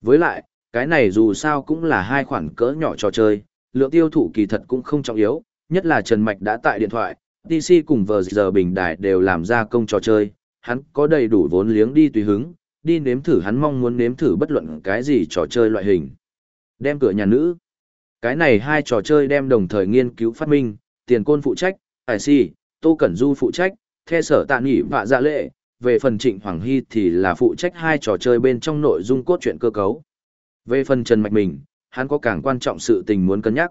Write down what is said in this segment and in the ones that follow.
Với lại, cái này dù sao cũng là hai khoản cỡ nhỏ trò chơi, lượng tiêu thụ kỳ thật cũng không trọng yếu, nhất là Trần Mạch đã tại điện thoại, DC cùng vờ giờ bình đài đều làm ra công trò chơi, hắn có đầy đủ vốn liếng đi tùy hứng, đi nếm thử hắn mong muốn nếm thử bất luận cái gì trò chơi loại hình. Đem cửa nhà nữ. Cái này hai trò chơi đem đồng thời nghiên cứu phát minh, tiền côn phụ trách, IC, Tô Cẩn Du phụ trách, theo sở tạ nghỉ vạ dạ lệ, về phần Trịnh Hoàng Hy thì là phụ trách hai trò chơi bên trong nội dung cốt truyện cơ cấu. Về phần Trần Mạch mình, hắn có càng quan trọng sự tình muốn cân nhắc.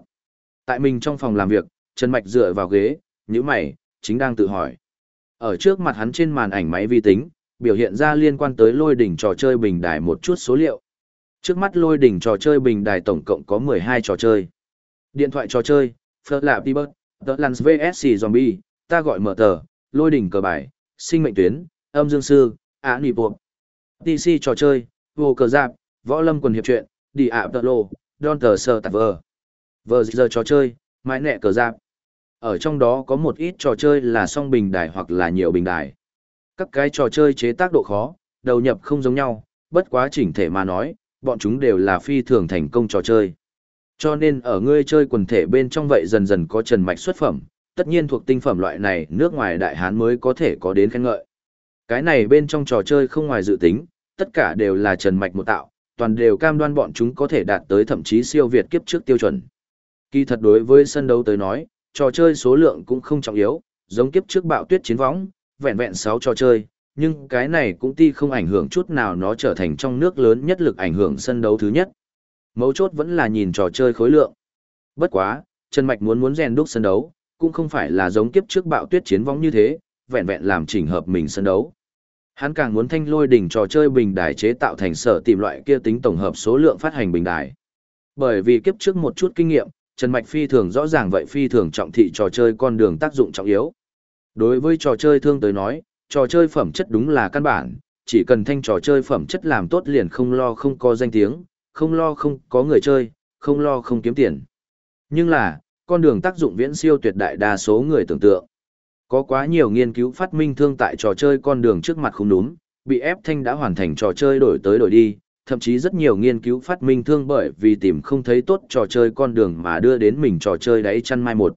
Tại mình trong phòng làm việc, Trần Mạch dựa vào ghế, những mày, chính đang tự hỏi. Ở trước mặt hắn trên màn ảnh máy vi tính, biểu hiện ra liên quan tới lôi đỉnh trò chơi bình đài một chút số liệu. Trước mắt lôi đỉnh trò chơi bình đài tổng cộng có 12 trò chơi. Điện thoại trò chơi, Phật Lạp Đi Bớt, The Lance VSC Zombie, ta gọi mở tờ, lôi đỉnh cờ bài, sinh mệnh tuyến, âm dương sư, á nỉ buộc. TC trò chơi, vô cờ giáp, võ lâm quần hiệp truyện, đi ạ tờ Lộ, don tờ sơ tạp vờ. Vờ giờ trò chơi, mãi nẹ cờ giáp. Ở trong đó có một ít trò chơi là song bình đài hoặc là nhiều bình đài. Các cái trò chơi chế tác độ khó, đầu nhập không giống nhau, bất quá chỉnh thể mà nói, bọn chúng đều là phi thường thành công trò chơi. Cho nên ở ngươi chơi quần thể bên trong vậy dần dần có trần mạch xuất phẩm, tất nhiên thuộc tinh phẩm loại này nước ngoài đại hán mới có thể có đến khen ngợi. Cái này bên trong trò chơi không ngoài dự tính, tất cả đều là trần mạch một tạo, toàn đều cam đoan bọn chúng có thể đạt tới thậm chí siêu việt kiếp trước tiêu chuẩn. Kỳ thật đối với sân đấu tới nói, trò chơi số lượng cũng không trọng yếu, giống kiếp trước bạo tuyết chiến võng, vẹn vẹn 6 trò chơi, nhưng cái này cũng ti không ảnh hưởng chút nào nó trở thành trong nước lớn nhất lực ảnh hưởng sân đấu thứ nhất. Mấu chốt vẫn là nhìn trò chơi khối lượng. Bất quá, Trần Mạch muốn muốn rèn đúc sân đấu, cũng không phải là giống kiếp trước bạo tuyết chiến võng như thế, vẹn vẹn làm chỉnh hợp mình sân đấu. Hắn càng muốn thanh lôi đỉnh trò chơi bình đài chế tạo thành sở tìm loại kia tính tổng hợp số lượng phát hành bình đài. Bởi vì kiếp trước một chút kinh nghiệm, Trần Mạch phi thường rõ ràng vậy phi thường trọng thị trò chơi con đường tác dụng trọng yếu. Đối với trò chơi thương tới nói, trò chơi phẩm chất đúng là căn bản, chỉ cần thanh trò chơi phẩm chất làm tốt liền không lo không có danh tiếng, không lo không có người chơi, không lo không kiếm tiền. Nhưng là, con đường tác dụng viễn siêu tuyệt đại đa số người tưởng tượng. Có quá nhiều nghiên cứu phát minh thương tại trò chơi con đường trước mặt không đúng, bị ép thanh đã hoàn thành trò chơi đổi tới đổi đi, thậm chí rất nhiều nghiên cứu phát minh thương bởi vì tìm không thấy tốt trò chơi con đường mà đưa đến mình trò chơi đáy chăn mai một.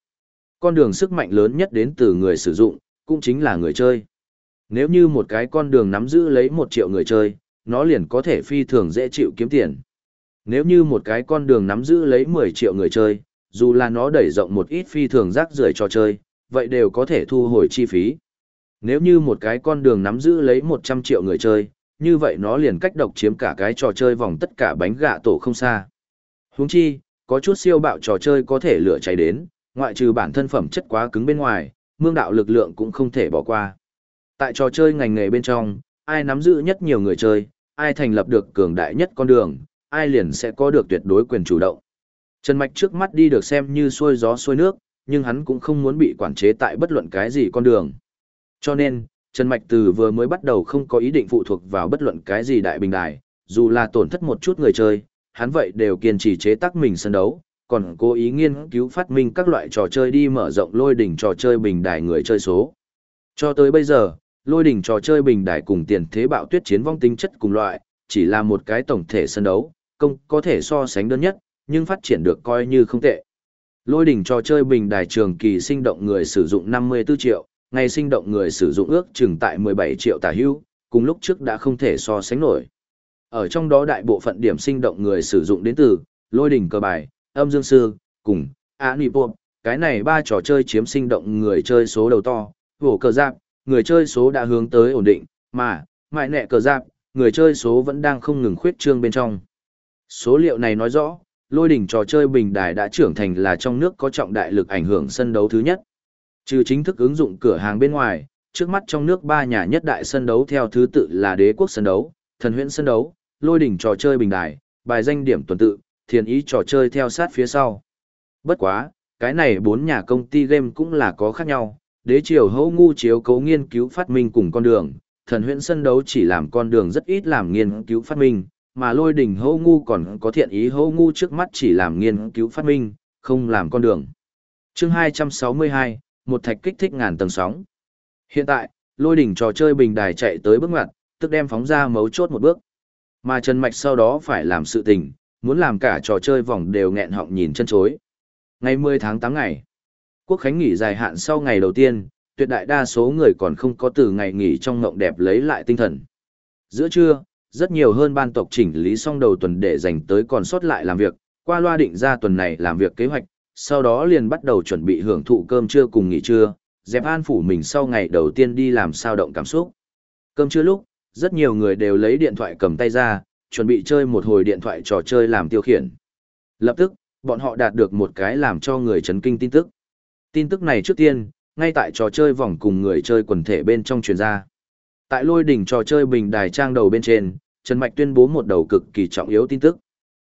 Con đường sức mạnh lớn nhất đến từ người sử dụng, cũng chính là người chơi. Nếu như một cái con đường nắm giữ lấy một triệu người chơi, nó liền có thể phi thường dễ chịu kiếm tiền. Nếu như một cái con đường nắm giữ lấy 10 triệu người chơi, dù là nó đẩy rộng một ít phi thường rác rưởi trò chơi, vậy đều có thể thu hồi chi phí. Nếu như một cái con đường nắm giữ lấy 100 triệu người chơi, như vậy nó liền cách độc chiếm cả cái trò chơi vòng tất cả bánh gạ tổ không xa. Huống chi, có chút siêu bạo trò chơi có thể lửa cháy đến, ngoại trừ bản thân phẩm chất quá cứng bên ngoài, mương đạo lực lượng cũng không thể bỏ qua. Tại trò chơi ngành nghề bên trong, ai nắm giữ nhất nhiều người chơi, ai thành lập được cường đại nhất con đường, ai liền sẽ có được tuyệt đối quyền chủ động. Trần Mạch trước mắt đi được xem như xuôi gió xuôi nước, nhưng hắn cũng không muốn bị quản chế tại bất luận cái gì con đường. Cho nên, Trần Mạch từ vừa mới bắt đầu không có ý định phụ thuộc vào bất luận cái gì đại bình đài, dù là tổn thất một chút người chơi, hắn vậy đều kiên trì chế tác mình sân đấu, còn cố ý nghiên cứu phát minh các loại trò chơi đi mở rộng lôi đỉnh trò chơi bình đài người chơi số. Cho tới bây giờ, lôi đỉnh trò chơi bình đài cùng tiền thế bạo tuyết chiến vong tính chất cùng loại, chỉ là một cái tổng thể sân đấu, công có thể so sánh đơn nhất, nhưng phát triển được coi như không tệ. Lôi đỉnh trò chơi bình đài trường kỳ sinh động người sử dụng 54 triệu, ngày sinh động người sử dụng ước chừng tại 17 triệu tả hưu, cùng lúc trước đã không thể so sánh nổi. Ở trong đó đại bộ phận điểm sinh động người sử dụng đến từ lôi đỉnh cơ bài, âm dương sư, cùng Anipop, cái này ba trò chơi chiếm sinh động người chơi số đầu to, vổ cờ giáp, người chơi số đã hướng tới ổn định, mà, mại nẹ cờ giáp, người chơi số vẫn đang không ngừng khuyết trương bên trong. Số liệu này nói rõ, lôi đỉnh trò chơi bình đài đã trưởng thành là trong nước có trọng đại lực ảnh hưởng sân đấu thứ nhất. Trừ chính thức ứng dụng cửa hàng bên ngoài, trước mắt trong nước ba nhà nhất đại sân đấu theo thứ tự là đế quốc sân đấu, thần huyễn sân đấu, lôi đỉnh trò chơi bình đài, bài danh điểm tuần tự, thiền ý trò chơi theo sát phía sau. Bất quá, cái này bốn nhà công ty game cũng là có khác nhau, đế triều hâu ngu chiếu cấu nghiên cứu phát minh cùng con đường, thần huyễn sân đấu chỉ làm con đường rất ít làm nghiên cứu phát minh, mà lôi đỉnh hô ngu còn có thiện ý hô ngu trước mắt chỉ làm nghiên cứu phát minh, không làm con đường. chương 262, một thạch kích thích ngàn tầng sóng. Hiện tại, lôi đỉnh trò chơi bình đài chạy tới bước ngoặt, tức đem phóng ra mấu chốt một bước. Mà Trần Mạch sau đó phải làm sự tình, muốn làm cả trò chơi vòng đều nghẹn họng nhìn chân chối. Ngày 10 tháng 8 ngày, Quốc Khánh nghỉ dài hạn sau ngày đầu tiên, tuyệt đại đa số người còn không có từ ngày nghỉ trong ngộng đẹp lấy lại tinh thần. Giữa trưa, rất nhiều hơn ban tộc chỉnh lý xong đầu tuần để dành tới còn sót lại làm việc, qua loa định ra tuần này làm việc kế hoạch, sau đó liền bắt đầu chuẩn bị hưởng thụ cơm trưa cùng nghỉ trưa, dẹp an phủ mình sau ngày đầu tiên đi làm sao động cảm xúc. Cơm trưa lúc, rất nhiều người đều lấy điện thoại cầm tay ra, chuẩn bị chơi một hồi điện thoại trò chơi làm tiêu khiển. Lập tức, bọn họ đạt được một cái làm cho người chấn kinh tin tức. Tin tức này trước tiên, ngay tại trò chơi vòng cùng người chơi quần thể bên trong truyền ra. Tại lôi đỉnh trò chơi bình đài trang đầu bên trên, Trần Mạch tuyên bố một đầu cực kỳ trọng yếu tin tức.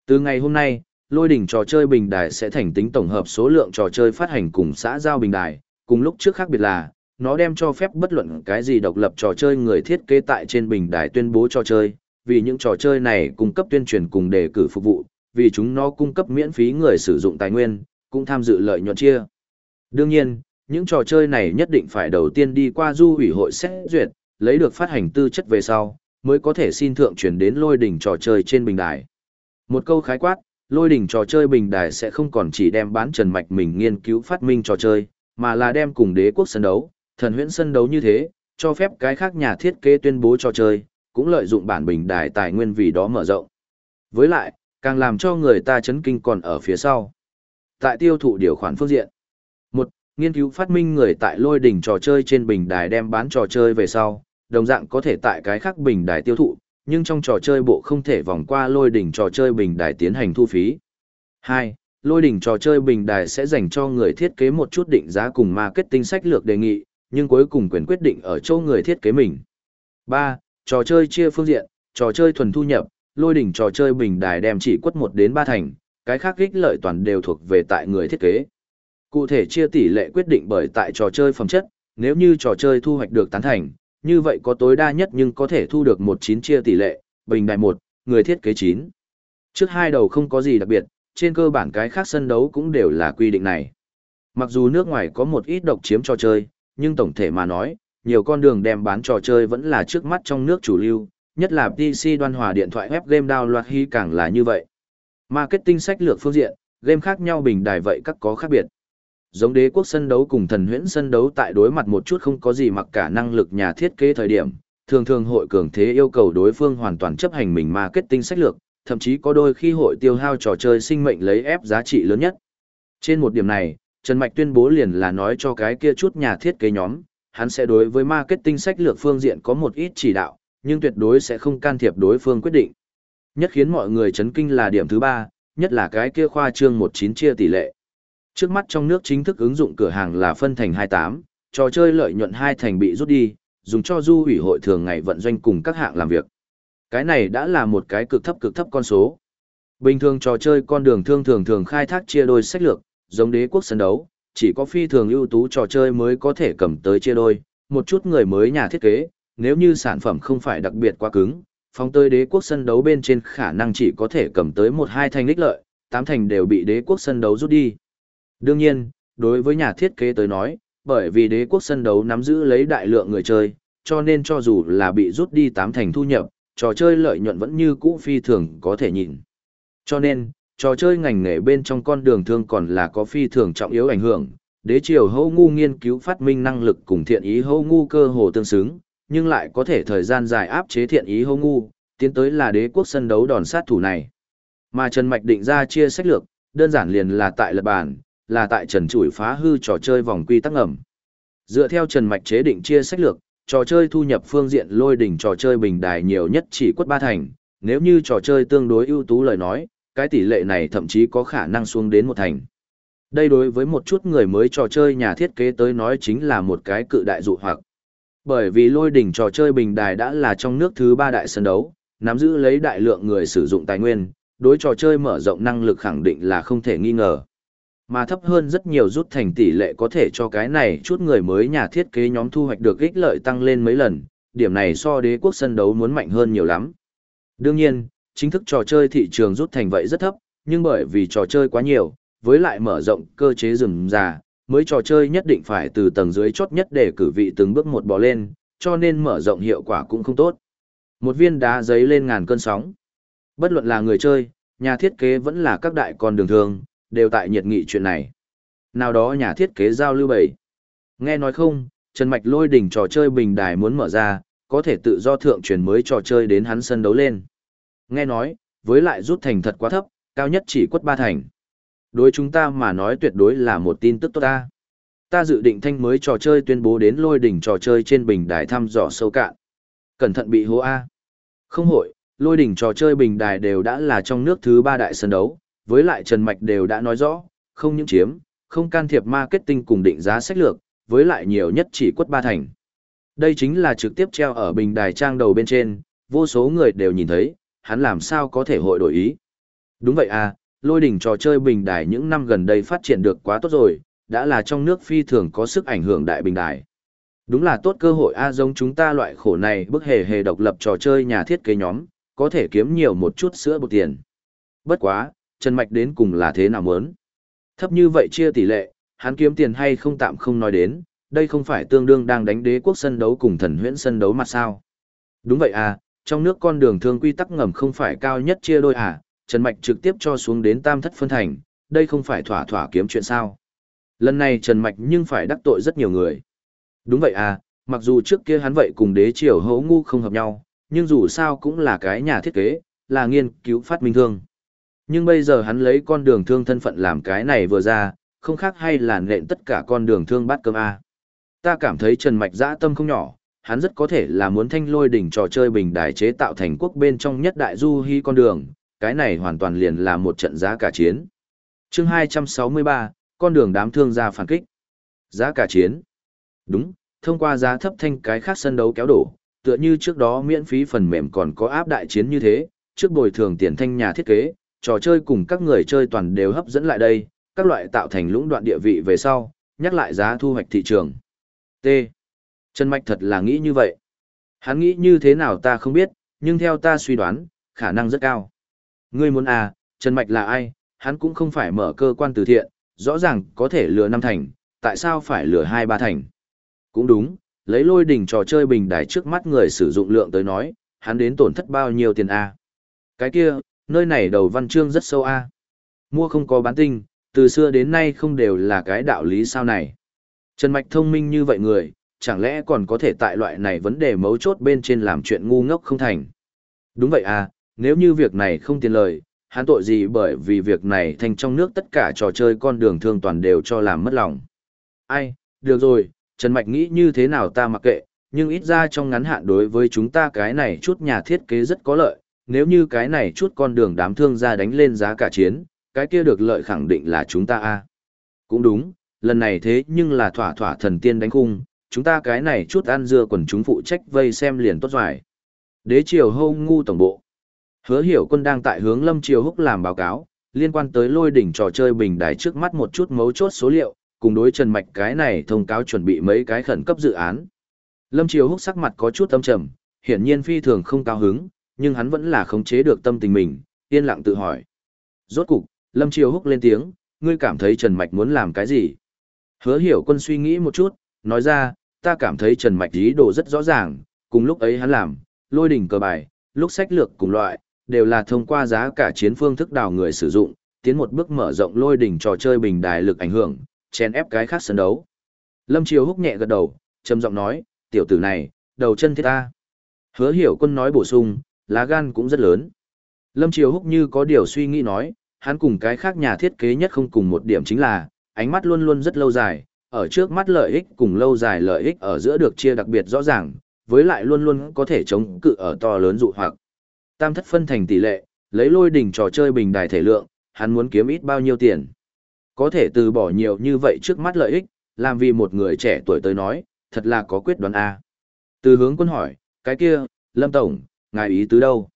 Từ ngày hôm nay, lôi đỉnh trò chơi bình đài sẽ thành tính tổng hợp số lượng trò chơi phát hành cùng xã giao bình đài, cùng lúc trước khác biệt là, nó đem cho phép bất luận cái gì độc lập trò chơi người thiết kế tại trên bình đài tuyên bố trò chơi, vì những trò chơi này cung cấp tuyên truyền cùng đề cử phục vụ, vì chúng nó cung cấp miễn phí người sử dụng tài nguyên, cũng tham dự lợi nhuận chia. Đương nhiên, những trò chơi này nhất định phải đầu tiên đi qua du ủy hội xét duyệt, lấy được phát hành tư chất về sau, mới có thể xin thượng chuyển đến lôi đỉnh trò chơi trên bình đài. Một câu khái quát, lôi đỉnh trò chơi bình đài sẽ không còn chỉ đem bán trần mạch mình nghiên cứu phát minh trò chơi, mà là đem cùng đế quốc sân đấu, thần huyễn sân đấu như thế, cho phép cái khác nhà thiết kế tuyên bố trò chơi, cũng lợi dụng bản bình đài tài nguyên vì đó mở rộng. Với lại, càng làm cho người ta chấn kinh còn ở phía sau. Tại tiêu thụ điều khoản phương diện. một Nghiên cứu phát minh người tại lôi đỉnh trò chơi trên bình đài đem bán trò chơi về sau, đồng dạng có thể tại cái khác bình đài tiêu thụ, nhưng trong trò chơi bộ không thể vòng qua lôi đỉnh trò chơi bình đài tiến hành thu phí. 2. Lôi đỉnh trò chơi bình đài sẽ dành cho người thiết kế một chút định giá cùng marketing sách lược đề nghị, nhưng cuối cùng quyền quyết định ở chỗ người thiết kế mình. 3. Trò chơi chia phương diện, trò chơi thuần thu nhập, lôi đỉnh trò chơi bình đài đem chỉ quất 1 đến 3 thành, cái khác ích lợi toàn đều thuộc về tại người thiết kế. Cụ thể chia tỷ lệ quyết định bởi tại trò chơi phẩm chất, nếu như trò chơi thu hoạch được tán thành, như vậy có tối đa nhất nhưng có thể thu được một chín chia tỷ lệ, bình đại một, người thiết kế chín. Trước hai đầu không có gì đặc biệt, trên cơ bản cái khác sân đấu cũng đều là quy định này. Mặc dù nước ngoài có một ít độc chiếm trò chơi, nhưng tổng thể mà nói, nhiều con đường đem bán trò chơi vẫn là trước mắt trong nước chủ lưu, nhất là PC đoan hòa điện thoại web game download hy càng là như vậy. Marketing sách lược phương diện, game khác nhau bình đài vậy các có khác biệt giống đế quốc sân đấu cùng thần huyễn sân đấu tại đối mặt một chút không có gì mặc cả năng lực nhà thiết kế thời điểm, thường thường hội cường thế yêu cầu đối phương hoàn toàn chấp hành mình marketing sách lược, thậm chí có đôi khi hội tiêu hao trò chơi sinh mệnh lấy ép giá trị lớn nhất. Trên một điểm này, Trần Mạch tuyên bố liền là nói cho cái kia chút nhà thiết kế nhóm, hắn sẽ đối với marketing sách lược phương diện có một ít chỉ đạo, nhưng tuyệt đối sẽ không can thiệp đối phương quyết định. Nhất khiến mọi người chấn kinh là điểm thứ ba, nhất là cái kia khoa trương 19 chia tỷ lệ. Trước mắt trong nước chính thức ứng dụng cửa hàng là phân thành 28, trò chơi lợi nhuận hai thành bị rút đi, dùng cho du ủy hội thường ngày vận doanh cùng các hạng làm việc. Cái này đã là một cái cực thấp cực thấp con số. Bình thường trò chơi con đường thương thường thường khai thác chia đôi sách lược, giống đế quốc sân đấu, chỉ có phi thường ưu tú trò chơi mới có thể cầm tới chia đôi, một chút người mới nhà thiết kế, nếu như sản phẩm không phải đặc biệt quá cứng, phong tới đế quốc sân đấu bên trên khả năng chỉ có thể cầm tới một hai thành lích lợi, tám thành đều bị đế quốc sân đấu rút đi. Đương nhiên, đối với nhà thiết kế tới nói, bởi vì đế quốc sân đấu nắm giữ lấy đại lượng người chơi, cho nên cho dù là bị rút đi tám thành thu nhập, trò chơi lợi nhuận vẫn như cũ phi thường có thể nhìn. Cho nên, trò chơi ngành nghề bên trong con đường thương còn là có phi thường trọng yếu ảnh hưởng. Đế triều hâu ngu nghiên cứu phát minh năng lực cùng thiện ý hâu ngu cơ hồ tương xứng, nhưng lại có thể thời gian dài áp chế thiện ý hâu ngu, tiến tới là đế quốc sân đấu đòn sát thủ này. Mà Trần Mạch định ra chia sách lược, đơn giản liền là tại lật bản, là tại Trần trụi phá hư trò chơi vòng quy tắc ngầm. Dựa theo Trần Mạch chế định chia sách lược, trò chơi thu nhập phương diện lôi đỉnh trò chơi bình đài nhiều nhất chỉ quất ba thành, nếu như trò chơi tương đối ưu tú lời nói, cái tỷ lệ này thậm chí có khả năng xuống đến một thành. Đây đối với một chút người mới trò chơi nhà thiết kế tới nói chính là một cái cự đại dụ hoặc. Bởi vì lôi đỉnh trò chơi bình đài đã là trong nước thứ ba đại sân đấu, nắm giữ lấy đại lượng người sử dụng tài nguyên, đối trò chơi mở rộng năng lực khẳng định là không thể nghi ngờ. Mà thấp hơn rất nhiều rút thành tỷ lệ có thể cho cái này chút người mới nhà thiết kế nhóm thu hoạch được ích lợi tăng lên mấy lần, điểm này so đế quốc sân đấu muốn mạnh hơn nhiều lắm. Đương nhiên, chính thức trò chơi thị trường rút thành vậy rất thấp, nhưng bởi vì trò chơi quá nhiều, với lại mở rộng cơ chế rừng già, mới trò chơi nhất định phải từ tầng dưới chốt nhất để cử vị từng bước một bò lên, cho nên mở rộng hiệu quả cũng không tốt. Một viên đá giấy lên ngàn cơn sóng. Bất luận là người chơi, nhà thiết kế vẫn là các đại con đường thường, đều tại nhiệt nghị chuyện này. Nào đó nhà thiết kế giao lưu bảy Nghe nói không, Trần Mạch lôi đỉnh trò chơi bình đài muốn mở ra, có thể tự do thượng truyền mới trò chơi đến hắn sân đấu lên. Nghe nói, với lại rút thành thật quá thấp, cao nhất chỉ quất ba thành. Đối chúng ta mà nói tuyệt đối là một tin tức tốt ta. Ta dự định thanh mới trò chơi tuyên bố đến lôi đỉnh trò chơi trên bình đài thăm dò sâu cạn. Cẩn thận bị hố A. Không hội, lôi đỉnh trò chơi bình đài đều đã là trong nước thứ ba đại sân đấu, với lại Trần Mạch đều đã nói rõ, không những chiếm, không can thiệp marketing cùng định giá sách lược, với lại nhiều nhất chỉ quất ba thành. Đây chính là trực tiếp treo ở bình đài trang đầu bên trên, vô số người đều nhìn thấy, hắn làm sao có thể hội đổi ý. Đúng vậy à, lôi đỉnh trò chơi bình đài những năm gần đây phát triển được quá tốt rồi, đã là trong nước phi thường có sức ảnh hưởng đại bình đài. Đúng là tốt cơ hội A giống chúng ta loại khổ này bức hề hề độc lập trò chơi nhà thiết kế nhóm, có thể kiếm nhiều một chút sữa bột tiền. Bất quá, Trần Mạch đến cùng là thế nào muốn. Thấp như vậy chia tỷ lệ, hắn kiếm tiền hay không tạm không nói đến, đây không phải tương đương đang đánh đế quốc sân đấu cùng thần huyễn sân đấu mặt sao. Đúng vậy à, trong nước con đường thương quy tắc ngầm không phải cao nhất chia đôi à, Trần Mạch trực tiếp cho xuống đến tam thất phân thành, đây không phải thỏa thỏa kiếm chuyện sao. Lần này Trần Mạch nhưng phải đắc tội rất nhiều người. Đúng vậy à, mặc dù trước kia hắn vậy cùng đế triều hấu ngu không hợp nhau, nhưng dù sao cũng là cái nhà thiết kế, là nghiên cứu phát minh thương. Nhưng bây giờ hắn lấy con đường thương thân phận làm cái này vừa ra, không khác hay là nện tất cả con đường thương bát cơm A. Ta cảm thấy Trần Mạch dã tâm không nhỏ, hắn rất có thể là muốn thanh lôi đỉnh trò chơi bình đài chế tạo thành quốc bên trong nhất đại du hy con đường, cái này hoàn toàn liền là một trận giá cả chiến. chương 263, con đường đám thương ra phản kích. Giá cả chiến. Đúng, thông qua giá thấp thanh cái khác sân đấu kéo đổ, tựa như trước đó miễn phí phần mềm còn có áp đại chiến như thế, trước bồi thường tiền thanh nhà thiết kế, trò chơi cùng các người chơi toàn đều hấp dẫn lại đây, các loại tạo thành lũng đoạn địa vị về sau, nhắc lại giá thu hoạch thị trường. T. Trần Mạch thật là nghĩ như vậy. Hắn nghĩ như thế nào ta không biết, nhưng theo ta suy đoán, khả năng rất cao. Ngươi muốn à, Trần Mạch là ai, hắn cũng không phải mở cơ quan từ thiện, rõ ràng có thể lừa năm thành, tại sao phải lừa hai ba thành. Cũng đúng, lấy lôi đỉnh trò chơi bình đài trước mắt người sử dụng lượng tới nói, hắn đến tổn thất bao nhiêu tiền a à? Cái kia, nơi này đầu văn chương rất sâu a à? Mua không có bán tinh, từ xưa đến nay không đều là cái đạo lý sao này. Trần Mạch thông minh như vậy người, chẳng lẽ còn có thể tại loại này vấn đề mấu chốt bên trên làm chuyện ngu ngốc không thành. Đúng vậy à, nếu như việc này không tiền lời, hắn tội gì bởi vì việc này thành trong nước tất cả trò chơi con đường thương toàn đều cho làm mất lòng. Ai, được rồi, Trần Mạch nghĩ như thế nào ta mặc kệ, nhưng ít ra trong ngắn hạn đối với chúng ta cái này chút nhà thiết kế rất có lợi, nếu như cái này chút con đường đám thương ra đánh lên giá cả chiến, cái kia được lợi khẳng định là chúng ta a Cũng đúng, lần này thế nhưng là thỏa thỏa thần tiên đánh khung, chúng ta cái này chút ăn dưa quần chúng phụ trách vây xem liền tốt rồi. Đế triều hô ngu tổng bộ. Hứa hiểu quân đang tại hướng lâm triều húc làm báo cáo, liên quan tới lôi đỉnh trò chơi bình đài trước mắt một chút mấu chốt số liệu, cùng đối Trần Mạch cái này thông cáo chuẩn bị mấy cái khẩn cấp dự án. Lâm Triều Húc sắc mặt có chút âm trầm, hiển nhiên phi thường không cao hứng, nhưng hắn vẫn là khống chế được tâm tình mình, yên lặng tự hỏi. Rốt cục, Lâm Triều Húc lên tiếng, ngươi cảm thấy Trần Mạch muốn làm cái gì? Hứa hiểu quân suy nghĩ một chút, nói ra, ta cảm thấy Trần Mạch ý đồ rất rõ ràng, cùng lúc ấy hắn làm, lôi đỉnh cờ bài, lúc sách lược cùng loại, đều là thông qua giá cả chiến phương thức đào người sử dụng, tiến một bước mở rộng lôi đỉnh trò chơi bình đài lực ảnh hưởng, chen ép cái khác sân đấu. Lâm Triều Húc nhẹ gật đầu, trầm giọng nói, tiểu tử này, đầu chân thiết ta. Hứa hiểu quân nói bổ sung, lá gan cũng rất lớn. Lâm Triều Húc như có điều suy nghĩ nói, hắn cùng cái khác nhà thiết kế nhất không cùng một điểm chính là, ánh mắt luôn luôn rất lâu dài, ở trước mắt lợi ích cùng lâu dài lợi ích ở giữa được chia đặc biệt rõ ràng, với lại luôn luôn có thể chống cự ở to lớn dụ hoặc. Tam thất phân thành tỷ lệ, lấy lôi đỉnh trò chơi bình đài thể lượng, hắn muốn kiếm ít bao nhiêu tiền. Có thể từ bỏ nhiều như vậy trước mắt lợi ích, làm vì một người trẻ tuổi tới nói, thật là có quyết đoán A. Từ hướng quân hỏi, cái kia, Lâm Tổng, ngài ý tứ đâu?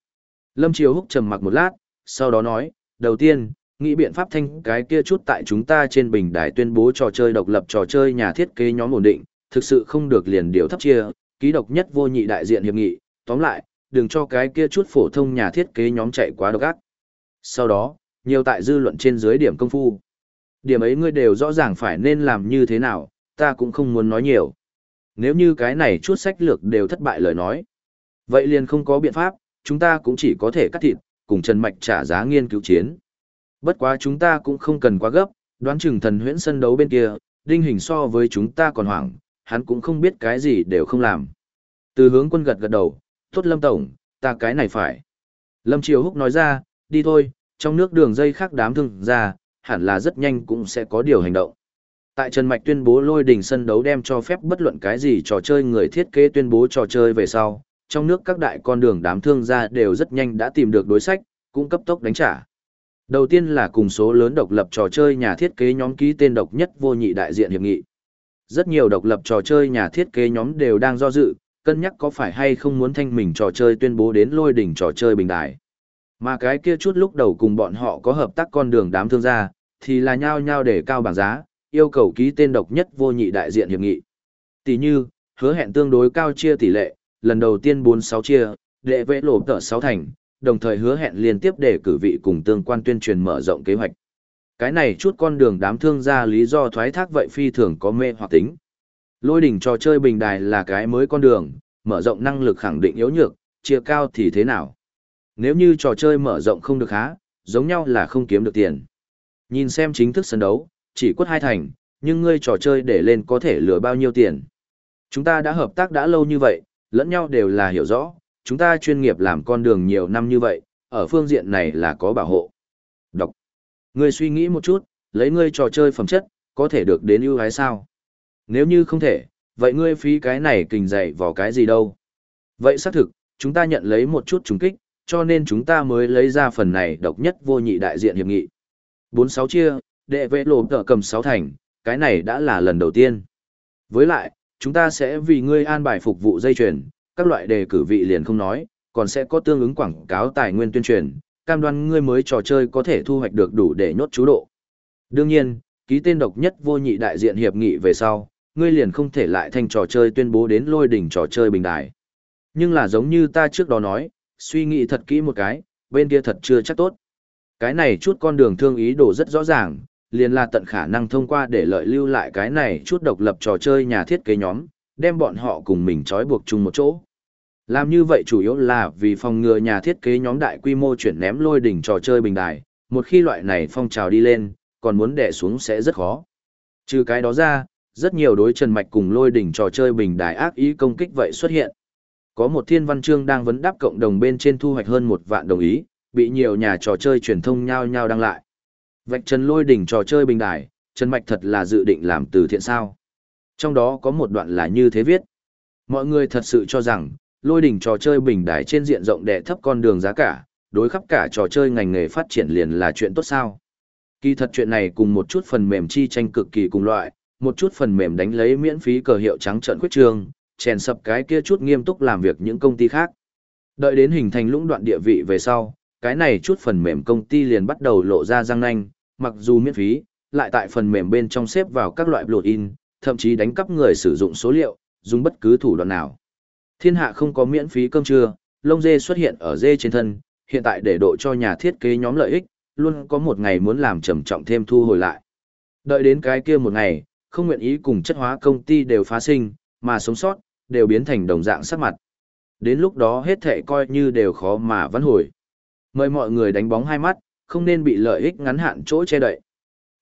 Lâm Triều Húc trầm mặc một lát, sau đó nói, đầu tiên, nghĩ biện pháp thanh cái kia chút tại chúng ta trên bình đài tuyên bố trò chơi độc lập trò chơi nhà thiết kế nhóm ổn định, thực sự không được liền điều thấp chia, ký độc nhất vô nhị đại diện hiệp nghị, tóm lại, đừng cho cái kia chút phổ thông nhà thiết kế nhóm chạy quá độc ác. Sau đó, nhiều tại dư luận trên dưới điểm công phu. Điểm ấy ngươi đều rõ ràng phải nên làm như thế nào, ta cũng không muốn nói nhiều. Nếu như cái này chút sách lược đều thất bại lời nói. Vậy liền không có biện pháp, chúng ta cũng chỉ có thể cắt thịt, cùng Trần Mạch trả giá nghiên cứu chiến. Bất quá chúng ta cũng không cần quá gấp, đoán chừng thần huyễn sân đấu bên kia, đinh hình so với chúng ta còn hoảng, hắn cũng không biết cái gì đều không làm. Từ hướng quân gật gật đầu, tốt Lâm Tổng, ta cái này phải. Lâm Triều Húc nói ra, đi thôi, trong nước đường dây khác đám thương ra, hẳn là rất nhanh cũng sẽ có điều hành động. Tại Trần Mạch tuyên bố lôi đỉnh sân đấu đem cho phép bất luận cái gì trò chơi người thiết kế tuyên bố trò chơi về sau, trong nước các đại con đường đám thương gia đều rất nhanh đã tìm được đối sách, cũng cấp tốc đánh trả. Đầu tiên là cùng số lớn độc lập trò chơi nhà thiết kế nhóm ký tên độc nhất vô nhị đại diện hiệp nghị. Rất nhiều độc lập trò chơi nhà thiết kế nhóm đều đang do dự, cân nhắc có phải hay không muốn thanh mình trò chơi tuyên bố đến lôi đỉnh trò chơi bình đại. Mà cái kia chút lúc đầu cùng bọn họ có hợp tác con đường đám thương gia, thì là nhao nhao để cao bảng giá, yêu cầu ký tên độc nhất vô nhị đại diện hiệp nghị. Tỷ như, hứa hẹn tương đối cao chia tỷ lệ, lần đầu tiên 46 chia, đệ vẽ lộ tờ 6 thành, đồng thời hứa hẹn liên tiếp để cử vị cùng tương quan tuyên truyền mở rộng kế hoạch. Cái này chút con đường đám thương gia lý do thoái thác vậy phi thường có mê hoặc tính. Lôi đỉnh trò chơi bình đài là cái mới con đường, mở rộng năng lực khẳng định yếu nhược, chia cao thì thế nào? Nếu như trò chơi mở rộng không được há, giống nhau là không kiếm được tiền. Nhìn xem chính thức sân đấu, chỉ quất hai thành, nhưng ngươi trò chơi để lên có thể lừa bao nhiêu tiền. Chúng ta đã hợp tác đã lâu như vậy, lẫn nhau đều là hiểu rõ, chúng ta chuyên nghiệp làm con đường nhiều năm như vậy, ở phương diện này là có bảo hộ. Đọc. Ngươi suy nghĩ một chút, lấy ngươi trò chơi phẩm chất, có thể được đến ưu ái sao? Nếu như không thể, vậy ngươi phí cái này kình dạy vào cái gì đâu? Vậy xác thực, chúng ta nhận lấy một chút trùng kích, cho nên chúng ta mới lấy ra phần này độc nhất vô nhị đại diện hiệp nghị. 46 chia, đệ vệ lộ tờ cầm 6 thành, cái này đã là lần đầu tiên. Với lại, chúng ta sẽ vì ngươi an bài phục vụ dây chuyền, các loại đề cử vị liền không nói, còn sẽ có tương ứng quảng cáo tài nguyên tuyên truyền, cam đoan ngươi mới trò chơi có thể thu hoạch được đủ để nhốt chú độ. Đương nhiên, ký tên độc nhất vô nhị đại diện hiệp nghị về sau, ngươi liền không thể lại thành trò chơi tuyên bố đến lôi đỉnh trò chơi bình đài. Nhưng là giống như ta trước đó nói, suy nghĩ thật kỹ một cái, bên kia thật chưa chắc tốt. Cái này chút con đường thương ý đồ rất rõ ràng, liền là tận khả năng thông qua để lợi lưu lại cái này chút độc lập trò chơi nhà thiết kế nhóm, đem bọn họ cùng mình trói buộc chung một chỗ. Làm như vậy chủ yếu là vì phòng ngừa nhà thiết kế nhóm đại quy mô chuyển ném lôi đỉnh trò chơi bình đài, một khi loại này phong trào đi lên, còn muốn đè xuống sẽ rất khó. Trừ cái đó ra, rất nhiều đối trần mạch cùng lôi đỉnh trò chơi bình đài ác ý công kích vậy xuất hiện. Có một thiên văn chương đang vấn đáp cộng đồng bên trên thu hoạch hơn một vạn đồng ý, bị nhiều nhà trò chơi truyền thông nhau nhau đăng lại. Vạch trần lôi đỉnh trò chơi bình đài, Trần Mạch thật là dự định làm từ thiện sao. Trong đó có một đoạn là như thế viết. Mọi người thật sự cho rằng, lôi đỉnh trò chơi bình đài trên diện rộng đẻ thấp con đường giá cả, đối khắp cả trò chơi ngành nghề phát triển liền là chuyện tốt sao. Kỳ thật chuyện này cùng một chút phần mềm chi tranh cực kỳ cùng loại, một chút phần mềm đánh lấy miễn phí cờ hiệu trắng trận khuyết trường, chèn sập cái kia chút nghiêm túc làm việc những công ty khác. Đợi đến hình thành lũng đoạn địa vị về sau, cái này chút phần mềm công ty liền bắt đầu lộ ra răng nanh, mặc dù miễn phí, lại tại phần mềm bên trong xếp vào các loại plugin, thậm chí đánh cắp người sử dụng số liệu, dùng bất cứ thủ đoạn nào. Thiên hạ không có miễn phí cơm trưa, lông dê xuất hiện ở dê trên thân, hiện tại để độ cho nhà thiết kế nhóm lợi ích, luôn có một ngày muốn làm trầm trọng thêm thu hồi lại. Đợi đến cái kia một ngày, không nguyện ý cùng chất hóa công ty đều phá sinh, mà sống sót, đều biến thành đồng dạng sắc mặt. Đến lúc đó hết thể coi như đều khó mà vãn hồi. Mời mọi người đánh bóng hai mắt, không nên bị lợi ích ngắn hạn chỗ che đậy.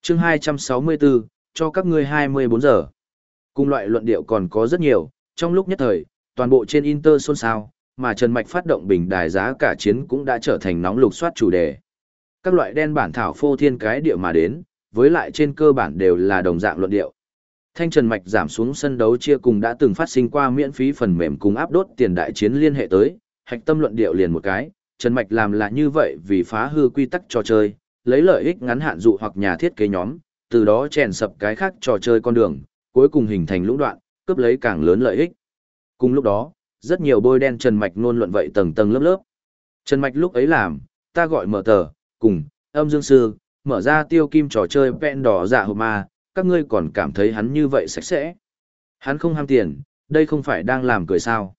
Chương 264, cho các ngươi 24 giờ. Cùng loại luận điệu còn có rất nhiều, trong lúc nhất thời, toàn bộ trên Inter xôn xao, mà Trần Mạch phát động bình đài giá cả chiến cũng đã trở thành nóng lục soát chủ đề. Các loại đen bản thảo phô thiên cái địa mà đến, với lại trên cơ bản đều là đồng dạng luận điệu. Thanh Trần Mạch giảm xuống sân đấu chia cùng đã từng phát sinh qua miễn phí phần mềm cùng áp đốt tiền đại chiến liên hệ tới, hạch tâm luận điệu liền một cái, Trần Mạch làm là như vậy vì phá hư quy tắc trò chơi, lấy lợi ích ngắn hạn dụ hoặc nhà thiết kế nhóm, từ đó chèn sập cái khác trò chơi con đường, cuối cùng hình thành lũng đoạn, cướp lấy càng lớn lợi ích. Cùng lúc đó, rất nhiều bôi đen Trần Mạch nôn luận vậy tầng tầng lớp lớp. Trần Mạch lúc ấy làm, ta gọi mở tờ, cùng, âm dương sư, mở ra tiêu kim trò chơi vẹn đỏ dạ hộp ma, các ngươi còn cảm thấy hắn như vậy sạch sẽ. Hắn không ham tiền, đây không phải đang làm cười sao.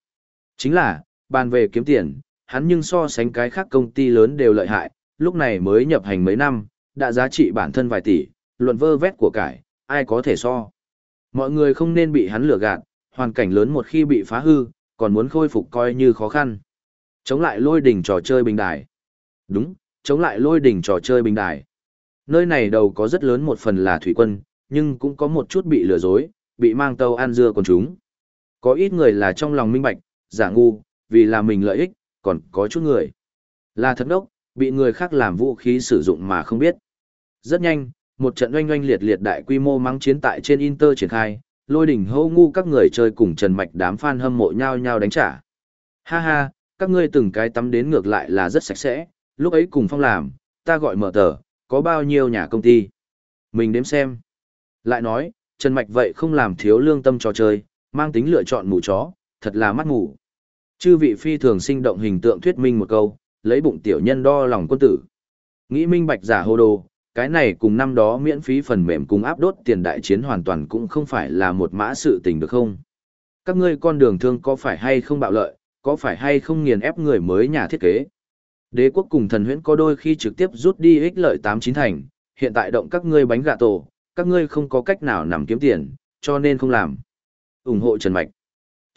Chính là, bàn về kiếm tiền, hắn nhưng so sánh cái khác công ty lớn đều lợi hại, lúc này mới nhập hành mấy năm, đã giá trị bản thân vài tỷ, luận vơ vét của cải, ai có thể so. Mọi người không nên bị hắn lừa gạt, hoàn cảnh lớn một khi bị phá hư, còn muốn khôi phục coi như khó khăn. Chống lại lôi đỉnh trò chơi bình đài. Đúng, chống lại lôi đỉnh trò chơi bình đài. Nơi này đầu có rất lớn một phần là thủy quân, nhưng cũng có một chút bị lừa dối, bị mang tàu ăn dưa còn chúng. Có ít người là trong lòng minh bạch, giả ngu, vì là mình lợi ích, còn có chút người. Là thật đốc, bị người khác làm vũ khí sử dụng mà không biết. Rất nhanh, một trận oanh oanh liệt liệt đại quy mô mắng chiến tại trên Inter triển khai, lôi đỉnh hô ngu các người chơi cùng Trần Mạch đám fan hâm mộ nhau nhau đánh trả. Ha ha, các ngươi từng cái tắm đến ngược lại là rất sạch sẽ, lúc ấy cùng phong làm, ta gọi mở tờ, có bao nhiêu nhà công ty. Mình đếm xem. Lại nói, Trần Mạch vậy không làm thiếu lương tâm trò chơi, mang tính lựa chọn mù chó, thật là mắt ngủ. Chư vị phi thường sinh động hình tượng thuyết minh một câu, lấy bụng tiểu nhân đo lòng quân tử. Nghĩ minh bạch giả hô đồ, cái này cùng năm đó miễn phí phần mềm cùng áp đốt tiền đại chiến hoàn toàn cũng không phải là một mã sự tình được không? Các ngươi con đường thương có phải hay không bạo lợi, có phải hay không nghiền ép người mới nhà thiết kế? Đế quốc cùng thần huyễn có đôi khi trực tiếp rút đi ích lợi tám chín thành, hiện tại động các ngươi bánh gà tổ, các ngươi không có cách nào nằm kiếm tiền, cho nên không làm. ủng hộ Trần Mạch.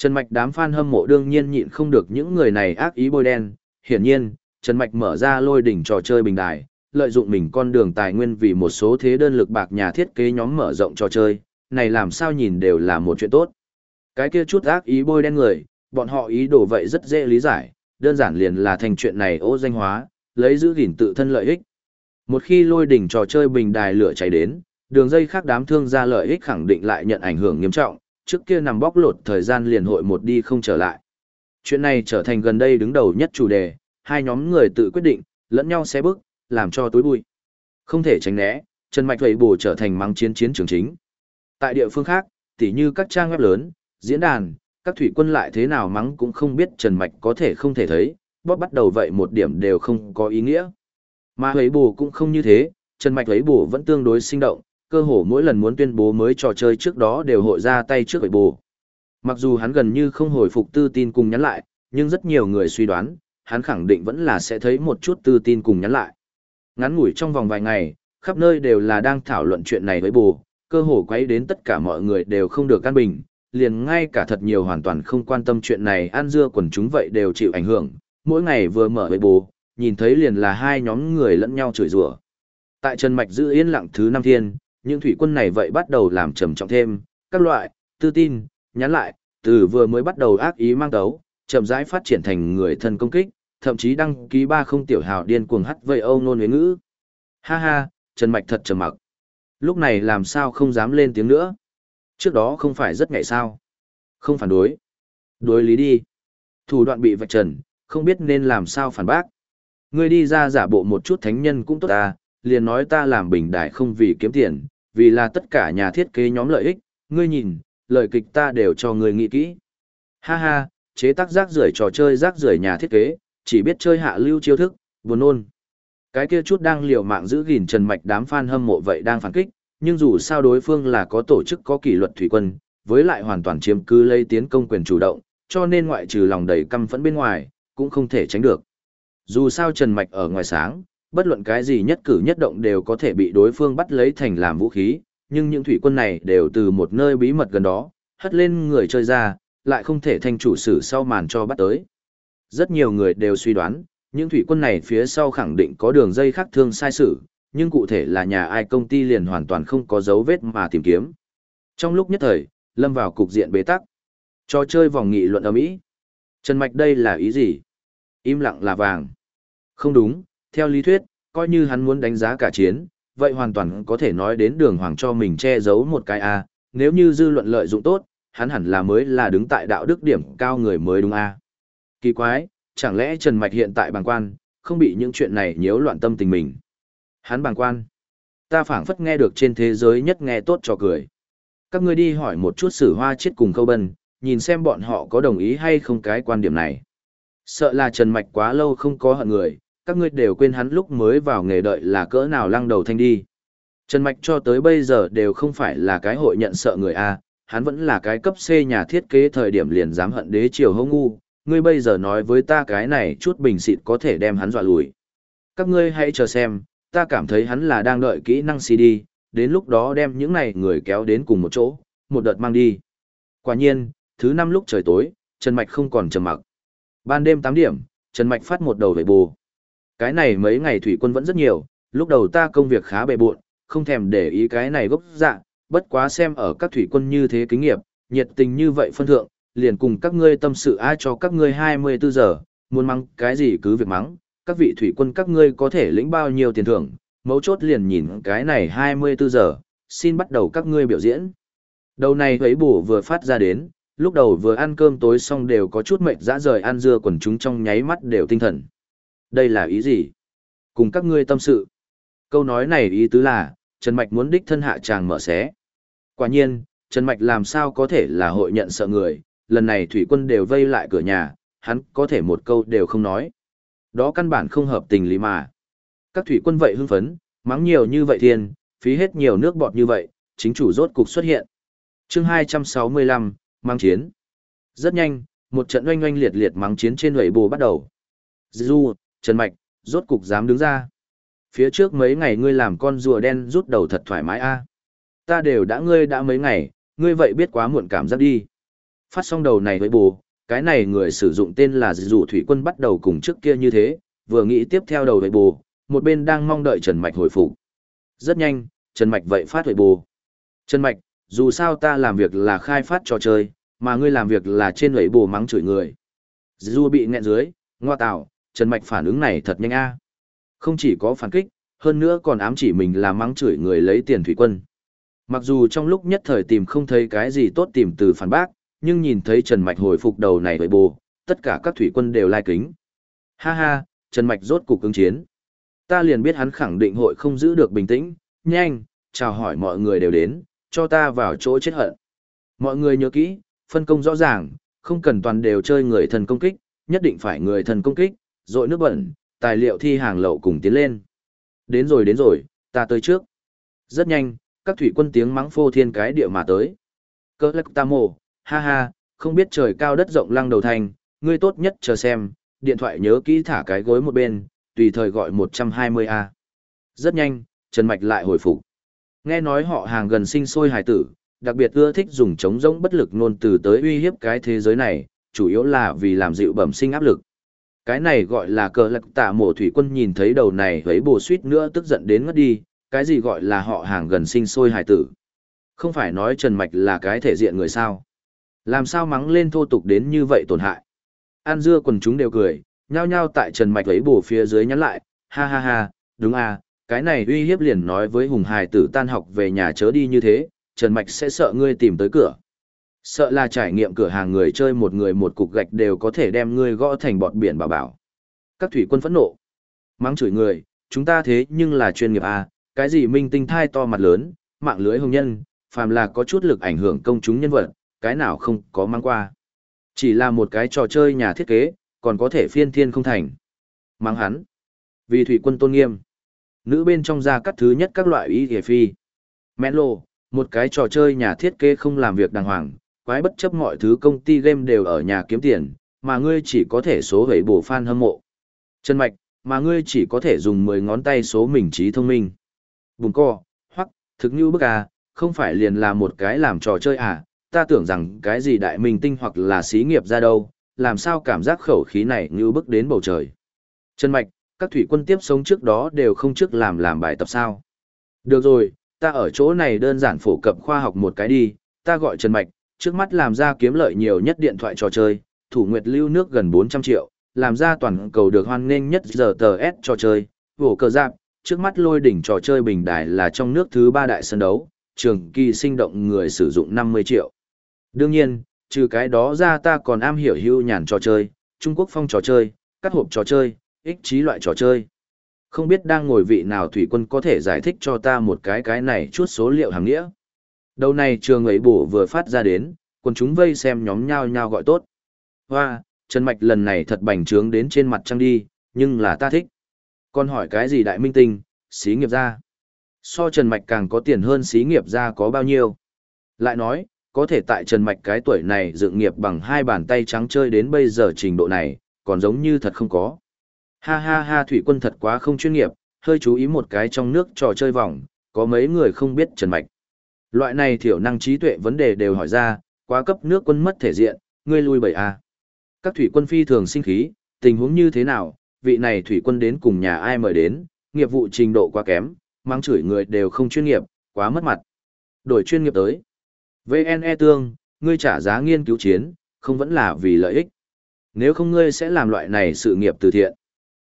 Trần Mạch đám fan hâm mộ đương nhiên nhịn không được những người này ác ý bôi đen, hiển nhiên, Trần Mạch mở ra lôi đỉnh trò chơi bình đài, lợi dụng mình con đường tài nguyên vì một số thế đơn lực bạc nhà thiết kế nhóm mở rộng trò chơi, này làm sao nhìn đều là một chuyện tốt. Cái kia chút ác ý bôi đen người, bọn họ ý đồ vậy rất dễ lý giải, đơn giản liền là thành chuyện này ô danh hóa, lấy giữ gìn tự thân lợi ích. Một khi lôi đỉnh trò chơi bình đài lửa cháy đến, đường dây khác đám thương gia lợi ích khẳng định lại nhận ảnh hưởng nghiêm trọng, trước kia nằm bóc lột thời gian liền hội một đi không trở lại. Chuyện này trở thành gần đây đứng đầu nhất chủ đề, hai nhóm người tự quyết định, lẫn nhau xé bước, làm cho tối bụi. Không thể tránh né, Trần Mạch Thầy Bồ trở thành mắng chiến chiến trường chính. Tại địa phương khác, tỉ như các trang web lớn, diễn đàn, các thủy quân lại thế nào mắng cũng không biết Trần Mạch có thể không thể thấy, bóp bắt đầu vậy một điểm đều không có ý nghĩa. Mà Thầy Bồ cũng không như thế, Trần Mạch Thầy Bồ vẫn tương đối sinh động, cơ hồ mỗi lần muốn tuyên bố mới trò chơi trước đó đều hội ra tay trước Thầy bù Mặc dù hắn gần như không hồi phục tư tin cùng nhắn lại, nhưng rất nhiều người suy đoán, hắn khẳng định vẫn là sẽ thấy một chút tư tin cùng nhắn lại. Ngắn ngủi trong vòng vài ngày, khắp nơi đều là đang thảo luận chuyện này với bù, cơ hồ quấy đến tất cả mọi người đều không được căn bình, liền ngay cả thật nhiều hoàn toàn không quan tâm chuyện này ăn dưa quần chúng vậy đều chịu ảnh hưởng, mỗi ngày vừa mở với bù, nhìn thấy liền là hai nhóm người lẫn nhau chửi rủa. Tại Trần Mạch giữ yên lặng thứ năm thiên, những thủy quân này vậy bắt đầu làm trầm trọng thêm, các loại, tư tin, nhắn lại, từ vừa mới bắt đầu ác ý mang tấu, chậm rãi phát triển thành người thân công kích, thậm chí đăng ký ba không tiểu hào điên cuồng hắt vây âu nôn huế ngữ. Ha ha, Trần Mạch thật trầm mặc. Lúc này làm sao không dám lên tiếng nữa. Trước đó không phải rất ngại sao. Không phản đối. Đối lý đi. Thủ đoạn bị vạch trần, không biết nên làm sao phản bác. Ngươi đi ra giả bộ một chút thánh nhân cũng tốt ta, liền nói ta làm bình đại không vì kiếm tiền, vì là tất cả nhà thiết kế nhóm lợi ích, ngươi nhìn, lợi kịch ta đều cho ngươi nghĩ kỹ. Ha ha, chế tác rác rưởi trò chơi rác rưởi nhà thiết kế, chỉ biết chơi hạ lưu chiêu thức, buồn nôn. Cái kia chút đang liều mạng giữ gìn Trần Mạch đám fan hâm mộ vậy đang phản kích, nhưng dù sao đối phương là có tổ chức có kỷ luật thủy quân, với lại hoàn toàn chiếm cứ lấy tiến công quyền chủ động, cho nên ngoại trừ lòng đầy căm phẫn bên ngoài, cũng không thể tránh được. Dù sao Trần Mạch ở ngoài sáng, bất luận cái gì nhất cử nhất động đều có thể bị đối phương bắt lấy thành làm vũ khí, nhưng những thủy quân này đều từ một nơi bí mật gần đó, hất lên người chơi ra, lại không thể thành chủ sử sau màn cho bắt tới. Rất nhiều người đều suy đoán, những thủy quân này phía sau khẳng định có đường dây khác thương sai sự, nhưng cụ thể là nhà ai công ty liền hoàn toàn không có dấu vết mà tìm kiếm. Trong lúc nhất thời, lâm vào cục diện bế tắc. Cho chơi vòng nghị luận ở Mỹ. Trần Mạch đây là ý gì? Im lặng là vàng. Không đúng, theo lý thuyết, coi như hắn muốn đánh giá cả chiến, vậy hoàn toàn có thể nói đến đường hoàng cho mình che giấu một cái A, nếu như dư luận lợi dụng tốt, hắn hẳn là mới là đứng tại đạo đức điểm cao người mới đúng A. Kỳ quái, chẳng lẽ Trần Mạch hiện tại bàng quan, không bị những chuyện này nhiễu loạn tâm tình mình. Hắn bàng quan. Ta phảng phất nghe được trên thế giới nhất nghe tốt cho cười. Các ngươi đi hỏi một chút sử hoa chết cùng khâu bân, nhìn xem bọn họ có đồng ý hay không cái quan điểm này. Sợ là Trần Mạch quá lâu không có hận người, các ngươi đều quên hắn lúc mới vào nghề đợi là cỡ nào lăng đầu thanh đi. Trần Mạch cho tới bây giờ đều không phải là cái hội nhận sợ người A, hắn vẫn là cái cấp C nhà thiết kế thời điểm liền dám hận đế triều hông ngu, ngươi bây giờ nói với ta cái này chút bình xịt có thể đem hắn dọa lùi. Các ngươi hãy chờ xem, ta cảm thấy hắn là đang đợi kỹ năng CD, đến lúc đó đem những này người kéo đến cùng một chỗ, một đợt mang đi. Quả nhiên, thứ năm lúc trời tối, Trần Mạch không còn trầm mặc. Ban đêm 8 điểm, Trần Mạch phát một đầu về bù. Cái này mấy ngày thủy quân vẫn rất nhiều, lúc đầu ta công việc khá bề bộn, không thèm để ý cái này gốc dạ, bất quá xem ở các thủy quân như thế kính nghiệp, nhiệt tình như vậy phân thượng, liền cùng các ngươi tâm sự ai cho các ngươi 24 giờ, muốn mắng cái gì cứ việc mắng, các vị thủy quân các ngươi có thể lĩnh bao nhiêu tiền thưởng, mấu chốt liền nhìn cái này 24 giờ, xin bắt đầu các ngươi biểu diễn. Đầu này thấy bổ vừa phát ra đến, lúc đầu vừa ăn cơm tối xong đều có chút mệt dã rời ăn dưa quần chúng trong nháy mắt đều tinh thần. Đây là ý gì? Cùng các ngươi tâm sự. Câu nói này ý tứ là, Trần Mạch muốn đích thân hạ chàng mở xé. Quả nhiên, Trần Mạch làm sao có thể là hội nhận sợ người, lần này thủy quân đều vây lại cửa nhà, hắn có thể một câu đều không nói. Đó căn bản không hợp tình lý mà. Các thủy quân vậy hưng phấn, mắng nhiều như vậy thiên, phí hết nhiều nước bọt như vậy, chính chủ rốt cục xuất hiện. chương 265, mang chiến. Rất nhanh, một trận oanh oanh liệt liệt mắng chiến trên lưỡi bồ bắt đầu. Du, Trần Mạch, rốt cục dám đứng ra. Phía trước mấy ngày ngươi làm con rùa đen rút đầu thật thoải mái a Ta đều đã ngươi đã mấy ngày, ngươi vậy biết quá muộn cảm giác đi. Phát xong đầu này với bù. cái này người sử dụng tên là dù thủy quân bắt đầu cùng trước kia như thế, vừa nghĩ tiếp theo đầu với bù. một bên đang mong đợi Trần Mạch hồi phục. Rất nhanh, Trần Mạch vậy phát hồi bù. Trần Mạch, dù sao ta làm việc là khai phát trò chơi, mà ngươi làm việc là trên lưỡi bồ mắng chửi người. Dù bị nghẹn dưới, ngoa tạo, Trần Mạch phản ứng này thật nhanh a Không chỉ có phản kích, hơn nữa còn ám chỉ mình là mắng chửi người lấy tiền thủy quân. Mặc dù trong lúc nhất thời tìm không thấy cái gì tốt tìm từ phản bác, nhưng nhìn thấy Trần Mạch hồi phục đầu này với bồ, tất cả các thủy quân đều lai kính. Ha ha, Trần Mạch rốt cục ứng chiến. Ta liền biết hắn khẳng định hội không giữ được bình tĩnh, nhanh, chào hỏi mọi người đều đến, cho ta vào chỗ chết hận. Mọi người nhớ kỹ, phân công rõ ràng, không cần toàn đều chơi người thần công kích, nhất định phải người thần công kích, dội nước bẩn, tài liệu thi hàng lậu cùng tiến lên. Đến rồi đến rồi, ta tới trước. Rất nhanh, các thủy quân tiếng mắng phô thiên cái địa mà tới. Cơ lắc ta mồ, ha ha, không biết trời cao đất rộng lăng đầu thành, ngươi tốt nhất chờ xem, điện thoại nhớ kỹ thả cái gối một bên, tùy thời gọi 120A. Rất nhanh, Trần Mạch lại hồi phục. Nghe nói họ hàng gần sinh sôi hài tử, đặc biệt ưa thích dùng chống rỗng bất lực nôn từ tới uy hiếp cái thế giới này, chủ yếu là vì làm dịu bẩm sinh áp lực. Cái này gọi là cờ lạc tạ mộ thủy quân nhìn thấy đầu này thấy bồ suýt nữa tức giận đến ngất đi, cái gì gọi là họ hàng gần sinh sôi hài tử. Không phải nói Trần Mạch là cái thể diện người sao. Làm sao mắng lên thô tục đến như vậy tổn hại. An dưa quần chúng đều cười, nhao nhao tại Trần Mạch ấy bổ phía dưới nhắn lại, ha ha ha, đúng à, cái này uy hiếp liền nói với Hùng Hải tử tan học về nhà chớ đi như thế, Trần Mạch sẽ sợ ngươi tìm tới cửa. Sợ là trải nghiệm cửa hàng người chơi một người một cục gạch đều có thể đem ngươi gõ thành bọt biển bảo bảo. Các thủy quân phẫn nộ. Mắng chửi người, chúng ta thế nhưng là chuyên nghiệp à, cái gì minh tinh thai to mặt lớn, mạng lưới hồng nhân, phàm là có chút lực ảnh hưởng công chúng nhân vật, cái nào không có mang qua. Chỉ là một cái trò chơi nhà thiết kế, còn có thể phiên thiên không thành. Mang hắn. Vì thủy quân tôn nghiêm. Nữ bên trong ra cắt thứ nhất các loại ý hề phi. lô, một cái trò chơi nhà thiết kế không làm việc đàng hoàng, quái bất chấp mọi thứ công ty game đều ở nhà kiếm tiền, mà ngươi chỉ có thể số hẩy bổ fan hâm mộ. Trần mạch, mà ngươi chỉ có thể dùng 10 ngón tay số mình trí thông minh. Bùng co, hoặc, thực như bức à, không phải liền là một cái làm trò chơi à, ta tưởng rằng cái gì đại minh tinh hoặc là xí nghiệp ra đâu, làm sao cảm giác khẩu khí này như bước đến bầu trời. Trần mạch, các thủy quân tiếp sống trước đó đều không trước làm làm bài tập sao. Được rồi, ta ở chỗ này đơn giản phổ cập khoa học một cái đi, ta gọi Trần Mạch, trước mắt làm ra kiếm lợi nhiều nhất điện thoại trò chơi, thủ nguyệt lưu nước gần 400 triệu, làm ra toàn cầu được hoan nghênh nhất giờ tờ S trò chơi, vổ cờ giáp, trước mắt lôi đỉnh trò chơi bình đài là trong nước thứ ba đại sân đấu, trường kỳ sinh động người sử dụng 50 triệu. Đương nhiên, trừ cái đó ra ta còn am hiểu hưu nhàn trò chơi, Trung Quốc phong trò chơi, cắt hộp trò chơi, ích trí loại trò chơi. Không biết đang ngồi vị nào thủy quân có thể giải thích cho ta một cái cái này chút số liệu hàng nghĩa. Đầu này trường ấy bổ vừa phát ra đến, quần chúng vây xem nhóm nhau nhau gọi tốt. Hoa, Trần Mạch lần này thật bành trướng đến trên mặt trăng đi, nhưng là ta thích. Còn hỏi cái gì đại minh tinh, xí nghiệp gia? So Trần Mạch càng có tiền hơn xí nghiệp gia có bao nhiêu? Lại nói, có thể tại Trần Mạch cái tuổi này dựng nghiệp bằng hai bàn tay trắng chơi đến bây giờ trình độ này, còn giống như thật không có. Ha ha ha thủy quân thật quá không chuyên nghiệp, hơi chú ý một cái trong nước trò chơi vòng, có mấy người không biết Trần Mạch. Loại này thiểu năng trí tuệ vấn đề đều hỏi ra, quá cấp nước quân mất thể diện, ngươi lui bảy à. Các thủy quân phi thường sinh khí, tình huống như thế nào, vị này thủy quân đến cùng nhà ai mời đến, nghiệp vụ trình độ quá kém, mang chửi người đều không chuyên nghiệp, quá mất mặt. Đổi chuyên nghiệp tới. VNE tương, ngươi trả giá nghiên cứu chiến, không vẫn là vì lợi ích. Nếu không ngươi sẽ làm loại này sự nghiệp từ thiện.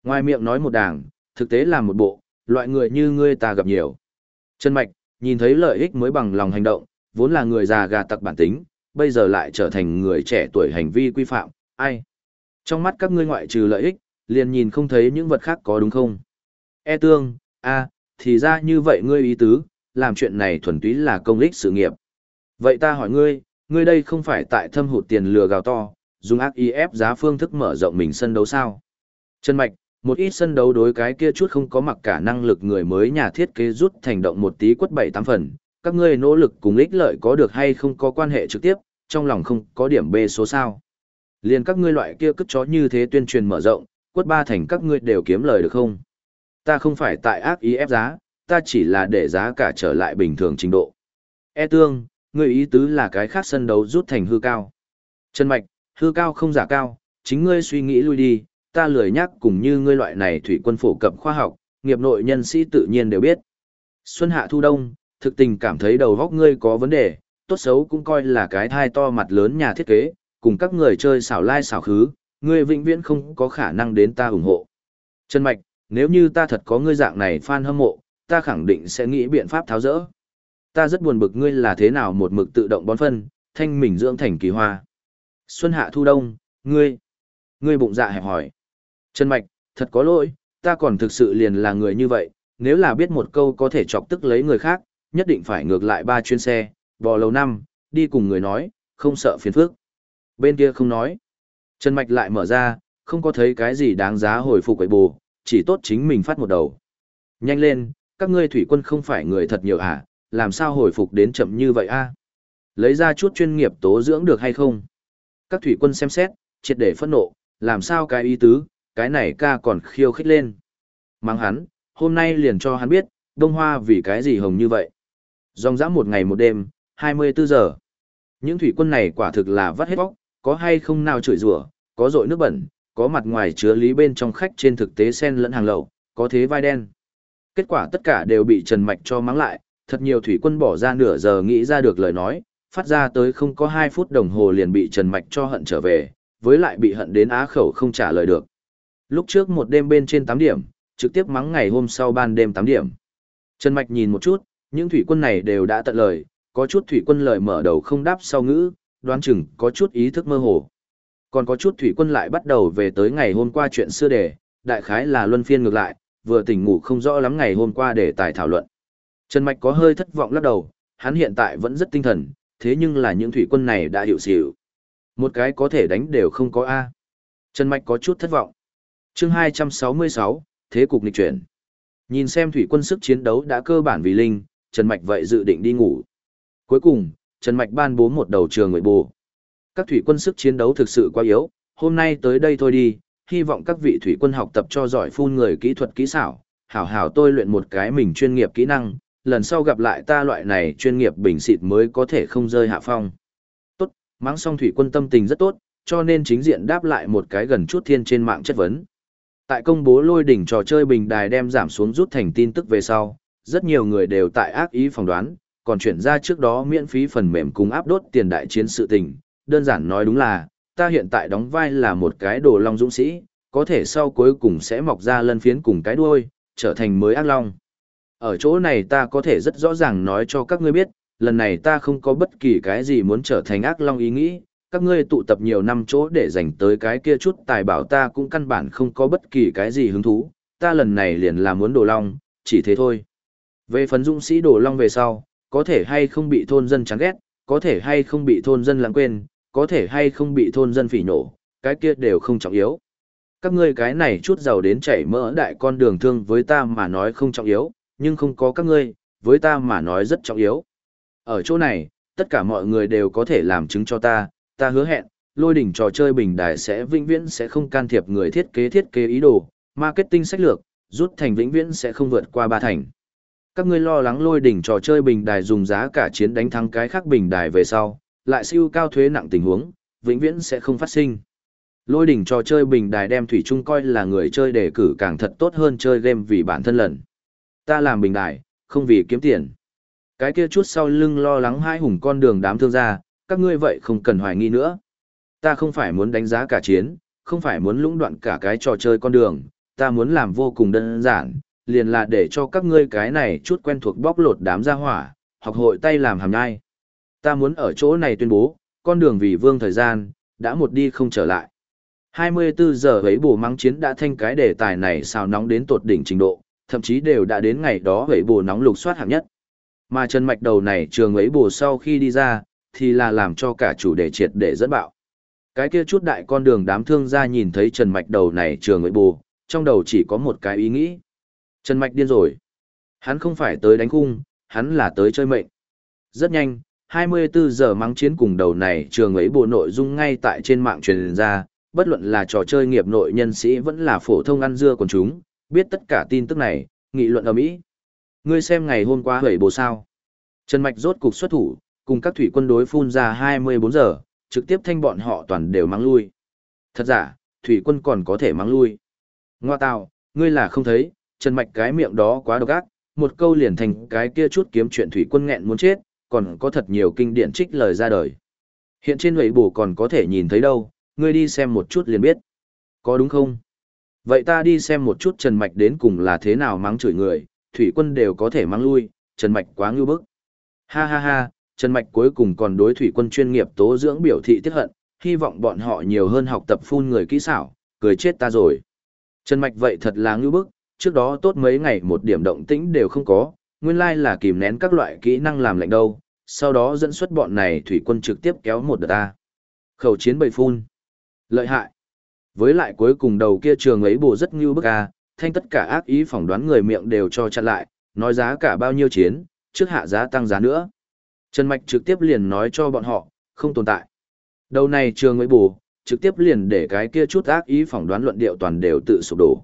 Ngoài miệng nói một đảng, thực tế là một bộ, loại người như ngươi ta gặp nhiều. Trần Mạch, nhìn thấy lợi ích mới bằng lòng hành động, vốn là người già gà tặc bản tính, bây giờ lại trở thành người trẻ tuổi hành vi quy phạm, ai? Trong mắt các ngươi ngoại trừ lợi ích, liền nhìn không thấy những vật khác có đúng không? E tương, a, thì ra như vậy ngươi ý tứ, làm chuyện này thuần túy là công ích sự nghiệp. Vậy ta hỏi ngươi, ngươi đây không phải tại thâm hụt tiền lừa gào to, dùng ác ý ép giá phương thức mở rộng mình sân đấu sao? Trần Mạch, một ít sân đấu đối cái kia chút không có mặc cả năng lực người mới nhà thiết kế rút thành động một tí quất bảy tám phần, các ngươi nỗ lực cùng ích lợi có được hay không có quan hệ trực tiếp, trong lòng không có điểm B số sao. Liền các ngươi loại kia cất chó như thế tuyên truyền mở rộng, quất ba thành các ngươi đều kiếm lời được không? Ta không phải tại ác ý ép giá, ta chỉ là để giá cả trở lại bình thường trình độ. E tương, ngươi ý tứ là cái khác sân đấu rút thành hư cao. chân Mạch, hư cao không giả cao, chính ngươi suy nghĩ lui đi, ta lười nhắc cùng như ngươi loại này thủy quân phổ cập khoa học, nghiệp nội nhân sĩ tự nhiên đều biết. Xuân hạ thu đông, thực tình cảm thấy đầu góc ngươi có vấn đề, tốt xấu cũng coi là cái thai to mặt lớn nhà thiết kế, cùng các người chơi xảo lai xảo khứ, ngươi vĩnh viễn không có khả năng đến ta ủng hộ. Trần Mạch, nếu như ta thật có ngươi dạng này fan hâm mộ, ta khẳng định sẽ nghĩ biện pháp tháo rỡ. Ta rất buồn bực ngươi là thế nào một mực tự động bón phân, thanh mình dưỡng thành kỳ hoa. Xuân hạ thu đông, ngươi, ngươi bụng dạ hẹp hỏi. Trần Mạch, thật có lỗi, ta còn thực sự liền là người như vậy, nếu là biết một câu có thể chọc tức lấy người khác, nhất định phải ngược lại ba chuyên xe, bò lầu năm, đi cùng người nói, không sợ phiền phức. Bên kia không nói. Trần Mạch lại mở ra, không có thấy cái gì đáng giá hồi phục quậy bù, chỉ tốt chính mình phát một đầu. Nhanh lên, các ngươi thủy quân không phải người thật nhiều à, làm sao hồi phục đến chậm như vậy a Lấy ra chút chuyên nghiệp tố dưỡng được hay không? Các thủy quân xem xét, triệt để phẫn nộ, làm sao cái ý tứ, cái này ca còn khiêu khích lên. Mang hắn, hôm nay liền cho hắn biết, đông hoa vì cái gì hồng như vậy. Dòng dã một ngày một đêm, 24 giờ. Những thủy quân này quả thực là vắt hết bóc, có hay không nào chửi rủa, có dội nước bẩn, có mặt ngoài chứa lý bên trong khách trên thực tế sen lẫn hàng lậu, có thế vai đen. Kết quả tất cả đều bị Trần Mạch cho mắng lại, thật nhiều thủy quân bỏ ra nửa giờ nghĩ ra được lời nói, phát ra tới không có 2 phút đồng hồ liền bị Trần Mạch cho hận trở về, với lại bị hận đến á khẩu không trả lời được. Lúc trước một đêm bên trên 8 điểm, trực tiếp mắng ngày hôm sau ban đêm 8 điểm. Trần Mạch nhìn một chút, những thủy quân này đều đã tận lời, có chút thủy quân lời mở đầu không đáp sau ngữ, đoán chừng có chút ý thức mơ hồ. Còn có chút thủy quân lại bắt đầu về tới ngày hôm qua chuyện xưa đề, đại khái là luân phiên ngược lại, vừa tỉnh ngủ không rõ lắm ngày hôm qua để tài thảo luận. Trần Mạch có hơi thất vọng lắc đầu, hắn hiện tại vẫn rất tinh thần, thế nhưng là những thủy quân này đã hiểu xỉu. Một cái có thể đánh đều không có A. Trần Mạch có chút thất vọng chương 266, Thế cục nghịch chuyển. Nhìn xem thủy quân sức chiến đấu đã cơ bản vì linh, Trần Mạch vậy dự định đi ngủ. Cuối cùng, Trần Mạch ban bố một đầu trường người bù. Các thủy quân sức chiến đấu thực sự quá yếu, hôm nay tới đây thôi đi, hy vọng các vị thủy quân học tập cho giỏi phun người kỹ thuật kỹ xảo, hảo hảo tôi luyện một cái mình chuyên nghiệp kỹ năng, lần sau gặp lại ta loại này chuyên nghiệp bình xịt mới có thể không rơi hạ phong. Tốt, mắng xong thủy quân tâm tình rất tốt, cho nên chính diện đáp lại một cái gần chút thiên trên mạng chất vấn. Tại công bố lôi đỉnh trò chơi bình đài đem giảm xuống rút thành tin tức về sau, rất nhiều người đều tại ác ý phỏng đoán, còn chuyển ra trước đó miễn phí phần mềm cùng áp đốt tiền đại chiến sự tình, đơn giản nói đúng là, ta hiện tại đóng vai là một cái đồ long dũng sĩ, có thể sau cuối cùng sẽ mọc ra lân phiến cùng cái đuôi, trở thành mới ác long. Ở chỗ này ta có thể rất rõ ràng nói cho các ngươi biết, lần này ta không có bất kỳ cái gì muốn trở thành ác long ý nghĩ, các ngươi tụ tập nhiều năm chỗ để dành tới cái kia chút tài bảo ta cũng căn bản không có bất kỳ cái gì hứng thú, ta lần này liền là muốn đồ long, chỉ thế thôi. Về phấn dũng sĩ đồ long về sau, có thể hay không bị thôn dân chán ghét, có thể hay không bị thôn dân lãng quên, có thể hay không bị thôn dân phỉ nổ, cái kia đều không trọng yếu. Các ngươi cái này chút giàu đến chảy mỡ đại con đường thương với ta mà nói không trọng yếu, nhưng không có các ngươi, với ta mà nói rất trọng yếu. Ở chỗ này, tất cả mọi người đều có thể làm chứng cho ta, ta hứa hẹn, lôi đỉnh trò chơi bình đài sẽ vĩnh viễn sẽ không can thiệp người thiết kế thiết kế ý đồ, marketing sách lược, rút thành vĩnh viễn sẽ không vượt qua ba thành. Các ngươi lo lắng lôi đỉnh trò chơi bình đài dùng giá cả chiến đánh thắng cái khác bình đài về sau, lại siêu cao thuế nặng tình huống, vĩnh viễn sẽ không phát sinh. Lôi đỉnh trò chơi bình đài đem Thủy chung coi là người chơi đề cử càng thật tốt hơn chơi game vì bản thân lần. Ta làm bình đài, không vì kiếm tiền. Cái kia chút sau lưng lo lắng hai hùng con đường đám thương gia, các ngươi vậy không cần hoài nghi nữa. Ta không phải muốn đánh giá cả chiến, không phải muốn lũng đoạn cả cái trò chơi con đường, ta muốn làm vô cùng đơn giản, liền là để cho các ngươi cái này chút quen thuộc bóc lột đám gia hỏa, học hội tay làm hàm nhai. Ta muốn ở chỗ này tuyên bố, con đường vì vương thời gian, đã một đi không trở lại. 24 giờ ấy bù mắng chiến đã thanh cái đề tài này xào nóng đến tột đỉnh trình độ, thậm chí đều đã đến ngày đó ấy bù nóng lục soát hạng nhất. Mà Trần Mạch đầu này trường ấy bù sau khi đi ra, thì là làm cho cả chủ đề triệt để dẫn bạo. Cái kia chút đại con đường đám thương gia nhìn thấy Trần Mạch đầu này trường ngợi bù, trong đầu chỉ có một cái ý nghĩ. Trần Mạch điên rồi. Hắn không phải tới đánh khung, hắn là tới chơi mệnh. Rất nhanh, 24 giờ mắng chiến cùng đầu này trường ấy bộ nội dung ngay tại trên mạng truyền ra, bất luận là trò chơi nghiệp nội nhân sĩ vẫn là phổ thông ăn dưa của chúng, biết tất cả tin tức này, nghị luận ở Mỹ. Ngươi xem ngày hôm qua hủy bộ sao. Trần Mạch rốt cục xuất thủ, cùng các thủy quân đối phun ra 24 giờ, trực tiếp thanh bọn họ toàn đều mang lui. Thật giả, thủy quân còn có thể mang lui. Ngoa tào, ngươi là không thấy, Trần Mạch cái miệng đó quá độc ác, một câu liền thành cái kia chút kiếm chuyện thủy quân nghẹn muốn chết, còn có thật nhiều kinh điển trích lời ra đời. Hiện trên hủy bổ còn có thể nhìn thấy đâu, ngươi đi xem một chút liền biết. Có đúng không? Vậy ta đi xem một chút Trần Mạch đến cùng là thế nào mắng chửi người, thủy quân đều có thể mắng lui, Trần Mạch quá ngưu bức. Ha ha ha, Trần Mạch cuối cùng còn đối thủy quân chuyên nghiệp tố dưỡng biểu thị tiết hận, hy vọng bọn họ nhiều hơn học tập phun người kỹ xảo, cười chết ta rồi. Trần Mạch vậy thật là ngưu bức, trước đó tốt mấy ngày một điểm động tĩnh đều không có, nguyên lai là kìm nén các loại kỹ năng làm lạnh đâu, sau đó dẫn xuất bọn này thủy quân trực tiếp kéo một đợt ta. Khẩu chiến bầy phun. Lợi hại. Với lại cuối cùng đầu kia trường ấy bù rất ngưu bức à, thanh tất cả ác ý phỏng đoán người miệng đều cho chặn lại, nói giá cả bao nhiêu chiến, trước hạ giá tăng giá nữa. Trần Mạch trực tiếp liền nói cho bọn họ, không tồn tại. Đầu này trường ấy bù, trực tiếp liền để cái kia chút ác ý phỏng đoán luận điệu toàn đều tự sụp đổ.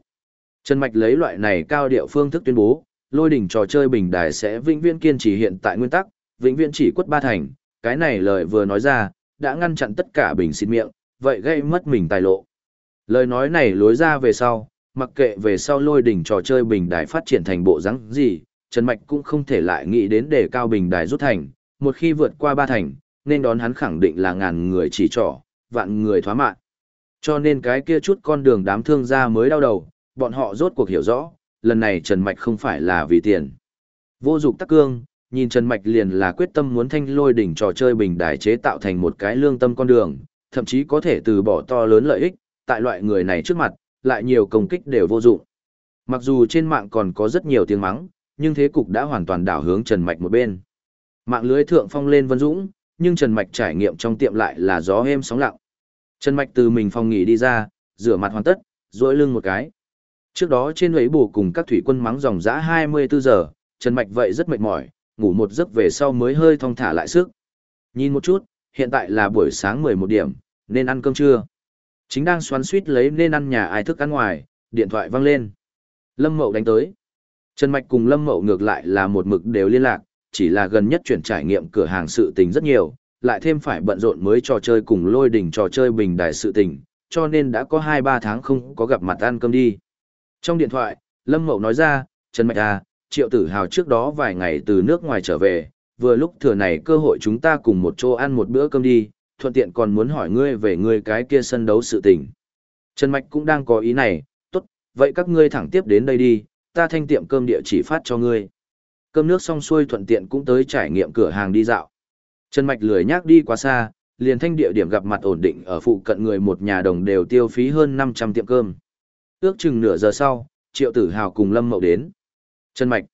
Trần Mạch lấy loại này cao điệu phương thức tuyên bố, lôi đỉnh trò chơi bình đài sẽ vĩnh viễn kiên trì hiện tại nguyên tắc, vĩnh viễn chỉ quất ba thành, cái này lời vừa nói ra, đã ngăn chặn tất cả bình xịt miệng, vậy gây mất mình tài lộ. Lời nói này lối ra về sau, mặc kệ về sau lôi đỉnh trò chơi bình đài phát triển thành bộ rắn gì, Trần Mạch cũng không thể lại nghĩ đến để cao bình đài rút thành, một khi vượt qua ba thành, nên đón hắn khẳng định là ngàn người chỉ trỏ, vạn người thoá mạng. Cho nên cái kia chút con đường đám thương gia mới đau đầu, bọn họ rốt cuộc hiểu rõ, lần này Trần Mạch không phải là vì tiền. Vô dục tắc cương, nhìn Trần Mạch liền là quyết tâm muốn thanh lôi đỉnh trò chơi bình đài chế tạo thành một cái lương tâm con đường, thậm chí có thể từ bỏ to lớn lợi ích, tại loại người này trước mặt, lại nhiều công kích đều vô dụng. Mặc dù trên mạng còn có rất nhiều tiếng mắng, nhưng thế cục đã hoàn toàn đảo hướng Trần Mạch một bên. Mạng lưới thượng phong lên vân dũng, nhưng Trần Mạch trải nghiệm trong tiệm lại là gió êm sóng lặng. Trần Mạch từ mình phòng nghỉ đi ra, rửa mặt hoàn tất, duỗi lưng một cái. Trước đó trên ấy bù cùng các thủy quân mắng dòng dã 24 giờ, Trần Mạch vậy rất mệt mỏi, ngủ một giấc về sau mới hơi thong thả lại sức. Nhìn một chút, hiện tại là buổi sáng 11 điểm, nên ăn cơm trưa. Chính đang xoắn suýt lấy nên ăn nhà ai thức ăn ngoài, điện thoại vang lên. Lâm Mậu đánh tới. Trần Mạch cùng Lâm Mậu ngược lại là một mực đều liên lạc, chỉ là gần nhất chuyển trải nghiệm cửa hàng sự tình rất nhiều, lại thêm phải bận rộn mới trò chơi cùng lôi đỉnh trò chơi bình đài sự tình, cho nên đã có 2-3 tháng không có gặp mặt ăn cơm đi. Trong điện thoại, Lâm Mậu nói ra, Trần Mạch à, triệu tử hào trước đó vài ngày từ nước ngoài trở về, vừa lúc thừa này cơ hội chúng ta cùng một chỗ ăn một bữa cơm đi, thuận tiện còn muốn hỏi ngươi về ngươi cái kia sân đấu sự tình. Trần Mạch cũng đang có ý này, tốt, vậy các ngươi thẳng tiếp đến đây đi, ta thanh tiệm cơm địa chỉ phát cho ngươi. Cơm nước xong xuôi thuận tiện cũng tới trải nghiệm cửa hàng đi dạo. Trần Mạch lười nhác đi quá xa, liền thanh địa điểm gặp mặt ổn định ở phụ cận người một nhà đồng đều tiêu phí hơn 500 tiệm cơm. Ước chừng nửa giờ sau, Triệu Tử Hào cùng Lâm Mậu đến. Trần Mạch.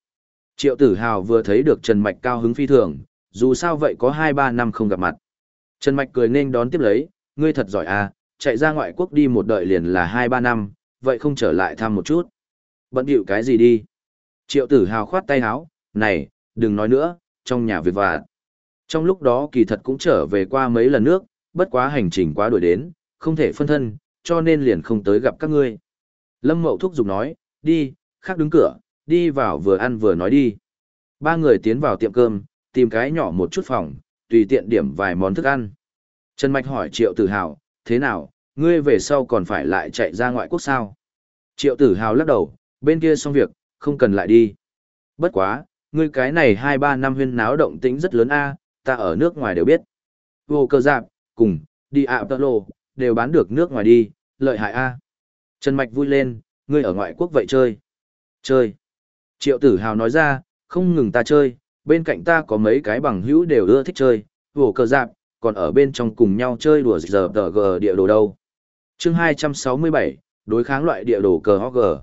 Triệu Tử Hào vừa thấy được Trần Mạch cao hứng phi thường, dù sao vậy có 2-3 năm không gặp mặt. Trần Mạch cười nên đón tiếp lấy, ngươi thật giỏi à, chạy ra ngoại quốc đi một đợi liền là 2-3 năm, vậy không trở lại thăm một chút. Bận điệu cái gì đi? Triệu Tử Hào khoát tay áo, này, đừng nói nữa, trong nhà việc vặt. Trong lúc đó kỳ thật cũng trở về qua mấy lần nước, bất quá hành trình quá đuổi đến, không thể phân thân, cho nên liền không tới gặp các ngươi. Lâm Mậu thúc giục nói, đi, khác đứng cửa, đi vào vừa ăn vừa nói đi. Ba người tiến vào tiệm cơm, tìm cái nhỏ một chút phòng, tùy tiện điểm vài món thức ăn. Trần Mạch hỏi Triệu Tử Hào, thế nào, ngươi về sau còn phải lại chạy ra ngoại quốc sao. Triệu tử hào lắc đầu, bên kia xong việc, không cần lại đi. Bất quá, ngươi cái này hai ba năm huyên náo động tĩnh rất lớn a, ta ở nước ngoài đều biết. Vô cơ dạp cùng, đi ạ tơ lô, đều bán được nước ngoài đi, lợi hại a. Trần Mạch vui lên, ngươi ở ngoại quốc vậy chơi. Chơi. Triệu tử hào nói ra, không ngừng ta chơi, bên cạnh ta có mấy cái bằng hữu đều ưa thích chơi, vô cơ dạp còn ở bên trong cùng nhau chơi đùa giờ tờ g địa đồ đâu. chương 267, đối kháng loại địa đồ cờ gờ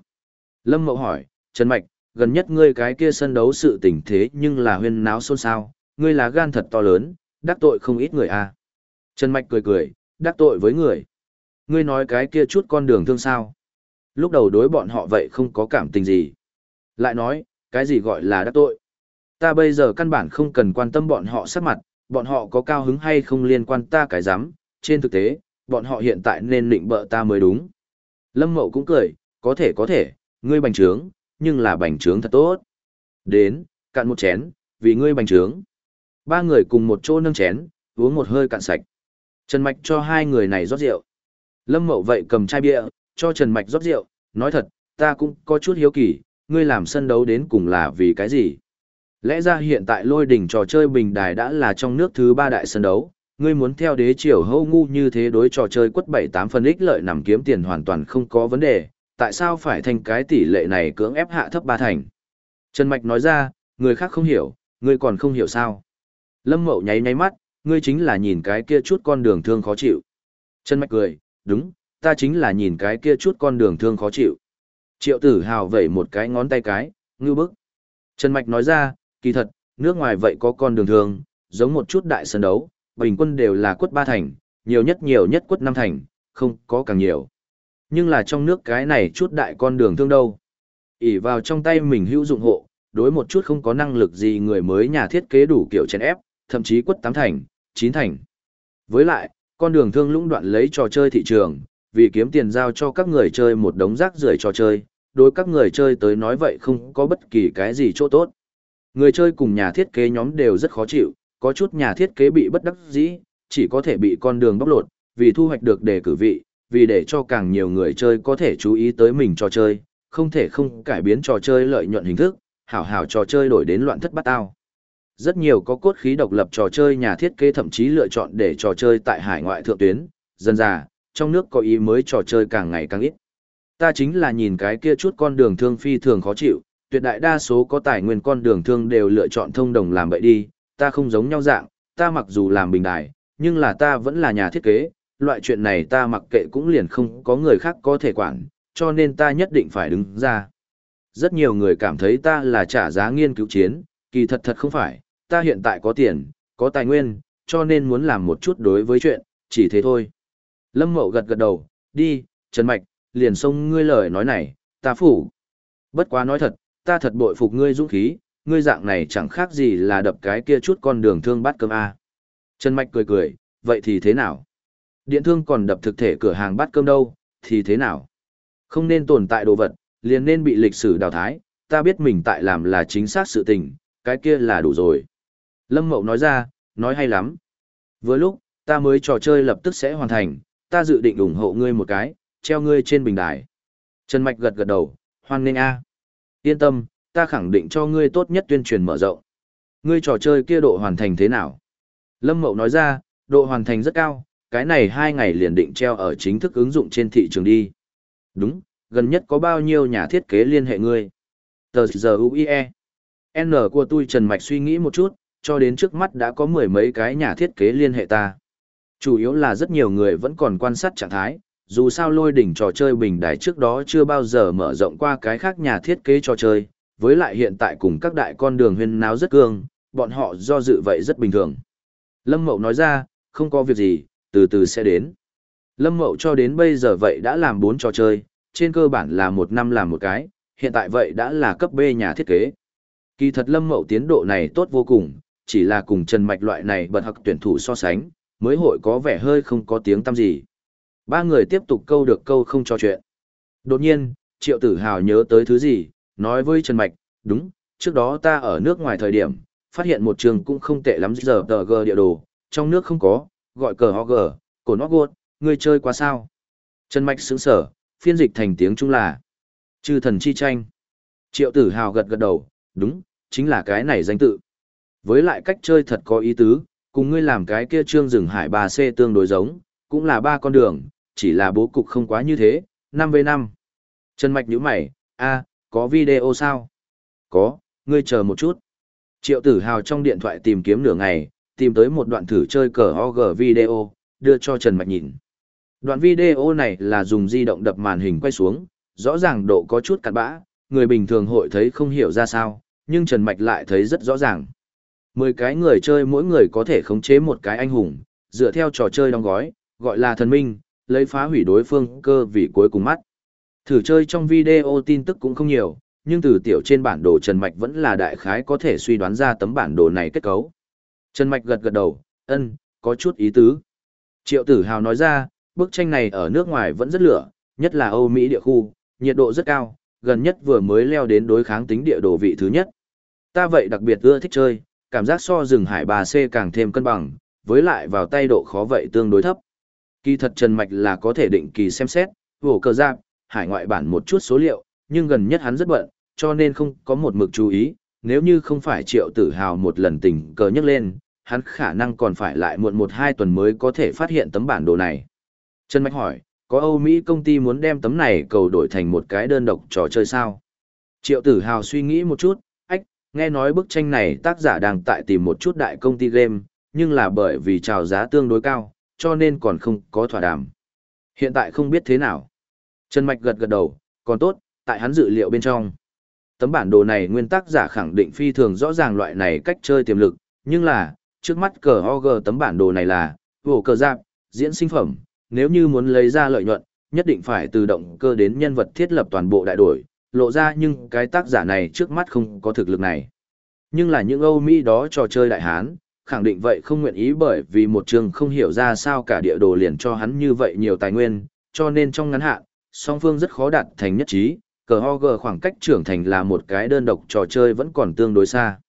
Lâm Mậu hỏi, Trần Mạch, gần nhất ngươi cái kia sân đấu sự tình thế nhưng là huyên náo xôn xao, ngươi là gan thật to lớn, đắc tội không ít người à. Trần Mạch cười cười, đắc tội với người. Ngươi nói cái kia chút con đường thương sao. Lúc đầu đối bọn họ vậy không có cảm tình gì. Lại nói, cái gì gọi là đắc tội. Ta bây giờ căn bản không cần quan tâm bọn họ sắc mặt, bọn họ có cao hứng hay không liên quan ta cái dám, trên thực tế, bọn họ hiện tại nên định bợ ta mới đúng. Lâm Mậu cũng cười, có thể có thể, ngươi bành trướng, nhưng là bành trướng thật tốt. Đến, cạn một chén, vì ngươi bành trướng. Ba người cùng một chỗ nâng chén, uống một hơi cạn sạch. Trần Mạch cho hai người này rót rượu. Lâm Mậu vậy cầm chai bia, cho Trần Mạch rót rượu, nói thật, ta cũng có chút hiếu kỳ, ngươi làm sân đấu đến cùng là vì cái gì? Lẽ ra hiện tại lôi đỉnh trò chơi bình đài đã là trong nước thứ ba đại sân đấu, ngươi muốn theo đế triều hâu ngu như thế đối trò chơi quất bảy tám phần ích lợi nằm kiếm tiền hoàn toàn không có vấn đề, tại sao phải thành cái tỷ lệ này cưỡng ép hạ thấp ba thành? Trần Mạch nói ra, người khác không hiểu, ngươi còn không hiểu sao? Lâm Mậu nháy nháy mắt, ngươi chính là nhìn cái kia chút con đường thương khó chịu. Trần Mạch cười, đúng, ta chính là nhìn cái kia chút con đường thương khó chịu. Triệu tử hào vẩy một cái ngón tay cái, ngư bức. Trần Mạch nói ra, kỳ thật, nước ngoài vậy có con đường thương, giống một chút đại sân đấu, bình quân đều là quất ba thành, nhiều nhất nhiều nhất quất năm thành, không có càng nhiều. Nhưng là trong nước cái này chút đại con đường thương đâu. ỉ vào trong tay mình hữu dụng hộ, đối một chút không có năng lực gì người mới nhà thiết kế đủ kiểu chèn ép, thậm chí quất tám thành, chín thành. Với lại, con đường thương lũng đoạn lấy trò chơi thị trường, vì kiếm tiền giao cho các người chơi một đống rác rưởi trò chơi, đối các người chơi tới nói vậy không có bất kỳ cái gì chỗ tốt. Người chơi cùng nhà thiết kế nhóm đều rất khó chịu, có chút nhà thiết kế bị bất đắc dĩ, chỉ có thể bị con đường bóc lột, vì thu hoạch được đề cử vị, vì để cho càng nhiều người chơi có thể chú ý tới mình trò chơi, không thể không cải biến trò chơi lợi nhuận hình thức, hảo hảo trò chơi đổi đến loạn thất bát ao. Rất nhiều có cốt khí độc lập trò chơi nhà thiết kế thậm chí lựa chọn để trò chơi tại hải ngoại thượng tuyến, dần dà, trong nước có ý mới trò chơi càng ngày càng ít. Ta chính là nhìn cái kia chút con đường thương phi thường khó chịu, tuyệt đại đa số có tài nguyên con đường thương đều lựa chọn thông đồng làm bậy đi, ta không giống nhau dạng, ta mặc dù làm bình đài, nhưng là ta vẫn là nhà thiết kế, loại chuyện này ta mặc kệ cũng liền không có người khác có thể quản, cho nên ta nhất định phải đứng ra. Rất nhiều người cảm thấy ta là trả giá nghiên cứu chiến, kỳ thật thật không phải, ta hiện tại có tiền, có tài nguyên, cho nên muốn làm một chút đối với chuyện, chỉ thế thôi. Lâm Mậu gật gật đầu, đi, Trần Mạch, liền xông ngươi lời nói này, ta phủ. Bất quá nói thật, ta thật bội phục ngươi dũng khí, ngươi dạng này chẳng khác gì là đập cái kia chút con đường thương bát cơm A. Trần Mạch cười cười, vậy thì thế nào? Điện thương còn đập thực thể cửa hàng bát cơm đâu, thì thế nào? Không nên tồn tại đồ vật, liền nên bị lịch sử đào thái, ta biết mình tại làm là chính xác sự tình, cái kia là đủ rồi. Lâm Mậu nói ra, nói hay lắm. Vừa lúc, ta mới trò chơi lập tức sẽ hoàn thành, ta dự định ủng hộ ngươi một cái, treo ngươi trên bình đài. Trần Mạch gật gật đầu, hoan nghênh a. Yên tâm, ta khẳng định cho ngươi tốt nhất tuyên truyền mở rộng. Ngươi trò chơi kia độ hoàn thành thế nào? Lâm Mậu nói ra, độ hoàn thành rất cao, cái này hai ngày liền định treo ở chính thức ứng dụng trên thị trường đi. Đúng, gần nhất có bao nhiêu nhà thiết kế liên hệ ngươi? Tờ giờ UIE. N của tôi Trần Mạch suy nghĩ một chút, cho đến trước mắt đã có mười mấy cái nhà thiết kế liên hệ ta. Chủ yếu là rất nhiều người vẫn còn quan sát trạng thái, dù sao lôi đỉnh trò chơi bình đài trước đó chưa bao giờ mở rộng qua cái khác nhà thiết kế trò chơi, với lại hiện tại cùng các đại con đường huyên náo rất cương, bọn họ do dự vậy rất bình thường. Lâm Mậu nói ra, không có việc gì, từ từ sẽ đến. Lâm Mậu cho đến bây giờ vậy đã làm bốn trò chơi, trên cơ bản là một năm làm một cái, hiện tại vậy đã là cấp B nhà thiết kế. Kỳ thật Lâm Mậu tiến độ này tốt vô cùng, chỉ là cùng Trần Mạch loại này bật học tuyển thủ so sánh, mới hội có vẻ hơi không có tiếng tăm gì. Ba người tiếp tục câu được câu không cho chuyện. Đột nhiên, Triệu Tử Hào nhớ tới thứ gì, nói với Trần Mạch, đúng, trước đó ta ở nước ngoài thời điểm, phát hiện một trường cũng không tệ lắm giờ tờ gờ địa đồ, trong nước không có, gọi cờ ho gờ, cổ nó gột, ngươi chơi quá sao. Trần Mạch sững sở, phiên dịch thành tiếng Trung là Chư thần chi tranh. Triệu tử hào gật gật đầu, đúng, chính là cái này danh tự. Với lại cách chơi thật có ý tứ, cùng ngươi làm cái kia trương rừng hải ba c tương đối giống, cũng là ba con đường, chỉ là bố cục không quá như thế, năm v năm Trần Mạch nhíu mày, a có video sao? Có, ngươi chờ một chút. Triệu tử hào trong điện thoại tìm kiếm nửa ngày, tìm tới một đoạn thử chơi cờ OG video, đưa cho Trần Mạch nhìn. Đoạn video này là dùng di động đập màn hình quay xuống, rõ ràng độ có chút cặn bã, người bình thường hội thấy không hiểu ra sao, nhưng Trần Mạch lại thấy rất rõ ràng. Mười cái người chơi mỗi người có thể khống chế một cái anh hùng, dựa theo trò chơi đóng gói, gọi là thần minh, lấy phá hủy đối phương cơ vì cuối cùng mắt. Thử chơi trong video tin tức cũng không nhiều, nhưng từ tiểu trên bản đồ Trần Mạch vẫn là đại khái có thể suy đoán ra tấm bản đồ này kết cấu. Trần Mạch gật gật đầu, ân, có chút ý tứ. Triệu tử hào nói ra, bức tranh này ở nước ngoài vẫn rất lửa, nhất là Âu Mỹ địa khu, nhiệt độ rất cao, gần nhất vừa mới leo đến đối kháng tính địa đồ vị thứ nhất. Ta vậy đặc biệt ưa thích chơi, cảm giác so rừng hải bà C càng thêm cân bằng, với lại vào tay độ khó vậy tương đối thấp. Kỳ thật Trần Mạch là có thể định kỳ xem xét, vổ cờ giáp, hải ngoại bản một chút số liệu, nhưng gần nhất hắn rất bận, cho nên không có một mực chú ý, nếu như không phải triệu tử hào một lần tình cờ nhấc lên, hắn khả năng còn phải lại muộn một hai tuần mới có thể phát hiện tấm bản đồ này. Trần Mạch hỏi, có Âu Mỹ công ty muốn đem tấm này cầu đổi thành một cái đơn độc trò chơi sao? Triệu tử hào suy nghĩ một chút, ách, nghe nói bức tranh này tác giả đang tại tìm một chút đại công ty game, nhưng là bởi vì trào giá tương đối cao, cho nên còn không có thỏa đàm. Hiện tại không biết thế nào. Trần Mạch gật gật đầu, còn tốt, tại hắn dự liệu bên trong. Tấm bản đồ này nguyên tác giả khẳng định phi thường rõ ràng loại này cách chơi tiềm lực, nhưng là, trước mắt cờ OG tấm bản đồ này là, vổ cờ giáp, diễn sinh phẩm, nếu như muốn lấy ra lợi nhuận, nhất định phải từ động cơ đến nhân vật thiết lập toàn bộ đại đổi, lộ ra nhưng cái tác giả này trước mắt không có thực lực này. Nhưng là những Âu Mỹ đó trò chơi đại hán, khẳng định vậy không nguyện ý bởi vì một trường không hiểu ra sao cả địa đồ liền cho hắn như vậy nhiều tài nguyên, cho nên trong ngắn hạn, song phương rất khó đạt thành nhất trí, cờ ho gờ khoảng cách trưởng thành là một cái đơn độc trò chơi vẫn còn tương đối xa.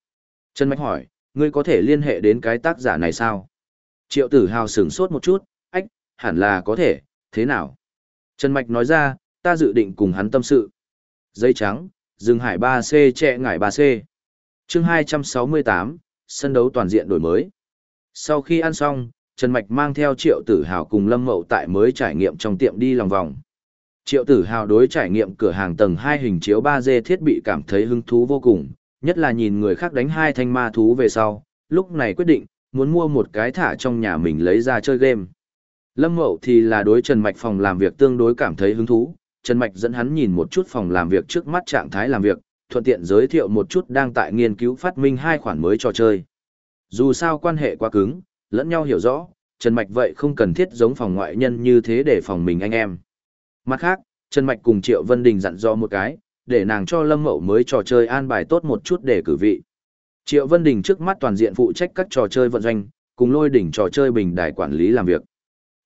Trần Mạch hỏi, ngươi có thể liên hệ đến cái tác giả này sao? Triệu tử hào sửng sốt một chút, ách, hẳn là có thể, thế nào? Trần Mạch nói ra, ta dự định cùng hắn tâm sự. Dây trắng, rừng hải 3C trẻ ngải Ba C. chương 268, sân đấu toàn diện đổi mới. Sau khi ăn xong, Trần Mạch mang theo triệu tử hào cùng Lâm Mậu tại mới trải nghiệm trong tiệm đi lòng vòng. Triệu tử hào đối trải nghiệm cửa hàng tầng 2 hình chiếu 3D thiết bị cảm thấy hứng thú vô cùng, nhất là nhìn người khác đánh hai thanh ma thú về sau, lúc này quyết định, muốn mua một cái thả trong nhà mình lấy ra chơi game. Lâm Mậu thì là đối Trần Mạch phòng làm việc tương đối cảm thấy hứng thú, Trần Mạch dẫn hắn nhìn một chút phòng làm việc trước mắt trạng thái làm việc, thuận tiện giới thiệu một chút đang tại nghiên cứu phát minh hai khoản mới trò chơi. Dù sao quan hệ quá cứng, lẫn nhau hiểu rõ, Trần Mạch vậy không cần thiết giống phòng ngoại nhân như thế để phòng mình anh em. Mặt khác, Trần Mạch cùng Triệu Vân Đình dặn dò một cái, để nàng cho Lâm Mậu mới trò chơi an bài tốt một chút để cử vị. Triệu Vân Đình trước mắt toàn diện phụ trách các trò chơi vận doanh, cùng lôi đỉnh trò chơi bình đài quản lý làm việc.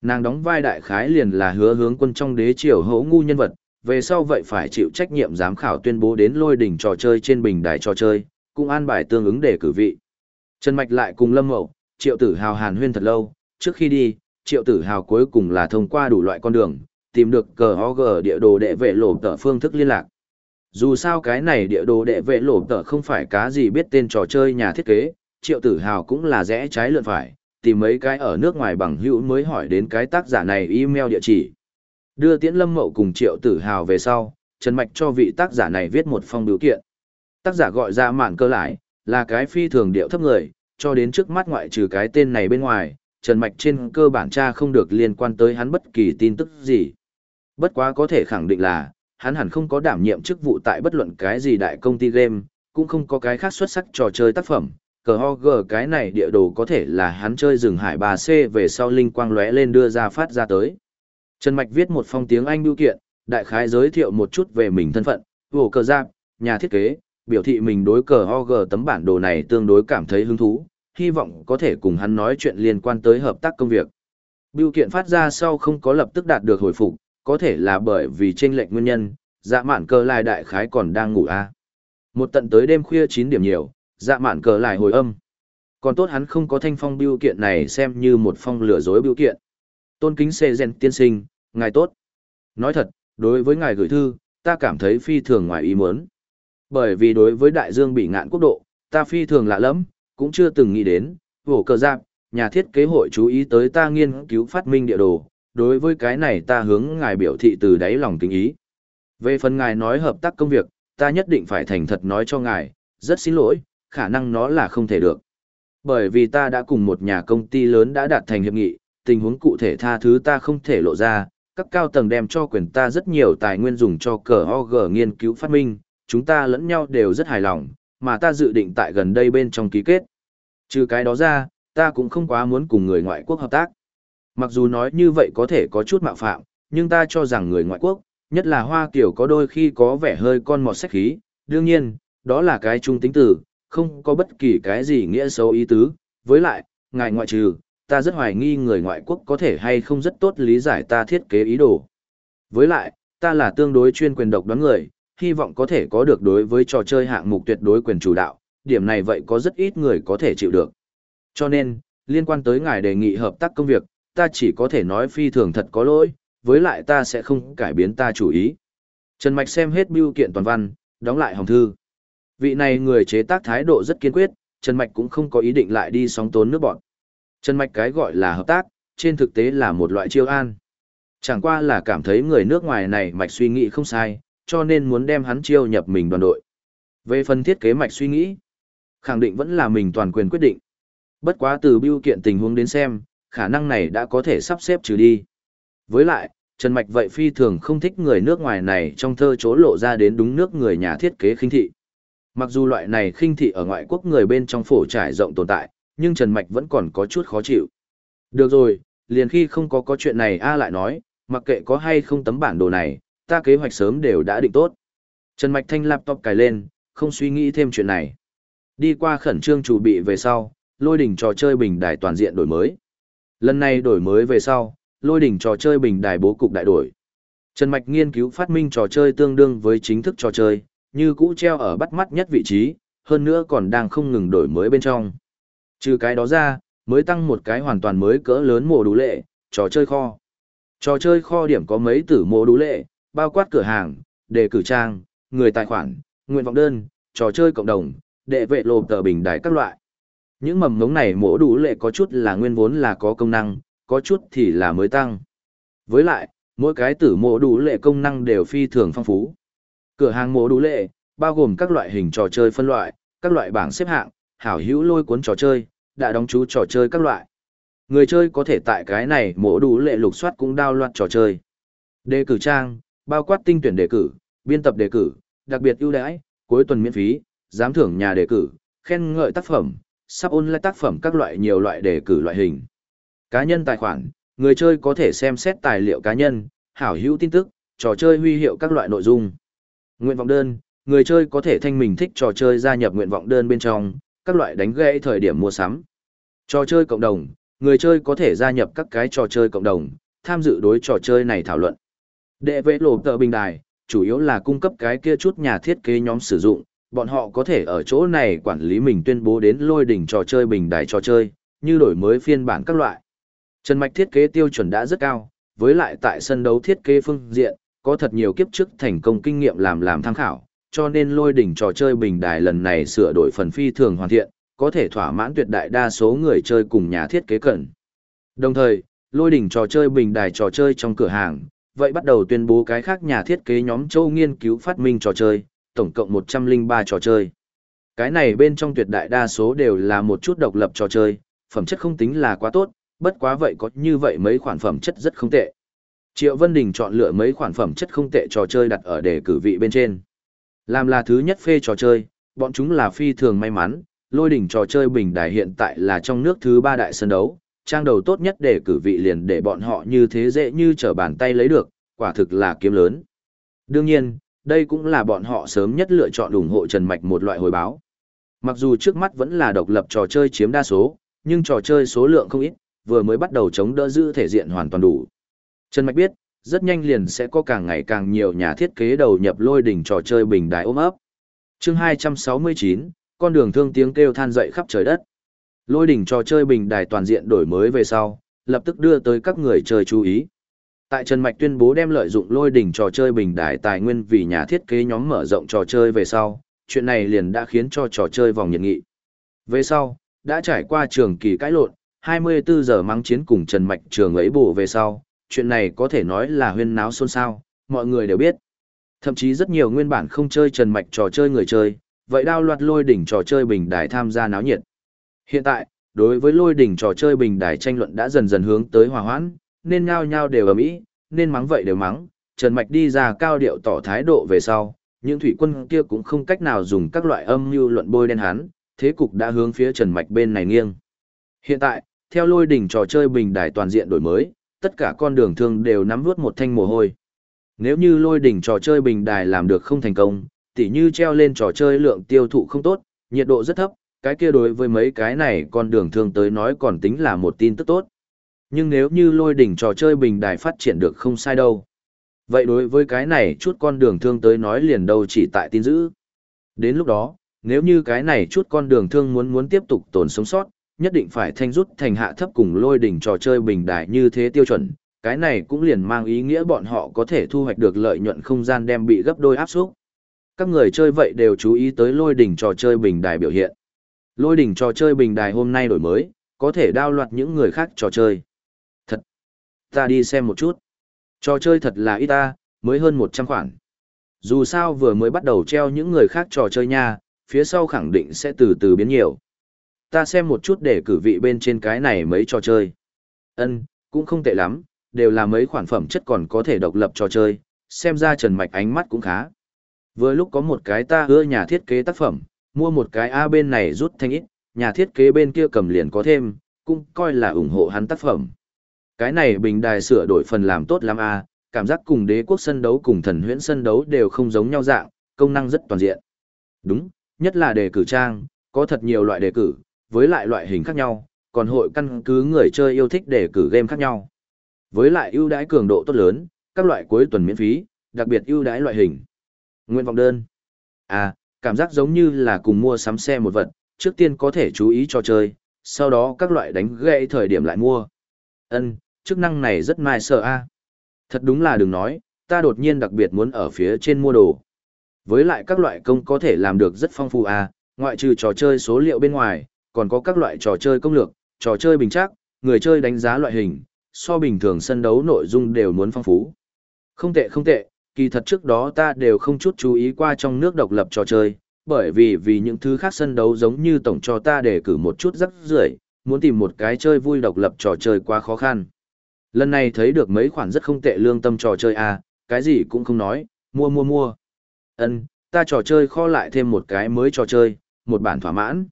Nàng đóng vai đại khái liền là hứa hướng quân trong đế triều hấu ngu nhân vật, về sau vậy phải chịu trách nhiệm giám khảo tuyên bố đến lôi đỉnh trò chơi trên bình đài trò chơi, cũng an bài tương ứng để cử vị. Trần Mạch lại cùng Lâm Mậu, Triệu Tử Hào hàn huyên thật lâu, trước khi đi, Triệu Tử Hào cuối cùng là thông qua đủ loại con đường, tìm được cờ OG địa đồ đệ vệ lộ tờ phương thức liên lạc. Dù sao cái này địa đồ đệ vệ lộ tờ không phải cá gì biết tên trò chơi nhà thiết kế, Triệu Tử Hào cũng là rẽ trái lượn phải, tìm mấy cái ở nước ngoài bằng hữu mới hỏi đến cái tác giả này email địa chỉ. Đưa Tiễn Lâm Mậu cùng Triệu Tử Hào về sau, Trần Mạch cho vị tác giả này viết một phong biểu kiện. Tác giả gọi ra mạn cơ lại, là cái phi thường điệu thấp người, cho đến trước mắt ngoại trừ cái tên này bên ngoài, Trần Mạch trên cơ bản tra không được liên quan tới hắn bất kỳ tin tức gì. Bất quá có thể khẳng định là, hắn hẳn không có đảm nhiệm chức vụ tại bất luận cái gì đại công ty game, cũng không có cái khác xuất sắc trò chơi tác phẩm. Cờ ho gờ cái này địa đồ có thể là hắn chơi rừng hải bà C về sau linh quang lóe lên đưa ra phát ra tới. Trần Mạch viết một phong tiếng Anh biểu kiện, đại khái giới thiệu một chút về mình thân phận, vổ cờ giáp, nhà thiết kế, biểu thị mình đối cờ OG tấm bản đồ này tương đối cảm thấy hứng thú, hy vọng có thể cùng hắn nói chuyện liên quan tới hợp tác công việc. Biểu kiện phát ra sau không có lập tức đạt được hồi phục, có thể là bởi vì chênh lệch nguyên nhân, dạ mạn cờ lại đại khái còn đang ngủ a. À. Một tận tới đêm khuya 9 điểm nhiều, dạ mạn cờ lại hồi âm. Còn tốt hắn không có thanh phong biểu kiện này xem như một phong lừa dối biểu kiện. Tôn kính xê gen tiên sinh, ngài tốt. Nói thật, đối với ngài gửi thư, ta cảm thấy phi thường ngoài ý muốn. Bởi vì đối với đại dương bị ngạn quốc độ, ta phi thường lạ lẫm cũng chưa từng nghĩ đến, vổ cờ giáp, nhà thiết kế hội chú ý tới ta nghiên cứu phát minh địa đồ, đối với cái này ta hướng ngài biểu thị từ đáy lòng kính ý. Về phần ngài nói hợp tác công việc, ta nhất định phải thành thật nói cho ngài, rất xin lỗi, khả năng nó là không thể được. Bởi vì ta đã cùng một nhà công ty lớn đã đạt thành hiệp nghị, tình huống cụ thể tha thứ ta không thể lộ ra, các cao tầng đem cho quyền ta rất nhiều tài nguyên dùng cho cờ OG nghiên cứu phát minh, chúng ta lẫn nhau đều rất hài lòng, mà ta dự định tại gần đây bên trong ký kết. Trừ cái đó ra, ta cũng không quá muốn cùng người ngoại quốc hợp tác. Mặc dù nói như vậy có thể có chút mạo phạm, nhưng ta cho rằng người ngoại quốc, nhất là Hoa Kiều có đôi khi có vẻ hơi con mọt sách khí, đương nhiên, đó là cái trung tính từ, không có bất kỳ cái gì nghĩa xấu ý tứ, với lại, ngài ngoại trừ, ta rất hoài nghi người ngoại quốc có thể hay không rất tốt lý giải ta thiết kế ý đồ. Với lại, ta là tương đối chuyên quyền độc đoán người, hy vọng có thể có được đối với trò chơi hạng mục tuyệt đối quyền chủ đạo, điểm này vậy có rất ít người có thể chịu được. Cho nên, liên quan tới ngài đề nghị hợp tác công việc, ta chỉ có thể nói phi thường thật có lỗi, với lại ta sẽ không cải biến ta chủ ý. Trần Mạch xem hết biêu kiện toàn văn, đóng lại hồng thư. Vị này người chế tác thái độ rất kiên quyết, Trần Mạch cũng không có ý định lại đi sóng tốn nước bọn. Trần Mạch cái gọi là hợp tác, trên thực tế là một loại chiêu an. Chẳng qua là cảm thấy người nước ngoài này Mạch suy nghĩ không sai, cho nên muốn đem hắn chiêu nhập mình đoàn đội. Về phần thiết kế Mạch suy nghĩ, khẳng định vẫn là mình toàn quyền quyết định. Bất quá từ biêu kiện tình huống đến xem, khả năng này đã có thể sắp xếp trừ đi. Với lại, Trần Mạch vậy phi thường không thích người nước ngoài này trong thơ chố lộ ra đến đúng nước người nhà thiết kế khinh thị. Mặc dù loại này khinh thị ở ngoại quốc người bên trong phổ trải rộng tồn tại, nhưng Trần Mạch vẫn còn có chút khó chịu. Được rồi, liền khi không có có chuyện này A lại nói, mặc kệ có hay không tấm bản đồ này, ta kế hoạch sớm đều đã định tốt. Trần Mạch thanh laptop cài lên, không suy nghĩ thêm chuyện này. Đi qua khẩn trương chuẩn bị về sau, lôi đỉnh trò chơi bình đài toàn diện đổi mới. Lần này đổi mới về sau, lôi đỉnh trò chơi bình đài bố cục đại đổi. Trần Mạch nghiên cứu phát minh trò chơi tương đương với chính thức trò chơi, như cũ treo ở bắt mắt nhất vị trí, hơn nữa còn đang không ngừng đổi mới bên trong. Trừ cái đó ra, mới tăng một cái hoàn toàn mới cỡ lớn mồ đủ lệ, trò chơi kho. Trò chơi kho điểm có mấy tử mồ đủ lệ, bao quát cửa hàng, đề cử trang, người tài khoản, nguyện vọng đơn, trò chơi cộng đồng, đệ vệ lộp tờ bình đài các loại. Những mầm ngống này mổ đủ lệ có chút là nguyên vốn là có công năng, có chút thì là mới tăng. Với lại, mỗi cái tử mổ đủ lệ công năng đều phi thường phong phú. Cửa hàng mổ đủ lệ, bao gồm các loại hình trò chơi phân loại, các loại bảng xếp hạng, hảo hữu lôi cuốn trò chơi, đã đóng chú trò chơi các loại. Người chơi có thể tại cái này mổ đủ lệ lục soát cũng đao loạt trò chơi. Đề cử trang, bao quát tinh tuyển đề cử, biên tập đề cử, đặc biệt ưu đãi, cuối tuần miễn phí, giám thưởng nhà đề cử, khen ngợi tác phẩm, sắp ôn lại tác phẩm các loại nhiều loại đề cử loại hình. Cá nhân tài khoản, người chơi có thể xem xét tài liệu cá nhân, hảo hữu tin tức, trò chơi huy hiệu các loại nội dung. Nguyện vọng đơn, người chơi có thể thanh mình thích trò chơi gia nhập nguyện vọng đơn bên trong, các loại đánh gãy thời điểm mua sắm. Trò chơi cộng đồng, người chơi có thể gia nhập các cái trò chơi cộng đồng, tham dự đối trò chơi này thảo luận. Đệ vệ lộ tờ bình đài, chủ yếu là cung cấp cái kia chút nhà thiết kế nhóm sử dụng, bọn họ có thể ở chỗ này quản lý mình tuyên bố đến lôi đỉnh trò chơi bình đài trò chơi, như đổi mới phiên bản các loại. Trần Mạch thiết kế tiêu chuẩn đã rất cao, với lại tại sân đấu thiết kế phương diện, có thật nhiều kiếp trước thành công kinh nghiệm làm làm tham khảo, cho nên lôi đỉnh trò chơi bình đài lần này sửa đổi phần phi thường hoàn thiện, có thể thỏa mãn tuyệt đại đa số người chơi cùng nhà thiết kế cần. Đồng thời, lôi đỉnh trò chơi bình đài trò chơi trong cửa hàng, vậy bắt đầu tuyên bố cái khác nhà thiết kế nhóm châu nghiên cứu phát minh trò chơi, tổng cộng 103 trò chơi. Cái này bên trong tuyệt đại đa số đều là một chút độc lập trò chơi, phẩm chất không tính là quá tốt, bất quá vậy có như vậy mấy khoản phẩm chất rất không tệ. Triệu Vân Đình chọn lựa mấy khoản phẩm chất không tệ trò chơi đặt ở đề cử vị bên trên. Làm là thứ nhất phê trò chơi, bọn chúng là phi thường may mắn, lôi đỉnh trò chơi bình đài hiện tại là trong nước thứ ba đại sân đấu, trang đầu tốt nhất để cử vị liền để bọn họ như thế dễ như trở bàn tay lấy được, quả thực là kiếm lớn. Đương nhiên, đây cũng là bọn họ sớm nhất lựa chọn ủng hộ Trần Mạch một loại hồi báo. Mặc dù trước mắt vẫn là độc lập trò chơi chiếm đa số, nhưng trò chơi số lượng không ít, vừa mới bắt đầu chống đỡ giữ thể diện hoàn toàn đủ. Trần Mạch biết, rất nhanh liền sẽ có càng ngày càng nhiều nhà thiết kế đầu nhập lôi đỉnh trò chơi bình đài ôm ấp. chương 269, con đường thương tiếng kêu than dậy khắp trời đất. Lôi đỉnh trò chơi bình đài toàn diện đổi mới về sau, lập tức đưa tới các người chơi chú ý. Tại Trần Mạch tuyên bố đem lợi dụng lôi đỉnh trò chơi bình đại tài nguyên vì nhà thiết kế nhóm mở rộng trò chơi về sau, chuyện này liền đã khiến cho trò chơi vòng nhiệt nghị. Về sau, đã trải qua trường kỳ cãi lộn, 24 giờ mắng chiến cùng Trần Mạch trường ấy bổ về sau, chuyện này có thể nói là huyên náo xôn xao, mọi người đều biết. Thậm chí rất nhiều nguyên bản không chơi Trần Mạch trò chơi người chơi, vậy đao loạt lôi đỉnh trò chơi bình đài tham gia náo nhiệt. Hiện tại, đối với lôi đỉnh trò chơi bình đài tranh luận đã dần dần hướng tới hòa hoãn, nên nhao nhao đều ở mỹ, nên mắng vậy đều mắng, Trần Mạch đi ra cao điệu tỏ thái độ về sau, những thủy quân kia cũng không cách nào dùng các loại âm mưu luận bôi đen hắn, thế cục đã hướng phía Trần Mạch bên này nghiêng. Hiện tại, theo lôi đỉnh trò chơi bình đài toàn diện đổi mới, tất cả con đường thương đều nắm vút một thanh mồ hôi. Nếu như lôi đỉnh trò chơi bình đài làm được không thành công, tỉ như treo lên trò chơi lượng tiêu thụ không tốt, nhiệt độ rất thấp, cái kia đối với mấy cái này con đường thương tới nói còn tính là một tin tức tốt. Nhưng nếu như lôi đỉnh trò chơi bình đài phát triển được không sai đâu. Vậy đối với cái này chút con đường thương tới nói liền đâu chỉ tại tin giữ. Đến lúc đó, nếu như cái này chút con đường thương muốn muốn tiếp tục tồn sống sót, nhất định phải thanh rút thành hạ thấp cùng lôi đỉnh trò chơi bình đài như thế tiêu chuẩn, cái này cũng liền mang ý nghĩa bọn họ có thể thu hoạch được lợi nhuận không gian đem bị gấp đôi áp suất. Các người chơi vậy đều chú ý tới lôi đỉnh trò chơi bình đài biểu hiện. Lôi đỉnh trò chơi bình đài hôm nay đổi mới, có thể đao loạt những người khác trò chơi. Ta đi xem một chút. Trò chơi thật là ít ta, mới hơn 100 khoản. Dù sao vừa mới bắt đầu treo những người khác trò chơi nha, phía sau khẳng định sẽ từ từ biến nhiều. Ta xem một chút để cử vị bên trên cái này mấy trò chơi. Ân, cũng không tệ lắm, đều là mấy khoản phẩm chất còn có thể độc lập trò chơi, xem ra Trần Mạch ánh mắt cũng khá. Vừa lúc có một cái ta ưa nhà thiết kế tác phẩm, mua một cái A bên này rút thanh ít, nhà thiết kế bên kia cầm liền có thêm, cũng coi là ủng hộ hắn tác phẩm. Cái này bình đài sửa đổi phần làm tốt lắm A, cảm giác cùng đế quốc sân đấu cùng thần huyễn sân đấu đều không giống nhau dạng, công năng rất toàn diện. Đúng, nhất là đề cử trang, có thật nhiều loại đề cử, với lại loại hình khác nhau, còn hội căn cứ người chơi yêu thích đề cử game khác nhau. Với lại ưu đãi cường độ tốt lớn, các loại cuối tuần miễn phí, đặc biệt ưu đãi loại hình. Nguyện vọng đơn. À, cảm giác giống như là cùng mua sắm xe một vật, trước tiên có thể chú ý cho chơi, sau đó các loại đánh gãy thời điểm lại mua. Ân, chức năng này rất mai sợ a. Thật đúng là đừng nói, ta đột nhiên đặc biệt muốn ở phía trên mua đồ. Với lại các loại công có thể làm được rất phong phú a, ngoại trừ trò chơi số liệu bên ngoài, còn có các loại trò chơi công lược, trò chơi bình chắc, người chơi đánh giá loại hình, so bình thường sân đấu nội dung đều muốn phong phú. Không tệ không tệ, kỳ thật trước đó ta đều không chút chú ý qua trong nước độc lập trò chơi, bởi vì vì những thứ khác sân đấu giống như tổng cho ta để cử một chút rắc rưởi, muốn tìm một cái chơi vui độc lập trò chơi quá khó khăn. Lần này thấy được mấy khoản rất không tệ lương tâm trò chơi à, cái gì cũng không nói, mua mua mua. Ân, ta trò chơi kho lại thêm một cái mới trò chơi, một bản thỏa mãn.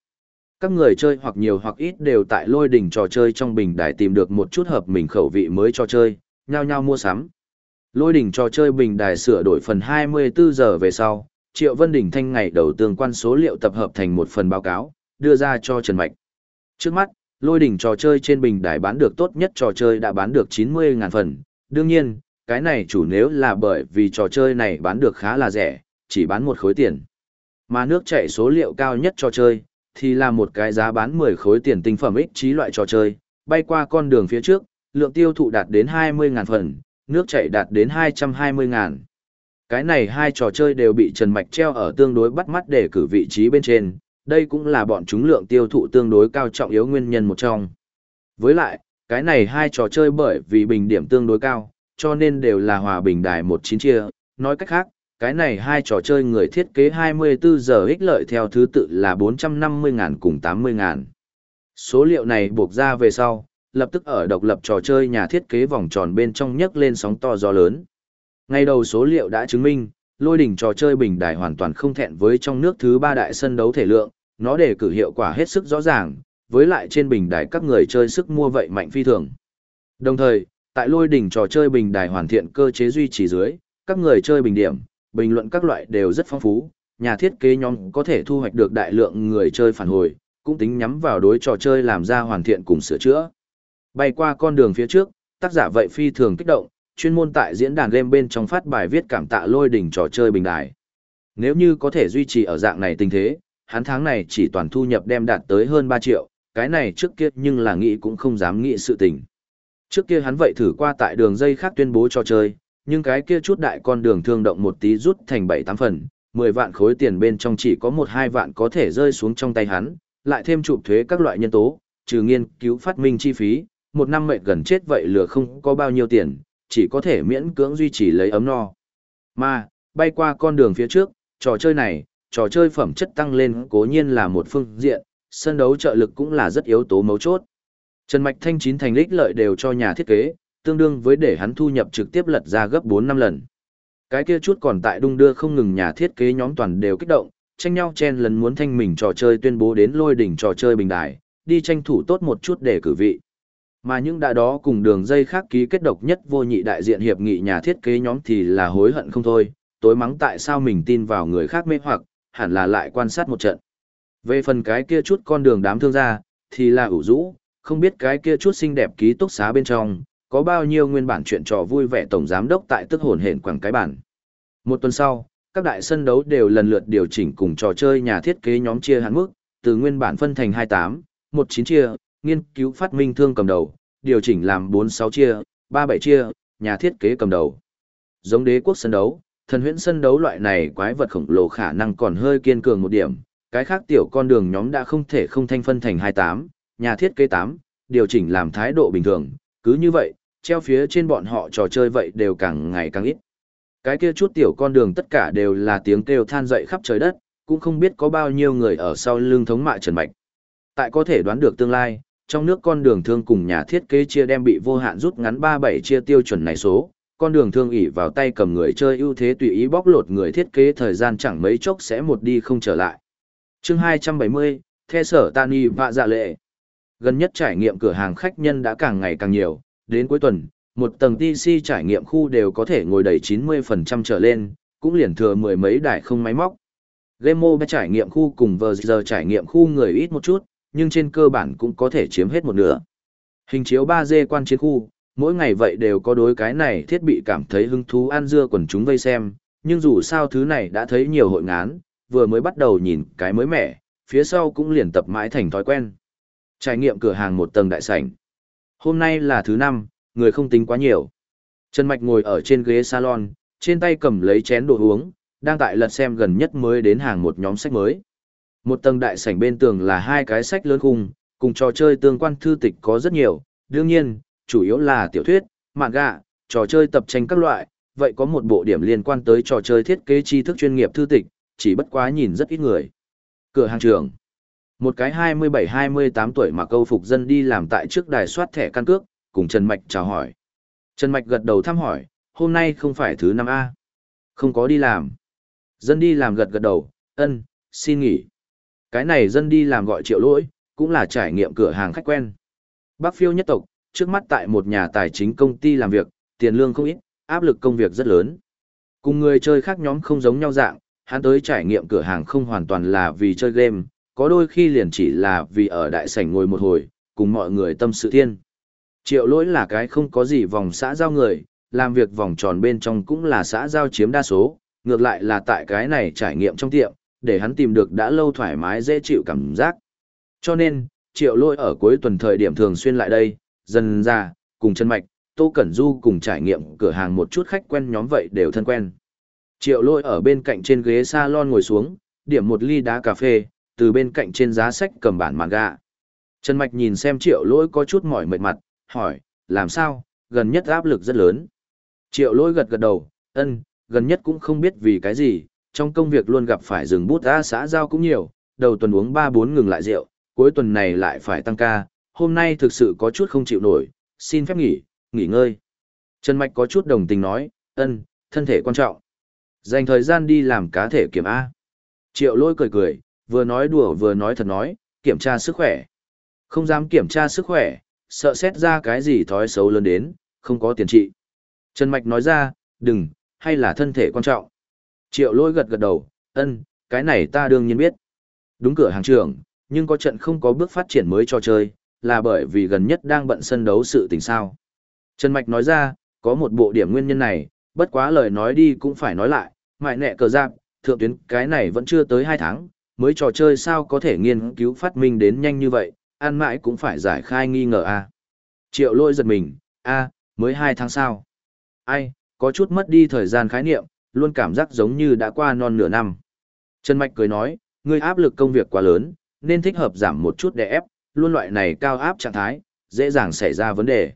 Các người chơi hoặc nhiều hoặc ít đều tại lôi đỉnh trò chơi trong bình đài tìm được một chút hợp mình khẩu vị mới trò chơi, nhao nhao mua sắm. Lôi đỉnh trò chơi bình đài sửa đổi phần 24 giờ về sau, Triệu Vân Đình Thanh ngày đầu tương quan số liệu tập hợp thành một phần báo cáo, đưa ra cho Trần Mạch. Trước mắt, lôi đỉnh trò chơi trên bình đài bán được tốt nhất trò chơi đã bán được 90.000 phần. Đương nhiên, cái này chủ nếu là bởi vì trò chơi này bán được khá là rẻ, chỉ bán một khối tiền. Mà nước chạy số liệu cao nhất trò chơi, thì là một cái giá bán 10 khối tiền tinh phẩm ích trí loại trò chơi, bay qua con đường phía trước, lượng tiêu thụ đạt đến 20.000 phần, nước chảy đạt đến 220 ngàn. Cái này hai trò chơi đều bị Trần Mạch treo ở tương đối bắt mắt để cử vị trí bên trên, đây cũng là bọn chúng lượng tiêu thụ tương đối cao trọng yếu nguyên nhân một trong. Với lại, cái này hai trò chơi bởi vì bình điểm tương đối cao, cho nên đều là hòa bình đài một chín chia, nói cách khác, cái này hai trò chơi người thiết kế 24 giờ ích lợi theo thứ tự là 450 ngàn cùng 80 ngàn. Số liệu này buộc ra về sau, lập tức ở độc lập trò chơi nhà thiết kế vòng tròn bên trong nhấc lên sóng to gió lớn. Ngay đầu số liệu đã chứng minh, lôi đỉnh trò chơi bình đài hoàn toàn không thẹn với trong nước thứ ba đại sân đấu thể lượng, nó để cử hiệu quả hết sức rõ ràng, với lại trên bình đài các người chơi sức mua vậy mạnh phi thường. Đồng thời, tại lôi đỉnh trò chơi bình đài hoàn thiện cơ chế duy trì dưới, các người chơi bình điểm, bình luận các loại đều rất phong phú, nhà thiết kế nhóm có thể thu hoạch được đại lượng người chơi phản hồi, cũng tính nhắm vào đối trò chơi làm ra hoàn thiện cùng sửa chữa. Bay qua con đường phía trước, tác giả vậy phi thường kích động, chuyên môn tại diễn đàn game bên trong phát bài viết cảm tạ lôi đỉnh trò chơi bình đài. Nếu như có thể duy trì ở dạng này tình thế, hắn tháng này chỉ toàn thu nhập đem đạt tới hơn 3 triệu, cái này trước kia nhưng là nghĩ cũng không dám nghĩ sự tình. Trước kia hắn vậy thử qua tại đường dây khác tuyên bố trò chơi, nhưng cái kia chút đại con đường thương động một tí rút thành 7-8 phần, 10 vạn khối tiền bên trong chỉ có 1-2 vạn có thể rơi xuống trong tay hắn, lại thêm chụp thuế các loại nhân tố, trừ nghiên cứu phát minh chi phí, một năm mệt gần chết vậy lừa không có bao nhiêu tiền, chỉ có thể miễn cưỡng duy trì lấy ấm no. Mà, bay qua con đường phía trước, trò chơi này, trò chơi phẩm chất tăng lên cố nhiên là một phương diện, sân đấu trợ lực cũng là rất yếu tố mấu chốt. Trần Mạch Thanh chín thành lích lợi đều cho nhà thiết kế, tương đương với để hắn thu nhập trực tiếp lật ra gấp 4 năm lần. Cái kia chút còn tại đung đưa không ngừng nhà thiết kế nhóm toàn đều kích động, tranh nhau chen lần muốn thanh mình trò chơi tuyên bố đến lôi đỉnh trò chơi bình đài, đi tranh thủ tốt một chút để cử vị. Mà những đã đó cùng đường dây khác ký kết độc nhất vô nhị đại diện hiệp nghị nhà thiết kế nhóm thì là hối hận không thôi, tối mắng tại sao mình tin vào người khác mê hoặc, hẳn là lại quan sát một trận. Về phần cái kia chút con đường đám thương gia, thì là ủ rũ, không biết cái kia chút xinh đẹp ký túc xá bên trong, có bao nhiêu nguyên bản chuyện trò vui vẻ tổng giám đốc tại tức hồn hển quảng cái bản. Một tuần sau, các đại sân đấu đều lần lượt điều chỉnh cùng trò chơi nhà thiết kế nhóm chia hạn mức, từ nguyên bản phân thành 28, 19 chia, nghiên cứu phát minh thương cầm đầu, điều chỉnh làm 46 chia, 37 chia, nhà thiết kế cầm đầu. Giống đế quốc sân đấu, thần huyễn sân đấu loại này quái vật khổng lồ khả năng còn hơi kiên cường một điểm, cái khác tiểu con đường nhóm đã không thể không thanh phân thành 28, nhà thiết kế 8, điều chỉnh làm thái độ bình thường, cứ như vậy, treo phía trên bọn họ trò chơi vậy đều càng ngày càng ít. Cái kia chút tiểu con đường tất cả đều là tiếng kêu than dậy khắp trời đất, cũng không biết có bao nhiêu người ở sau lưng thống mạ Trần Mạch. Tại có thể đoán được tương lai, trong nước con đường thương cùng nhà thiết kế chia đem bị vô hạn rút ngắn 37 chia tiêu chuẩn này số, con đường thương ỉ vào tay cầm người chơi ưu thế tùy ý bóc lột người thiết kế thời gian chẳng mấy chốc sẽ một đi không trở lại. chương 270, The Sở Tani và Dạ Lệ Gần nhất trải nghiệm cửa hàng khách nhân đã càng ngày càng nhiều, đến cuối tuần, một tầng TC trải nghiệm khu đều có thể ngồi đầy 90% trở lên, cũng liền thừa mười mấy đài không máy móc. Game mobile trải nghiệm khu cùng vừa giờ trải nghiệm khu người ít một chút, nhưng trên cơ bản cũng có thể chiếm hết một nửa. Hình chiếu 3D quan chiến khu, mỗi ngày vậy đều có đối cái này thiết bị cảm thấy hứng thú ăn dưa quần chúng vây xem, nhưng dù sao thứ này đã thấy nhiều hội ngán, vừa mới bắt đầu nhìn cái mới mẻ, phía sau cũng liền tập mãi thành thói quen. Trải nghiệm cửa hàng một tầng đại sảnh. Hôm nay là thứ năm, người không tính quá nhiều. Trần Mạch ngồi ở trên ghế salon, trên tay cầm lấy chén đồ uống, đang tại lật xem gần nhất mới đến hàng một nhóm sách mới. Một tầng đại sảnh bên tường là hai cái sách lớn khung, cùng trò chơi tương quan thư tịch có rất nhiều, đương nhiên, chủ yếu là tiểu thuyết, manga, trò chơi tập tranh các loại, vậy có một bộ điểm liên quan tới trò chơi thiết kế tri thức chuyên nghiệp thư tịch, chỉ bất quá nhìn rất ít người. Cửa hàng trường, một cái 27-28 tuổi mà câu phục dân đi làm tại trước đài soát thẻ căn cước, cùng Trần Mạch chào hỏi. Trần Mạch gật đầu thăm hỏi, hôm nay không phải thứ năm a Không có đi làm. Dân đi làm gật gật đầu, ân, xin nghỉ. Cái này dân đi làm gọi triệu lỗi, cũng là trải nghiệm cửa hàng khách quen. Bác phiêu nhất tộc, trước mắt tại một nhà tài chính công ty làm việc, tiền lương không ít, áp lực công việc rất lớn. Cùng người chơi khác nhóm không giống nhau dạng, hắn tới trải nghiệm cửa hàng không hoàn toàn là vì chơi game, có đôi khi liền chỉ là vì ở đại sảnh ngồi một hồi, cùng mọi người tâm sự thiên. Triệu lỗi là cái không có gì vòng xã giao người, làm việc vòng tròn bên trong cũng là xã giao chiếm đa số, ngược lại là tại cái này trải nghiệm trong tiệm, để hắn tìm được đã lâu thoải mái dễ chịu cảm giác. Cho nên, triệu lôi ở cuối tuần thời điểm thường xuyên lại đây, dần ra, cùng chân mạch, Tô Cẩn Du cùng trải nghiệm cửa hàng một chút khách quen nhóm vậy đều thân quen. Triệu lôi ở bên cạnh trên ghế salon ngồi xuống, điểm một ly đá cà phê, từ bên cạnh trên giá sách cầm bản manga. Trần Mạch nhìn xem triệu lỗi có chút mỏi mệt mặt, hỏi, làm sao, gần nhất áp lực rất lớn. Triệu lỗi gật gật đầu, ân, gần nhất cũng không biết vì cái gì, trong công việc luôn gặp phải rừng bút ra xã giao cũng nhiều, đầu tuần uống 3-4 ngừng lại rượu, cuối tuần này lại phải tăng ca, hôm nay thực sự có chút không chịu nổi, xin phép nghỉ, nghỉ ngơi. Trần Mạch có chút đồng tình nói, ân, thân thể quan trọng. Dành thời gian đi làm cá thể kiểm A. Triệu lôi cười cười, vừa nói đùa vừa nói thật nói, kiểm tra sức khỏe. Không dám kiểm tra sức khỏe, sợ xét ra cái gì thói xấu lớn đến, không có tiền trị. Trần Mạch nói ra, đừng, hay là thân thể quan trọng. Triệu lôi gật gật đầu, ân, cái này ta đương nhiên biết. Đúng cửa hàng trưởng, nhưng có trận không có bước phát triển mới cho chơi, là bởi vì gần nhất đang bận sân đấu sự tình sao. Trần Mạch nói ra, có một bộ điểm nguyên nhân này, bất quá lời nói đi cũng phải nói lại, mại nẹ cờ giáp, thượng tuyến cái này vẫn chưa tới 2 tháng, mới trò chơi sao có thể nghiên cứu phát minh đến nhanh như vậy, ăn mãi cũng phải giải khai nghi ngờ a. À. Triệu lôi giật mình, a mới hai tháng sau. Ai, có chút mất đi thời gian khái niệm, luôn cảm giác giống như đã qua non nửa năm. Trần Mạch cười nói, ngươi áp lực công việc quá lớn, nên thích hợp giảm một chút để ép, luôn loại này cao áp trạng thái, dễ dàng xảy ra vấn đề.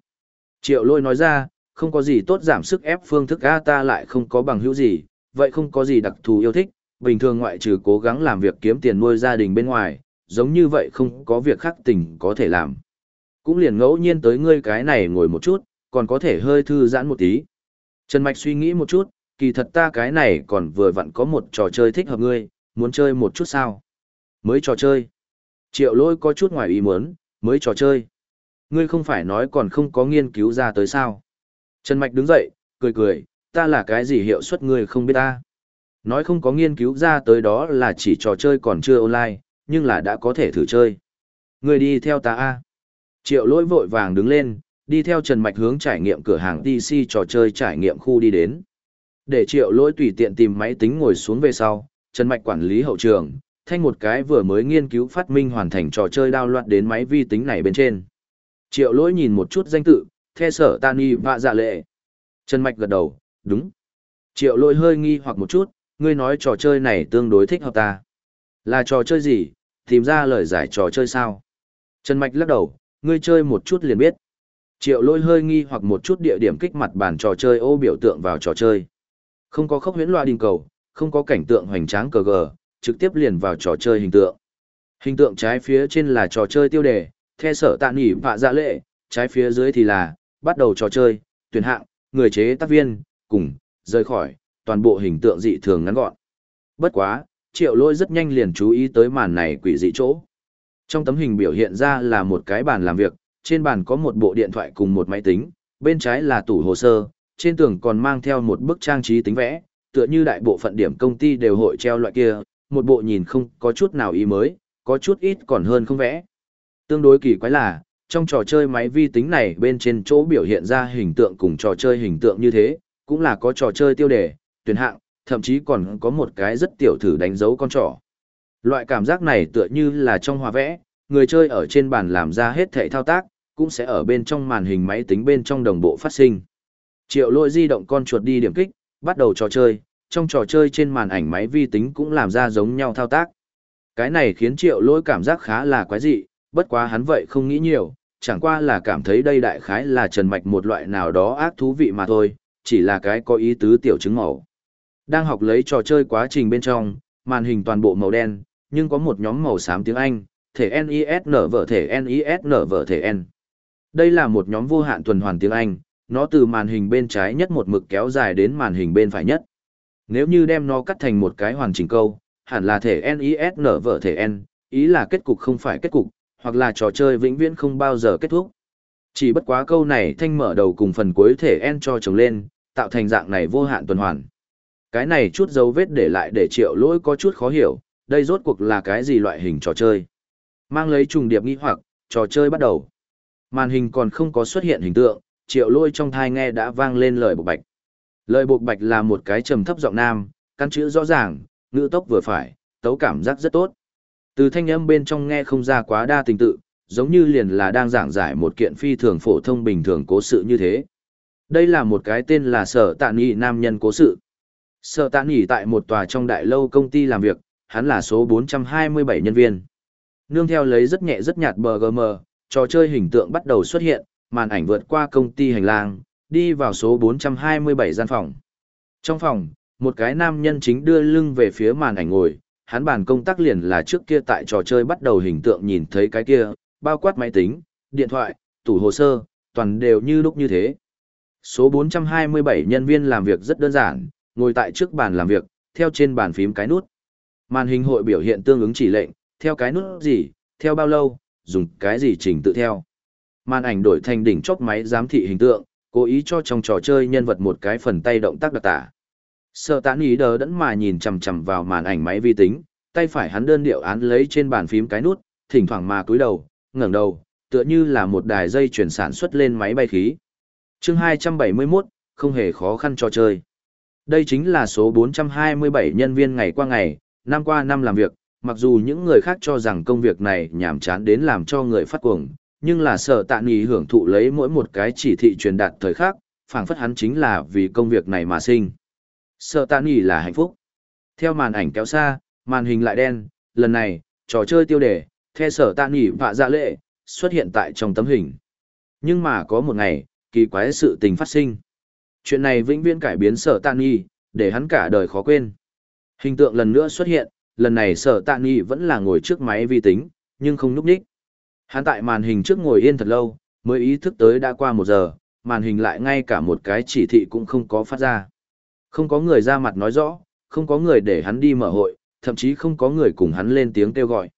Triệu lôi nói ra, không có gì tốt giảm sức ép phương thức A ta lại không có bằng hữu gì, vậy không có gì đặc thù yêu thích, bình thường ngoại trừ cố gắng làm việc kiếm tiền nuôi gia đình bên ngoài, giống như vậy không có việc khác tình có thể làm. Cũng liền ngẫu nhiên tới ngươi cái này ngồi một chút, còn có thể hơi thư giãn một tí. Trần Mạch suy nghĩ một chút, kỳ thật ta cái này còn vừa vặn có một trò chơi thích hợp ngươi, muốn chơi một chút sao? Mới trò chơi. Triệu lôi có chút ngoài ý muốn, mới trò chơi. Ngươi không phải nói còn không có nghiên cứu ra tới sao? Trần Mạch đứng dậy, cười cười, ta là cái gì hiệu suất ngươi không biết ta. Nói không có nghiên cứu ra tới đó là chỉ trò chơi còn chưa online, nhưng là đã có thể thử chơi. Ngươi đi theo ta a Triệu lỗi vội vàng đứng lên, đi theo Trần Mạch hướng trải nghiệm cửa hàng DC trò chơi trải nghiệm khu đi đến. Để triệu lỗi tùy tiện tìm máy tính ngồi xuống về sau, Trần Mạch quản lý hậu trường, thanh một cái vừa mới nghiên cứu phát minh hoàn thành trò chơi đao loạt đến máy vi tính này bên trên. Triệu lỗi nhìn một chút danh tự, the sở tani và dạ lệ. Trần Mạch gật đầu, đúng. Triệu lỗi hơi nghi hoặc một chút, ngươi nói trò chơi này tương đối thích hợp ta. Là trò chơi gì, tìm ra lời giải trò chơi sao? Trần Mạch lắc đầu, ngươi chơi một chút liền biết. Triệu lôi hơi nghi hoặc một chút địa điểm kích mặt bản trò chơi ô biểu tượng vào trò chơi. Không có khốc huyễn loa đình cầu, không có cảnh tượng hoành tráng cờ gờ, trực tiếp liền vào trò chơi hình tượng. Hình tượng trái phía trên là trò chơi tiêu đề, the sở tạ nghỉ vạ dạ lệ, trái phía dưới thì là, bắt đầu trò chơi, tuyển hạng, người chế tác viên, cùng, rời khỏi, toàn bộ hình tượng dị thường ngắn gọn. Bất quá, triệu lôi rất nhanh liền chú ý tới màn này quỷ dị chỗ. Trong tấm hình biểu hiện ra là một cái bàn làm việc, trên bàn có một bộ điện thoại cùng một máy tính, bên trái là tủ hồ sơ, trên tường còn mang theo một bức trang trí tính vẽ, tựa như đại bộ phận điểm công ty đều hội treo loại kia, một bộ nhìn không có chút nào ý mới, có chút ít còn hơn không vẽ. Tương đối kỳ quái là, trong trò chơi máy vi tính này bên trên chỗ biểu hiện ra hình tượng cùng trò chơi hình tượng như thế, cũng là có trò chơi tiêu đề, tuyển hạng, thậm chí còn có một cái rất tiểu thử đánh dấu con trỏ. Loại cảm giác này tựa như là trong hòa vẽ, người chơi ở trên bàn làm ra hết thể thao tác, cũng sẽ ở bên trong màn hình máy tính bên trong đồng bộ phát sinh. Triệu lôi di động con chuột đi điểm kích, bắt đầu trò chơi, trong trò chơi trên màn ảnh máy vi tính cũng làm ra giống nhau thao tác. Cái này khiến triệu lôi cảm giác khá là quái dị, bất quá hắn vậy không nghĩ nhiều, chẳng qua là cảm thấy đây đại khái là trần mạch một loại nào đó ác thú vị mà thôi, chỉ là cái có ý tứ tiểu chứng màu. Đang học lấy trò chơi quá trình bên trong, màn hình toàn bộ màu đen, nhưng có một nhóm màu xám tiếng Anh, thể NIS nở vở thể NIS nở vở thể N. Đây là một nhóm vô hạn tuần hoàn tiếng Anh, nó từ màn hình bên trái nhất một mực kéo dài đến màn hình bên phải nhất. Nếu như đem nó cắt thành một cái hoàn chỉnh câu, hẳn là thể NIS nở vở thể N, ý là kết cục không phải kết cục, hoặc là trò chơi vĩnh viễn không bao giờ kết thúc. Chỉ bất quá câu này thanh mở đầu cùng phần cuối thể N cho chồng lên, tạo thành dạng này vô hạn tuần hoàn. Cái này chút dấu vết để lại để triệu lỗi có chút khó hiểu, đây rốt cuộc là cái gì loại hình trò chơi. Mang lấy trùng điệp nghi hoặc, trò chơi bắt đầu. Màn hình còn không có xuất hiện hình tượng, triệu lôi trong thai nghe đã vang lên lời bộc bạch. Lời bộc bạch là một cái trầm thấp giọng nam, căn chữ rõ ràng, ngữ tốc vừa phải, tấu cảm giác rất tốt. Từ thanh âm bên trong nghe không ra quá đa tình tự, giống như liền là đang giảng giải một kiện phi thường phổ thông bình thường cố sự như thế. Đây là một cái tên là Sở Tạ Nghị nam nhân cố sự. Sở Tạ Nghị tại một tòa trong đại lâu công ty làm việc, hắn là số 427 nhân viên. Nương theo lấy rất nhẹ rất nhạt BGM, trò chơi hình tượng bắt đầu xuất hiện, màn ảnh vượt qua công ty hành lang, đi vào số 427 gian phòng. Trong phòng, một cái nam nhân chính đưa lưng về phía màn ảnh ngồi, hắn bàn công tác liền là trước kia tại trò chơi bắt đầu hình tượng nhìn thấy cái kia, bao quát máy tính, điện thoại, tủ hồ sơ, toàn đều như lúc như thế. Số 427 nhân viên làm việc rất đơn giản, ngồi tại trước bàn làm việc, theo trên bàn phím cái nút. Màn hình hội biểu hiện tương ứng chỉ lệnh, theo cái nút gì, theo bao lâu, dùng cái gì chỉnh tự theo. Màn ảnh đổi thành đỉnh chóp máy giám thị hình tượng, cố ý cho trong trò chơi nhân vật một cái phần tay động tác đặc tả. Sợ tán ý đờ đẫn mà nhìn chằm chằm vào màn ảnh máy vi tính, tay phải hắn đơn điệu án lấy trên bàn phím cái nút, thỉnh thoảng mà cúi đầu, ngẩng đầu, tựa như là một đài dây chuyển sản xuất lên máy bay khí. chương 271, không hề khó khăn trò chơi. Đây chính là số 427 nhân viên ngày qua ngày, năm qua năm làm việc, mặc dù những người khác cho rằng công việc này nhàm chán đến làm cho người phát cuồng, nhưng là sở tạ nghỉ hưởng thụ lấy mỗi một cái chỉ thị truyền đạt thời khắc, phảng phất hắn chính là vì công việc này mà sinh. Sở tạ nghỉ là hạnh phúc. Theo màn ảnh kéo xa, màn hình lại đen, lần này, trò chơi tiêu đề, theo sở tạ nghỉ vạ dạ lệ, xuất hiện tại trong tấm hình. Nhưng mà có một ngày, kỳ quái sự tình phát sinh. Chuyện này vĩnh viễn cải biến sở tạ nghỉ, để hắn cả đời khó quên. Hình tượng lần nữa xuất hiện, lần này sở tạ nghỉ vẫn là ngồi trước máy vi tính, nhưng không núp ních. Hắn tại màn hình trước ngồi yên thật lâu, mới ý thức tới đã qua một giờ, màn hình lại ngay cả một cái chỉ thị cũng không có phát ra. Không có người ra mặt nói rõ, không có người để hắn đi mở hội, thậm chí không có người cùng hắn lên tiếng kêu gọi.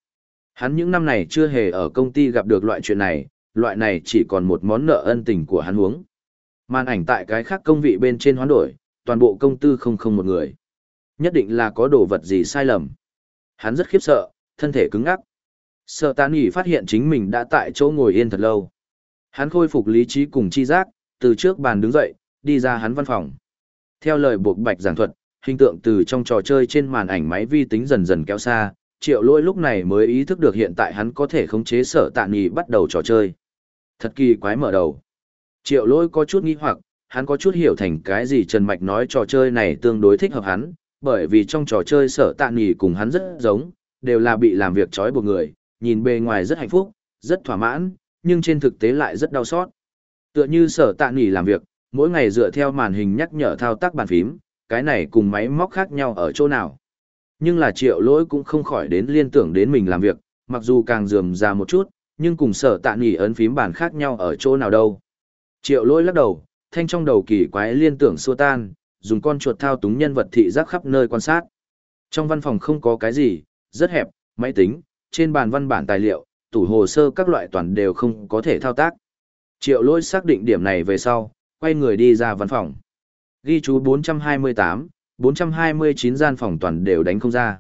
Hắn những năm này chưa hề ở công ty gặp được loại chuyện này, loại này chỉ còn một món nợ ân tình của hắn huống. Màn ảnh tại cái khác công vị bên trên hoán đổi, toàn bộ công tư không không một người. Nhất định là có đồ vật gì sai lầm. Hắn rất khiếp sợ, thân thể cứng ngắc. Sợ tàn nghỉ phát hiện chính mình đã tại chỗ ngồi yên thật lâu. Hắn khôi phục lý trí cùng chi giác, từ trước bàn đứng dậy, đi ra hắn văn phòng. Theo lời buộc bạch giảng thuật, hình tượng từ trong trò chơi trên màn ảnh máy vi tính dần dần kéo xa, triệu lỗi lúc này mới ý thức được hiện tại hắn có thể khống chế sở tạ nghỉ bắt đầu trò chơi. Thật kỳ quái mở đầu. Triệu lỗi có chút nghi hoặc, hắn có chút hiểu thành cái gì Trần Mạch nói trò chơi này tương đối thích hợp hắn, bởi vì trong trò chơi sở tạ nghỉ cùng hắn rất giống, đều là bị làm việc trói buộc người, nhìn bề ngoài rất hạnh phúc, rất thỏa mãn, nhưng trên thực tế lại rất đau xót. Tựa như sở tạ nghỉ làm việc, mỗi ngày dựa theo màn hình nhắc nhở thao tác bàn phím, cái này cùng máy móc khác nhau ở chỗ nào. Nhưng là triệu lỗi cũng không khỏi đến liên tưởng đến mình làm việc, mặc dù càng dườm ra một chút, nhưng cùng sở tạ nghỉ ấn phím bàn khác nhau ở chỗ nào đâu. Triệu lỗi lắc đầu, thanh trong đầu kỳ quái liên tưởng xua tan, dùng con chuột thao túng nhân vật thị giác khắp nơi quan sát. Trong văn phòng không có cái gì, rất hẹp, máy tính, trên bàn văn bản tài liệu, tủ hồ sơ các loại toàn đều không có thể thao tác. Triệu lỗi xác định điểm này về sau, quay người đi ra văn phòng. Ghi chú 428, 429 gian phòng toàn đều đánh không ra.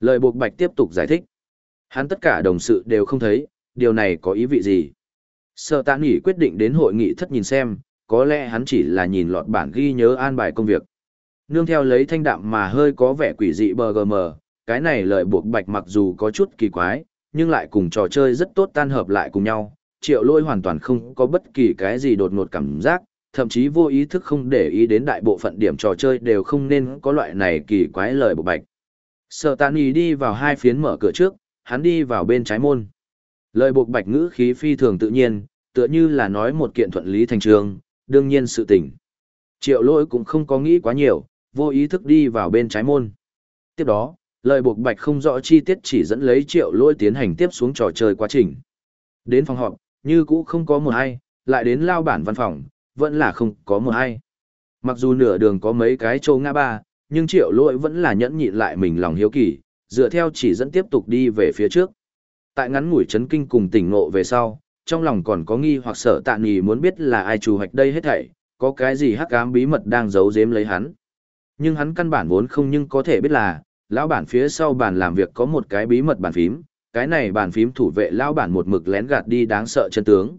Lợi buộc bạch tiếp tục giải thích. Hắn tất cả đồng sự đều không thấy, điều này có ý vị gì? Sở tạ nghỉ quyết định đến hội nghị thất nhìn xem, có lẽ hắn chỉ là nhìn lọt bản ghi nhớ an bài công việc. Nương theo lấy thanh đạm mà hơi có vẻ quỷ dị bờ mờ cái này lợi buộc bạch mặc dù có chút kỳ quái, nhưng lại cùng trò chơi rất tốt tan hợp lại cùng nhau. Triệu lôi hoàn toàn không có bất kỳ cái gì đột ngột cảm giác, thậm chí vô ý thức không để ý đến đại bộ phận điểm trò chơi đều không nên có loại này kỳ quái lời buộc bạch. Sở tàn ý đi vào hai phiến mở cửa trước, hắn đi vào bên trái môn. Lời buộc bạch ngữ khí phi thường tự nhiên, tựa như là nói một kiện thuận lý thành trường, đương nhiên sự tình. Triệu lôi cũng không có nghĩ quá nhiều, vô ý thức đi vào bên trái môn. Tiếp đó, lời buộc bạch không rõ chi tiết chỉ dẫn lấy triệu lôi tiến hành tiếp xuống trò chơi quá trình. Đến phòng họp, như cũ không có một ai, lại đến lao bản văn phòng, vẫn là không có một ai. Mặc dù nửa đường có mấy cái châu ngã ba, nhưng triệu lôi vẫn là nhẫn nhịn lại mình lòng hiếu kỳ, dựa theo chỉ dẫn tiếp tục đi về phía trước. Tại ngắn ngủi chấn kinh cùng tỉnh ngộ về sau, trong lòng còn có nghi hoặc sợ tạ nghỉ muốn biết là ai chủ hoạch đây hết thảy, có cái gì hắc ám bí mật đang giấu giếm lấy hắn. Nhưng hắn căn bản vốn không nhưng có thể biết là, lão bản phía sau bàn làm việc có một cái bí mật bàn phím, cái này bàn phím thủ vệ lão bản một mực lén gạt đi đáng sợ chân tướng.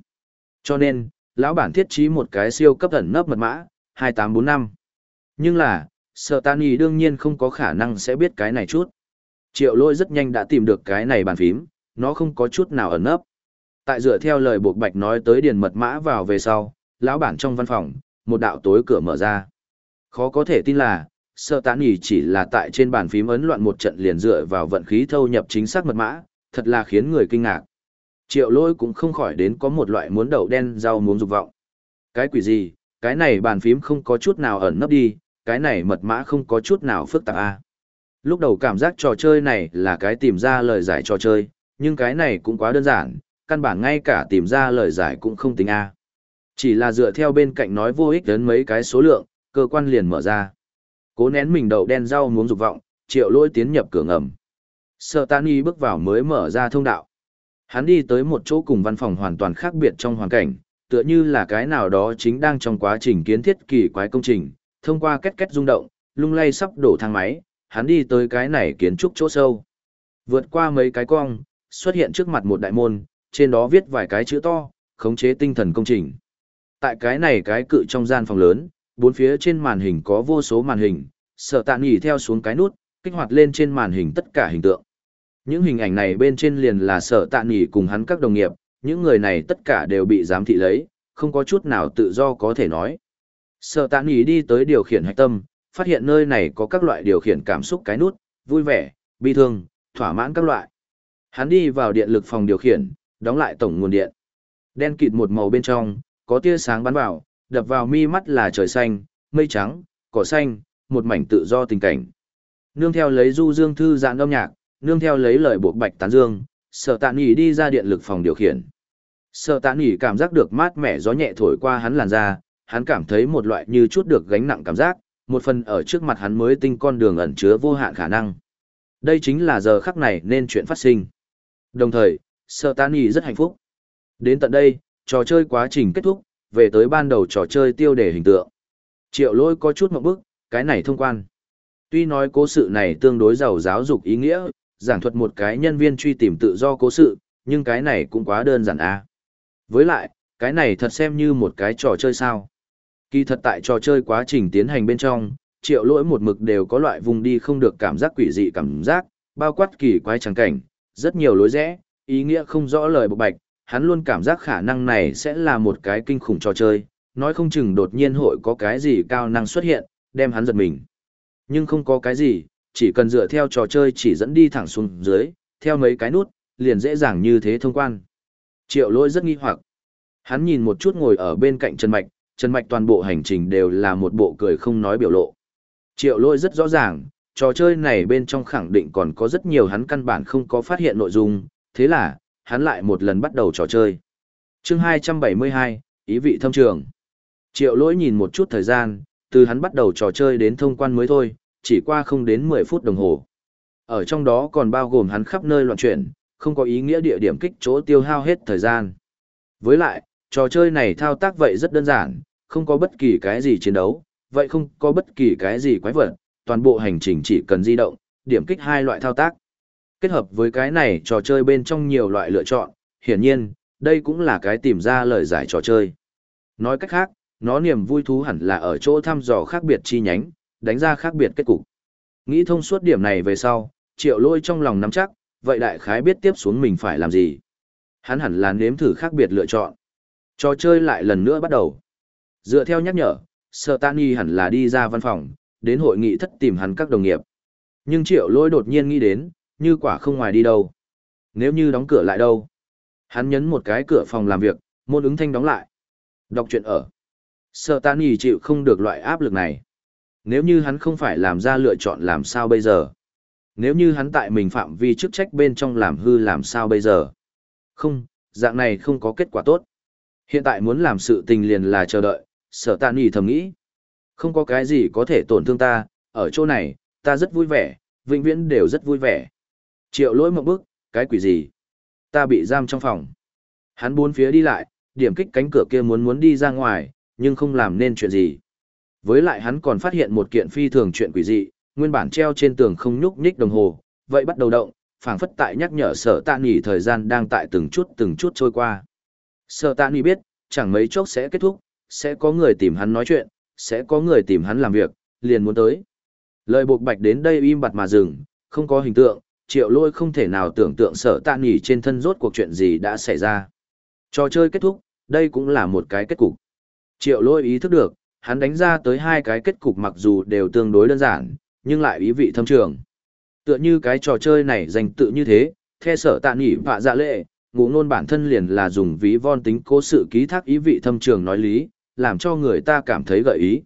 Cho nên, lão bản thiết trí một cái siêu cấp ẩn nấp mật mã, 2845. Nhưng là, sợ tani đương nhiên không có khả năng sẽ biết cái này chút. Triệu lôi rất nhanh đã tìm được cái này bàn phím, nó không có chút nào ẩn nấp. Tại dựa theo lời buộc bạch nói tới điền mật mã vào về sau, lão bản trong văn phòng, một đạo tối cửa mở ra. Khó có thể tin là, sợ tán ỉ chỉ là tại trên bàn phím ấn loạn một trận liền dựa vào vận khí thâu nhập chính xác mật mã, thật là khiến người kinh ngạc. Triệu lỗi cũng không khỏi đến có một loại muốn đậu đen rau muốn dục vọng. Cái quỷ gì, cái này bàn phím không có chút nào ẩn nấp đi, cái này mật mã không có chút nào phức tạp a. À. Lúc đầu cảm giác trò chơi này là cái tìm ra lời giải trò chơi, nhưng cái này cũng quá đơn giản, căn bản ngay cả tìm ra lời giải cũng không tính a. Chỉ là dựa theo bên cạnh nói vô ích đến mấy cái số lượng, cơ quan liền mở ra. Cố nén mình đậu đen rau muốn dục vọng, triệu lỗi tiến nhập cửa ngầm. Sở Tani bước vào mới mở ra thông đạo. Hắn đi tới một chỗ cùng văn phòng hoàn toàn khác biệt trong hoàn cảnh, tựa như là cái nào đó chính đang trong quá trình kiến thiết kỳ quái công trình, thông qua két két rung động, lung lay sắp đổ thang máy, hắn đi tới cái này kiến trúc chỗ sâu. Vượt qua mấy cái cong, xuất hiện trước mặt một đại môn, trên đó viết vài cái chữ to, khống chế tinh thần công trình. Tại cái này cái cự trong gian phòng lớn, bốn phía trên màn hình có vô số màn hình, sở tạ nghỉ theo xuống cái nút, kích hoạt lên trên màn hình tất cả hình tượng. Những hình ảnh này bên trên liền là sở tạ nghỉ cùng hắn các đồng nghiệp, những người này tất cả đều bị giám thị lấy, không có chút nào tự do có thể nói. Sở tạ nghỉ đi tới điều khiển hạch tâm, phát hiện nơi này có các loại điều khiển cảm xúc cái nút, vui vẻ, bi thương, thỏa mãn các loại. Hắn đi vào điện lực phòng điều khiển, đóng lại tổng nguồn điện. Đen kịt một màu bên trong, có tia sáng bắn vào, đập vào mi mắt là trời xanh, mây trắng, cỏ xanh, một mảnh tự do tình cảnh. Nương theo lấy du dương thư giãn âm nhạc, nương theo lấy lời buộc bạch tán dương, sở tạ nghỉ đi ra điện lực phòng điều khiển. Sở tạ nghỉ cảm giác được mát mẻ gió nhẹ thổi qua hắn làn da, hắn cảm thấy một loại như chút được gánh nặng cảm giác, một phần ở trước mặt hắn mới tinh con đường ẩn chứa vô hạn khả năng. Đây chính là giờ khắc này nên chuyện phát sinh. Đồng thời, Sở Tạ Nghỉ rất hạnh phúc. Đến tận đây, trò chơi quá trình kết thúc, về tới ban đầu trò chơi tiêu đề hình tượng. Triệu lôi có chút một bức, cái này thông quan. Tuy nói cố sự này tương đối giàu giáo dục ý nghĩa, giảng thuật một cái nhân viên truy tìm tự do cố sự, nhưng cái này cũng quá đơn giản à. Với lại, cái này thật xem như một cái trò chơi sao. Kỳ thật tại trò chơi quá trình tiến hành bên trong, triệu lỗi một mực đều có loại vùng đi không được cảm giác quỷ dị cảm giác, bao quát kỳ quái trắng cảnh, rất nhiều lối rẽ, ý nghĩa không rõ lời bộc bạch, hắn luôn cảm giác khả năng này sẽ là một cái kinh khủng trò chơi, nói không chừng đột nhiên hội có cái gì cao năng xuất hiện, đem hắn giật mình. Nhưng không có cái gì, chỉ cần dựa theo trò chơi chỉ dẫn đi thẳng xuống dưới, theo mấy cái nút, liền dễ dàng như thế thông quan. Triệu lỗi rất nghi hoặc. Hắn nhìn một chút ngồi ở bên cạnh Trần Mạch, Trần Mạch toàn bộ hành trình đều là một bộ cười không nói biểu lộ. Triệu lỗi rất rõ ràng, trò chơi này bên trong khẳng định còn có rất nhiều hắn căn bản không có phát hiện nội dung, thế là, hắn lại một lần bắt đầu trò chơi. chương 272, ý vị thâm trường. Triệu lỗi nhìn một chút thời gian, từ hắn bắt đầu trò chơi đến thông quan mới thôi, chỉ qua không đến 10 phút đồng hồ. Ở trong đó còn bao gồm hắn khắp nơi loạn chuyển, không có ý nghĩa địa điểm kích chỗ tiêu hao hết thời gian. Với lại, trò chơi này thao tác vậy rất đơn giản, không có bất kỳ cái gì chiến đấu, vậy không có bất kỳ cái gì quái vật, toàn bộ hành trình chỉ cần di động, điểm kích hai loại thao tác. Kết hợp với cái này trò chơi bên trong nhiều loại lựa chọn, hiển nhiên, đây cũng là cái tìm ra lời giải trò chơi. Nói cách khác, nó niềm vui thú hẳn là ở chỗ thăm dò khác biệt chi nhánh, đánh ra khác biệt kết cục. Nghĩ thông suốt điểm này về sau, triệu lôi trong lòng nắm chắc, vậy đại khái biết tiếp xuống mình phải làm gì. Hắn hẳn là nếm thử khác biệt lựa chọn. Trò chơi lại lần nữa bắt đầu. Dựa theo nhắc nhở, Sở Tani hẳn là đi ra văn phòng, đến hội nghị thất tìm hắn các đồng nghiệp. Nhưng triệu lôi đột nhiên nghĩ đến, như quả không ngoài đi đâu. Nếu như đóng cửa lại đâu? Hắn nhấn một cái cửa phòng làm việc, môn ứng thanh đóng lại. Đọc chuyện ở. Sở nhì chịu không được loại áp lực này. Nếu như hắn không phải làm ra lựa chọn làm sao bây giờ? Nếu như hắn tại mình phạm vi chức trách bên trong làm hư làm sao bây giờ? Không, dạng này không có kết quả tốt. Hiện tại muốn làm sự tình liền là chờ đợi, sở tạ nỉ thầm nghĩ. Không có cái gì có thể tổn thương ta, ở chỗ này, ta rất vui vẻ, vĩnh viễn đều rất vui vẻ. Triệu lỗi một bước, cái quỷ gì? Ta bị giam trong phòng. Hắn bốn phía đi lại, điểm kích cánh cửa kia muốn muốn đi ra ngoài, nhưng không làm nên chuyện gì. Với lại hắn còn phát hiện một kiện phi thường chuyện quỷ dị, nguyên bản treo trên tường không nhúc nhích đồng hồ, vậy bắt đầu động, phảng phất tại nhắc nhở sở tạ nghỉ thời gian đang tại từng chút từng chút trôi qua. Sở tạ nghỉ biết, chẳng mấy chốc sẽ kết thúc, sẽ có người tìm hắn nói chuyện, sẽ có người tìm hắn làm việc, liền muốn tới. Lời buộc bạch đến đây im bặt mà dừng, không có hình tượng, triệu lôi không thể nào tưởng tượng sở tạ nghỉ trên thân rốt cuộc chuyện gì đã xảy ra. Trò chơi kết thúc, đây cũng là một cái kết cục. Triệu lôi ý thức được, hắn đánh ra tới hai cái kết cục mặc dù đều tương đối đơn giản, nhưng lại ý vị thâm trường. Tựa như cái trò chơi này dành tự như thế, the sở tạ nghỉ vạ dạ lệ, ngụ ngôn bản thân liền là dùng ví von tính cố sự ký thác ý vị thâm trường nói lý, làm cho người ta cảm thấy gợi ý.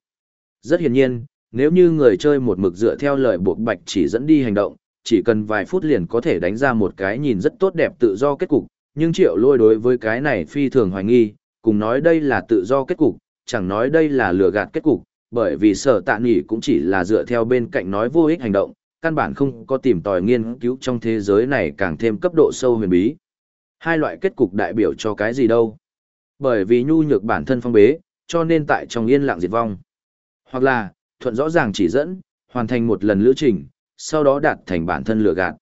Rất hiển nhiên, nếu như người chơi một mực dựa theo lời buộc bạch chỉ dẫn đi hành động, chỉ cần vài phút liền có thể đánh ra một cái nhìn rất tốt đẹp tự do kết cục, nhưng triệu lôi đối với cái này phi thường hoài nghi, cùng nói đây là tự do kết cục, chẳng nói đây là lừa gạt kết cục, bởi vì sở tạ nghỉ cũng chỉ là dựa theo bên cạnh nói vô ích hành động, căn bản không có tìm tòi nghiên cứu trong thế giới này càng thêm cấp độ sâu huyền bí. Hai loại kết cục đại biểu cho cái gì đâu? Bởi vì nhu nhược bản thân phong bế, cho nên tại trong yên lặng diệt vong. Hoặc là, thuận rõ ràng chỉ dẫn, hoàn thành một lần lữ trình, sau đó đạt thành bản thân lừa gạt.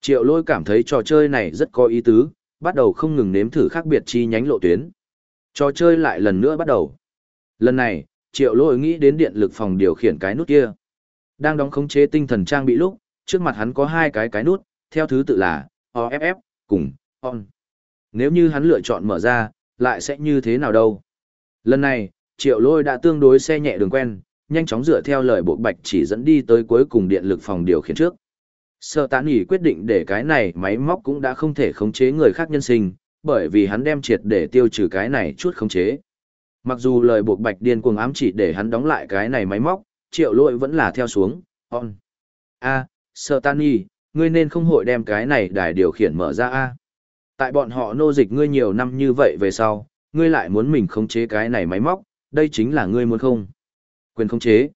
Triệu lôi cảm thấy trò chơi này rất có ý tứ, bắt đầu không ngừng nếm thử khác biệt chi nhánh lộ tuyến. Trò chơi lại lần nữa bắt đầu. Lần này, triệu lôi nghĩ đến điện lực phòng điều khiển cái nút kia. Đang đóng khống chế tinh thần trang bị lúc, trước mặt hắn có hai cái cái nút, theo thứ tự là OFF, cùng ON. Nếu như hắn lựa chọn mở ra, lại sẽ như thế nào đâu? Lần này, triệu lôi đã tương đối xe nhẹ đường quen, nhanh chóng dựa theo lời bộ bạch chỉ dẫn đi tới cuối cùng điện lực phòng điều khiển trước. Sở tán nghỉ quyết định để cái này máy móc cũng đã không thể khống chế người khác nhân sinh, bởi vì hắn đem triệt để tiêu trừ cái này chút khống chế. Mặc dù lời buộc bạch điên cuồng ám chỉ để hắn đóng lại cái này máy móc, triệu lỗi vẫn là theo xuống, on. A, Sở tán nghỉ, ngươi nên không hội đem cái này đài điều khiển mở ra A. Tại bọn họ nô dịch ngươi nhiều năm như vậy về sau, ngươi lại muốn mình khống chế cái này máy móc, đây chính là ngươi muốn không. Quyền khống chế.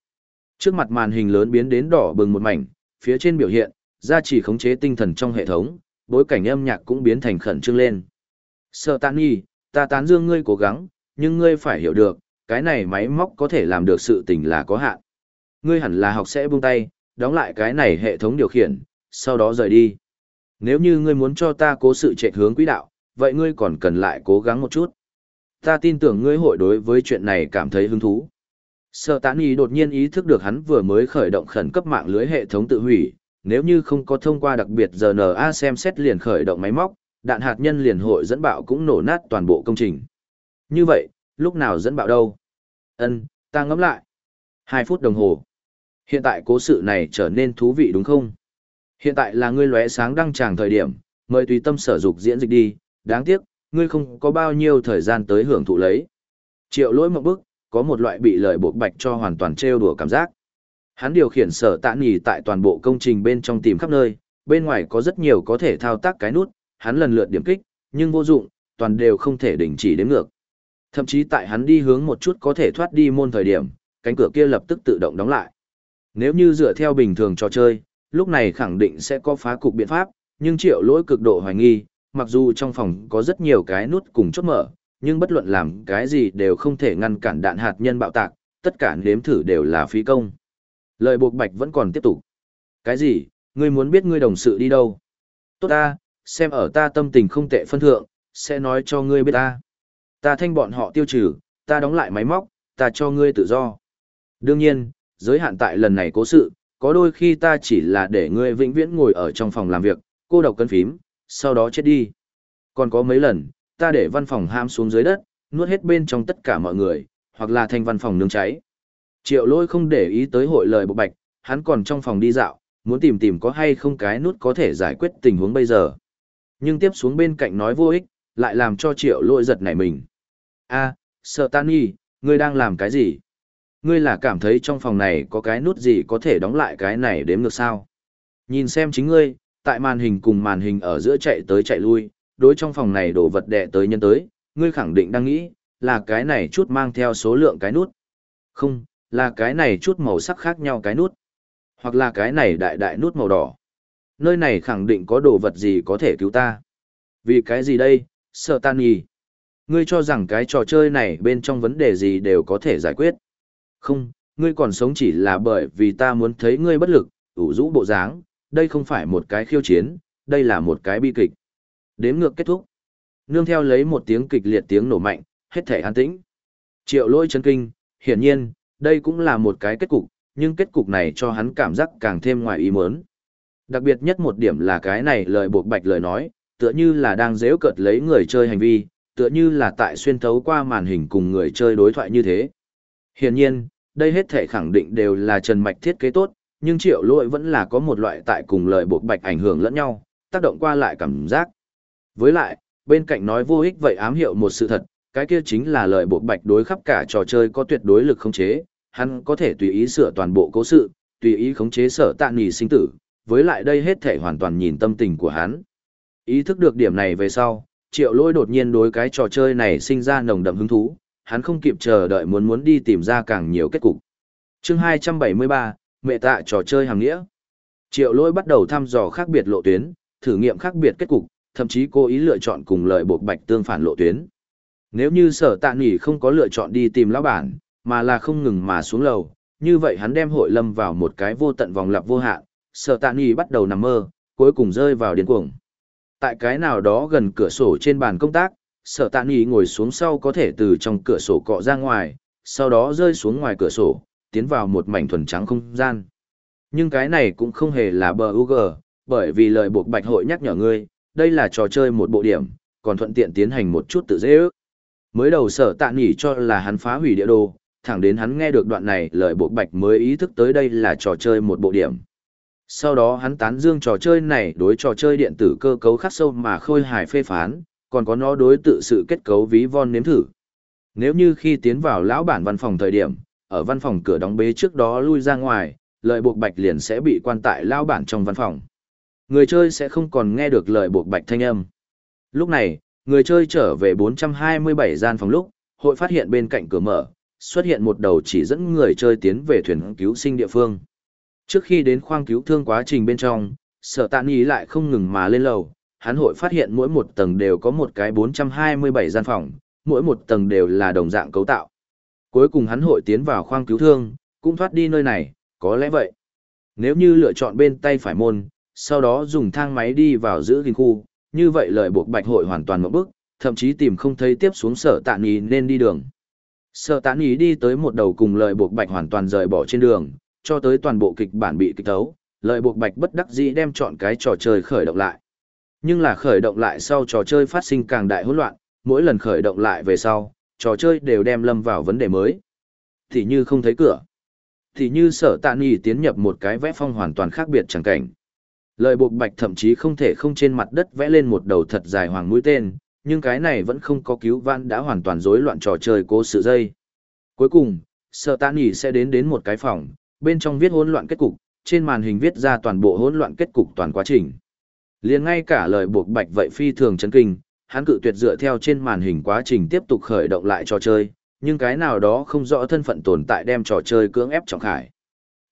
Trước mặt màn hình lớn biến đến đỏ bừng một mảnh, phía trên biểu hiện, gia chỉ khống chế tinh thần trong hệ thống, bối cảnh âm nhạc cũng biến thành khẩn trương lên. Sợ tàn nghi, ta tán dương ngươi cố gắng, nhưng ngươi phải hiểu được, cái này máy móc có thể làm được sự tình là có hạn. Ngươi hẳn là học sẽ buông tay, đóng lại cái này hệ thống điều khiển, sau đó rời đi. Nếu như ngươi muốn cho ta cố sự chạy hướng quỹ đạo, vậy ngươi còn cần lại cố gắng một chút. Ta tin tưởng ngươi hội đối với chuyện này cảm thấy hứng thú. Sở tán ý đột nhiên ý thức được hắn vừa mới khởi động khẩn cấp mạng lưới hệ thống tự hủy, nếu như không có thông qua đặc biệt GNA xem xét liền khởi động máy móc, đạn hạt nhân liền hội dẫn bạo cũng nổ nát toàn bộ công trình. Như vậy, lúc nào dẫn bạo đâu? Ân, ta ngẫm lại. Hai phút đồng hồ. Hiện tại cố sự này trở nên thú vị đúng không? Hiện tại là ngươi lóe sáng đăng tràng thời điểm, mời tùy tâm sở dục diễn dịch đi, đáng tiếc, ngươi không có bao nhiêu thời gian tới hưởng thụ lấy. Triệu lỗi một bức, có một loại bị lời bộ bạch cho hoàn toàn trêu đùa cảm giác. Hắn điều khiển sở tạ nghỉ tại toàn bộ công trình bên trong tìm khắp nơi, bên ngoài có rất nhiều có thể thao tác cái nút, hắn lần lượt điểm kích, nhưng vô dụng, toàn đều không thể đình chỉ đến ngược. Thậm chí tại hắn đi hướng một chút có thể thoát đi môn thời điểm, cánh cửa kia lập tức tự động đóng lại. Nếu như dựa theo bình thường trò chơi, lúc này khẳng định sẽ có phá cục biện pháp, nhưng triệu lỗi cực độ hoài nghi, mặc dù trong phòng có rất nhiều cái nút cùng chốt mở, nhưng bất luận làm cái gì đều không thể ngăn cản đạn hạt nhân bạo tạc, tất cả nếm thử đều là phí công. Lời buộc bạch vẫn còn tiếp tục. Cái gì, ngươi muốn biết ngươi đồng sự đi đâu? Tốt ta, xem ở ta tâm tình không tệ phân thượng, sẽ nói cho ngươi biết ta. Ta thanh bọn họ tiêu trừ, ta đóng lại máy móc, ta cho ngươi tự do. Đương nhiên, giới hạn tại lần này cố sự, có đôi khi ta chỉ là để ngươi vĩnh viễn ngồi ở trong phòng làm việc, cô độc cân phím, sau đó chết đi. Còn có mấy lần, ta để văn phòng ham xuống dưới đất, nuốt hết bên trong tất cả mọi người, hoặc là thành văn phòng nướng cháy. Triệu lôi không để ý tới hội lời bộ bạch, hắn còn trong phòng đi dạo, muốn tìm tìm có hay không cái nút có thể giải quyết tình huống bây giờ. Nhưng tiếp xuống bên cạnh nói vô ích, lại làm cho triệu lôi giật nảy mình. a sợ tan nhi, ngươi đang làm cái gì? Ngươi là cảm thấy trong phòng này có cái nút gì có thể đóng lại cái này đếm ngược sao? Nhìn xem chính ngươi, tại màn hình cùng màn hình ở giữa chạy tới chạy lui, đối trong phòng này đổ vật đẻ tới nhân tới, ngươi khẳng định đang nghĩ, là cái này chút mang theo số lượng cái nút. Không, là cái này chút màu sắc khác nhau cái nút. Hoặc là cái này đại đại nút màu đỏ. Nơi này khẳng định có đồ vật gì có thể cứu ta. Vì cái gì đây, sợ tan nhì. Ngươi cho rằng cái trò chơi này bên trong vấn đề gì đều có thể giải quyết. Không, ngươi còn sống chỉ là bởi vì ta muốn thấy ngươi bất lực, ủ rũ bộ dáng, đây không phải một cái khiêu chiến, đây là một cái bi kịch. Đếm ngược kết thúc. Nương theo lấy một tiếng kịch liệt tiếng nổ mạnh, hết thể an tĩnh. Triệu lôi chân kinh, hiển nhiên, đây cũng là một cái kết cục, nhưng kết cục này cho hắn cảm giác càng thêm ngoài ý muốn. Đặc biệt nhất một điểm là cái này lời buộc bạch lời nói, tựa như là đang dễu cợt lấy người chơi hành vi, tựa như là tại xuyên thấu qua màn hình cùng người chơi đối thoại như thế. Hiển nhiên, đây hết thể khẳng định đều là Trần Mạch thiết kế tốt, nhưng triệu lỗi vẫn là có một loại tại cùng lời buộc bạch ảnh hưởng lẫn nhau, tác động qua lại cảm giác. Với lại, bên cạnh nói vô ích vậy ám hiệu một sự thật, cái kia chính là lời buộc bạch đối khắp cả trò chơi có tuyệt đối lực khống chế, hắn có thể tùy ý sửa toàn bộ cố sự, tùy ý khống chế sở tạ nghỉ sinh tử, với lại đây hết thể hoàn toàn nhìn tâm tình của hắn. Ý thức được điểm này về sau, triệu lôi đột nhiên đối cái trò chơi này sinh ra nồng đậm hứng thú, hắn không kịp chờ đợi muốn muốn đi tìm ra càng nhiều kết cục. chương 273, mẹ tạ trò chơi hàng nghĩa. Triệu lôi bắt đầu thăm dò khác biệt lộ tuyến, thử nghiệm khác biệt kết cục, thậm chí cố ý lựa chọn cùng lợi buộc bạch tương phản lộ tuyến. Nếu như sở tạ nghỉ không có lựa chọn đi tìm lão bản, mà là không ngừng mà xuống lầu, như vậy hắn đem hội lâm vào một cái vô tận vòng lặp vô hạn, sở tạ nghỉ bắt đầu nằm mơ, cuối cùng rơi vào điên cuồng. Tại cái nào đó gần cửa sổ trên bàn công tác, sở tạ nghỉ ngồi xuống sau có thể từ trong cửa sổ cọ ra ngoài, sau đó rơi xuống ngoài cửa sổ, tiến vào một mảnh thuần trắng không gian. Nhưng cái này cũng không hề là bờ UG, bởi vì lời buộc bạch hội nhắc nhở ngươi, đây là trò chơi một bộ điểm, còn thuận tiện tiến hành một chút tự dễ ước. Mới đầu sở tạ nghỉ cho là hắn phá hủy địa đồ, thẳng đến hắn nghe được đoạn này lời bộ bạch mới ý thức tới đây là trò chơi một bộ điểm. Sau đó hắn tán dương trò chơi này đối trò chơi điện tử cơ cấu khắc sâu mà khôi hài phê phán, còn có nó đối tự sự kết cấu ví von nếm thử. Nếu như khi tiến vào lão bản văn phòng thời điểm, ở văn phòng cửa đóng bế trước đó lui ra ngoài, lời buộc bạch liền sẽ bị quan tại lão bản trong văn phòng. Người chơi sẽ không còn nghe được lời buộc bạch thanh âm. Lúc này, người chơi trở về 427 gian phòng lúc, hội phát hiện bên cạnh cửa mở, xuất hiện một đầu chỉ dẫn người chơi tiến về thuyền cứu sinh địa phương. Trước khi đến khoang cứu thương quá trình bên trong, sở tạ ý lại không ngừng mà lên lầu, hắn hội phát hiện mỗi một tầng đều có một cái 427 gian phòng, mỗi một tầng đều là đồng dạng cấu tạo. Cuối cùng hắn hội tiến vào khoang cứu thương, cũng thoát đi nơi này, có lẽ vậy. Nếu như lựa chọn bên tay phải môn, sau đó dùng thang máy đi vào giữ gìn khu, như vậy lợi buộc bạch hội hoàn toàn một bước, thậm chí tìm không thấy tiếp xuống sở tạ ý nên đi đường. Sở tạ ý đi tới một đầu cùng lợi buộc bạch hoàn toàn rời bỏ trên đường, cho tới toàn bộ kịch bản bị kịch tấu, lợi buộc bạch bất đắc dĩ đem chọn cái trò chơi khởi động lại. Nhưng là khởi động lại sau trò chơi phát sinh càng đại hỗn loạn, mỗi lần khởi động lại về sau, trò chơi đều đem lâm vào vấn đề mới. Thì như không thấy cửa. Thì như sở tạ nghỉ tiến nhập một cái vẽ phong hoàn toàn khác biệt chẳng cảnh. Lời buộc bạch thậm chí không thể không trên mặt đất vẽ lên một đầu thật dài hoàng mũi tên, nhưng cái này vẫn không có cứu vãn đã hoàn toàn rối loạn trò chơi cố sự dây. Cuối cùng, sợ tạ nì sẽ đến đến một cái phòng, bên trong viết hỗn loạn kết cục, trên màn hình viết ra toàn bộ hỗn loạn kết cục toàn quá trình. Liền ngay cả lời buộc bạch vậy phi thường chấn kinh, hắn cự tuyệt dựa theo trên màn hình quá trình tiếp tục khởi động lại trò chơi, nhưng cái nào đó không rõ thân phận tồn tại đem trò chơi cưỡng ép trọng khải.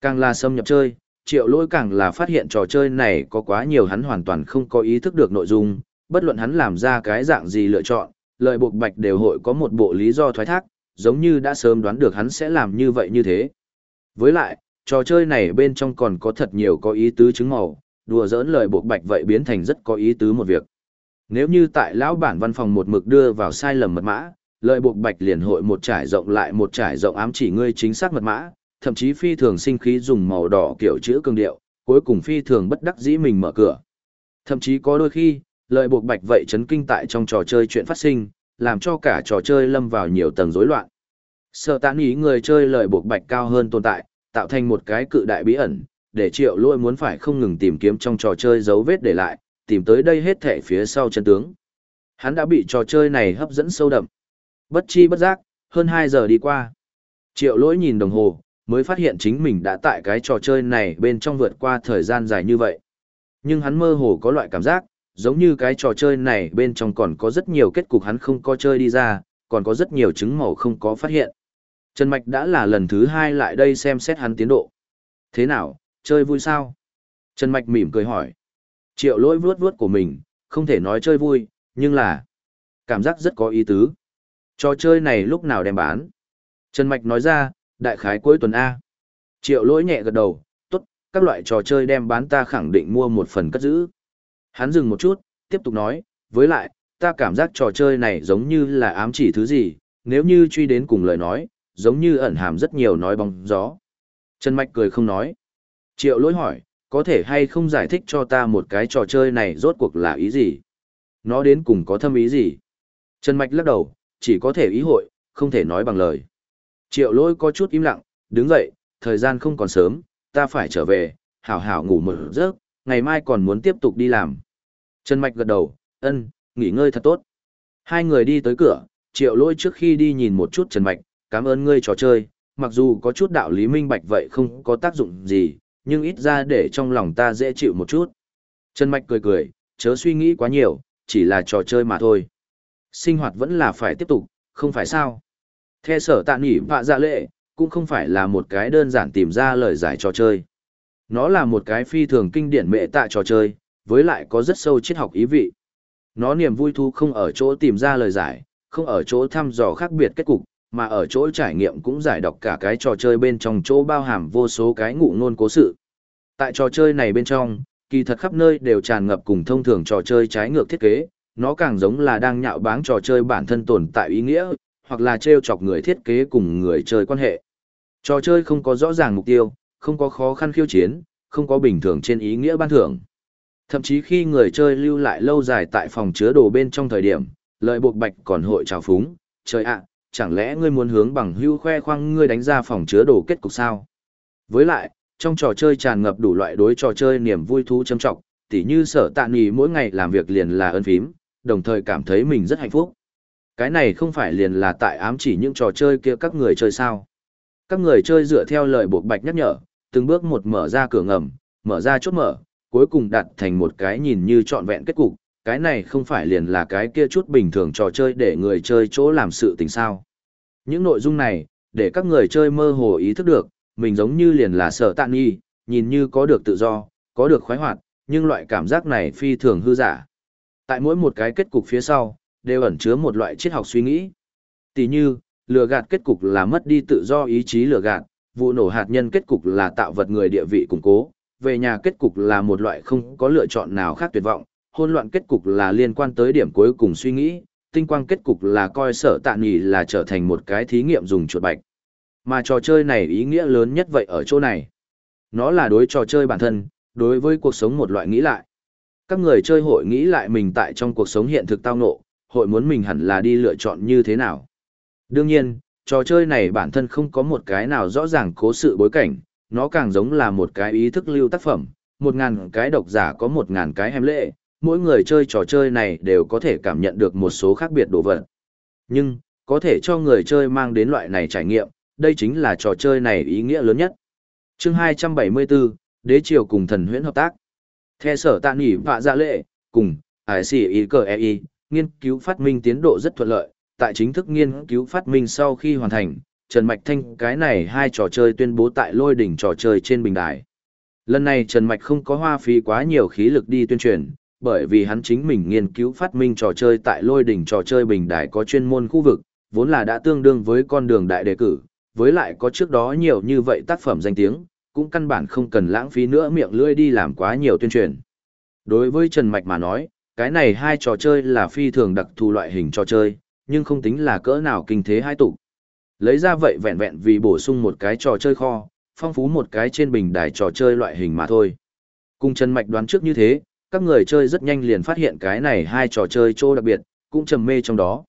Càng là xâm nhập chơi, triệu lỗi càng là phát hiện trò chơi này có quá nhiều hắn hoàn toàn không có ý thức được nội dung, bất luận hắn làm ra cái dạng gì lựa chọn, lời buộc bạch đều hội có một bộ lý do thoái thác, giống như đã sớm đoán được hắn sẽ làm như vậy như thế. Với lại, trò chơi này bên trong còn có thật nhiều có ý tứ chứng màu, đùa giỡn lời buộc bạch vậy biến thành rất có ý tứ một việc. Nếu như tại lão bản văn phòng một mực đưa vào sai lầm mật mã, lời buộc bạch liền hội một trải rộng lại một trải rộng ám chỉ ngươi chính xác mật mã, thậm chí phi thường sinh khí dùng màu đỏ kiểu chữ cường điệu, cuối cùng phi thường bất đắc dĩ mình mở cửa. Thậm chí có đôi khi, lời buộc bạch vậy chấn kinh tại trong trò chơi chuyện phát sinh, làm cho cả trò chơi lâm vào nhiều tầng rối loạn. Sợ tán ý người chơi lời buộc bạch cao hơn tồn tại, tạo thành một cái cự đại bí ẩn, để triệu lôi muốn phải không ngừng tìm kiếm trong trò chơi dấu vết để lại, tìm tới đây hết thể phía sau chân tướng. Hắn đã bị trò chơi này hấp dẫn sâu đậm. Bất chi bất giác, hơn 2 giờ đi qua. Triệu lỗi nhìn đồng hồ, mới phát hiện chính mình đã tại cái trò chơi này bên trong vượt qua thời gian dài như vậy. Nhưng hắn mơ hồ có loại cảm giác, giống như cái trò chơi này bên trong còn có rất nhiều kết cục hắn không có chơi đi ra, còn có rất nhiều chứng màu không có phát hiện. Trần Mạch đã là lần thứ hai lại đây xem xét hắn tiến độ. Thế nào, chơi vui sao? Trần Mạch mỉm cười hỏi. Triệu lỗi vuốt vuốt của mình, không thể nói chơi vui, nhưng là cảm giác rất có ý tứ. Trò chơi này lúc nào đem bán? Trần Mạch nói ra, đại khái cuối tuần A. Triệu lỗi nhẹ gật đầu, tốt, các loại trò chơi đem bán ta khẳng định mua một phần cất giữ. Hắn dừng một chút, tiếp tục nói, với lại, ta cảm giác trò chơi này giống như là ám chỉ thứ gì, nếu như truy đến cùng lời nói, giống như ẩn hàm rất nhiều nói bóng gió. Trần Mạch cười không nói. Triệu lỗi hỏi, có thể hay không giải thích cho ta một cái trò chơi này rốt cuộc là ý gì? Nó đến cùng có thâm ý gì? Trần Mạch lắc đầu, chỉ có thể ý hội, không thể nói bằng lời. Triệu lỗi có chút im lặng, đứng dậy, thời gian không còn sớm, ta phải trở về, hảo hảo ngủ một giấc, ngày mai còn muốn tiếp tục đi làm. Trần Mạch gật đầu, ân, nghỉ ngơi thật tốt. Hai người đi tới cửa, triệu lỗi trước khi đi nhìn một chút Trần Mạch, cảm ơn ngươi trò chơi, mặc dù có chút đạo lý minh bạch vậy không có tác dụng gì, nhưng ít ra để trong lòng ta dễ chịu một chút. Trần Mạch cười cười, chớ suy nghĩ quá nhiều, chỉ là trò chơi mà thôi. Sinh hoạt vẫn là phải tiếp tục, không phải sao. Theo sở tạ nghỉ vạ dạ lệ, cũng không phải là một cái đơn giản tìm ra lời giải trò chơi. Nó là một cái phi thường kinh điển mệ tạ trò chơi, với lại có rất sâu triết học ý vị. Nó niềm vui thu không ở chỗ tìm ra lời giải, không ở chỗ thăm dò khác biệt kết cục, mà ở chỗ trải nghiệm cũng giải đọc cả cái trò chơi bên trong chỗ bao hàm vô số cái ngụ ngôn cố sự. Tại trò chơi này bên trong, kỳ thật khắp nơi đều tràn ngập cùng thông thường trò chơi trái ngược thiết kế, nó càng giống là đang nhạo báng trò chơi bản thân tồn tại ý nghĩa, hoặc là trêu chọc người thiết kế cùng người chơi quan hệ. Trò chơi không có rõ ràng mục tiêu, không có khó khăn khiêu chiến, không có bình thường trên ý nghĩa ban thưởng. Thậm chí khi người chơi lưu lại lâu dài tại phòng chứa đồ bên trong thời điểm, lợi buộc bạch còn hội trào phúng, trời ạ, chẳng lẽ ngươi muốn hướng bằng hưu khoe khoang ngươi đánh ra phòng chứa đồ kết cục sao? Với lại, trong trò chơi tràn ngập đủ loại đối trò chơi niềm vui thú châm trọng, tỉ như sở tạ nghỉ mỗi ngày làm việc liền là ân phím, đồng thời cảm thấy mình rất hạnh phúc. Cái này không phải liền là tại ám chỉ những trò chơi kia các người chơi sao. Các người chơi dựa theo lời buộc bạch nhắc nhở, từng bước một mở ra cửa ngầm, mở ra chốt mở, cuối cùng đặt thành một cái nhìn như trọn vẹn kết cục. Cái này không phải liền là cái kia chút bình thường trò chơi để người chơi chỗ làm sự tình sao. Những nội dung này, để các người chơi mơ hồ ý thức được, mình giống như liền là sở tạ nghi, nhìn như có được tự do, có được khoái hoạt, nhưng loại cảm giác này phi thường hư giả. Tại mỗi một cái kết cục phía sau, đều ẩn chứa một loại triết học suy nghĩ. Tỷ như, lừa gạt kết cục là mất đi tự do ý chí lừa gạt, vụ nổ hạt nhân kết cục là tạo vật người địa vị củng cố, về nhà kết cục là một loại không có lựa chọn nào khác tuyệt vọng, hôn loạn kết cục là liên quan tới điểm cuối cùng suy nghĩ, tinh quang kết cục là coi sở tạ nghỉ là trở thành một cái thí nghiệm dùng chuột bạch. Mà trò chơi này ý nghĩa lớn nhất vậy ở chỗ này. Nó là đối trò chơi bản thân, đối với cuộc sống một loại nghĩ lại. Các người chơi hội nghĩ lại mình tại trong cuộc sống hiện thực tao ngộ, hội muốn mình hẳn là đi lựa chọn như thế nào. Đương nhiên, trò chơi này bản thân không có một cái nào rõ ràng cố sự bối cảnh, nó càng giống là một cái ý thức lưu tác phẩm, một ngàn cái độc giả có một ngàn cái hem lệ, mỗi người chơi trò chơi này đều có thể cảm nhận được một số khác biệt đồ vật. Nhưng, có thể cho người chơi mang đến loại này trải nghiệm, đây chính là trò chơi này ý nghĩa lớn nhất. chương 274, Đế Triều cùng thần huyễn hợp tác. Theo sở tạ nỉ vạ dạ lệ, cùng, ải xỉ ý cờ e nghiên cứu phát minh tiến độ rất thuận lợi, tại chính thức nghiên cứu phát minh sau khi hoàn thành, Trần Mạch Thanh cái này hai trò chơi tuyên bố tại lôi đỉnh trò chơi trên bình đài. Lần này Trần Mạch không có hoa phí quá nhiều khí lực đi tuyên truyền, bởi vì hắn chính mình nghiên cứu phát minh trò chơi tại lôi đỉnh trò chơi bình đài có chuyên môn khu vực, vốn là đã tương đương với con đường đại đề cử, với lại có trước đó nhiều như vậy tác phẩm danh tiếng, cũng căn bản không cần lãng phí nữa miệng lưỡi đi làm quá nhiều tuyên truyền. Đối với Trần Mạch mà nói, cái này hai trò chơi là phi thường đặc thù loại hình trò chơi, nhưng không tính là cỡ nào kinh thế hai tụ. Lấy ra vậy vẹn vẹn vì bổ sung một cái trò chơi kho, phong phú một cái trên bình đài trò chơi loại hình mà thôi. Cùng Trần Mạch đoán trước như thế, các người chơi rất nhanh liền phát hiện cái này hai trò chơi trô đặc biệt, cũng trầm mê trong đó.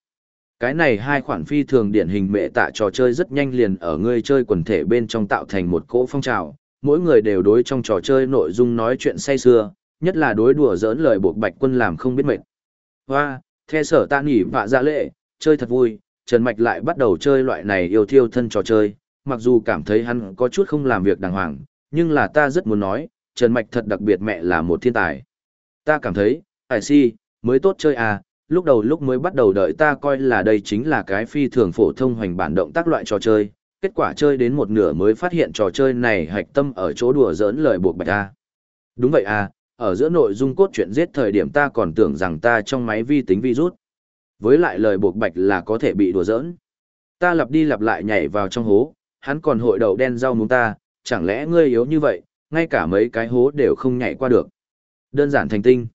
Cái này hai khoản phi thường điển hình mệ tạ trò chơi rất nhanh liền ở người chơi quần thể bên trong tạo thành một cỗ phong trào, mỗi người đều đối trong trò chơi nội dung nói chuyện say xưa, nhất là đối đùa giỡn lời buộc bạch quân làm không biết mệt. Hoa, theo sở ta nghỉ vạ ra lệ, chơi thật vui, Trần Mạch lại bắt đầu chơi loại này yêu thiêu thân trò chơi, mặc dù cảm thấy hắn có chút không làm việc đàng hoàng, nhưng là ta rất muốn nói, Trần Mạch thật đặc biệt mẹ là một thiên tài. Ta cảm thấy, I si, mới tốt chơi à, lúc đầu lúc mới bắt đầu đợi ta coi là đây chính là cái phi thường phổ thông hoành bản động tác loại trò chơi, kết quả chơi đến một nửa mới phát hiện trò chơi này hạch tâm ở chỗ đùa giỡn lời buộc bạch ta. Đúng vậy à, ở giữa nội dung cốt truyện giết thời điểm ta còn tưởng rằng ta trong máy vi tính virus. Với lại lời buộc bạch là có thể bị đùa giỡn. Ta lặp đi lặp lại nhảy vào trong hố, hắn còn hội đầu đen rau muống ta, chẳng lẽ ngươi yếu như vậy, ngay cả mấy cái hố đều không nhảy qua được. Đơn giản thành tinh.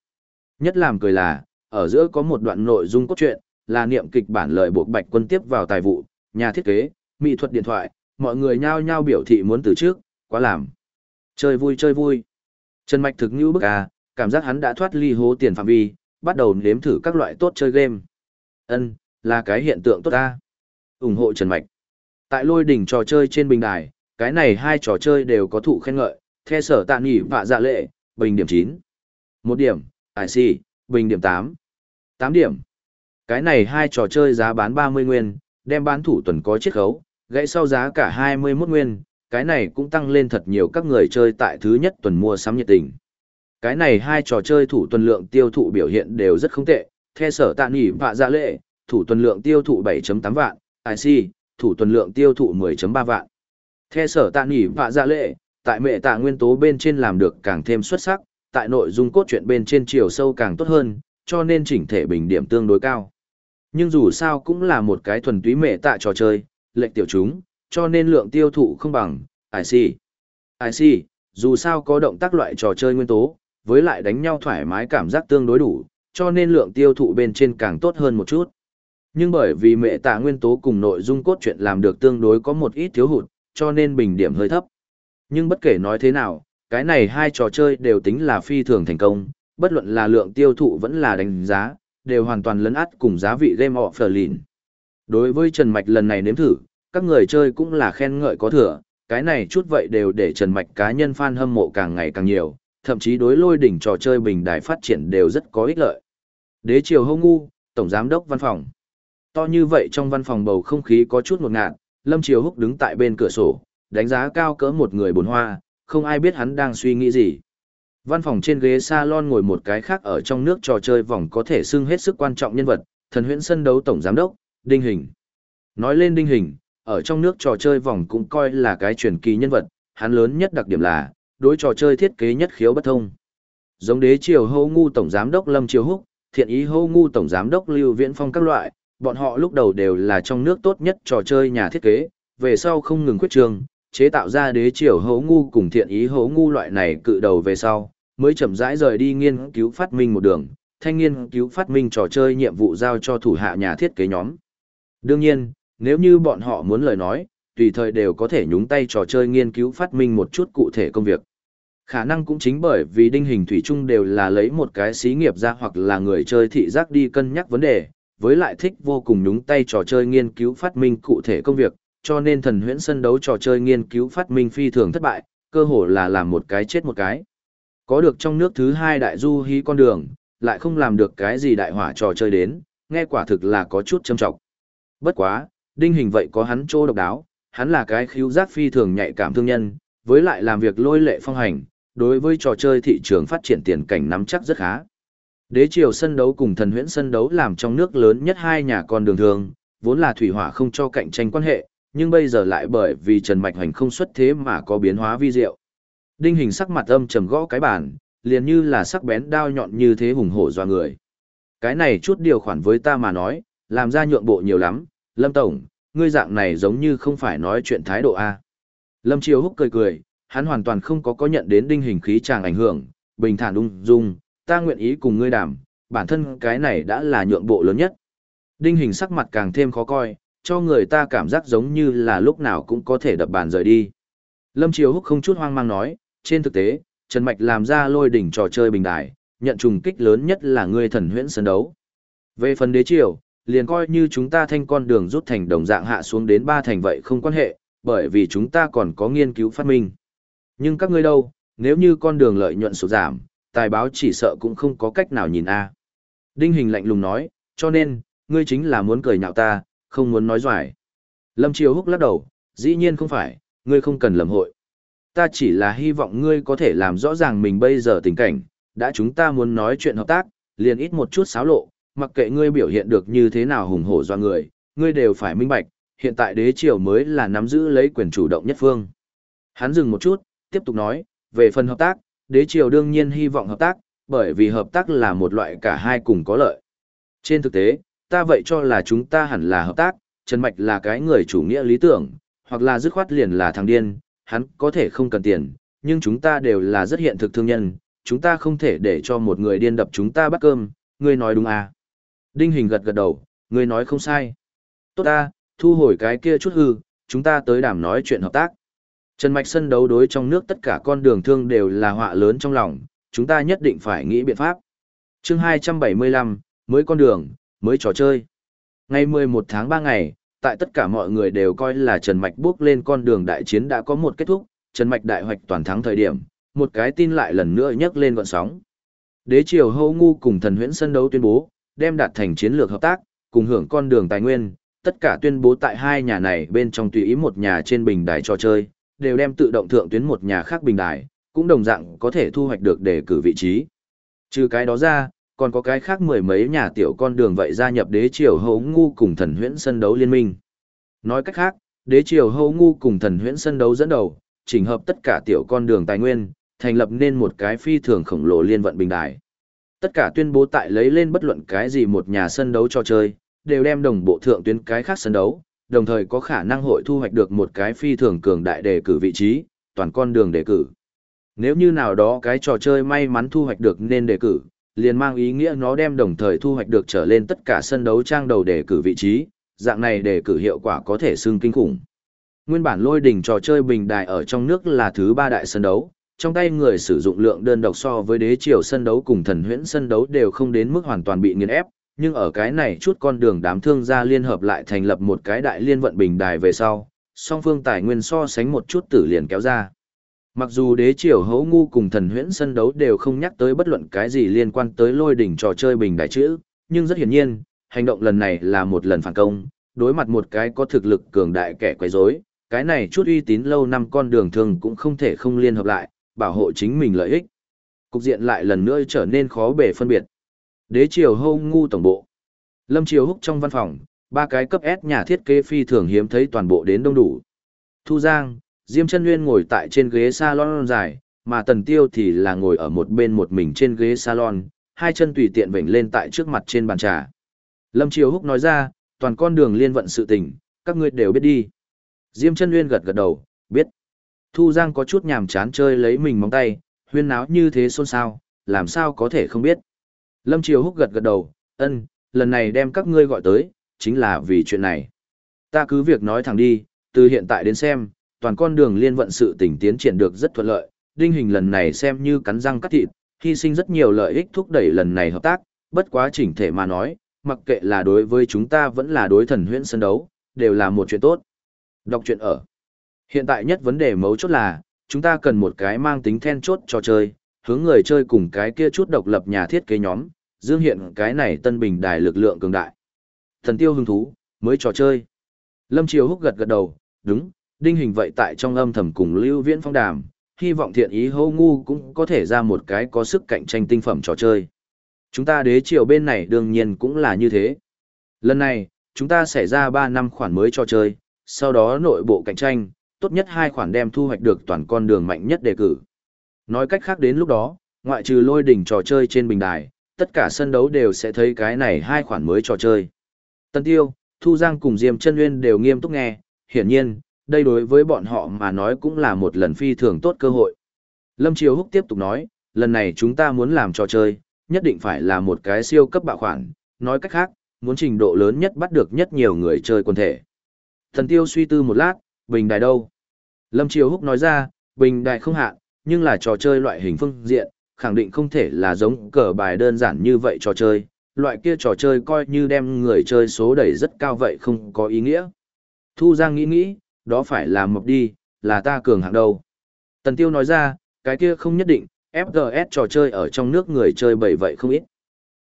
Nhất làm cười là, ở giữa có một đoạn nội dung cốt truyện, là niệm kịch bản lời buộc bạch quân tiếp vào tài vụ, nhà thiết kế, mỹ thuật điện thoại, mọi người nhao nhao biểu thị muốn từ trước, quá làm. Chơi vui chơi vui. Trần Mạch thực như bức à, cảm giác hắn đã thoát ly hố tiền phạm vi, bắt đầu nếm thử các loại tốt chơi game. Ân, là cái hiện tượng tốt ta. ủng hộ Trần Mạch. Tại lôi đỉnh trò chơi trên bình đài, cái này hai trò chơi đều có thụ khen ngợi, theo sở tạ nghỉ vạ dạ lệ, bình điểm 9. Một điểm, IC, bình điểm 8. 8 điểm. Cái này hai trò chơi giá bán 30 nguyên, đem bán thủ tuần có chiết khấu, gãy sau giá cả 21 nguyên, cái này cũng tăng lên thật nhiều các người chơi tại thứ nhất tuần mua sắm nhiệt tình. Cái này hai trò chơi thủ tuần lượng tiêu thụ biểu hiện đều rất không tệ, theo sở tạ nghỉ vạ dạ lệ, thủ tuần lượng tiêu thụ 7.8 vạn, IC, thủ tuần lượng tiêu thụ 10.3 vạn. Theo sở tạ nghỉ vạ dạ lệ, tại mẹ tạ nguyên tố bên trên làm được càng thêm xuất sắc, tại nội dung cốt truyện bên trên chiều sâu càng tốt hơn, cho nên chỉnh thể bình điểm tương đối cao. Nhưng dù sao cũng là một cái thuần túy mẹ tạ trò chơi, lệnh tiểu chúng, cho nên lượng tiêu thụ không bằng, IC. IC, dù sao có động tác loại trò chơi nguyên tố, với lại đánh nhau thoải mái cảm giác tương đối đủ, cho nên lượng tiêu thụ bên trên càng tốt hơn một chút. Nhưng bởi vì mẹ tạ nguyên tố cùng nội dung cốt truyện làm được tương đối có một ít thiếu hụt, cho nên bình điểm hơi thấp. Nhưng bất kể nói thế nào, cái này hai trò chơi đều tính là phi thường thành công, bất luận là lượng tiêu thụ vẫn là đánh giá, đều hoàn toàn lấn át cùng giá vị game offline. Đối với Trần Mạch lần này nếm thử, các người chơi cũng là khen ngợi có thừa, cái này chút vậy đều để Trần Mạch cá nhân fan hâm mộ càng ngày càng nhiều, thậm chí đối lôi đỉnh trò chơi bình đài phát triển đều rất có ích lợi. Đế triều hô ngu, Tổng Giám đốc Văn phòng. To như vậy trong văn phòng bầu không khí có chút ngột ngạt, Lâm Triều Húc đứng tại bên cửa sổ, đánh giá cao cỡ một người bồn hoa, không ai biết hắn đang suy nghĩ gì. Văn phòng trên ghế salon ngồi một cái khác ở trong nước trò chơi vòng có thể xưng hết sức quan trọng nhân vật, thần huyễn sân đấu tổng giám đốc, Đinh Hình. Nói lên Đinh Hình, ở trong nước trò chơi vòng cũng coi là cái truyền kỳ nhân vật, hắn lớn nhất đặc điểm là, đối trò chơi thiết kế nhất khiếu bất thông. Giống đế triều hô ngu tổng giám đốc Lâm Triều Húc, thiện ý hô ngu tổng giám đốc Lưu Viễn Phong các loại, bọn họ lúc đầu đều là trong nước tốt nhất trò chơi nhà thiết kế, về sau không ngừng khuyết trường, chế tạo ra đế triều hố ngu cùng thiện ý hố ngu loại này cự đầu về sau, mới chậm rãi rời đi nghiên cứu phát minh một đường, thanh nghiên cứu phát minh trò chơi nhiệm vụ giao cho thủ hạ nhà thiết kế nhóm. Đương nhiên, nếu như bọn họ muốn lời nói, tùy thời đều có thể nhúng tay trò chơi nghiên cứu phát minh một chút cụ thể công việc. Khả năng cũng chính bởi vì đinh hình thủy chung đều là lấy một cái xí nghiệp ra hoặc là người chơi thị giác đi cân nhắc vấn đề, với lại thích vô cùng nhúng tay trò chơi nghiên cứu phát minh cụ thể công việc, cho nên thần huyễn sân đấu trò chơi nghiên cứu phát minh phi thường thất bại, cơ hồ là làm một cái chết một cái. Có được trong nước thứ hai đại du hí con đường, lại không làm được cái gì đại hỏa trò chơi đến, nghe quả thực là có chút châm trọng. Bất quá, đinh hình vậy có hắn chỗ độc đáo, hắn là cái khiếu giác phi thường nhạy cảm thương nhân, với lại làm việc lôi lệ phong hành, đối với trò chơi thị trường phát triển tiền cảnh nắm chắc rất khá. Đế triều sân đấu cùng thần huyễn sân đấu làm trong nước lớn nhất hai nhà con đường thường, vốn là thủy hỏa không cho cạnh tranh quan hệ, nhưng bây giờ lại bởi vì Trần Mạch Hoành không xuất thế mà có biến hóa vi diệu. Đinh hình sắc mặt âm trầm gõ cái bàn, liền như là sắc bén đao nhọn như thế hùng hổ doa người. Cái này chút điều khoản với ta mà nói, làm ra nhượng bộ nhiều lắm, Lâm Tổng, ngươi dạng này giống như không phải nói chuyện thái độ A. Lâm Triều Húc cười cười, hắn hoàn toàn không có có nhận đến đinh hình khí chàng ảnh hưởng, bình thản ung dung, ta nguyện ý cùng ngươi đàm, bản thân cái này đã là nhượng bộ lớn nhất. Đinh hình sắc mặt càng thêm khó coi, cho người ta cảm giác giống như là lúc nào cũng có thể đập bàn rời đi. Lâm Triều Húc không chút hoang mang nói, trên thực tế, Trần Mạch làm ra lôi đỉnh trò chơi bình đài, nhận trùng kích lớn nhất là ngươi thần huyễn sân đấu. Về phần đế triều, liền coi như chúng ta thanh con đường rút thành đồng dạng hạ xuống đến ba thành vậy không quan hệ, bởi vì chúng ta còn có nghiên cứu phát minh. Nhưng các ngươi đâu, nếu như con đường lợi nhuận sụt giảm, tài báo chỉ sợ cũng không có cách nào nhìn a. Đinh Hình lạnh lùng nói, cho nên, ngươi chính là muốn cười nhạo ta, không muốn nói doài. Lâm Triều Húc lắc đầu, dĩ nhiên không phải, ngươi không cần lầm hội. Ta chỉ là hy vọng ngươi có thể làm rõ ràng mình bây giờ tình cảnh, đã chúng ta muốn nói chuyện hợp tác, liền ít một chút xáo lộ, mặc kệ ngươi biểu hiện được như thế nào hùng hổ do người, ngươi đều phải minh bạch, hiện tại đế triều mới là nắm giữ lấy quyền chủ động nhất phương. Hắn dừng một chút, tiếp tục nói, về phần hợp tác, đế triều đương nhiên hy vọng hợp tác, bởi vì hợp tác là một loại cả hai cùng có lợi. Trên thực tế, ta vậy cho là chúng ta hẳn là hợp tác, Trần Mạch là cái người chủ nghĩa lý tưởng, hoặc là dứt khoát liền là thằng điên, hắn có thể không cần tiền, nhưng chúng ta đều là rất hiện thực thương nhân, chúng ta không thể để cho một người điên đập chúng ta bắt cơm, ngươi nói đúng à. Đinh hình gật gật đầu, ngươi nói không sai. Tốt ta, thu hồi cái kia chút hư, chúng ta tới đàm nói chuyện hợp tác. Trần Mạch sân đấu đối trong nước tất cả con đường thương đều là họa lớn trong lòng, chúng ta nhất định phải nghĩ biện pháp. chương 275, mới con đường, mới trò chơi. Ngày 11 tháng 3 ngày, tại tất cả mọi người đều coi là Trần Mạch bước lên con đường đại chiến đã có một kết thúc, Trần Mạch đại hoạch toàn thắng thời điểm, một cái tin lại lần nữa nhấc lên gọn sóng. Đế triều hâu ngu cùng thần huyễn sân đấu tuyên bố, đem đạt thành chiến lược hợp tác, cùng hưởng con đường tài nguyên, tất cả tuyên bố tại hai nhà này bên trong tùy ý một nhà trên bình đài trò chơi, đều đem tự động thượng tuyến một nhà khác bình đài, cũng đồng dạng có thể thu hoạch được đề cử vị trí. Trừ cái đó ra, còn có cái khác mười mấy nhà tiểu con đường vậy gia nhập đế triều hấu ngu cùng thần huyễn sân đấu liên minh. Nói cách khác, đế triều hấu ngu cùng thần huyễn sân đấu dẫn đầu, chỉnh hợp tất cả tiểu con đường tài nguyên, thành lập nên một cái phi thường khổng lồ liên vận bình đài. Tất cả tuyên bố tại lấy lên bất luận cái gì một nhà sân đấu cho chơi, đều đem đồng bộ thượng tuyến cái khác sân đấu, đồng thời có khả năng hội thu hoạch được một cái phi thường cường đại đề cử vị trí, toàn con đường đề cử. Nếu như nào đó cái trò chơi may mắn thu hoạch được nên đề cử, liền mang ý nghĩa nó đem đồng thời thu hoạch được trở lên tất cả sân đấu trang đầu đề cử vị trí, dạng này đề cử hiệu quả có thể xưng kinh khủng. Nguyên bản lôi đỉnh trò chơi bình đài ở trong nước là thứ ba đại sân đấu, trong tay người sử dụng lượng đơn độc so với đế triều sân đấu cùng thần huyễn sân đấu đều không đến mức hoàn toàn bị nghiền ép, nhưng ở cái này chút con đường đám thương gia liên hợp lại thành lập một cái đại liên vận bình đài về sau, song phương tài nguyên so sánh một chút tử liền kéo ra. Mặc dù đế triều hấu ngu cùng thần huyễn sân đấu đều không nhắc tới bất luận cái gì liên quan tới lôi đỉnh trò chơi bình đại chữ, nhưng rất hiển nhiên, hành động lần này là một lần phản công, đối mặt một cái có thực lực cường đại kẻ quấy rối, cái này chút uy tín lâu năm con đường thường cũng không thể không liên hợp lại, bảo hộ chính mình lợi ích. Cục diện lại lần nữa trở nên khó bề phân biệt. Đế triều hô ngu tổng bộ. Lâm Triều Húc trong văn phòng, ba cái cấp S nhà thiết kế phi thường hiếm thấy toàn bộ đến đông đủ. Thu Giang, Diêm Chân Nguyên ngồi tại trên ghế salon dài, mà Tần Tiêu thì là ngồi ở một bên một mình trên ghế salon, hai chân tùy tiện vểnh lên tại trước mặt trên bàn trà. Lâm Triều Húc nói ra, toàn con đường liên vận sự tình, các ngươi đều biết đi. Diêm Chân Nguyên gật gật đầu, biết. Thu Giang có chút nhàm chán chơi lấy mình móng tay, huyên náo như thế xôn xao, làm sao có thể không biết. Lâm Triều Húc gật gật đầu, ân, lần này đem các ngươi gọi tới, chính là vì chuyện này. Ta cứ việc nói thẳng đi, từ hiện tại đến xem, toàn con đường liên vận sự tình tiến triển được rất thuận lợi, đinh hình lần này xem như cắn răng cắt thịt, hy sinh rất nhiều lợi ích thúc đẩy lần này hợp tác, bất quá chỉnh thể mà nói, mặc kệ là đối với chúng ta vẫn là đối thần huyễn sân đấu, đều là một chuyện tốt. Đọc chuyện ở. Hiện tại nhất vấn đề mấu chốt là, chúng ta cần một cái mang tính then chốt cho chơi, hướng người chơi cùng cái kia chút độc lập nhà thiết kế nhóm, dương hiện cái này tân bình đài lực lượng cường đại. Thần tiêu hứng thú, mới trò chơi. Lâm Triều Húc gật gật đầu, đúng, đinh hình vậy tại trong âm thầm cùng lưu viễn phong đàm, hy vọng thiện ý hô ngu cũng có thể ra một cái có sức cạnh tranh tinh phẩm trò chơi. Chúng ta đế triều bên này đương nhiên cũng là như thế. Lần này, chúng ta sẽ ra 3 năm khoản mới trò chơi, sau đó nội bộ cạnh tranh, tốt nhất hai khoản đem thu hoạch được toàn con đường mạnh nhất đề cử. Nói cách khác đến lúc đó, ngoại trừ lôi đỉnh trò chơi trên bình đài, tất cả sân đấu đều sẽ thấy cái này hai khoản mới trò chơi. Tân Tiêu, Thu Giang cùng Diêm Chân Nguyên đều nghiêm túc nghe, hiển nhiên, đây đối với bọn họ mà nói cũng là một lần phi thường tốt cơ hội. Lâm Triều Húc tiếp tục nói, lần này chúng ta muốn làm trò chơi, nhất định phải là một cái siêu cấp bạo khoản, nói cách khác, muốn trình độ lớn nhất bắt được nhất nhiều người chơi quần thể. Thần Tiêu suy tư một lát, bình đài đâu? Lâm Triều Húc nói ra, bình đài không hạn, nhưng là trò chơi loại hình phương diện, khẳng định không thể là giống cờ bài đơn giản như vậy trò chơi, loại kia trò chơi coi như đem người chơi số đẩy rất cao vậy không có ý nghĩa. Thu Giang nghĩ nghĩ, đó phải là mập đi, là ta cường hạng đâu. Tần Tiêu nói ra, cái kia không nhất định, FGS trò chơi ở trong nước người chơi bảy vậy không ít.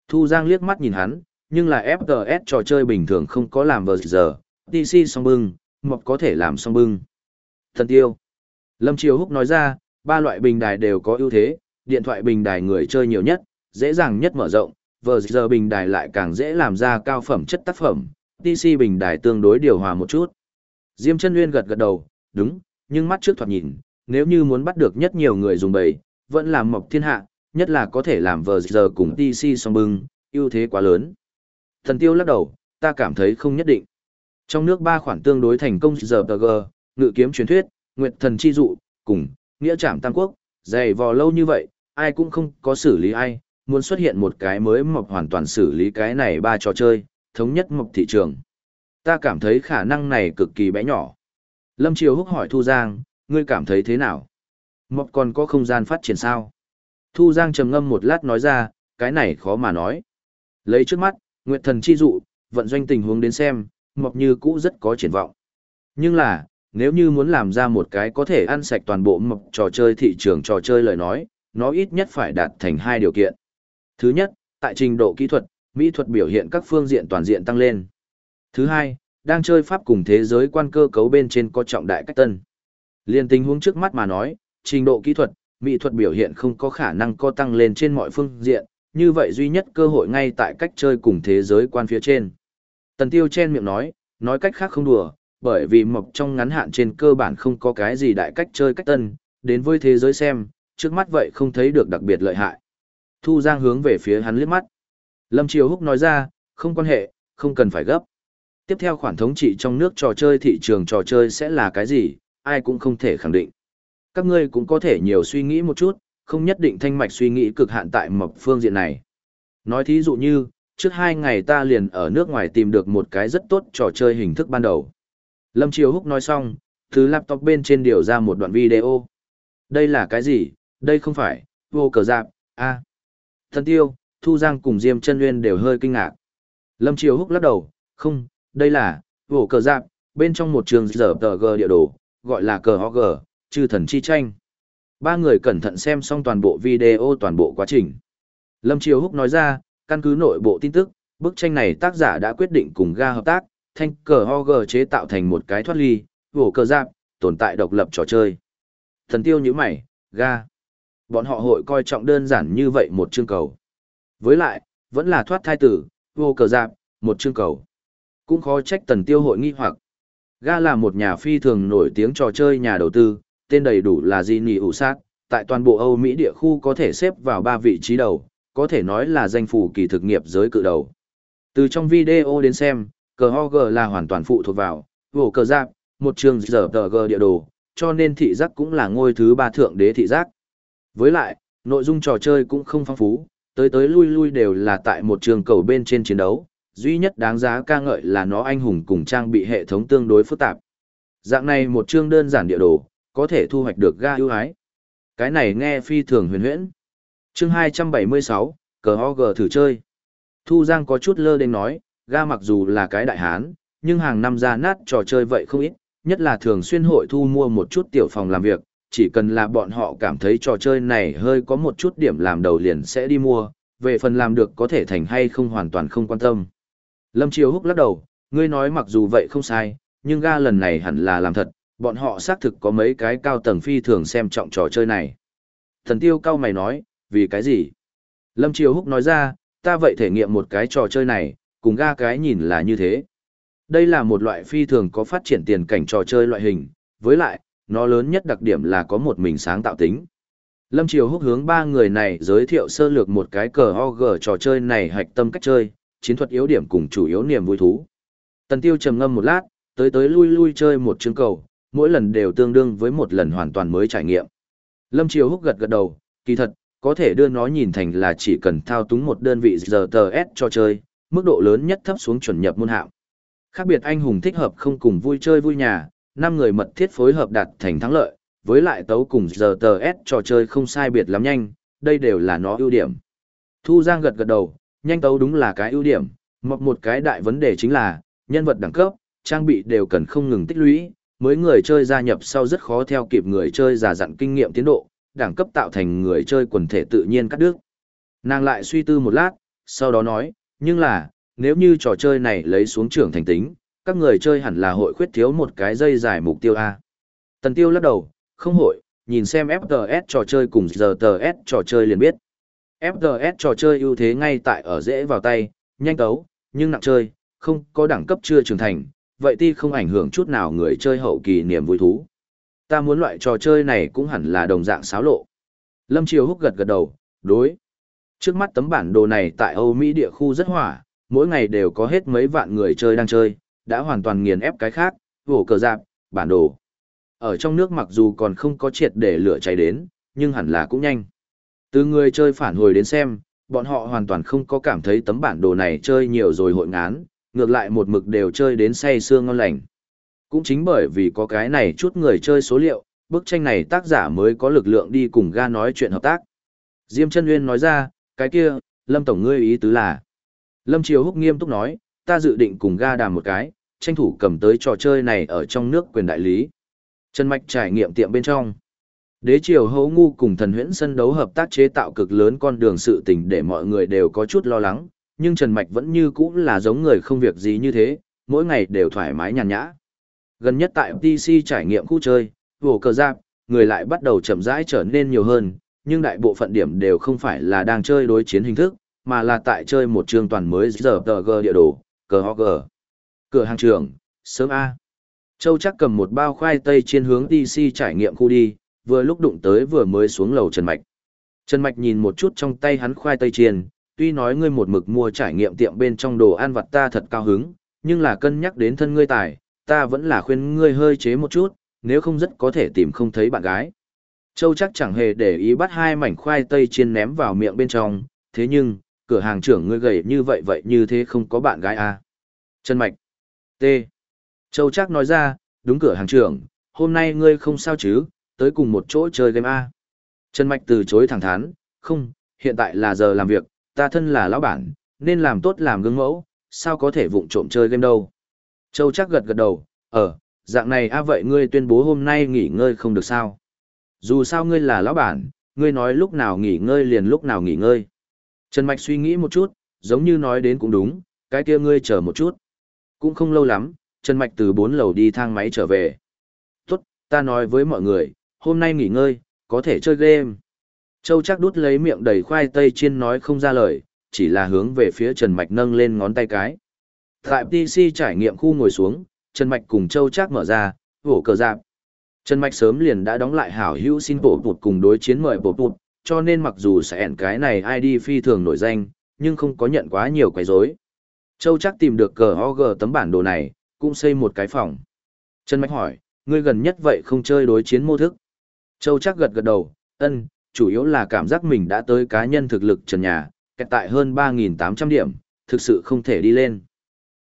Thu Giang liếc mắt nhìn hắn, nhưng là FGS trò chơi bình thường không có làm vờ giờ, DC song bưng, mọc có thể làm song bưng. Thần Tiêu. Lâm Triều Húc nói ra, ba loại bình đài đều có ưu thế, điện thoại bình đài người chơi nhiều nhất, dễ dàng nhất mở rộng, vờ giờ bình đài lại càng dễ làm ra cao phẩm chất tác phẩm, tc bình đài tương đối điều hòa một chút. Diêm chân Nguyên gật gật đầu, đúng, nhưng mắt trước thoạt nhìn, nếu như muốn bắt được nhất nhiều người dùng bầy, vẫn làm mộc thiên hạ, nhất là có thể làm vờ giờ cùng tc song bưng, ưu thế quá lớn. Thần tiêu lắc đầu, ta cảm thấy không nhất định. Trong nước ba khoản tương đối thành công giờ tờ ngự kiếm truyền thuyết, nguyệt thần chi dụ, cùng, nghĩa trảm tam quốc, dày vò lâu như vậy, ai cũng không có xử lý ai, muốn xuất hiện một cái mới mộc hoàn toàn xử lý cái này ba trò chơi, thống nhất mộc thị trường. Ta cảm thấy khả năng này cực kỳ bé nhỏ. Lâm Triều Húc hỏi Thu Giang, ngươi cảm thấy thế nào? Mộc còn có không gian phát triển sao? Thu Giang trầm ngâm một lát nói ra, cái này khó mà nói. Lấy trước mắt, Nguyệt Thần chi dụ, vận doanh tình huống đến xem, mộc như cũ rất có triển vọng. Nhưng là, nếu như muốn làm ra một cái có thể ăn sạch toàn bộ mộc trò chơi thị trường trò chơi lời nói, nó ít nhất phải đạt thành hai điều kiện. Thứ nhất, tại trình độ kỹ thuật, mỹ thuật biểu hiện các phương diện toàn diện tăng lên. Thứ hai, đang chơi pháp cùng thế giới quan cơ cấu bên trên có trọng đại cách tân. Liên tình huống trước mắt mà nói, trình độ kỹ thuật, mỹ thuật biểu hiện không có khả năng co tăng lên trên mọi phương diện, như vậy duy nhất cơ hội ngay tại cách chơi cùng thế giới quan phía trên. Tần Tiêu chen miệng nói, nói cách khác không đùa, bởi vì mộc trong ngắn hạn trên cơ bản không có cái gì đại cách chơi cách tân, đến với thế giới xem, trước mắt vậy không thấy được đặc biệt lợi hại. Thu Giang hướng về phía hắn liếc mắt. Lâm Triều Húc nói ra, không quan hệ, không cần phải gấp. Tiếp theo khoản thống trị trong nước trò chơi thị trường trò chơi sẽ là cái gì, ai cũng không thể khẳng định. Các ngươi cũng có thể nhiều suy nghĩ một chút, không nhất định thanh mạch suy nghĩ cực hạn tại mộc phương diện này. Nói thí dụ như, trước hai ngày ta liền ở nước ngoài tìm được một cái rất tốt trò chơi hình thức ban đầu. Lâm Triều Húc nói xong, từ laptop bên trên điều ra một đoạn video. Đây là cái gì, đây không phải, vô cờ dạp, a à. Thần tiêu, Thu Giang cùng Diêm chân Nguyên đều hơi kinh ngạc. Lâm Triều Húc lắc đầu, không, đây là, vô cờ dạp, bên trong một trường dở tờ gờ địa đồ, gọi là cờ ho gờ, chư thần chi tranh. Ba người cẩn thận xem xong toàn bộ video toàn bộ quá trình. Lâm Triều Húc nói ra, căn cứ nội bộ tin tức, bức tranh này tác giả đã quyết định cùng ga hợp tác, thanh cờ OG chế tạo thành một cái thoát ly, vổ cờ giáp, tồn tại độc lập trò chơi. Thần tiêu như mày, ga. Bọn họ hội coi trọng đơn giản như vậy một chương cầu. Với lại, vẫn là thoát thai tử, vô cờ giáp, một chương cầu. Cũng khó trách tần tiêu hội nghi hoặc. Ga là một nhà phi thường nổi tiếng trò chơi nhà đầu tư, tên đầy đủ là Gini ủ sát, tại toàn bộ Âu Mỹ địa khu có thể xếp vào ba vị trí đầu, có thể nói là danh phủ kỳ thực nghiệp giới cự đầu. Từ trong video đến xem, cờ ho g là hoàn toàn phụ thuộc vào, vổ cờ giáp, một trường giờ tờ g địa đồ, cho nên thị giác cũng là ngôi thứ ba thượng đế thị giác. Với lại, nội dung trò chơi cũng không phong phú, tới tới lui lui đều là tại một trường cầu bên trên chiến đấu, duy nhất đáng giá ca ngợi là nó anh hùng cùng trang bị hệ thống tương đối phức tạp. Dạng này một chương đơn giản địa đồ, có thể thu hoạch được ga ưu ái. Cái này nghe phi thường huyền huyễn. Chương 276, cờ ho gờ thử chơi. Thu Giang có chút lơ đến nói, ga mặc dù là cái đại hán, nhưng hàng năm ra nát trò chơi vậy không ít, nhất là thường xuyên hội thu mua một chút tiểu phòng làm việc, chỉ cần là bọn họ cảm thấy trò chơi này hơi có một chút điểm làm đầu liền sẽ đi mua, về phần làm được có thể thành hay không hoàn toàn không quan tâm. Lâm Triều Húc lắc đầu, ngươi nói mặc dù vậy không sai, nhưng ga lần này hẳn là làm thật, bọn họ xác thực có mấy cái cao tầng phi thường xem trọng trò chơi này. Thần tiêu cao mày nói, vì cái gì? Lâm Triều Húc nói ra, ta vậy thể nghiệm một cái trò chơi này, cùng ga cái nhìn là như thế. Đây là một loại phi thường có phát triển tiền cảnh trò chơi loại hình, với lại, nó lớn nhất đặc điểm là có một mình sáng tạo tính. Lâm Triều Húc hướng ba người này giới thiệu sơ lược một cái cờ OG trò chơi này hạch tâm cách chơi, chiến thuật yếu điểm cùng chủ yếu niềm vui thú. Tần Tiêu trầm ngâm một lát, tới tới lui lui chơi một chương cầu, mỗi lần đều tương đương với một lần hoàn toàn mới trải nghiệm. Lâm Triều Húc gật gật đầu, kỳ thật, có thể đưa nó nhìn thành là chỉ cần thao túng một đơn vị RTS cho chơi, mức độ lớn nhất thấp xuống chuẩn nhập môn hạng. Khác biệt anh hùng thích hợp không cùng vui chơi vui nhà, năm người mật thiết phối hợp đạt thành thắng lợi, với lại tấu cùng RTS trò chơi không sai biệt lắm nhanh, đây đều là nó ưu điểm. Thu Giang gật gật đầu, nhanh tấu đúng là cái ưu điểm, một một cái đại vấn đề chính là, nhân vật đẳng cấp, trang bị đều cần không ngừng tích lũy, mới người chơi gia nhập sau rất khó theo kịp người chơi giả dặn kinh nghiệm tiến độ, đẳng cấp tạo thành người chơi quần thể tự nhiên cắt đứt. Nàng lại suy tư một lát, sau đó nói, nhưng là, nếu như trò chơi này lấy xuống trưởng thành tính, các người chơi hẳn là hội khuyết thiếu một cái dây dài mục tiêu A. Tần tiêu lắc đầu, không hội, nhìn xem FTS trò chơi cùng RTS trò chơi liền biết. FTS trò chơi ưu thế ngay tại ở dễ vào tay, nhanh tấu, nhưng nặng chơi, không có đẳng cấp chưa trưởng thành, vậy ti không ảnh hưởng chút nào người chơi hậu kỳ niềm vui thú. Ta muốn loại trò chơi này cũng hẳn là đồng dạng xáo lộ. Lâm Triều Húc gật gật đầu, đối. Trước mắt tấm bản đồ này tại Âu Mỹ địa khu rất hỏa, mỗi ngày đều có hết mấy vạn người chơi đang chơi, đã hoàn toàn nghiền ép cái khác, vổ cờ dạp, bản đồ. Ở trong nước mặc dù còn không có triệt để lửa cháy đến, nhưng hẳn là cũng nhanh. Từ người chơi phản hồi đến xem, bọn họ hoàn toàn không có cảm thấy tấm bản đồ này chơi nhiều rồi hội ngán, ngược lại một mực đều chơi đến say sương ngon lành. Cũng chính bởi vì có cái này chút người chơi số liệu, bức tranh này tác giả mới có lực lượng đi cùng ga nói chuyện hợp tác. Diêm chân Nguyên nói ra, cái kia, Lâm Tổng ngươi ý tứ là. Lâm Triều Húc nghiêm túc nói, ta dự định cùng ga đàm một cái, tranh thủ cầm tới trò chơi này ở trong nước quyền đại lý. Trần Mạch trải nghiệm tiệm bên trong. Đế triều hấu ngu cùng thần huyễn sân đấu hợp tác chế tạo cực lớn con đường sự tình để mọi người đều có chút lo lắng, nhưng Trần Mạch vẫn như cũ là giống người không việc gì như thế, mỗi ngày đều thoải mái nhàn nhã. Gần nhất tại PC trải nghiệm khu chơi, vổ cờ giáp, người lại bắt đầu chậm rãi trở nên nhiều hơn, nhưng đại bộ phận điểm đều không phải là đang chơi đối chiến hình thức, mà là tại chơi một trường toàn mới giờ tờ g địa đồ, cờ ho g. Cửa hàng trưởng, sớm A. Châu chắc cầm một bao khoai tây trên hướng PC trải nghiệm khu đi, vừa lúc đụng tới vừa mới xuống lầu Trần Mạch. Trần Mạch nhìn một chút trong tay hắn khoai tây chiên, tuy nói ngươi một mực mua trải nghiệm tiệm bên trong đồ ăn vặt ta thật cao hứng, nhưng là cân nhắc đến thân ngươi tài, ta vẫn là khuyên ngươi hơi chế một chút, nếu không rất có thể tìm không thấy bạn gái. Châu chắc chẳng hề để ý bắt hai mảnh khoai tây chiên ném vào miệng bên trong, thế nhưng, cửa hàng trưởng ngươi gầy như vậy vậy như thế không có bạn gái à. Trần Mạch. T. Châu chắc nói ra, đúng cửa hàng trưởng, hôm nay ngươi không sao chứ, tới cùng một chỗ chơi game A. Trần Mạch từ chối thẳng thắn, không, hiện tại là giờ làm việc, ta thân là lão bản, nên làm tốt làm gương mẫu, sao có thể vụng trộm chơi game đâu. Châu chắc gật gật đầu, ờ, dạng này a vậy ngươi tuyên bố hôm nay nghỉ ngơi không được sao. Dù sao ngươi là lão bản, ngươi nói lúc nào nghỉ ngơi liền lúc nào nghỉ ngơi. Trần Mạch suy nghĩ một chút, giống như nói đến cũng đúng, cái kia ngươi chờ một chút. Cũng không lâu lắm, Trần Mạch từ bốn lầu đi thang máy trở về. Tốt, ta nói với mọi người, hôm nay nghỉ ngơi, có thể chơi game. Châu chắc đút lấy miệng đầy khoai tây chiên nói không ra lời, chỉ là hướng về phía Trần Mạch nâng lên ngón tay cái. Tại PC trải nghiệm khu ngồi xuống, Trần Mạch cùng Châu Trác mở ra, vỗ cờ giáp. Trần Mạch sớm liền đã đóng lại hảo hữu xin bộ bụt cùng đối chiến mời bộ bụt, cho nên mặc dù sẽ ẻn cái này ID phi thường nổi danh, nhưng không có nhận quá nhiều quấy rối. Châu Trác tìm được cờ OG tấm bản đồ này, cũng xây một cái phòng. Trần Mạch hỏi, ngươi gần nhất vậy không chơi đối chiến mô thức? Châu Trác gật gật đầu, ân, chủ yếu là cảm giác mình đã tới cá nhân thực lực trần nhà, kẹt tại hơn 3.800 điểm, thực sự không thể đi lên.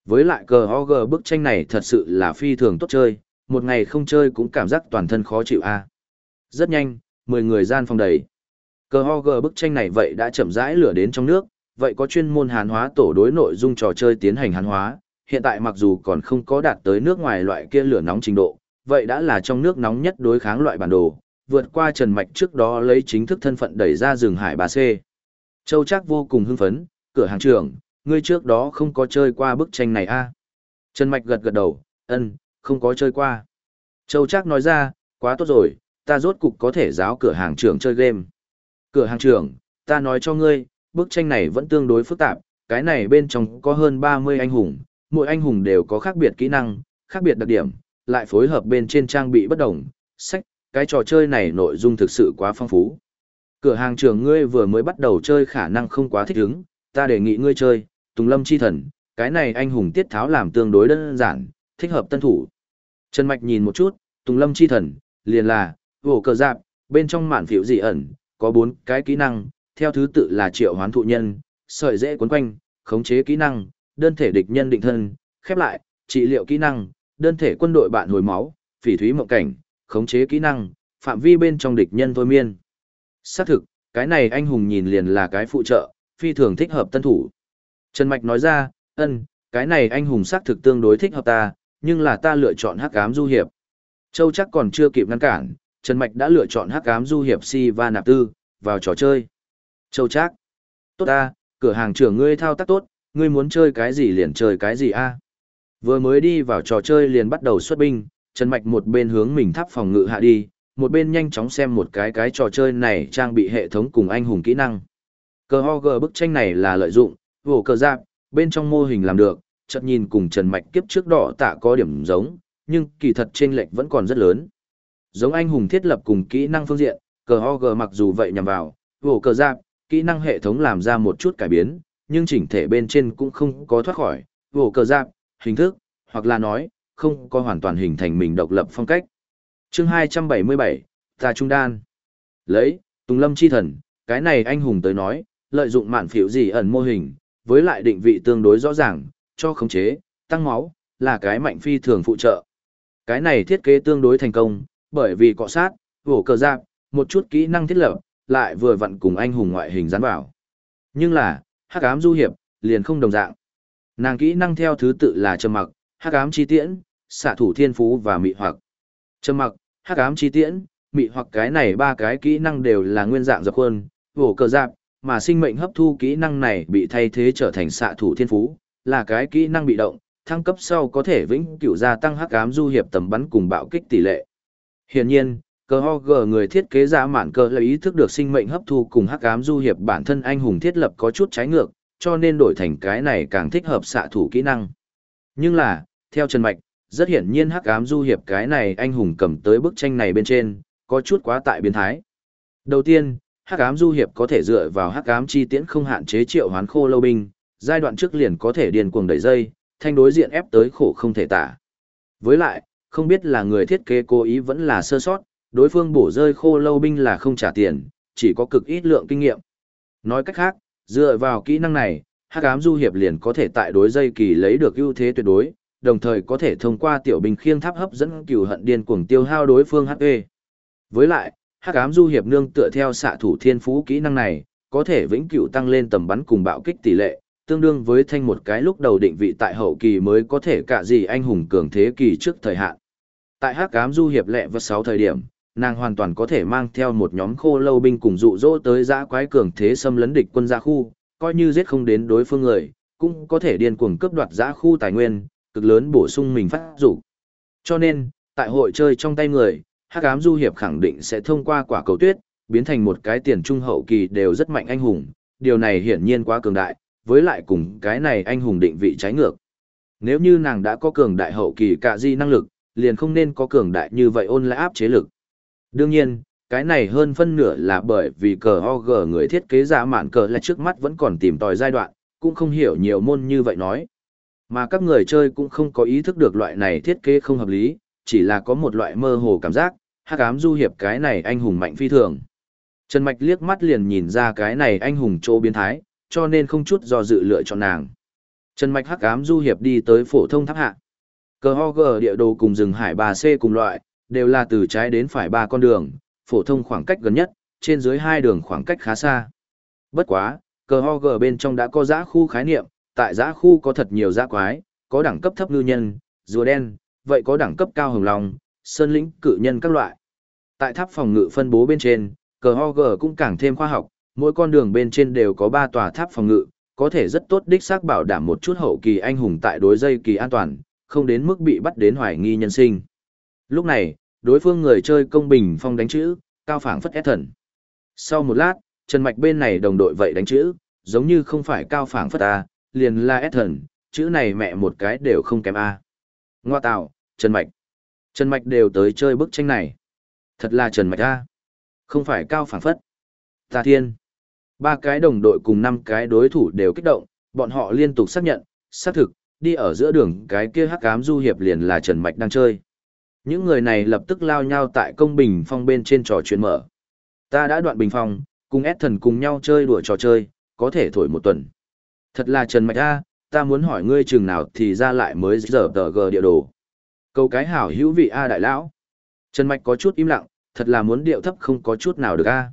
Với lại cờ OG bức tranh này thật sự là phi thường tốt chơi, một ngày không chơi cũng cảm giác toàn thân khó chịu a. Rất nhanh, 10 người gian phòng đầy. Cờ OG bức tranh này vậy đã chậm rãi lửa đến trong nước, vậy có chuyên môn hàn hóa tổ đối nội dung trò chơi tiến hành hàn hóa, hiện tại mặc dù còn không có đạt tới nước ngoài loại kia lửa nóng trình độ, vậy đã là trong nước nóng nhất đối kháng loại bản đồ, vượt qua Trần Mạch trước đó lấy chính thức thân phận đẩy ra rừng hải 3C. Châu chắc vô cùng hưng phấn, cửa hàng trưởng, ngươi trước đó không có chơi qua bức tranh này a à? Trần Mạch gật gật đầu, ân, không có chơi qua. Châu Trác nói ra, quá tốt rồi, ta rốt cục có thể giáo cửa hàng trưởng chơi game. Cửa hàng trưởng, ta nói cho ngươi, bức tranh này vẫn tương đối phức tạp, cái này bên trong có hơn 30 anh hùng, mỗi anh hùng đều có khác biệt kỹ năng, khác biệt đặc điểm, lại phối hợp bên trên trang bị bất đồng, sách, cái trò chơi này nội dung thực sự quá phong phú. Cửa hàng trưởng ngươi vừa mới bắt đầu chơi khả năng không quá thích ứng, ta đề nghị ngươi chơi, Tùng Lâm Chi Thần, cái này anh hùng tiết tháo làm tương đối đơn giản, thích hợp tân thủ. Trần Mạch nhìn một chút, Tùng Lâm Chi Thần, liền là, vổ cờ dạp, bên trong mạn phiểu dị ẩn, có bốn cái kỹ năng, theo thứ tự là triệu hoán thụ nhân, sợi dễ cuốn quanh, khống chế kỹ năng, đơn thể địch nhân định thân, khép lại, trị liệu kỹ năng, đơn thể quân đội bạn hồi máu, phỉ thúy mộng cảnh, khống chế kỹ năng, phạm vi bên trong địch nhân thôi miên. Xác thực, cái này anh hùng nhìn liền là cái phụ trợ, phi thường thích hợp tân thủ. Trần Mạch nói ra, ân, cái này anh hùng xác thực tương đối thích hợp ta, nhưng là ta lựa chọn hắc ám du hiệp. Châu chắc còn chưa kịp ngăn cản, Trần Mạch đã lựa chọn hắc ám du hiệp si và nạp tư, vào trò chơi. Châu chắc. Tốt ta, cửa hàng trưởng ngươi thao tác tốt, ngươi muốn chơi cái gì liền chơi cái gì a Vừa mới đi vào trò chơi liền bắt đầu xuất binh, Trần Mạch một bên hướng mình thắp phòng ngự hạ đi, một bên nhanh chóng xem một cái cái trò chơi này trang bị hệ thống cùng anh hùng kỹ năng. Cờ ho gờ bức tranh này là lợi dụng, vổ cờ giáp, bên trong mô hình làm được, chợt nhìn cùng Trần Mạch kiếp trước đỏ tạ có điểm giống, nhưng kỳ thật trên lệch vẫn còn rất lớn. Giống anh hùng thiết lập cùng kỹ năng phương diện, cờ ho gờ mặc dù vậy nhằm vào, vổ cờ giáp, kỹ năng hệ thống làm ra một chút cải biến, nhưng chỉnh thể bên trên cũng không có thoát khỏi, vổ cờ giáp, hình thức, hoặc là nói, không có hoàn toàn hình thành mình độc lập phong cách. chương 277, ta trung đan. Lấy, Tùng Lâm chi thần, cái này anh hùng tới nói, lợi dụng mạn phiểu gì ẩn mô hình, với lại định vị tương đối rõ ràng, cho khống chế, tăng máu, là cái mạnh phi thường phụ trợ. Cái này thiết kế tương đối thành công, bởi vì cọ sát, vổ cờ giáp, một chút kỹ năng thiết lập, lại vừa vặn cùng anh hùng ngoại hình dán vào. Nhưng là, hắc ám du hiệp, liền không đồng dạng. Nàng kỹ năng theo thứ tự là trầm mặc, hắc ám chi tiễn, xạ thủ thiên phú và mị hoặc. Trầm mặc, hắc ám chi tiễn, mị hoặc cái này ba cái kỹ năng đều là nguyên dạng dập khuôn, vổ cờ giáp, mà sinh mệnh hấp thu kỹ năng này bị thay thế trở thành xạ thủ thiên phú, là cái kỹ năng bị động, thăng cấp sau có thể vĩnh cửu gia tăng hắc ám du hiệp tầm bắn cùng bạo kích tỷ lệ. Hiển nhiên, cờ ho gờ người thiết kế giả mạn cờ là ý thức được sinh mệnh hấp thu cùng hắc ám du hiệp bản thân anh hùng thiết lập có chút trái ngược, cho nên đổi thành cái này càng thích hợp xạ thủ kỹ năng. Nhưng là, theo Trần Mạch, rất hiển nhiên hắc ám du hiệp cái này anh hùng cầm tới bức tranh này bên trên, có chút quá tại biến thái. Đầu tiên, hắc ám du hiệp có thể dựa vào hắc ám chi tiễn không hạn chế triệu hoán khô lâu binh, giai đoạn trước liền có thể điền cuồng đẩy dây, thanh đối diện ép tới khổ không thể tả. Với lại, không biết là người thiết kế cố ý vẫn là sơ sót, đối phương bổ rơi khô lâu binh là không trả tiền, chỉ có cực ít lượng kinh nghiệm. Nói cách khác, dựa vào kỹ năng này, hắc ám du hiệp liền có thể tại đối dây kỳ lấy được ưu thế tuyệt đối, đồng thời có thể thông qua tiểu binh khiêng tháp hấp dẫn cửu hận điên cuồng tiêu hao đối phương HP. Với lại, Hắc ám du hiệp nương tựa theo xạ thủ thiên phú kỹ năng này, có thể vĩnh cửu tăng lên tầm bắn cùng bạo kích tỷ lệ, tương đương với thanh một cái lúc đầu định vị tại hậu kỳ mới có thể cả gì anh hùng cường thế kỳ trước thời hạn. Tại Hắc ám du hiệp lệ vật 6 thời điểm, nàng hoàn toàn có thể mang theo một nhóm khô lâu binh cùng dụ dỗ tới giã quái cường thế xâm lấn địch quân gia khu, coi như giết không đến đối phương người, cũng có thể điên cuồng cướp đoạt giã khu tài nguyên, cực lớn bổ sung mình phát dục. Cho nên, tại hội chơi trong tay người, Hắc ám du hiệp khẳng định sẽ thông qua quả cầu tuyết, biến thành một cái tiền trung hậu kỳ đều rất mạnh anh hùng, điều này hiển nhiên quá cường đại, với lại cùng cái này anh hùng định vị trái ngược. Nếu như nàng đã có cường đại hậu kỳ cả di năng lực, liền không nên có cường đại như vậy ôn lại áp chế lực. Đương nhiên, cái này hơn phân nửa là bởi vì cờ OG người thiết kế giả mạn cờ là trước mắt vẫn còn tìm tòi giai đoạn, cũng không hiểu nhiều môn như vậy nói. Mà các người chơi cũng không có ý thức được loại này thiết kế không hợp lý, chỉ là có một loại mơ hồ cảm giác, hắc ám du hiệp cái này anh hùng mạnh phi thường. Trần Mạch liếc mắt liền nhìn ra cái này anh hùng chỗ biến thái, cho nên không chút do dự lựa chọn nàng. Trần Mạch hắc ám du hiệp đi tới phổ thông tháp hạ. Cờ ho gờ địa đồ cùng rừng hải 3C cùng loại, đều là từ trái đến phải ba con đường, phổ thông khoảng cách gần nhất, trên dưới hai đường khoảng cách khá xa. Bất quá, cờ ho gờ bên trong đã có giã khu khái niệm, tại giã khu có thật nhiều giã quái, có đẳng cấp thấp ngư nhân, rùa đen, vậy có đẳng cấp cao hồng long, sơn lĩnh, cự nhân các loại. Tại tháp phòng ngự phân bố bên trên, cờ ho gờ cũng càng thêm khoa học, mỗi con đường bên trên đều có ba tòa tháp phòng ngự, có thể rất tốt đích xác bảo đảm một chút hậu kỳ anh hùng tại đối dây kỳ an toàn, không đến mức bị bắt đến hoài nghi nhân sinh. Lúc này, đối phương người chơi công bình phong đánh chữ, cao phảng phất ép thần. Sau một lát, Trần Mạch bên này đồng đội vậy đánh chữ, giống như không phải cao phảng phất A, liền là ép thần, chữ này mẹ một cái đều không kém A. Ngoa tạo, Trần Mạch. Trần Mạch đều tới chơi bức tranh này. Thật là Trần Mạch A. Không phải cao phản phất. Tà Thiên. Ba cái đồng đội cùng năm cái đối thủ đều kích động, bọn họ liên tục xác nhận, xác thực, đi ở giữa đường cái kia hắc ám du hiệp liền là Trần Mạch đang chơi. Những người này lập tức lao nhau tại công bình phong bên trên trò chuyện mở. Ta đã đoạn bình phong, cùng ép thần cùng nhau chơi đùa trò chơi, có thể thổi một tuần. Thật là Trần Mạch A, ta muốn hỏi ngươi chừng nào thì ra lại mới giờ tờ gờ địa đồ. Câu cái hảo hữu vị A đại lão. Trần Mạch có chút im lặng, thật là muốn điệu thấp không có chút nào được A.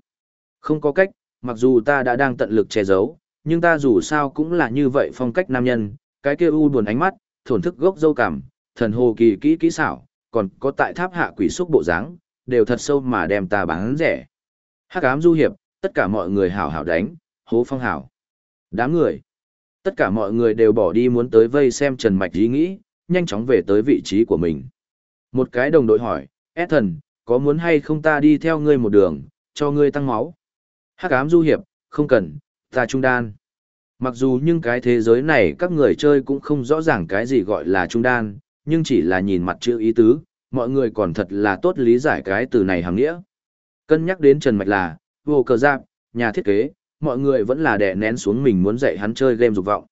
Không có cách, mặc dù ta đã đang tận lực che giấu, nhưng ta dù sao cũng là như vậy phong cách nam nhân, cái kia u buồn ánh mắt, thổn thức gốc dâu cảm, thần hồ kỳ kỹ kỹ xảo, còn có tại tháp hạ quỷ xúc bộ dáng, đều thật sâu mà đem ta bán rẻ. Hắc ám du hiệp, tất cả mọi người hảo hảo đánh, hố phong hảo. Đám người, tất cả mọi người đều bỏ đi muốn tới vây xem Trần Mạch ý nghĩ, nhanh chóng về tới vị trí của mình. Một cái đồng đội hỏi, Ethan, có muốn hay không ta đi theo ngươi một đường, cho ngươi tăng máu? Hắc ám du hiệp, không cần, ta trung đan. Mặc dù nhưng cái thế giới này các người chơi cũng không rõ ràng cái gì gọi là trung đan, nhưng chỉ là nhìn mặt chữ ý tứ, mọi người còn thật là tốt lý giải cái từ này hàng nghĩa. Cân nhắc đến Trần Mạch là, vô cờ giáp, nhà thiết kế, mọi người vẫn là đè nén xuống mình muốn dạy hắn chơi game dục vọng.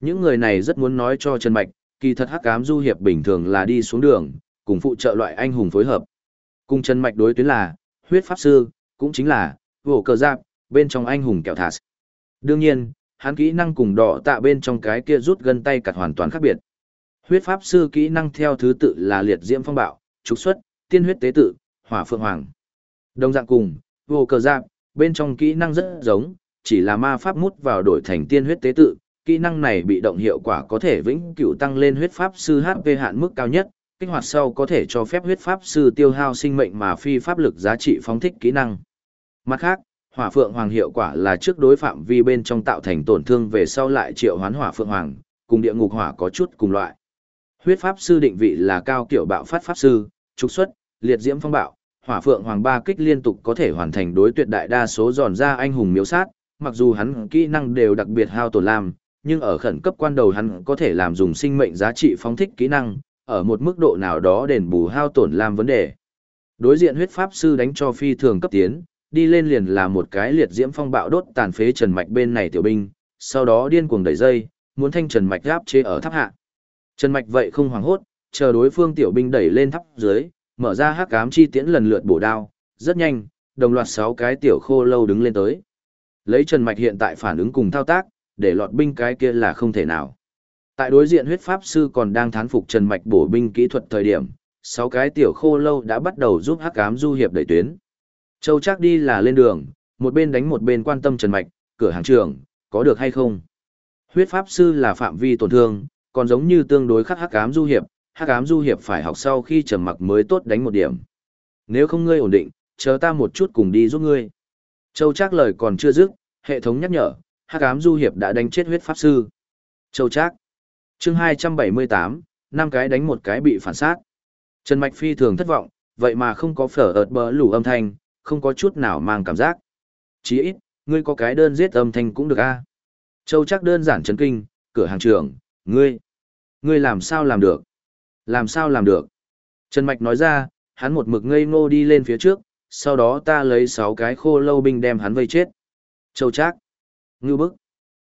Những người này rất muốn nói cho Trần Mạch, kỳ thật hắc ám du hiệp bình thường là đi xuống đường, cùng phụ trợ loại anh hùng phối hợp. Cùng chân Mạch đối tuyến là, huyết pháp sư, cũng chính là, vô cờ giáp, bên trong anh hùng kẹo thạt. Đương nhiên, hắn kỹ năng cùng đỏ tạ bên trong cái kia rút gân tay cặt hoàn toàn khác biệt. Huyết pháp sư kỹ năng theo thứ tự là liệt diễm phong bạo, trục xuất, tiên huyết tế tự, hỏa phượng hoàng. Đồng dạng cùng, vô cờ giáp, bên trong kỹ năng rất giống, chỉ là ma pháp mút vào đổi thành tiên huyết tế tự, kỹ năng này bị động hiệu quả có thể vĩnh cửu tăng lên huyết pháp sư HP hạn mức cao nhất, kích hoạt sau có thể cho phép huyết pháp sư tiêu hao sinh mệnh mà phi pháp lực giá trị phóng thích kỹ năng. Mặt khác, hỏa phượng hoàng hiệu quả là trước đối phạm vi bên trong tạo thành tổn thương về sau lại triệu hoán hỏa phượng hoàng, cùng địa ngục hỏa có chút cùng loại. Huyết pháp sư định vị là cao kiểu bạo phát pháp sư, trục xuất, liệt diễm phong bạo, hỏa phượng hoàng ba kích liên tục có thể hoàn thành đối tuyệt đại đa số giòn ra anh hùng miếu sát, mặc dù hắn kỹ năng đều đặc biệt hao tổn làm, nhưng ở khẩn cấp quan đầu hắn có thể làm dùng sinh mệnh giá trị phóng thích kỹ năng, ở một mức độ nào đó đền bù hao tổn làm vấn đề. Đối diện huyết pháp sư đánh cho phi thường cấp tiến, đi lên liền là một cái liệt diễm phong bạo đốt tàn phế Trần Mạch bên này tiểu binh, sau đó điên cuồng đẩy dây, muốn thanh Trần Mạch gáp chế ở tháp hạ. Trần Mạch vậy không hoảng hốt, chờ đối phương tiểu binh đẩy lên tháp dưới, mở ra hắc ám chi tiễn lần lượt bổ đao, rất nhanh, đồng loạt 6 cái tiểu khô lâu đứng lên tới. Lấy Trần Mạch hiện tại phản ứng cùng thao tác, để lọt binh cái kia là không thể nào. Tại đối diện huyết pháp sư còn đang thán phục Trần Mạch bổ binh kỹ thuật thời điểm, 6 cái tiểu khô lâu đã bắt đầu giúp hắc ám du hiệp đẩy tuyến. Châu chắc đi là lên đường, một bên đánh một bên quan tâm Trần Mạch, cửa hàng trường có được hay không? Huyết pháp sư là phạm vi tổn thương, còn giống như tương đối khắc hắc ám du hiệp, hắc ám du hiệp phải học sau khi trầm mặc mới tốt đánh một điểm. Nếu không ngươi ổn định, chờ ta một chút cùng đi giúp ngươi. Châu Trác lời còn chưa dứt, hệ thống nhắc nhở, hắc ám du hiệp đã đánh chết huyết pháp sư. Châu Trác. Chương 278, năm cái đánh một cái bị phản sát. Trần Mạch phi thường thất vọng, vậy mà không có phở ợt bờ lủ âm thanh, không có chút nào mang cảm giác. Chí ít, ngươi có cái đơn giết âm thanh cũng được a. Châu Trác đơn giản chấn kinh, cửa hàng trưởng, ngươi, ngươi làm sao làm được? Làm sao làm được? Trần Mạch nói ra, hắn một mực ngây ngô đi lên phía trước, sau đó ta lấy sáu cái khô lâu binh đem hắn vây chết. Châu Trác, ngư bức.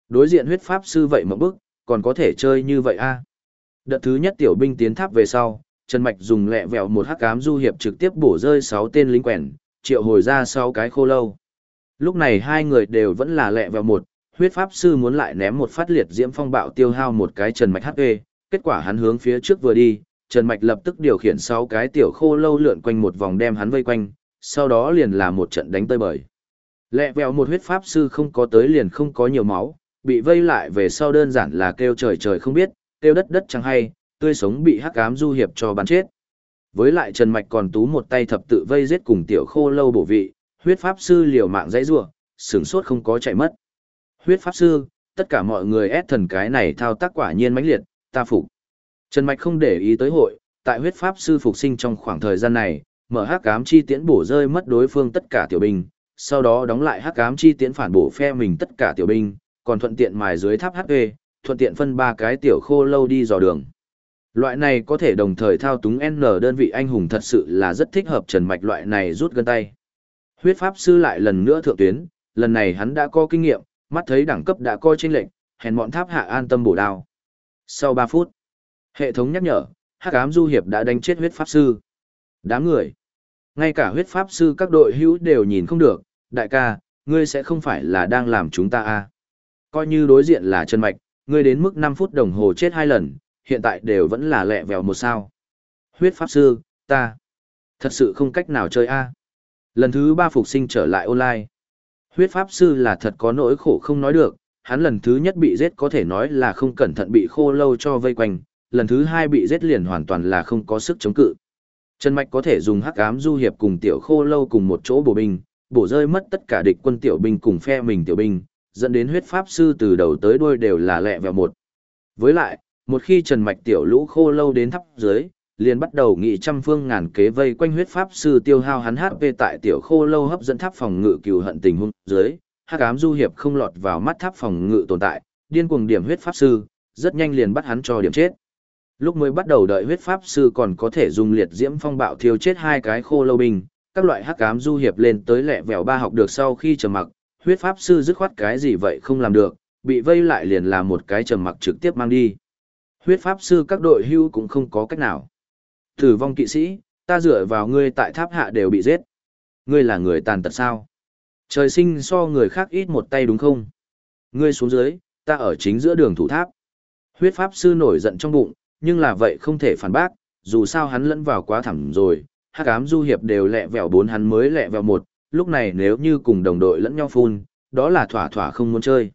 Đối diện huyết pháp sư vậy mà bức, còn có thể chơi như vậy a Đợt thứ nhất tiểu binh tiến tháp về sau, Trần Mạch dùng lẹ vẹo một hắc ám du hiệp trực tiếp bổ rơi 6 tên lính quèn, triệu hồi ra 6 cái khô lâu. Lúc này hai người đều vẫn là lẹ vẹo một, huyết pháp sư muốn lại ném một phát liệt diễm phong bạo tiêu hao một cái Trần Mạch HP, kết quả hắn hướng phía trước vừa đi, Trần Mạch lập tức điều khiển 6 cái tiểu khô lâu lượn quanh một vòng đem hắn vây quanh, sau đó liền là một trận đánh tơi bời. Lẹ vẹo một huyết pháp sư không có tới liền không có nhiều máu, bị vây lại về sau đơn giản là kêu trời trời không biết, kêu đất đất chẳng hay, tươi sống bị hắc ám du hiệp cho bắn chết. Với lại Trần Mạch còn tú một tay thập tự vây giết cùng tiểu khô lâu bổ vị, huyết pháp sư liều mạng dãy rủa, sửng sốt không có chạy mất. Huyết pháp sư, tất cả mọi người ép thần cái này thao tác quả nhiên mãnh liệt, ta phục. Trần Mạch không để ý tới hội, tại huyết pháp sư phục sinh trong khoảng thời gian này, mở hắc ám chi tiễn bổ rơi mất đối phương tất cả tiểu binh, sau đó đóng lại hắc ám chi tiễn phản bổ phe mình tất cả tiểu binh, còn thuận tiện mài dưới tháp HP, thuận tiện phân ba cái tiểu khô lâu đi dò đường. Loại này có thể đồng thời thao túng N đơn vị anh hùng thật sự là rất thích hợp Trần Mạch loại này rút gân tay. Huyết pháp sư lại lần nữa thượng tuyến, lần này hắn đã có kinh nghiệm, mắt thấy đẳng cấp đã coi chênh lệnh, hèn bọn tháp hạ an tâm bổ đao. Sau 3 phút, hệ thống nhắc nhở, Hắc ám du hiệp đã đánh chết huyết pháp sư. Đám người, ngay cả huyết pháp sư các đội hữu đều nhìn không được, đại ca, ngươi sẽ không phải là đang làm chúng ta à. Coi như đối diện là chân mạch, ngươi đến mức 5 phút đồng hồ chết hai lần, hiện tại đều vẫn là lẹ vèo một sao. Huyết pháp sư, ta, thật sự không cách nào chơi a. Lần thứ ba phục sinh trở lại online. Huyết pháp sư là thật có nỗi khổ không nói được, hắn lần thứ nhất bị giết có thể nói là không cẩn thận bị khô lâu cho vây quanh, lần thứ hai bị giết liền hoàn toàn là không có sức chống cự. Trần Mạch có thể dùng hắc ám du hiệp cùng tiểu khô lâu cùng một chỗ bổ binh, bổ rơi mất tất cả địch quân tiểu binh cùng phe mình tiểu binh, dẫn đến huyết pháp sư từ đầu tới đuôi đều là lẹ vẹo một. Với lại, một khi Trần Mạch tiểu lũ khô lâu đến thắp dưới, liền bắt đầu nghị trăm phương ngàn kế vây quanh huyết pháp sư tiêu hao hắn HP tại tiểu khô lâu hấp dẫn tháp phòng ngự cừu hận tình huống dưới, hắc ám du hiệp không lọt vào mắt tháp phòng ngự tồn tại, điên cuồng điểm huyết pháp sư, rất nhanh liền bắt hắn cho điểm chết. Lúc mới bắt đầu đợi huyết pháp sư còn có thể dùng liệt diễm phong bạo thiêu chết hai cái khô lâu binh, các loại hắc ám du hiệp lên tới lẹ vẻo ba học được sau khi trầm mặc, huyết pháp sư dứt khoát cái gì vậy không làm được, bị vây lại liền là một cái trầm mặc trực tiếp mang đi. Huyết pháp sư các đội hưu cũng không có cách nào. Tử vong kỵ sĩ, ta dựa vào ngươi tại tháp hạ đều bị giết. Ngươi là người tàn tật sao? Trời sinh so người khác ít một tay đúng không? Ngươi xuống dưới, ta ở chính giữa đường thủ tháp. Huyết pháp sư nổi giận trong bụng, nhưng là vậy không thể phản bác, dù sao hắn lẫn vào quá thẳm rồi, hắc ám du hiệp đều lẹ vẹo bốn hắn mới lẹ vẹo một, lúc này nếu như cùng đồng đội lẫn nhau phun, đó là thỏa thỏa không muốn chơi.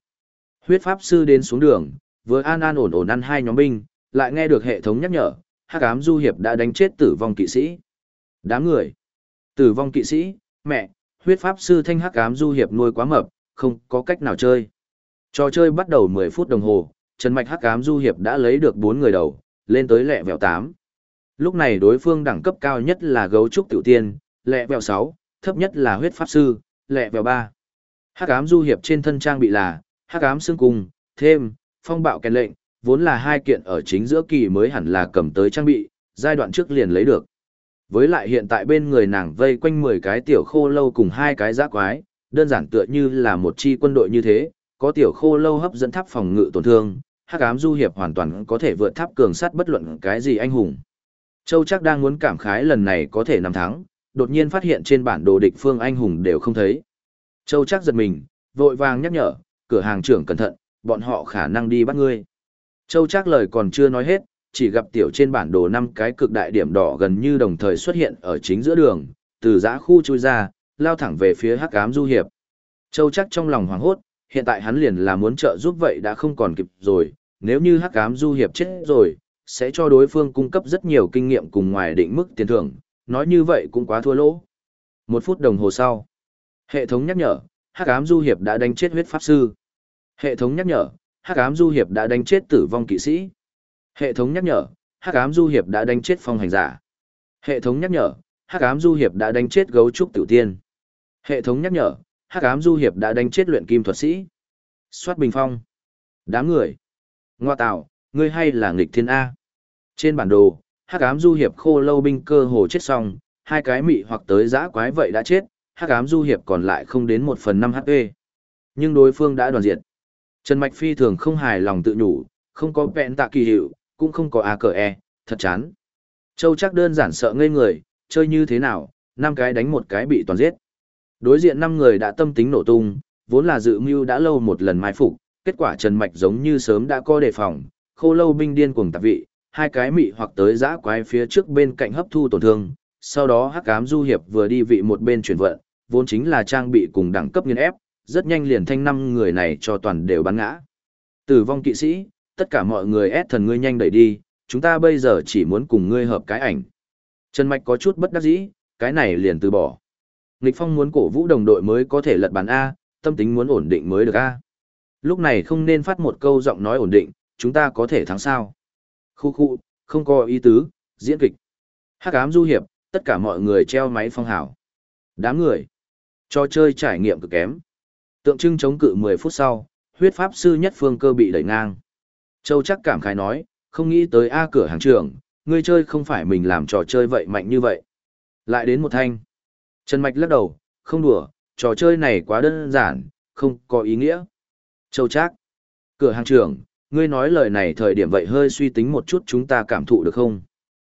Huyết pháp sư đến xuống đường, vừa an an ổn ổn ăn hai nhóm binh, lại nghe được hệ thống nhắc nhở, hắc ám du hiệp đã đánh chết tử vong kỵ sĩ. Đám người. Tử vong kỵ sĩ, mẹ, huyết pháp sư thanh hắc ám du hiệp nuôi quá mập, không có cách nào chơi. Trò chơi bắt đầu 10 phút đồng hồ, Trần Mạch hắc ám du hiệp đã lấy được bốn người đầu, lên tới lẹ vẹo tám. Lúc này đối phương đẳng cấp cao nhất là gấu trúc tiểu tiên, lẹ vèo 6, thấp nhất là huyết pháp sư, lẹ vèo 3. Hắc ám du hiệp trên thân trang bị là hắc ám xương cung, thêm, phong bạo kèn lệnh, vốn là hai kiện ở chính giữa kỳ mới hẳn là cầm tới trang bị, giai đoạn trước liền lấy được. Với lại hiện tại bên người nàng vây quanh 10 cái tiểu khô lâu cùng hai cái giã quái, đơn giản tựa như là một chi quân đội như thế, có tiểu khô lâu hấp dẫn tháp phòng ngự tổn thương, hắc ám du hiệp hoàn toàn có thể vượt tháp cường sát bất luận cái gì anh hùng. Châu chắc đang muốn cảm khái lần này có thể nằm thắng, đột nhiên phát hiện trên bản đồ địch phương anh hùng đều không thấy. Châu chắc giật mình, vội vàng nhắc nhở, cửa hàng trưởng cẩn thận, bọn họ khả năng đi bắt ngươi. Châu chắc lời còn chưa nói hết, chỉ gặp tiểu trên bản đồ năm cái cực đại điểm đỏ gần như đồng thời xuất hiện ở chính giữa đường, từ giã khu chui ra, lao thẳng về phía hắc ám du hiệp. Châu chắc trong lòng hoảng hốt, hiện tại hắn liền là muốn trợ giúp vậy đã không còn kịp rồi, nếu như hắc ám du hiệp chết rồi, sẽ cho đối phương cung cấp rất nhiều kinh nghiệm cùng ngoài định mức tiền thưởng, nói như vậy cũng quá thua lỗ. Một phút đồng hồ sau, hệ thống nhắc nhở, hắc ám du hiệp đã đánh chết huyết pháp sư. Hệ thống nhắc nhở, hắc ám du hiệp đã đánh chết tử vong kỵ sĩ. Hệ thống nhắc nhở, hắc ám du hiệp đã đánh chết phong hành giả. Hệ thống nhắc nhở, hắc ám du hiệp đã đánh chết gấu trúc tiểu tiên. Hệ thống nhắc nhở, hắc ám du hiệp đã đánh chết luyện kim thuật sĩ. Soát bình phong. Đám người. Ngoa tạo, ngươi hay là nghịch thiên A. Trên bản đồ, hắc ám du hiệp khô lâu binh cơ hồ chết xong, hai cái mị hoặc tới giã quái vậy đã chết, hắc ám du hiệp còn lại không đến một phần năm HP. Nhưng đối phương đã đoàn diệt. Trần Mạch Phi thường không hài lòng tự nhủ, không có vẹn tạ kỳ hiệu, cũng không có A cờ E, thật chán. Châu chắc đơn giản sợ ngây người, chơi như thế nào, năm cái đánh một cái bị toàn giết. Đối diện năm người đã tâm tính nổ tung, vốn là dự mưu đã lâu một lần mai phục, kết quả Trần Mạch giống như sớm đã có đề phòng, khô lâu binh điên cuồng tạp vị, hai cái mị hoặc tới giã quái phía trước bên cạnh hấp thu tổn thương, sau đó hắc ám du hiệp vừa đi vị một bên chuyển vận, vốn chính là trang bị cùng đẳng cấp nghiên ép, rất nhanh liền thanh năm người này cho toàn đều bắn ngã. Tử vong kỵ sĩ, tất cả mọi người ép thần ngươi nhanh đẩy đi, chúng ta bây giờ chỉ muốn cùng ngươi hợp cái ảnh. Trần Mạch có chút bất đắc dĩ, cái này liền từ bỏ. Nghịch Phong muốn cổ vũ đồng đội mới có thể lật bàn A, tâm tính muốn ổn định mới được A. Lúc này không nên phát một câu giọng nói ổn định, chúng ta có thể thắng sao. Khu khu, không có ý tứ, diễn kịch. Hắc ám du hiệp, tất cả mọi người treo máy phong hảo. Đám người. Trò chơi trải nghiệm cực kém. Tượng trưng chống cự 10 phút sau, huyết pháp sư nhất phương cơ bị đẩy ngang. Châu chắc cảm khái nói, không nghĩ tới A cửa hàng trưởng, ngươi chơi không phải mình làm trò chơi vậy mạnh như vậy. Lại đến một thanh. Trần Mạch lắc đầu, không đùa, trò chơi này quá đơn giản, không có ý nghĩa. Châu chắc. Cửa hàng trưởng, ngươi nói lời này thời điểm vậy hơi suy tính một chút chúng ta cảm thụ được không?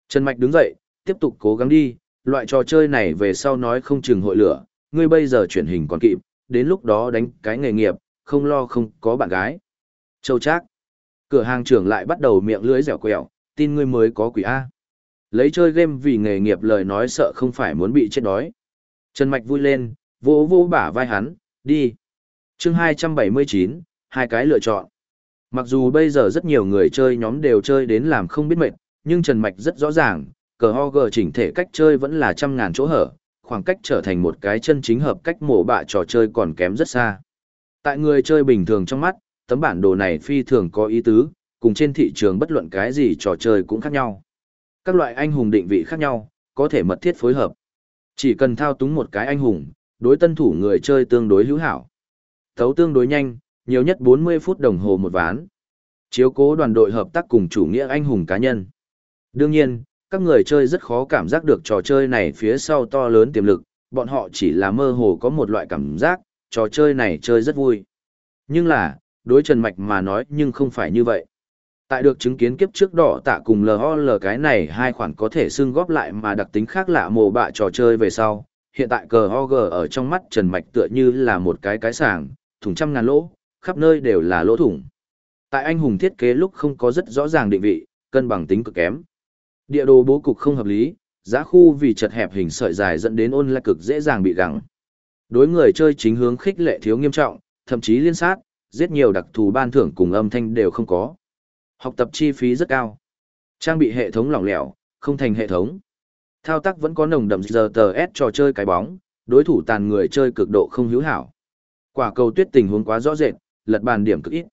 Trần Mạch đứng dậy, tiếp tục cố gắng đi, loại trò chơi này về sau nói không chừng hội lửa, ngươi bây giờ chuyển hình còn kịp, đến lúc đó đánh cái nghề nghiệp, không lo không có bạn gái. Châu Trác. Cửa hàng trưởng lại bắt đầu miệng lưỡi dẻo quẹo, tin ngươi mới có quỷ A. Lấy chơi game vì nghề nghiệp lời nói sợ không phải muốn bị chết đói. Trần Mạch vui lên, vỗ vỗ bả vai hắn, đi. chương 279, hai cái lựa chọn. Mặc dù bây giờ rất nhiều người chơi nhóm đều chơi đến làm không biết mệt, nhưng Trần Mạch rất rõ ràng, cờ ho gờ chỉnh thể cách chơi vẫn là trăm ngàn chỗ hở, khoảng cách trở thành một cái chân chính hợp cách mổ bạ trò chơi còn kém rất xa. Tại người chơi bình thường trong mắt, tấm bản đồ này phi thường có ý tứ, cùng trên thị trường bất luận cái gì trò chơi cũng khác nhau. Các loại anh hùng định vị khác nhau, có thể mật thiết phối hợp. Chỉ cần thao túng một cái anh hùng, đối tân thủ người chơi tương đối hữu hảo. Thấu tương đối nhanh, nhiều nhất 40 phút đồng hồ một ván. Chiếu cố đoàn đội hợp tác cùng chủ nghĩa anh hùng cá nhân. Đương nhiên, các người chơi rất khó cảm giác được trò chơi này phía sau to lớn tiềm lực, bọn họ chỉ là mơ hồ có một loại cảm giác, trò chơi này chơi rất vui. Nhưng là, đối Trần Mạch mà nói nhưng không phải như vậy. Tại được chứng kiến kiếp trước đỏ tạ cùng LOL cái này hai khoản có thể xưng góp lại mà đặc tính khác lạ mồ bạ trò chơi về sau, hiện tại cờ OG ở trong mắt Trần Mạch tựa như là một cái cái sàng, thùng trăm ngàn lỗ, khắp nơi đều là lỗ thủng. Tại anh hùng thiết kế lúc không có rất rõ ràng định vị, cân bằng tính cực kém. Địa đồ bố cục không hợp lý, giá khu vì chật hẹp hình sợi dài dẫn đến ôn lại cực dễ dàng bị gắng. Đối người chơi chính hướng khích lệ thiếu nghiêm trọng, thậm chí liên sát, rất nhiều đặc thù ban thưởng cùng âm thanh đều không có. Học tập chi phí rất cao. Trang bị hệ thống lỏng lẻo, không thành hệ thống. Thao tác vẫn có nồng đậm giờ tờ S trò chơi cái bóng, đối thủ tàn người chơi cực độ không hữu hảo. Quả cầu tuyết tình huống quá rõ rệt, lật bàn điểm cực ít.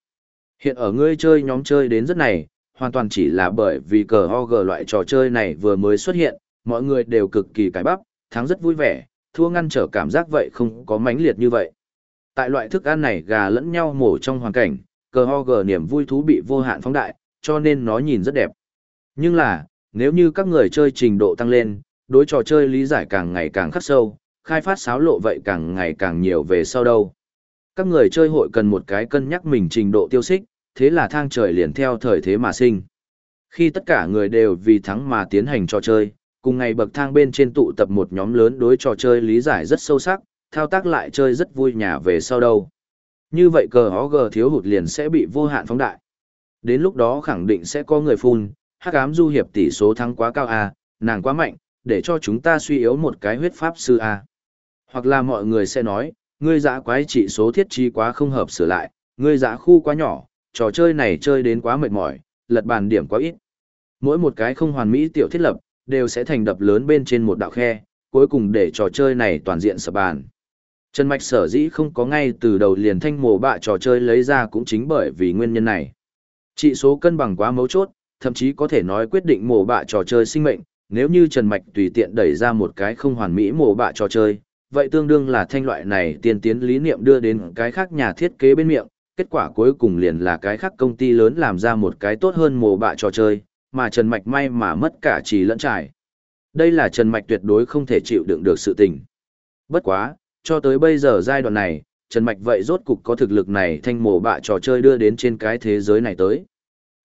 Hiện ở ngươi chơi nhóm chơi đến rất này, hoàn toàn chỉ là bởi vì cờ OG loại trò chơi này vừa mới xuất hiện, mọi người đều cực kỳ cái bắp, thắng rất vui vẻ, thua ngăn trở cảm giác vậy không có mãnh liệt như vậy. Tại loại thức ăn này gà lẫn nhau mổ trong hoàn cảnh, cờ OG niềm vui thú bị vô hạn phóng đại, cho nên nó nhìn rất đẹp. Nhưng là, nếu như các người chơi trình độ tăng lên, đối trò chơi lý giải càng ngày càng khắc sâu, khai phát xáo lộ vậy càng ngày càng nhiều về sau đâu. Các người chơi hội cần một cái cân nhắc mình trình độ tiêu xích, thế là thang trời liền theo thời thế mà sinh. Khi tất cả người đều vì thắng mà tiến hành trò chơi, cùng ngày bậc thang bên trên tụ tập một nhóm lớn đối trò chơi lý giải rất sâu sắc, thao tác lại chơi rất vui nhà về sau đâu. Như vậy cờ hó gờ thiếu hụt liền sẽ bị vô hạn phóng đại. Đến lúc đó khẳng định sẽ có người phun, hắc ám du hiệp tỷ số thắng quá cao a, nàng quá mạnh, để cho chúng ta suy yếu một cái huyết pháp sư a. Hoặc là mọi người sẽ nói, ngươi dã quái trị số thiết trí quá không hợp sửa lại, ngươi dã khu quá nhỏ, trò chơi này chơi đến quá mệt mỏi, lật bàn điểm quá ít. Mỗi một cái không hoàn mỹ tiểu thiết lập, đều sẽ thành đập lớn bên trên một đạo khe, cuối cùng để trò chơi này toàn diện sập bàn. Trần Mạch sở dĩ không có ngay từ đầu liền thanh mổ bạ trò chơi lấy ra cũng chính bởi vì nguyên nhân này. Trị số cân bằng quá mấu chốt, thậm chí có thể nói quyết định mổ bạ trò chơi sinh mệnh, nếu như Trần Mạch tùy tiện đẩy ra một cái không hoàn mỹ mổ bạ trò chơi, vậy tương đương là thanh loại này tiên tiến lý niệm đưa đến cái khác nhà thiết kế bên miệng, kết quả cuối cùng liền là cái khác công ty lớn làm ra một cái tốt hơn mồ bạ trò chơi, mà Trần Mạch may mà mất cả trì lẫn trải. Đây là Trần Mạch tuyệt đối không thể chịu đựng được sự tình. Bất quá, cho tới bây giờ giai đoạn này, Trần Mạch vậy rốt cục có thực lực này thanh mồ bạ trò chơi đưa đến trên cái thế giới này tới.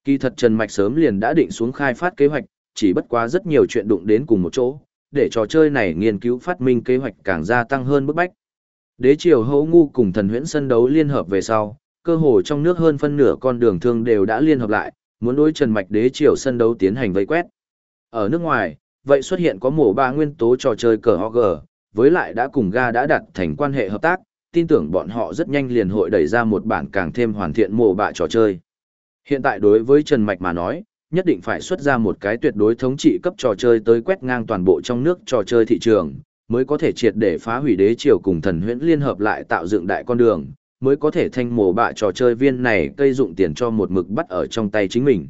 Kỳ thật Trần Mạch sớm liền đã định xuống khai phát kế hoạch, chỉ bất quá rất nhiều chuyện đụng đến cùng một chỗ, để trò chơi này nghiên cứu phát minh kế hoạch càng gia tăng hơn bức bách. Đế triều hấu ngu cùng thần huyễn sân đấu liên hợp về sau, cơ hồ trong nước hơn phân nửa con đường thương đều đã liên hợp lại, muốn đối Trần Mạch đế triều sân đấu tiến hành vây quét. Ở nước ngoài, vậy xuất hiện có mổ ba nguyên tố trò chơi cờ OG, với lại đã cùng ga đã đặt thành quan hệ hợp tác, tin tưởng bọn họ rất nhanh liền hội đẩy ra một bản càng thêm hoàn thiện mổ bạ trò chơi. Hiện tại đối với Trần Mạch mà nói, nhất định phải xuất ra một cái tuyệt đối thống trị cấp trò chơi tới quét ngang toàn bộ trong nước trò chơi thị trường, mới có thể triệt để phá hủy đế triều cùng thần huyễn liên hợp lại tạo dựng đại con đường, mới có thể thanh mổ bạ trò chơi viên này cây dụng tiền cho một mực bắt ở trong tay chính mình.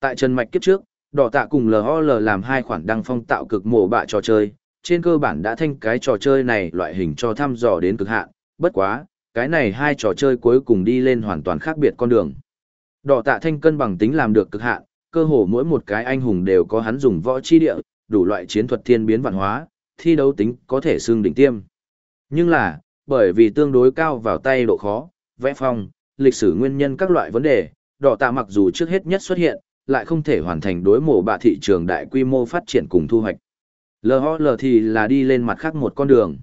Tại Trần Mạch kiếp trước, Đỏ tạ cùng LOL làm hai khoản đăng phong tạo cực mổ bạ trò chơi, trên cơ bản đã thanh cái trò chơi này loại hình cho thăm dò đến cực hạn, bất quá, cái này hai trò chơi cuối cùng đi lên hoàn toàn khác biệt con đường. Đỏ tạ thanh cân bằng tính làm được cực hạn, cơ hồ mỗi một cái anh hùng đều có hắn dùng võ chi địa, đủ loại chiến thuật thiên biến vạn hóa, thi đấu tính có thể xương đỉnh tiêm. Nhưng là, bởi vì tương đối cao vào tay độ khó, vẽ phong, lịch sử nguyên nhân các loại vấn đề, đỏ tạ mặc dù trước hết nhất xuất hiện, lại không thể hoàn thành đối mổ bạ thị trường đại quy mô phát triển cùng thu hoạch. LHL thì là đi lên mặt khác một con đường.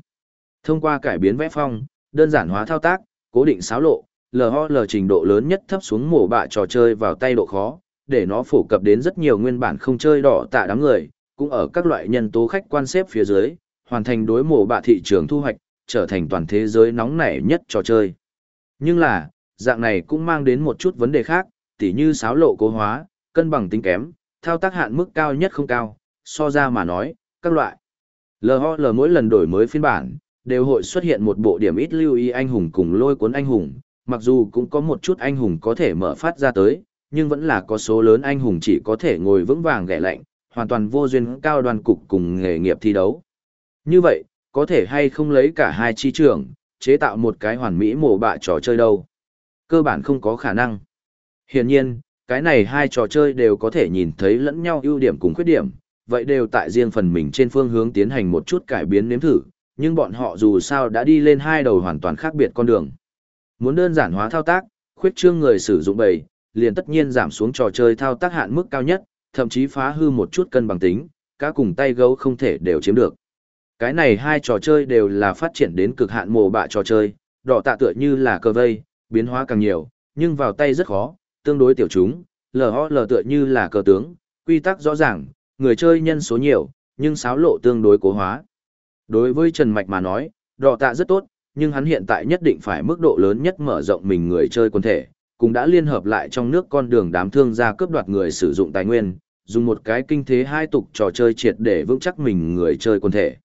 Thông qua cải biến vẽ phong, đơn giản hóa thao tác, cố định xáo lộ, LHL trình độ lớn nhất thấp xuống mổ bạ trò chơi vào tay độ khó, để nó phổ cập đến rất nhiều nguyên bản không chơi đỏ tạ đám người, cũng ở các loại nhân tố khách quan xếp phía dưới, hoàn thành đối mổ bạ thị trường thu hoạch, trở thành toàn thế giới nóng nảy nhất trò chơi. Nhưng là, dạng này cũng mang đến một chút vấn đề khác, tỉ như xáo lộ cố hóa, cân bằng tính kém, thao tác hạn mức cao nhất không cao, so ra mà nói, các loại. LHL mỗi lần đổi mới phiên bản, đều hội xuất hiện một bộ điểm ít lưu ý anh hùng cùng lôi cuốn anh hùng, mặc dù cũng có một chút anh hùng có thể mở phát ra tới, nhưng vẫn là có số lớn anh hùng chỉ có thể ngồi vững vàng ghẻ lạnh, hoàn toàn vô duyên cao đoàn cục cùng nghề nghiệp thi đấu. Như vậy, có thể hay không lấy cả hai chi trưởng, chế tạo một cái hoàn mỹ mổ bạ trò chơi đâu. Cơ bản không có khả năng. Hiển nhiên, cái này hai trò chơi đều có thể nhìn thấy lẫn nhau ưu điểm cùng khuyết điểm, vậy đều tại riêng phần mình trên phương hướng tiến hành một chút cải biến nếm thử, nhưng bọn họ dù sao đã đi lên hai đầu hoàn toàn khác biệt con đường. Muốn đơn giản hóa thao tác, khuyết trương người sử dụng bầy, liền tất nhiên giảm xuống trò chơi thao tác hạn mức cao nhất, thậm chí phá hư một chút cân bằng tính, cả cùng tay gấu không thể đều chiếm được. Cái này hai trò chơi đều là phát triển đến cực hạn mồ bạ trò chơi, đỏ tạ tựa như là cơ vây, biến hóa càng nhiều, nhưng vào tay rất khó, tương đối tiểu chúng, lờ lờ tựa như là cờ tướng, quy tắc rõ ràng, người chơi nhân số nhiều, nhưng sáo lộ tương đối cố hóa. Đối với Trần Mạch mà nói, đỏ tạ rất tốt, nhưng hắn hiện tại nhất định phải mức độ lớn nhất mở rộng mình người chơi quân thể, cũng đã liên hợp lại trong nước con đường đám thương gia cướp đoạt người sử dụng tài nguyên, dùng một cái kinh thế hai tục trò chơi triệt để vững chắc mình người chơi quân thể.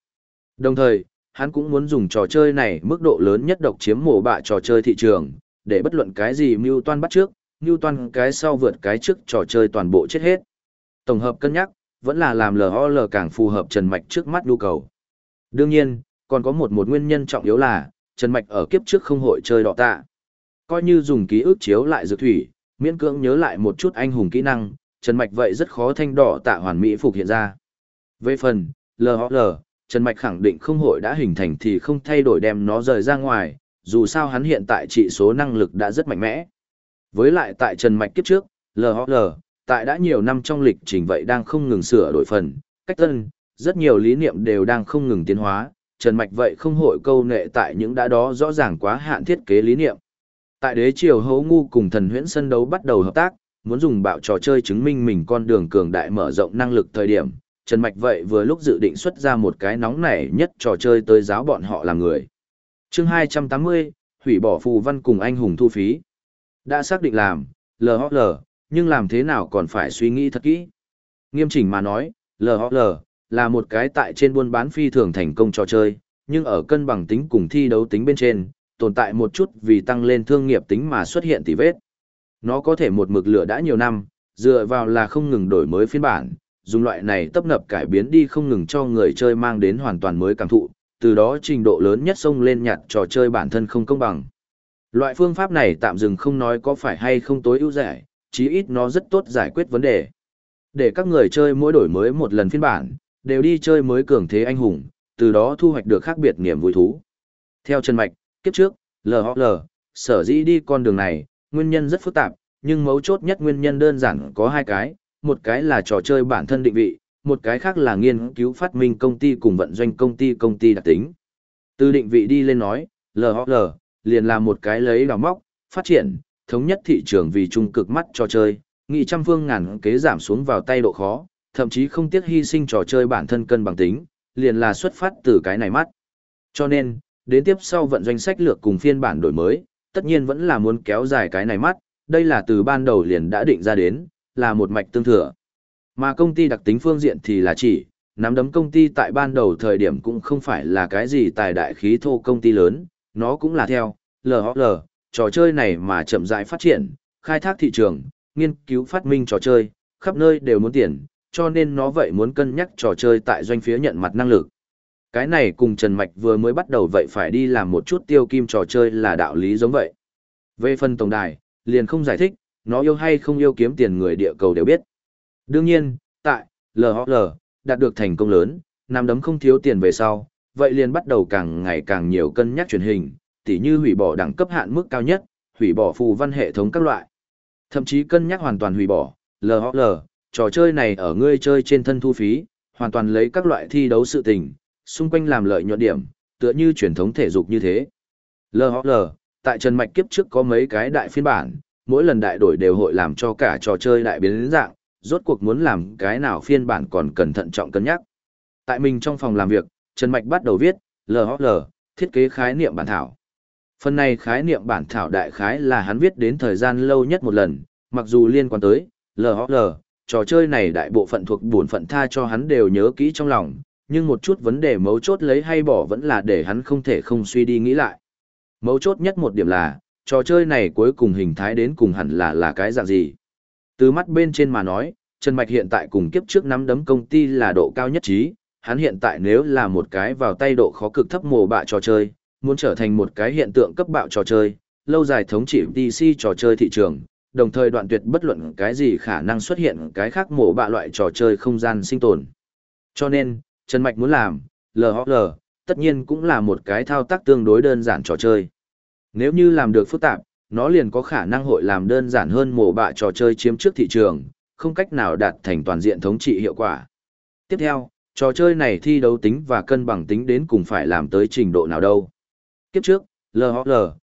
Đồng thời, hắn cũng muốn dùng trò chơi này mức độ lớn nhất độc chiếm mổ bạ trò chơi thị trường, để bất luận cái gì mưu toan bắt trước, mưu toan cái sau vượt cái trước trò chơi toàn bộ chết hết. Tổng hợp cân nhắc, vẫn là làm LOL càng phù hợp Trần Mạch trước mắt nhu cầu. Đương nhiên, còn có một một nguyên nhân trọng yếu là, Trần Mạch ở kiếp trước không hội chơi đỏ tạ. Coi như dùng ký ức chiếu lại dược thủy, miễn cưỡng nhớ lại một chút anh hùng kỹ năng, Trần Mạch vậy rất khó thanh đỏ tạ hoàn mỹ phục hiện ra. Về phần, LHL, Trần Mạch khẳng định không hội đã hình thành thì không thay đổi đem nó rời ra ngoài, dù sao hắn hiện tại trị số năng lực đã rất mạnh mẽ. Với lại tại Trần Mạch kiếp trước, LHL, tại đã nhiều năm trong lịch trình vậy đang không ngừng sửa đổi phần, cách tân, rất nhiều lý niệm đều đang không ngừng tiến hóa, Trần Mạch vậy không hội câu nệ tại những đã đó rõ ràng quá hạn thiết kế lý niệm. Tại đế triều hấu ngu cùng thần huyễn sân đấu bắt đầu hợp tác, muốn dùng bạo trò chơi chứng minh mình con đường cường đại mở rộng năng lực thời điểm, Trần Mạch vậy vừa lúc dự định xuất ra một cái nóng nảy nhất trò chơi tới giáo bọn họ là người. chương 280, hủy bỏ phù văn cùng anh hùng thu phí. Đã xác định làm, LHL, nhưng làm thế nào còn phải suy nghĩ thật kỹ. Nghiêm chỉnh mà nói, LHL, là một cái tại trên buôn bán phi thường thành công trò chơi, nhưng ở cân bằng tính cùng thi đấu tính bên trên, tồn tại một chút vì tăng lên thương nghiệp tính mà xuất hiện tỷ vết. Nó có thể một mực lửa đã nhiều năm, dựa vào là không ngừng đổi mới phiên bản, dùng loại này tấp nập cải biến đi không ngừng cho người chơi mang đến hoàn toàn mới cảm thụ, từ đó trình độ lớn nhất xông lên nhặt trò chơi bản thân không công bằng. Loại phương pháp này tạm dừng không nói có phải hay không tối ưu giải, chí ít nó rất tốt giải quyết vấn đề. Để các người chơi mỗi đổi mới một lần phiên bản, đều đi chơi mới cường thế anh hùng, từ đó thu hoạch được khác biệt niềm vui thú. Theo Trần Mạch, kiếp trước, LHL, sở dĩ đi con đường này, nguyên nhân rất phức tạp, nhưng mấu chốt nhất nguyên nhân đơn giản có hai cái, một cái là trò chơi bản thân định vị, một cái khác là nghiên cứu phát minh công ty cùng vận doanh công ty công ty đặc tính. Từ định vị đi lên nói, LHL, liền là một cái lấy đào móc, phát triển, thống nhất thị trường vì trung cực mắt trò chơi, nghị trăm phương ngàn kế giảm xuống vào tay độ khó, thậm chí không tiếc hy sinh trò chơi bản thân cân bằng tính, liền là xuất phát từ cái này mắt. Cho nên, đến tiếp sau vận doanh sách lược cùng phiên bản đổi mới, tất nhiên vẫn là muốn kéo dài cái này mắt, đây là từ ban đầu liền đã định ra đến, là một mạch tương thừa. Mà công ty đặc tính phương diện thì là chỉ, nắm đấm công ty tại ban đầu thời điểm cũng không phải là cái gì tài đại khí thô công ty lớn, nó cũng là theo, LHL, trò chơi này mà chậm rãi phát triển, khai thác thị trường, nghiên cứu phát minh trò chơi, khắp nơi đều muốn tiền, cho nên nó vậy muốn cân nhắc trò chơi tại doanh phía nhận mặt năng lực. Cái này cùng Trần Mạch vừa mới bắt đầu vậy phải đi làm một chút tiêu kim trò chơi là đạo lý giống vậy. Về phần tổng đài, liền không giải thích, nó yêu hay không yêu kiếm tiền người địa cầu đều biết. Đương nhiên, tại LHL, đạt được thành công lớn, nằm đấm không thiếu tiền về sau, vậy liền bắt đầu càng ngày càng nhiều cân nhắc truyền hình, tỉ như hủy bỏ đẳng cấp hạn mức cao nhất, hủy bỏ phù văn hệ thống các loại. Thậm chí cân nhắc hoàn toàn hủy bỏ, LHL, trò chơi này ở ngươi chơi trên thân thu phí, hoàn toàn lấy các loại thi đấu sự tình, xung quanh làm lợi nhuận điểm, tựa như truyền thống thể dục như thế. LHL, tại Trần Mạch kiếp trước có mấy cái đại phiên bản, mỗi lần đại đổi đều hội làm cho cả trò chơi đại biến đến dạng, rốt cuộc muốn làm cái nào phiên bản còn cần thận trọng cân nhắc. Tại mình trong phòng làm việc, Trần Mạch bắt đầu viết, LHL, thiết kế khái niệm bản thảo. Phần này khái niệm bản thảo đại khái là hắn viết đến thời gian lâu nhất một lần, mặc dù liên quan tới LHL, trò chơi này đại bộ phận thuộc bổn phận tha cho hắn đều nhớ kỹ trong lòng, nhưng một chút vấn đề mấu chốt lấy hay bỏ vẫn là để hắn không thể không suy đi nghĩ lại. Mấu chốt nhất một điểm là, trò chơi này cuối cùng hình thái đến cùng hẳn là là cái dạng gì. Từ mắt bên trên mà nói, Trần Mạch hiện tại cùng kiếp trước nắm đấm công ty là độ cao nhất trí, hắn hiện tại nếu là một cái vào tay độ khó cực thấp mồ bạ trò chơi, muốn trở thành một cái hiện tượng cấp bạo trò chơi, lâu dài thống trị DC trò chơi thị trường, đồng thời đoạn tuyệt bất luận cái gì khả năng xuất hiện cái khác mổ bạ loại trò chơi không gian sinh tồn. Cho nên, Trần Mạch muốn làm, LHL, tất nhiên cũng là một cái thao tác tương đối đơn giản trò chơi. Nếu như làm được phức tạp, nó liền có khả năng hội làm đơn giản hơn mổ bạ trò chơi chiếm trước thị trường, không cách nào đạt thành toàn diện thống trị hiệu quả. Tiếp theo, trò chơi này thi đấu tính và cân bằng tính đến cùng phải làm tới trình độ nào đâu. Kiếp trước, LHL,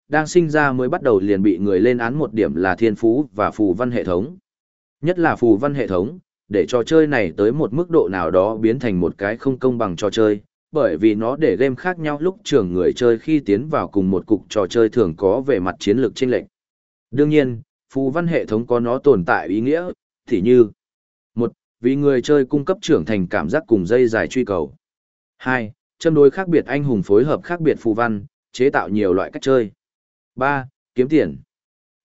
đang sinh ra mới bắt đầu liền bị người lên án một điểm là thiên phú và phù văn hệ thống. Nhất là phù văn hệ thống, để trò chơi này tới một mức độ nào đó biến thành một cái không công bằng trò chơi, bởi vì nó để game khác nhau lúc trường người chơi khi tiến vào cùng một cục trò chơi thường có về mặt chiến lược chênh lệch. Đương nhiên, phù văn hệ thống có nó tồn tại ý nghĩa, thì như một Vì người chơi cung cấp trưởng thành cảm giác cùng dây dài truy cầu. 2. Châm đối khác biệt anh hùng phối hợp khác biệt phù văn, chế tạo nhiều loại cách chơi. 3. Kiếm tiền.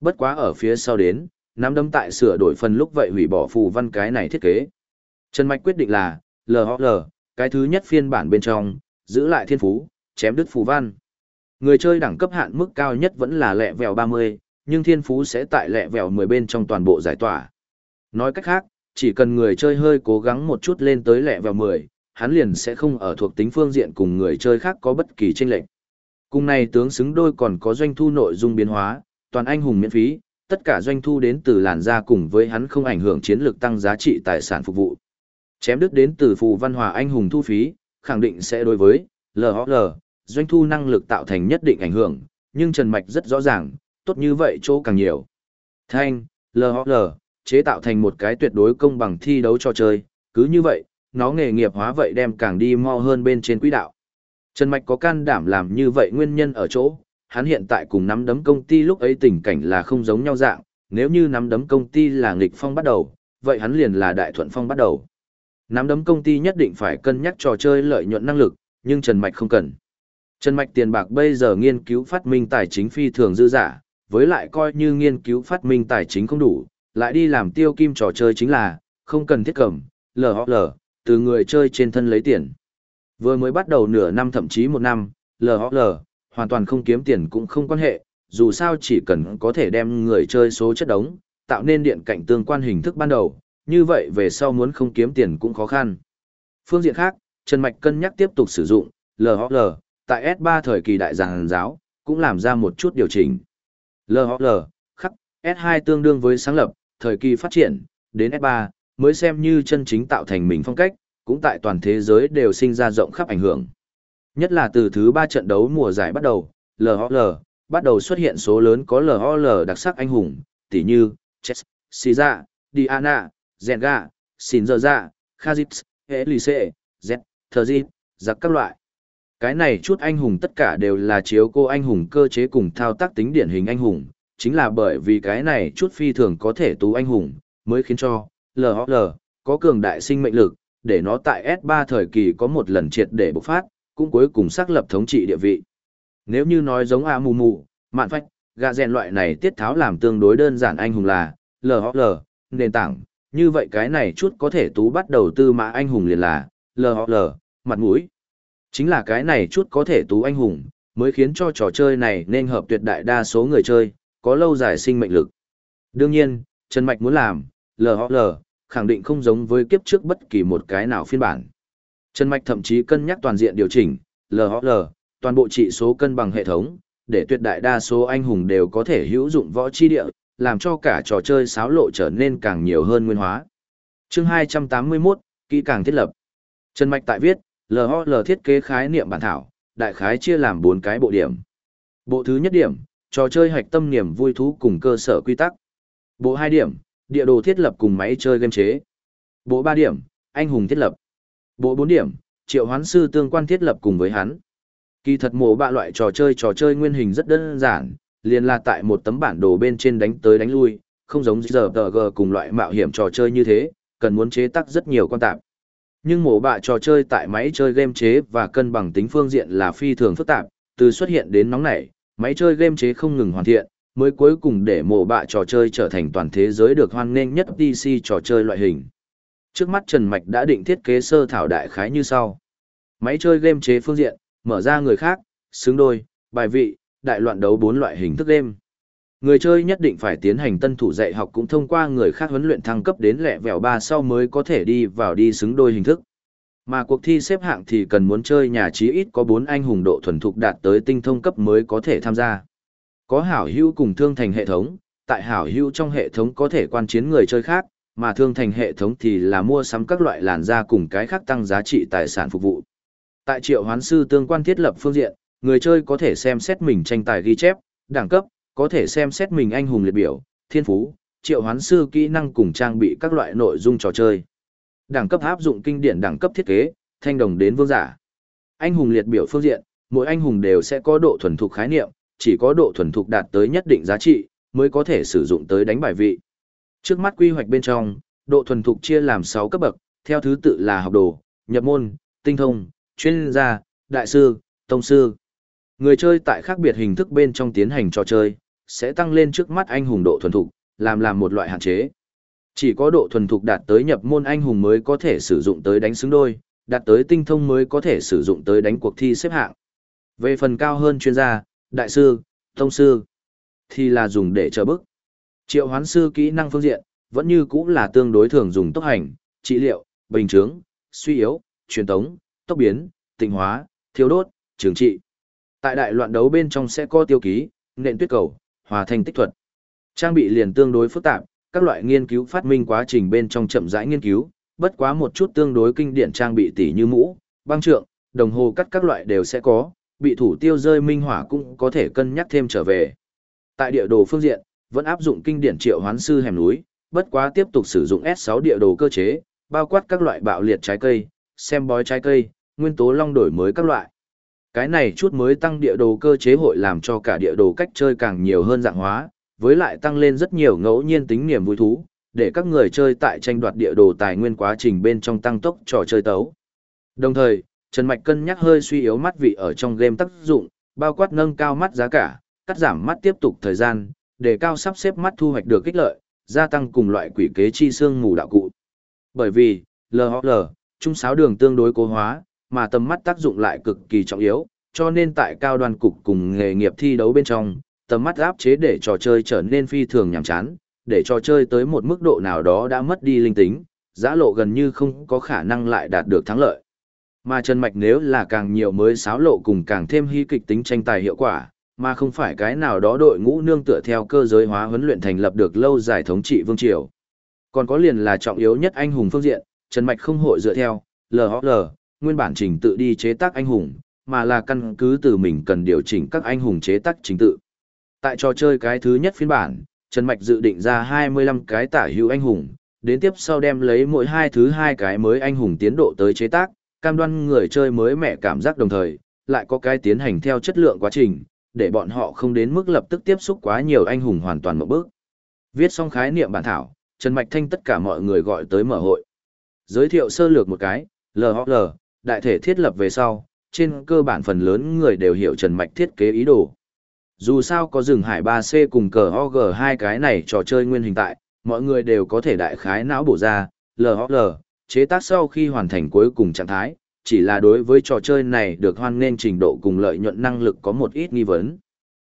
Bất quá ở phía sau đến, nắm đấm tại sửa đổi phần lúc vậy hủy bỏ phù văn cái này thiết kế. Trần Mạch quyết định là, LHL, cái thứ nhất phiên bản bên trong, giữ lại thiên phú, chém đứt phù văn. Người chơi đẳng cấp hạn mức cao nhất vẫn là lẹ vèo 30, nhưng thiên phú sẽ tại lẹ vèo 10 bên trong toàn bộ giải tỏa. Nói cách khác, chỉ cần người chơi hơi cố gắng một chút lên tới lẹ vèo 10, hắn liền sẽ không ở thuộc tính phương diện cùng người chơi khác có bất kỳ chênh lệch. Cùng này tướng xứng đôi còn có doanh thu nội dung biến hóa, toàn anh hùng miễn phí, tất cả doanh thu đến từ làn da cùng với hắn không ảnh hưởng chiến lược tăng giá trị tài sản phục vụ. Chém đứt đến từ phù văn hòa anh hùng thu phí, khẳng định sẽ đối với LHL, doanh thu năng lực tạo thành nhất định ảnh hưởng, nhưng Trần Mạch rất rõ ràng, tốt như vậy chỗ càng nhiều. Thanh, LHL, chế tạo thành một cái tuyệt đối công bằng thi đấu cho chơi, cứ như vậy, nó nghề nghiệp hóa vậy đem càng đi mau hơn bên trên quỹ đạo. Trần Mạch có can đảm làm như vậy nguyên nhân ở chỗ, hắn hiện tại cùng nắm đấm công ty lúc ấy tình cảnh là không giống nhau dạng, nếu như nắm đấm công ty là nghịch phong bắt đầu, vậy hắn liền là đại thuận phong bắt đầu. Nắm đấm công ty nhất định phải cân nhắc trò chơi lợi nhuận năng lực, nhưng Trần Mạch không cần. Trần Mạch tiền bạc bây giờ nghiên cứu phát minh tài chính phi thường dư giả, với lại coi như nghiên cứu phát minh tài chính không đủ, lại đi làm tiêu kim trò chơi chính là, không cần thiết cầm, lờ, từ người chơi trên thân lấy tiền. Vừa mới bắt đầu nửa năm thậm chí một năm, lờ lờ hoàn toàn không kiếm tiền cũng không quan hệ, dù sao chỉ cần có thể đem người chơi số chất đống, tạo nên điện cạnh tương quan hình thức ban đầu, như vậy về sau muốn không kiếm tiền cũng khó khăn. Phương diện khác, Trần Mạch cân nhắc tiếp tục sử dụng LHL tại S3 thời kỳ đại giảng giáo, cũng làm ra một chút điều chỉnh. LHL khắc, S2 tương đương với sáng lập, thời kỳ phát triển, đến S3, mới xem như chân chính tạo thành mình phong cách, cũng tại toàn thế giới đều sinh ra rộng khắp ảnh hưởng. Nhất là từ thứ 3 trận đấu mùa giải bắt đầu, LOL, bắt đầu xuất hiện số lớn có LOL đặc sắc anh hùng, tỉ như, Chess, Siza, Diana, Zenga, Sinzerza, Khazit, Elise, Z, Thazit, giặc các loại. Cái này chút anh hùng tất cả đều là chiếu cô anh hùng cơ chế cùng thao tác tính điển hình anh hùng, chính là bởi vì cái này chút phi thường có thể tú anh hùng, mới khiến cho LOL có cường đại sinh mệnh lực, để nó tại S3 thời kỳ có một lần triệt để bộc phát, cũng cuối cùng xác lập thống trị địa vị. Nếu như nói giống A Mù Mù, Mạn Phách, gạ rèn loại này tiết tháo làm tương đối đơn giản anh hùng là lhl nền tảng, như vậy cái này chút có thể tú bắt đầu tư mã anh hùng liền là lhl mặt mũi. Chính là cái này chút có thể tú anh hùng, mới khiến cho trò chơi này nên hợp tuyệt đại đa số người chơi, có lâu dài sinh mệnh lực. Đương nhiên, Trần Mạch muốn làm, lhl khẳng định không giống với kiếp trước bất kỳ một cái nào phiên bản. Trần Mạch thậm chí cân nhắc toàn diện điều chỉnh, LHL, toàn bộ trị số cân bằng hệ thống, để tuyệt đại đa số anh hùng đều có thể hữu dụng võ chi địa, làm cho cả trò chơi xáo lộ trở nên càng nhiều hơn nguyên hóa. chương 281, kỹ càng thiết lập. Trần Mạch tại viết, LHL thiết kế khái niệm bản thảo, đại khái chia làm 4 cái bộ điểm. Bộ thứ nhất điểm, trò chơi hạch tâm niềm vui thú cùng cơ sở quy tắc. Bộ 2 điểm, địa đồ thiết lập cùng máy chơi game chế. Bộ 3 điểm, anh hùng thiết lập. Bộ 4 điểm, triệu hoán sư tương quan thiết lập cùng với hắn. Kỳ thật mổ bạ loại trò chơi trò chơi nguyên hình rất đơn giản, liền là tại một tấm bản đồ bên trên đánh tới đánh lui, không giống giờ tờ g cùng loại mạo hiểm trò chơi như thế, cần muốn chế tác rất nhiều quan tạp. Nhưng mổ bạ trò chơi tại máy chơi game chế và cân bằng tính phương diện là phi thường phức tạp, từ xuất hiện đến nóng nảy, máy chơi game chế không ngừng hoàn thiện, mới cuối cùng để mổ bạ trò chơi trở thành toàn thế giới được hoan nghênh nhất PC trò chơi loại hình. Trước mắt Trần Mạch đã định thiết kế sơ thảo đại khái như sau. Máy chơi game chế phương diện, mở ra người khác, xứng đôi, bài vị, đại loạn đấu bốn loại hình thức game. Người chơi nhất định phải tiến hành tân thủ dạy học cũng thông qua người khác huấn luyện thăng cấp đến lẹ vẻo ba sau mới có thể đi vào đi xứng đôi hình thức. Mà cuộc thi xếp hạng thì cần muốn chơi nhà chí ít có 4 anh hùng độ thuần thục đạt tới tinh thông cấp mới có thể tham gia. Có hảo hữu cùng thương thành hệ thống, tại hảo hữu trong hệ thống có thể quan chiến người chơi khác, mà thương thành hệ thống thì là mua sắm các loại làn da cùng cái khác tăng giá trị tài sản phục vụ. Tại triệu hoán sư tương quan thiết lập phương diện, người chơi có thể xem xét mình tranh tài ghi chép, đẳng cấp, có thể xem xét mình anh hùng liệt biểu, thiên phú, triệu hoán sư kỹ năng cùng trang bị các loại nội dung trò chơi. Đẳng cấp áp dụng kinh điển đẳng cấp thiết kế, thanh đồng đến vương giả. Anh hùng liệt biểu phương diện, mỗi anh hùng đều sẽ có độ thuần thục khái niệm, chỉ có độ thuần thục đạt tới nhất định giá trị, mới có thể sử dụng tới đánh bài vị. Trước mắt quy hoạch bên trong, độ thuần thục chia làm 6 cấp bậc, theo thứ tự là học đồ, nhập môn, tinh thông, chuyên gia, đại sư, tông sư. Người chơi tại khác biệt hình thức bên trong tiến hành trò chơi, sẽ tăng lên trước mắt anh hùng độ thuần thục, làm làm một loại hạn chế. Chỉ có độ thuần thục đạt tới nhập môn anh hùng mới có thể sử dụng tới đánh xứng đôi, đạt tới tinh thông mới có thể sử dụng tới đánh cuộc thi xếp hạng. Về phần cao hơn chuyên gia, đại sư, tông sư, thì là dùng để chờ bức. Triệu hoán sư kỹ năng phương diện, vẫn như cũng là tương đối thường dùng tốc hành, trị liệu, bình chứng, suy yếu, truyền tống, tốc biến, tịnh hóa, thiếu đốt, trường trị. Tại đại loạn đấu bên trong sẽ có tiêu ký, nện tuyết cầu, hòa thành tích thuật. Trang bị liền tương đối phức tạp, các loại nghiên cứu phát minh quá trình bên trong chậm rãi nghiên cứu, bất quá một chút tương đối kinh điển trang bị tỉ như mũ, băng trượng, đồng hồ cắt các loại đều sẽ có, bị thủ tiêu rơi minh hỏa cũng có thể cân nhắc thêm trở về. Tại địa đồ phương diện, vẫn áp dụng kinh điển triệu hoán sư hẻm núi, bất quá tiếp tục sử dụng S6 địa đồ cơ chế, bao quát các loại bạo liệt trái cây, xem bói trái cây, nguyên tố long đổi mới các loại. Cái này chút mới tăng địa đồ cơ chế hội làm cho cả địa đồ cách chơi càng nhiều hơn dạng hóa, với lại tăng lên rất nhiều ngẫu nhiên tính niềm vui thú, để các người chơi tại tranh đoạt địa đồ tài nguyên quá trình bên trong tăng tốc trò chơi tấu. Đồng thời, Trần Mạch cân nhắc hơi suy yếu mắt vị ở trong game tác dụng, bao quát nâng cao mắt giá cả, cắt giảm mắt tiếp tục thời gian, để cao sắp xếp mắt thu hoạch được kích lợi, gia tăng cùng loại quỷ kế chi xương mù đạo cụ. Bởi vì, LHL, trung sáo đường tương đối cố hóa, mà tầm mắt tác dụng lại cực kỳ trọng yếu, cho nên tại cao đoàn cục cùng nghề nghiệp thi đấu bên trong, tầm mắt áp chế để trò chơi trở nên phi thường nhàm chán, để trò chơi tới một mức độ nào đó đã mất đi linh tính, giã lộ gần như không có khả năng lại đạt được thắng lợi. Mà Trần Mạch nếu là càng nhiều mới xáo lộ cùng càng thêm hy kịch tính tranh tài hiệu quả, mà không phải cái nào đó đội ngũ nương tựa theo cơ giới hóa huấn luyện thành lập được lâu dài thống trị vương triều. Còn có liền là trọng yếu nhất anh hùng phương diện, Trần Mạch không hội dựa theo LHL, nguyên bản trình tự đi chế tác anh hùng, mà là căn cứ từ mình cần điều chỉnh các anh hùng chế tác trình tự. Tại trò chơi cái thứ nhất phiên bản, Trần Mạch dự định ra 25 cái tả hữu anh hùng, đến tiếp sau đem lấy mỗi hai thứ hai cái mới anh hùng tiến độ tới chế tác, cam đoan người chơi mới mẻ cảm giác đồng thời, lại có cái tiến hành theo chất lượng quá trình, để bọn họ không đến mức lập tức tiếp xúc quá nhiều anh hùng hoàn toàn một bước. Viết xong khái niệm bản thảo, Trần Mạch Thanh tất cả mọi người gọi tới mở hội. Giới thiệu sơ lược một cái, LHL, đại thể thiết lập về sau, trên cơ bản phần lớn người đều hiểu Trần Mạch thiết kế ý đồ. Dù sao có rừng hải 3C cùng cờ OG hai cái này trò chơi nguyên hình tại, mọi người đều có thể đại khái não bổ ra, LHL, chế tác sau khi hoàn thành cuối cùng trạng thái, chỉ là đối với trò chơi này được hoan nên trình độ cùng lợi nhuận năng lực có một ít nghi vấn.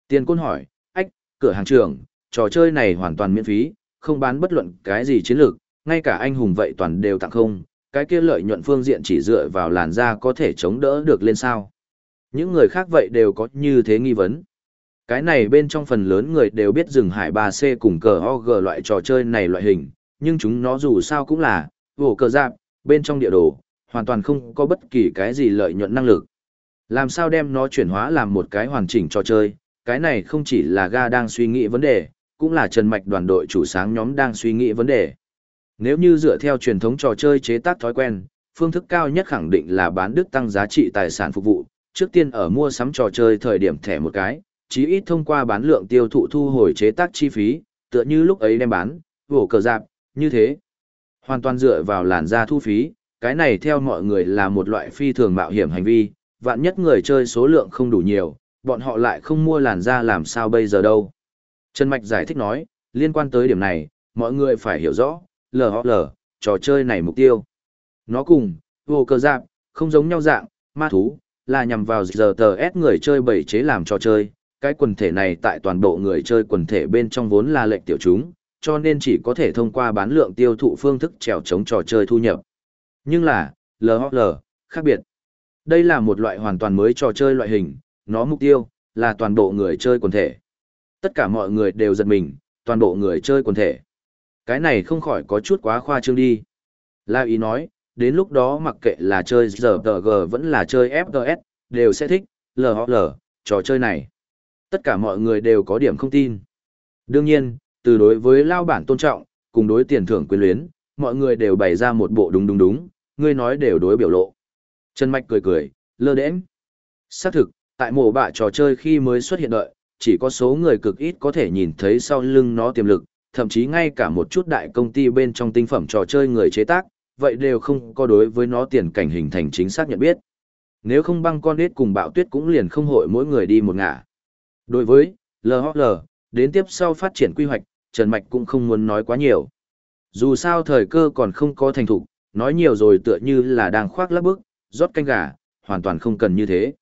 Tiền Côn hỏi, ách, cửa hàng trưởng, trò chơi này hoàn toàn miễn phí, không bán bất luận cái gì chiến lược, ngay cả anh hùng vậy toàn đều tặng không, cái kia lợi nhuận phương diện chỉ dựa vào làn da có thể chống đỡ được lên sao. Những người khác vậy đều có như thế nghi vấn. Cái này bên trong phần lớn người đều biết rừng hải 3C cùng cờ OG loại trò chơi này loại hình, nhưng chúng nó dù sao cũng là, vổ cờ giáp, bên trong địa đồ, hoàn toàn không có bất kỳ cái gì lợi nhuận năng lực. Làm sao đem nó chuyển hóa làm một cái hoàn chỉnh trò chơi, cái này không chỉ là ga đang suy nghĩ vấn đề, cũng là Trần Mạch đoàn đội chủ sáng nhóm đang suy nghĩ vấn đề. Nếu như dựa theo truyền thống trò chơi chế tác thói quen, phương thức cao nhất khẳng định là bán đức tăng giá trị tài sản phục vụ, trước tiên ở mua sắm trò chơi thời điểm thẻ một cái, chí ít thông qua bán lượng tiêu thụ thu hồi chế tác chi phí, tựa như lúc ấy đem bán, vổ cờ dạp, như thế. Hoàn toàn dựa vào làn da thu phí, cái này theo mọi người là một loại phi thường mạo hiểm hành vi, vạn nhất người chơi số lượng không đủ nhiều, bọn họ lại không mua làn da làm sao bây giờ đâu. Trần Mạch giải thích nói, liên quan tới điểm này, mọi người phải hiểu rõ, LHL, trò chơi này mục tiêu. Nó cùng, vô cơ dạng, không giống nhau dạng, ma thú, là nhằm vào giờ tờ S người chơi bảy chế làm trò chơi. Cái quần thể này tại toàn bộ người chơi quần thể bên trong vốn là lệnh tiểu chúng, cho nên chỉ có thể thông qua bán lượng tiêu thụ phương thức trèo chống trò chơi thu nhập. Nhưng là, LHL, khác biệt. Đây là một loại hoàn toàn mới trò chơi loại hình, nó mục tiêu, là toàn bộ người chơi quần thể. Tất cả mọi người đều giật mình, toàn bộ người chơi quần thể. Cái này không khỏi có chút quá khoa trương đi. La ý nói, đến lúc đó mặc kệ là chơi RPG vẫn là chơi FPS, đều sẽ thích, LHL, trò chơi này. Tất cả mọi người đều có điểm không tin. Đương nhiên, từ đối với lao bản tôn trọng, cùng đối tiền thưởng quyền luyến, mọi người đều bày ra một bộ đúng đúng đúng, ngươi nói đều đối biểu lộ. Trần Mạch cười cười, lơ đễnh. Xác thực, tại mổ bạ trò chơi khi mới xuất hiện đợi, chỉ có số người cực ít có thể nhìn thấy sau lưng nó tiềm lực, thậm chí ngay cả một chút đại công ty bên trong tinh phẩm trò chơi người chế tác, vậy đều không có đối với nó tiền cảnh hình thành chính xác nhận biết. Nếu không băng con đết cùng bạo tuyết cũng liền không hội mỗi người đi một ngả. Đối với LHL, đến tiếp sau phát triển quy hoạch, Trần Mạch cũng không muốn nói quá nhiều. Dù sao thời cơ còn không có thành thục, nói nhiều rồi tựa như là đang khoác lắp bức, rót canh gà, hoàn toàn không cần như thế.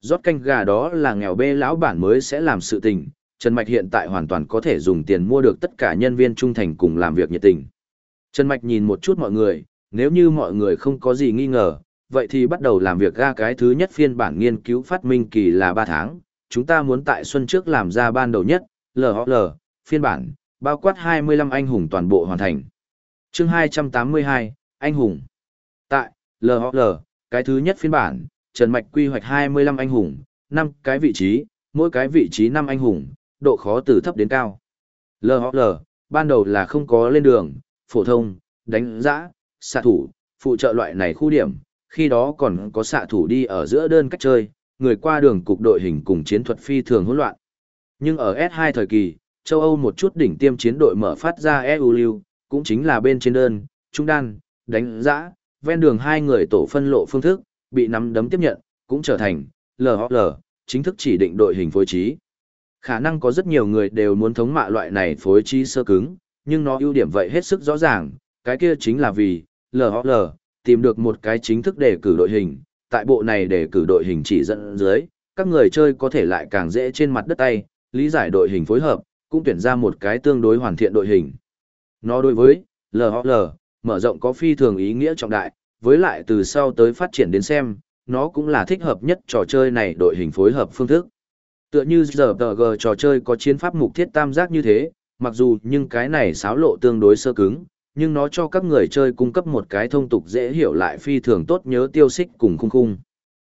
Rót canh gà đó là nghèo bê lão bản mới sẽ làm sự tình, Trần Mạch hiện tại hoàn toàn có thể dùng tiền mua được tất cả nhân viên trung thành cùng làm việc nhiệt tình. Trần Mạch nhìn một chút mọi người, nếu như mọi người không có gì nghi ngờ, vậy thì bắt đầu làm việc ra cái thứ nhất phiên bản nghiên cứu phát minh kỳ là 3 tháng, chúng ta muốn tại xuân trước làm ra ban đầu nhất, LHL, phiên bản, bao quát 25 anh hùng toàn bộ hoàn thành. chương 282, anh hùng. Tại, LHL, cái thứ nhất phiên bản, Trần Mạch quy hoạch 25 anh hùng, 5 cái vị trí, mỗi cái vị trí 5 anh hùng, độ khó từ thấp đến cao. LHL, ban đầu là không có lên đường, phổ thông, đánh giã, xạ thủ, phụ trợ loại này khu điểm, khi đó còn có xạ thủ đi ở giữa đơn cách chơi, người qua đường cục đội hình cùng chiến thuật phi thường hỗn loạn. Nhưng ở S2 thời kỳ, châu Âu một chút đỉnh tiêm chiến đội mở phát ra EU lưu, cũng chính là bên trên đơn, trung đan, đánh giã, ven đường hai người tổ phân lộ phương thức, bị nắm đấm tiếp nhận, cũng trở thành LHL, chính thức chỉ định đội hình phối trí. Khả năng có rất nhiều người đều muốn thống mạ loại này phối trí sơ cứng, nhưng nó ưu điểm vậy hết sức rõ ràng, cái kia chính là vì LHL tìm được một cái chính thức để cử đội hình, tại bộ này để cử đội hình chỉ dẫn dưới, các người chơi có thể lại càng dễ trên mặt đất tay, lý giải đội hình phối hợp, cũng tuyển ra một cái tương đối hoàn thiện đội hình. Nó đối với LHL, mở rộng có phi thường ý nghĩa trọng đại, với lại từ sau tới phát triển đến xem, nó cũng là thích hợp nhất trò chơi này đội hình phối hợp phương thức. Tựa như giờ trò chơi có chiến pháp mục thiết tam giác như thế, mặc dù nhưng cái này xáo lộ tương đối sơ cứng, nhưng nó cho các người chơi cung cấp một cái thông tục dễ hiểu lại phi thường tốt nhớ tiêu xích cùng khung khung.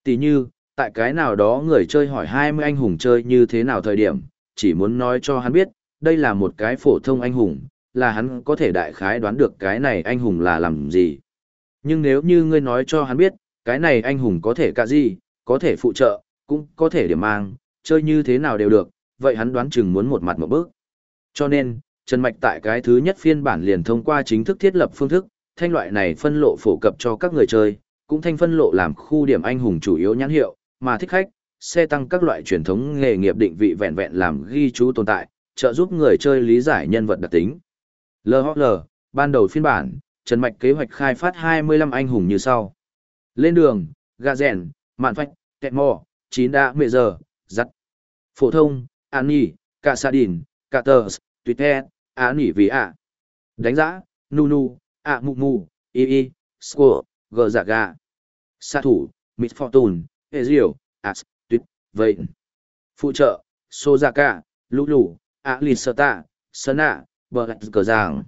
Tỷ như, tại cái nào đó người chơi hỏi 20 anh hùng chơi như thế nào thời điểm, chỉ muốn nói cho hắn biết, đây là một cái phổ thông anh hùng, là hắn có thể đại khái đoán được cái này anh hùng là làm gì. Nhưng nếu như ngươi nói cho hắn biết, cái này anh hùng có thể cả gì, có thể phụ trợ, cũng có thể điểm mang, chơi như thế nào đều được, vậy hắn đoán chừng muốn một mặt một bước. Cho nên, Trần Mạch tại cái thứ nhất phiên bản liền thông qua chính thức thiết lập phương thức, thanh loại này phân lộ phổ cập cho các người chơi, cũng thanh phân lộ làm khu điểm anh hùng chủ yếu nhãn hiệu, mà thích khách, xe tăng các loại truyền thống nghề nghiệp định vị vẹn vẹn làm ghi chú tồn tại, trợ giúp người chơi lý giải nhân vật đặc tính. LHL, ban đầu phiên bản, Trần Mạch kế hoạch khai phát 25 anh hùng như sau. Lên đường, gà rèn, mạn phách, kẹt mò, chín đã mệ giờ, giặt. Phổ thông, an nỉ, cả sa đìn, cả tờ, tuyệt á nỉ vì ạ. Đánh giã, nu nu, ạ mù mù, y y, score, gờ dạ gà. Sa thủ, mít fortune, hệ diều, as, vậy. Phụ trợ, sô dạ cả, lũ lũ, ạ lì sơ tạ, sơn ạ, bờ lạch cờ giảng.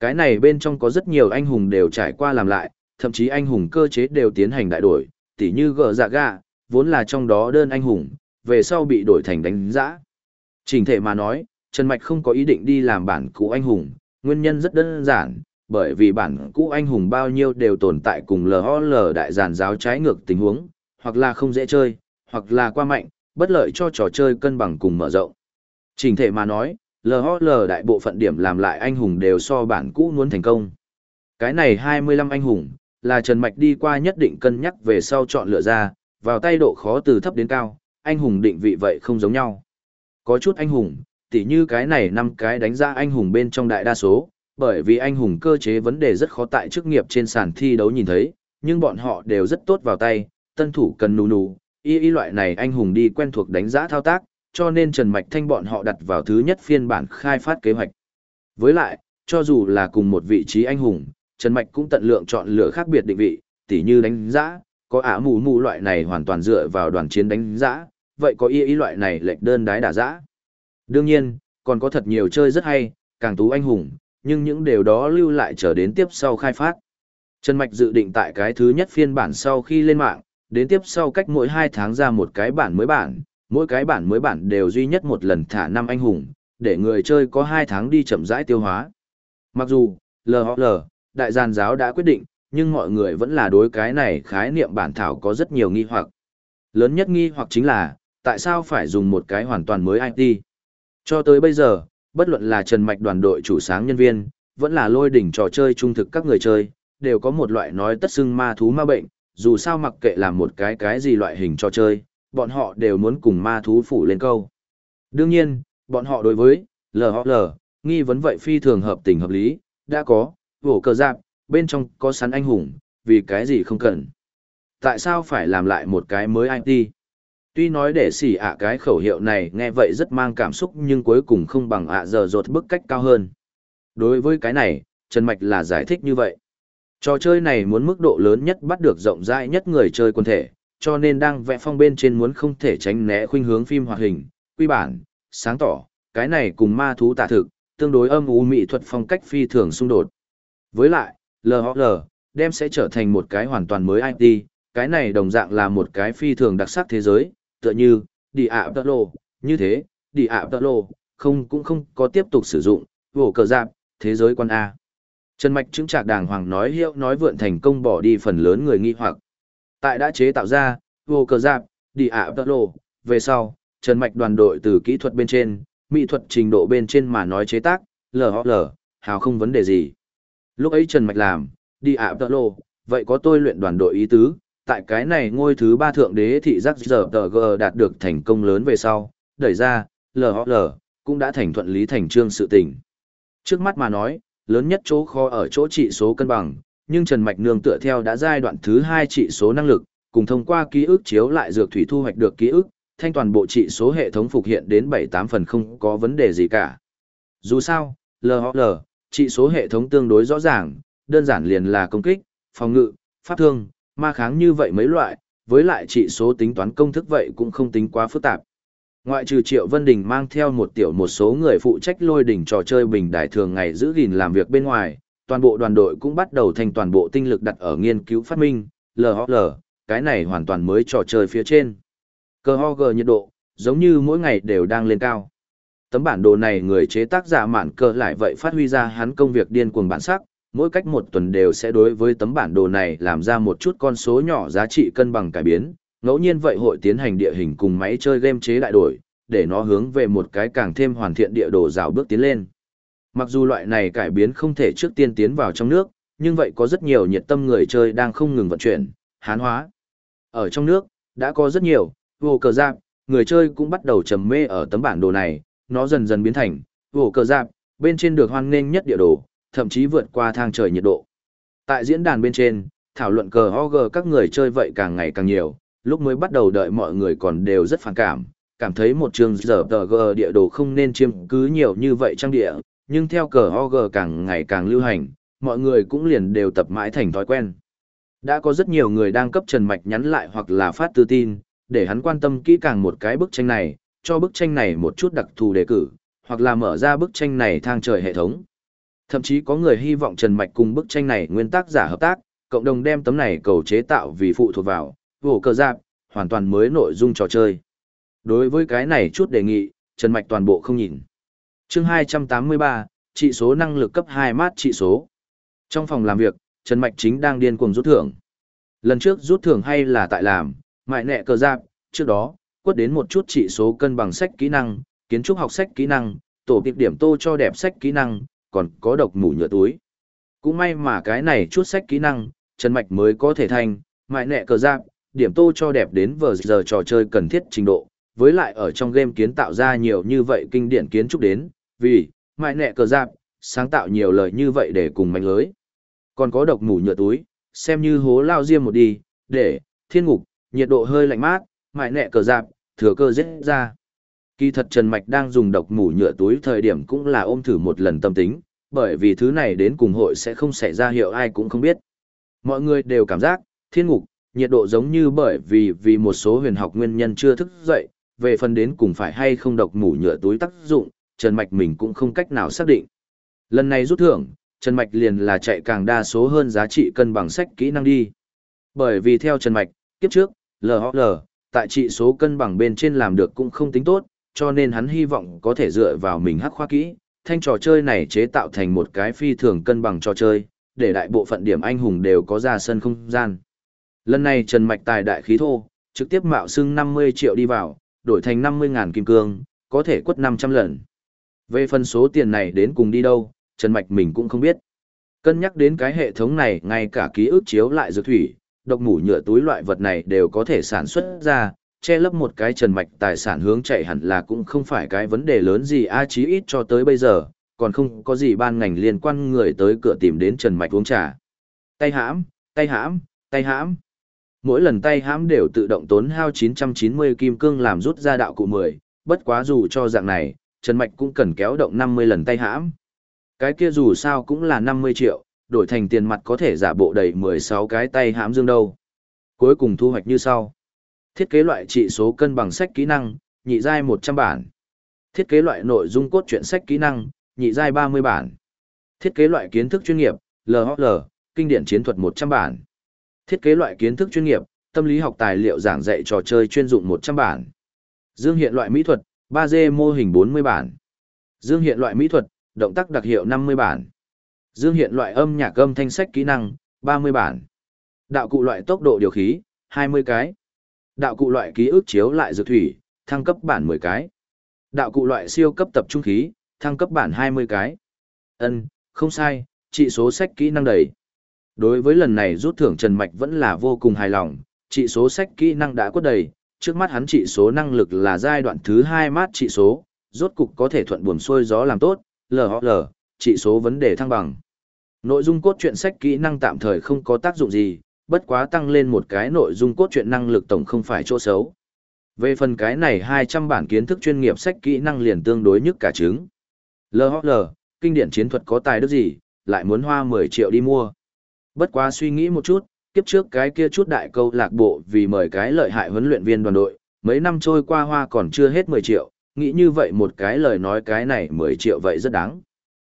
Cái này bên trong có rất nhiều anh hùng đều trải qua làm lại, thậm chí anh hùng cơ chế đều tiến hành đại đổi, tỉ như gờ dạ gà, vốn là trong đó đơn anh hùng, về sau bị đổi thành đánh giã. Trình thể mà nói, Trần Mạch không có ý định đi làm bản cũ anh hùng, nguyên nhân rất đơn giản, bởi vì bản cũ anh hùng bao nhiêu đều tồn tại cùng LOL đại giàn giáo trái ngược tình huống, hoặc là không dễ chơi, hoặc là qua mạnh, bất lợi cho trò chơi cân bằng cùng mở rộng. Trình thể mà nói, LOL đại bộ phận điểm làm lại anh hùng đều so bản cũ muốn thành công. Cái này 25 anh hùng, là Trần Mạch đi qua nhất định cân nhắc về sau chọn lựa ra, vào tay độ khó từ thấp đến cao, anh hùng định vị vậy không giống nhau. Có chút anh hùng, tỉ như cái này năm cái đánh ra anh hùng bên trong đại đa số, bởi vì anh hùng cơ chế vấn đề rất khó tại chức nghiệp trên sàn thi đấu nhìn thấy, nhưng bọn họ đều rất tốt vào tay, tân thủ cần nù nù, y y loại này anh hùng đi quen thuộc đánh giá thao tác, cho nên Trần Mạch Thanh bọn họ đặt vào thứ nhất phiên bản khai phát kế hoạch. Với lại, cho dù là cùng một vị trí anh hùng, Trần Mạch cũng tận lượng chọn lựa khác biệt định vị, tỉ như đánh giá, có ả mù mù loại này hoàn toàn dựa vào đoàn chiến đánh giá, vậy có y y loại này lệch đơn đái đả giã. Đương nhiên, còn có thật nhiều chơi rất hay, càng tú anh hùng, nhưng những điều đó lưu lại chờ đến tiếp sau khai phát. Trần Mạch dự định tại cái thứ nhất phiên bản sau khi lên mạng, đến tiếp sau cách mỗi 2 tháng ra một cái bản mới bản, mỗi cái bản mới bản đều duy nhất một lần thả năm anh hùng, để người chơi có 2 tháng đi chậm rãi tiêu hóa. Mặc dù, LHL, đại giàn giáo đã quyết định, nhưng mọi người vẫn là đối cái này khái niệm bản thảo có rất nhiều nghi hoặc. Lớn nhất nghi hoặc chính là, tại sao phải dùng một cái hoàn toàn mới IT? Cho tới bây giờ, bất luận là Trần Mạch đoàn đội chủ sáng nhân viên, vẫn là lôi đỉnh trò chơi trung thực các người chơi, đều có một loại nói tất xưng ma thú ma bệnh, dù sao mặc kệ làm một cái cái gì loại hình trò chơi, bọn họ đều muốn cùng ma thú phủ lên câu. Đương nhiên, bọn họ đối với LHL, nghi vấn vậy phi thường hợp tình hợp lý, đã có, vổ cờ giáp, bên trong có sắn anh hùng, vì cái gì không cần. Tại sao phải làm lại một cái mới IT? Tuy nói để xỉ ạ cái khẩu hiệu này nghe vậy rất mang cảm xúc nhưng cuối cùng không bằng ạ giờ rột bức cách cao hơn. Đối với cái này, Trần Mạch là giải thích như vậy. Trò chơi này muốn mức độ lớn nhất bắt được rộng rãi nhất người chơi quân thể, cho nên đang vẽ phong bên trên muốn không thể tránh né khuynh hướng phim hoạt hình, quy bản, sáng tỏ, cái này cùng ma thú tả thực, tương đối âm u mỹ thuật phong cách phi thường xung đột. Với lại, LHL, đem sẽ trở thành một cái hoàn toàn mới IT, cái này đồng dạng là một cái phi thường đặc sắc thế giới, tựa như, đi ạ tơ lô, như thế, đi ạ tơ lô, không cũng không có tiếp tục sử dụng, vổ cờ giáp, thế giới quan A. Trần Mạch chứng trạc đàng hoàng nói hiệu nói vượn thành công bỏ đi phần lớn người nghi hoặc. Tại đã chế tạo ra, vô cờ giáp, đi ạ tật lộ, về sau, Trần Mạch đoàn đội từ kỹ thuật bên trên, mỹ thuật trình độ bên trên mà nói chế tác, lờ lờ, hào không vấn đề gì. Lúc ấy Trần Mạch làm, đi ạ tật lộ, vậy có tôi luyện đoàn đội ý tứ, tại cái này ngôi thứ ba thượng đế thị giác giờ tờ g đạt được thành công lớn về sau, đẩy ra, lờ họ lờ cũng đã thành thuận lý thành trương sự tình. Trước mắt mà nói, lớn nhất chỗ khó ở chỗ trị số cân bằng, nhưng Trần Mạch Nương tựa theo đã giai đoạn thứ hai trị số năng lực, cùng thông qua ký ức chiếu lại dược thủy thu hoạch được ký ức, thanh toàn bộ trị số hệ thống phục hiện đến 7-8 phần không có vấn đề gì cả. Dù sao, LHL, trị số hệ thống tương đối rõ ràng, đơn giản liền là công kích, phòng ngự, pháp thương, ma kháng như vậy mấy loại, với lại trị số tính toán công thức vậy cũng không tính quá phức tạp. Ngoại trừ Triệu Vân Đình mang theo một tiểu một số người phụ trách lôi đỉnh trò chơi bình đại thường ngày giữ gìn làm việc bên ngoài, toàn bộ đoàn đội cũng bắt đầu thành toàn bộ tinh lực đặt ở nghiên cứu phát minh, LHL, cái này hoàn toàn mới trò chơi phía trên. Cơ ho gờ nhiệt độ, giống như mỗi ngày đều đang lên cao. Tấm bản đồ này người chế tác giả mạn cơ lại vậy phát huy ra hắn công việc điên cuồng bản sắc, mỗi cách một tuần đều sẽ đối với tấm bản đồ này làm ra một chút con số nhỏ giá trị cân bằng cải biến, ngẫu nhiên vậy hội tiến hành địa hình cùng máy chơi game chế đại đổi, để nó hướng về một cái càng thêm hoàn thiện địa đồ rào bước tiến lên. Mặc dù loại này cải biến không thể trước tiên tiến vào trong nước, nhưng vậy có rất nhiều nhiệt tâm người chơi đang không ngừng vận chuyển, hán hóa. Ở trong nước, đã có rất nhiều, vô cờ giáp, người chơi cũng bắt đầu trầm mê ở tấm bản đồ này, nó dần dần biến thành, vô cờ giáp, bên trên được hoan nghênh nhất địa đồ, thậm chí vượt qua thang trời nhiệt độ. Tại diễn đàn bên trên, thảo luận cờ OG các người chơi vậy càng ngày càng nhiều, lúc mới bắt đầu đợi mọi người còn đều rất phản cảm, cảm thấy một trường giờ tờ G địa đồ không nên chiếm cứ nhiều như vậy trang địa, nhưng theo cờ OG càng ngày càng lưu hành, mọi người cũng liền đều tập mãi thành thói quen. Đã có rất nhiều người đang cấp Trần Mạch nhắn lại hoặc là phát tư tin, để hắn quan tâm kỹ càng một cái bức tranh này, cho bức tranh này một chút đặc thù đề cử, hoặc là mở ra bức tranh này thang trời hệ thống. Thậm chí có người hy vọng Trần Mạch cùng bức tranh này nguyên tác giả hợp tác, cộng đồng đem tấm này cầu chế tạo vì phụ thuộc vào, vổ cơ giáp, hoàn toàn mới nội dung trò chơi. Đối với cái này chút đề nghị, Trần Mạch toàn bộ không nhìn. chương 283, trị số năng lực cấp 2 mát trị số. Trong phòng làm việc, Trần Mạch chính đang điên cuồng rút thưởng. Lần trước rút thưởng hay là tại làm, mại nẹ cờ giáp, trước đó, quất đến một chút trị số cân bằng sách kỹ năng, kiến trúc học sách kỹ năng, tổ tiệp điểm tô cho đẹp sách kỹ năng, còn có độc mủ nhựa túi. Cũng may mà cái này chút sách kỹ năng, Trần Mạch mới có thể thành, mại nẹ cờ giáp, điểm tô cho đẹp đến vờ giờ trò chơi cần thiết trình độ, với lại ở trong game kiến tạo ra nhiều như vậy kinh điển kiến trúc đến, vì, mại nẹ cờ giáp, sáng tạo nhiều lời như vậy để cùng mạnh lưới. Còn có độc mủ nhựa túi, xem như hố lao diêm một đi, để, thiên ngục, nhiệt độ hơi lạnh mát, mại nẹ cờ giáp, thừa cơ giết ra. Kỳ thật Trần Mạch đang dùng độc mủ nhựa túi thời điểm cũng là ôm thử một lần tâm tính, bởi vì thứ này đến cùng hội sẽ không xảy ra hiệu ai cũng không biết. Mọi người đều cảm giác, thiên ngục, nhiệt độ giống như bởi vì vì một số huyền học nguyên nhân chưa thức dậy, về phần đến cùng phải hay không độc mủ nhựa túi tác dụng, Trần Mạch mình cũng không cách nào xác định. Lần này rút thưởng, Trần Mạch liền là chạy càng đa số hơn giá trị cân bằng sách kỹ năng đi. Bởi vì theo Trần Mạch, kiếp trước, LHL, tại trị số cân bằng bên trên làm được cũng không tính tốt, cho nên hắn hy vọng có thể dựa vào mình hắc khoa kỹ, thanh trò chơi này chế tạo thành một cái phi thường cân bằng trò chơi, để đại bộ phận điểm anh hùng đều có ra sân không gian. Lần này Trần Mạch tài đại khí thô, trực tiếp mạo xưng 50 triệu đi vào, đổi thành 50.000 kim cương, có thể quất 500 lần. Về phần số tiền này đến cùng đi đâu, Trần Mạch mình cũng không biết. Cân nhắc đến cái hệ thống này ngay cả ký ức chiếu lại dược thủy, độc mủ nhựa túi loại vật này đều có thể sản xuất ra, che lấp một cái trần mạch tài sản hướng chạy hẳn là cũng không phải cái vấn đề lớn gì a chí ít cho tới bây giờ, còn không có gì ban ngành liên quan người tới cửa tìm đến trần mạch uống trà. Tay hãm, tay hãm, tay hãm. Mỗi lần tay hãm đều tự động tốn hao 990 kim cương làm rút ra đạo cụ 10, bất quá dù cho dạng này, Trần Mạch cũng cần kéo động 50 lần tay hãm. Cái kia dù sao cũng là 50 triệu, đổi thành tiền mặt có thể giả bộ đầy 16 cái tay hãm dương đâu. Cuối cùng thu hoạch như sau. Thiết kế loại trị số cân bằng sách kỹ năng, nhị giai 100 bản. Thiết kế loại nội dung cốt truyện sách kỹ năng, nhị giai 30 bản. Thiết kế loại kiến thức chuyên nghiệp, LHL, kinh điển chiến thuật 100 bản. Thiết kế loại kiến thức chuyên nghiệp, tâm lý học tài liệu giảng dạy trò chơi chuyên dụng 100 bản. Dương hiện loại mỹ thuật, 3D mô hình 40 bản. Dương hiện loại mỹ thuật, động tác đặc hiệu 50 bản. Dương hiện loại âm nhạc âm thanh sách kỹ năng, 30 bản. Đạo cụ loại tốc độ điều khí, 20 cái. Đạo cụ loại ký ức chiếu lại dược thủy, thăng cấp bản 10 cái. Đạo cụ loại siêu cấp tập trung khí, thăng cấp bản 20 cái. Ân, không sai, trị số sách kỹ năng đầy. Đối với lần này rút thưởng Trần Mạch vẫn là vô cùng hài lòng, trị số sách kỹ năng đã quất đầy, trước mắt hắn trị số năng lực là giai đoạn thứ 2 mát trị số, rốt cục có thể thuận buồm xuôi gió làm tốt, LHL, trị số vấn đề thăng bằng. Nội dung cốt truyện sách kỹ năng tạm thời không có tác dụng gì, bất quá tăng lên một cái nội dung cốt truyện năng lực tổng không phải chỗ xấu. Về phần cái này 200 bản kiến thức chuyên nghiệp sách kỹ năng liền tương đối nhất cả trứng. LHL, kinh điển chiến thuật có tài đức gì, lại muốn hoa 10 triệu đi mua. Bất quá suy nghĩ một chút, kiếp trước cái kia chút đại câu lạc bộ vì mời cái lợi hại huấn luyện viên đoàn đội, mấy năm trôi qua hoa còn chưa hết 10 triệu, nghĩ như vậy một cái lời nói cái này 10 triệu vậy rất đáng.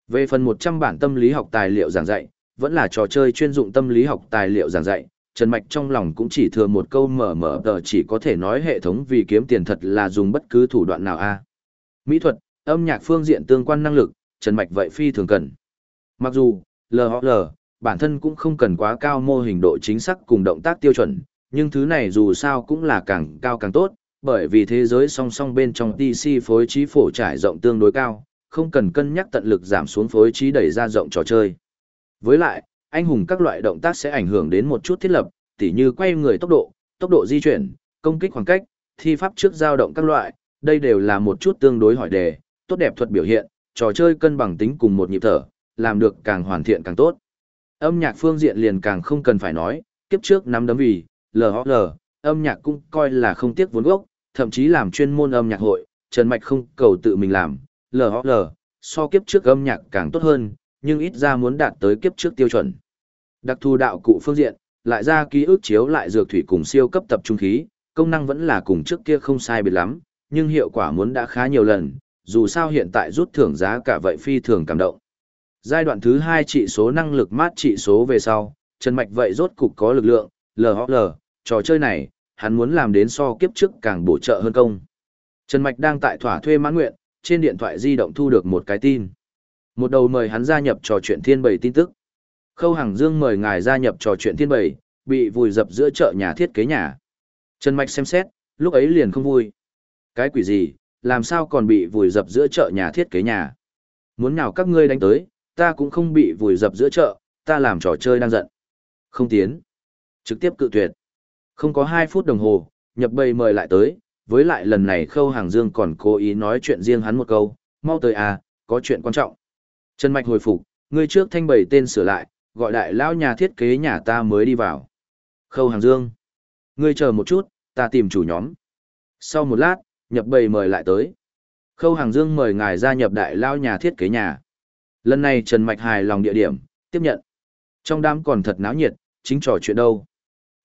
Về phần 100 bản tâm lý học tài liệu giảng dạy, vẫn là trò chơi chuyên dụng tâm lý học tài liệu giảng dạy, Trần Mạch trong lòng cũng chỉ thừa một câu mở mở tờ chỉ có thể nói hệ thống vì kiếm tiền thật là dùng bất cứ thủ đoạn nào a Mỹ thuật, âm nhạc phương diện tương quan năng lực, Trần Mạch vậy phi thường cần. Mặc dù, LHL, bản thân cũng không cần quá cao mô hình độ chính xác cùng động tác tiêu chuẩn, nhưng thứ này dù sao cũng là càng cao càng tốt, bởi vì thế giới song song bên trong TC phối trí phổ trải rộng tương đối cao, không cần cân nhắc tận lực giảm xuống phối trí đẩy ra rộng trò chơi. Với lại, anh hùng các loại động tác sẽ ảnh hưởng đến một chút thiết lập, tỉ như quay người tốc độ, tốc độ di chuyển, công kích khoảng cách, thi pháp trước dao động các loại, đây đều là một chút tương đối hỏi đề, tốt đẹp thuật biểu hiện, trò chơi cân bằng tính cùng một nhịp thở, làm được càng hoàn thiện càng tốt. Âm nhạc phương diện liền càng không cần phải nói, kiếp trước năm đấm vì, LOL, âm nhạc cũng coi là không tiếc vốn gốc, thậm chí làm chuyên môn âm nhạc hội, Trần Mạch không cầu tự mình làm, LOL, so kiếp trước âm nhạc càng tốt hơn, nhưng ít ra muốn đạt tới kiếp trước tiêu chuẩn. Đặc thù đạo cụ phương diện, lại ra ký ức chiếu lại dược thủy cùng siêu cấp tập trung khí, công năng vẫn là cùng trước kia không sai biệt lắm, nhưng hiệu quả muốn đã khá nhiều lần, dù sao hiện tại rút thưởng giá cả vậy phi thường cảm động. Giai đoạn thứ 2 trị số năng lực mát trị số về sau, Trần Mạch vậy rốt cục có lực lượng, LHL, trò chơi này, hắn muốn làm đến so kiếp trước càng bổ trợ hơn công. Trần Mạch đang tại thỏa thuê mãn nguyện, trên điện thoại di động thu được một cái tin. Một đầu mời hắn gia nhập trò chuyện thiên bầy tin tức. Khâu Hằng Dương mời ngài gia nhập trò chuyện thiên bầy, bị vùi dập giữa chợ nhà thiết kế nhà. Trần Mạch xem xét, lúc ấy liền không vui. Cái quỷ gì, làm sao còn bị vùi dập giữa chợ nhà thiết kế nhà? Muốn nào các ngươi đánh tới, ta cũng không bị vùi dập giữa chợ, ta làm trò chơi đang giận. Không tiến. Trực tiếp cự tuyệt. Không có 2 phút đồng hồ, nhập bầy mời lại tới, với lại lần này Khâu Hàng Dương còn cố ý nói chuyện riêng hắn một câu, mau tới à, có chuyện quan trọng. Trần Mạch hồi phục, ngươi trước thanh bầy tên sửa lại, gọi đại lão nhà thiết kế nhà ta mới đi vào. Khâu Hàng Dương, ngươi chờ một chút, ta tìm chủ nhóm. Sau một lát, nhập bầy mời lại tới. Khâu Hàng Dương mời ngài gia nhập đại lao nhà thiết kế nhà. Lần này Trần Mạch hài lòng địa điểm, tiếp nhận. Trong đám còn thật náo nhiệt, chính trò chuyện đâu.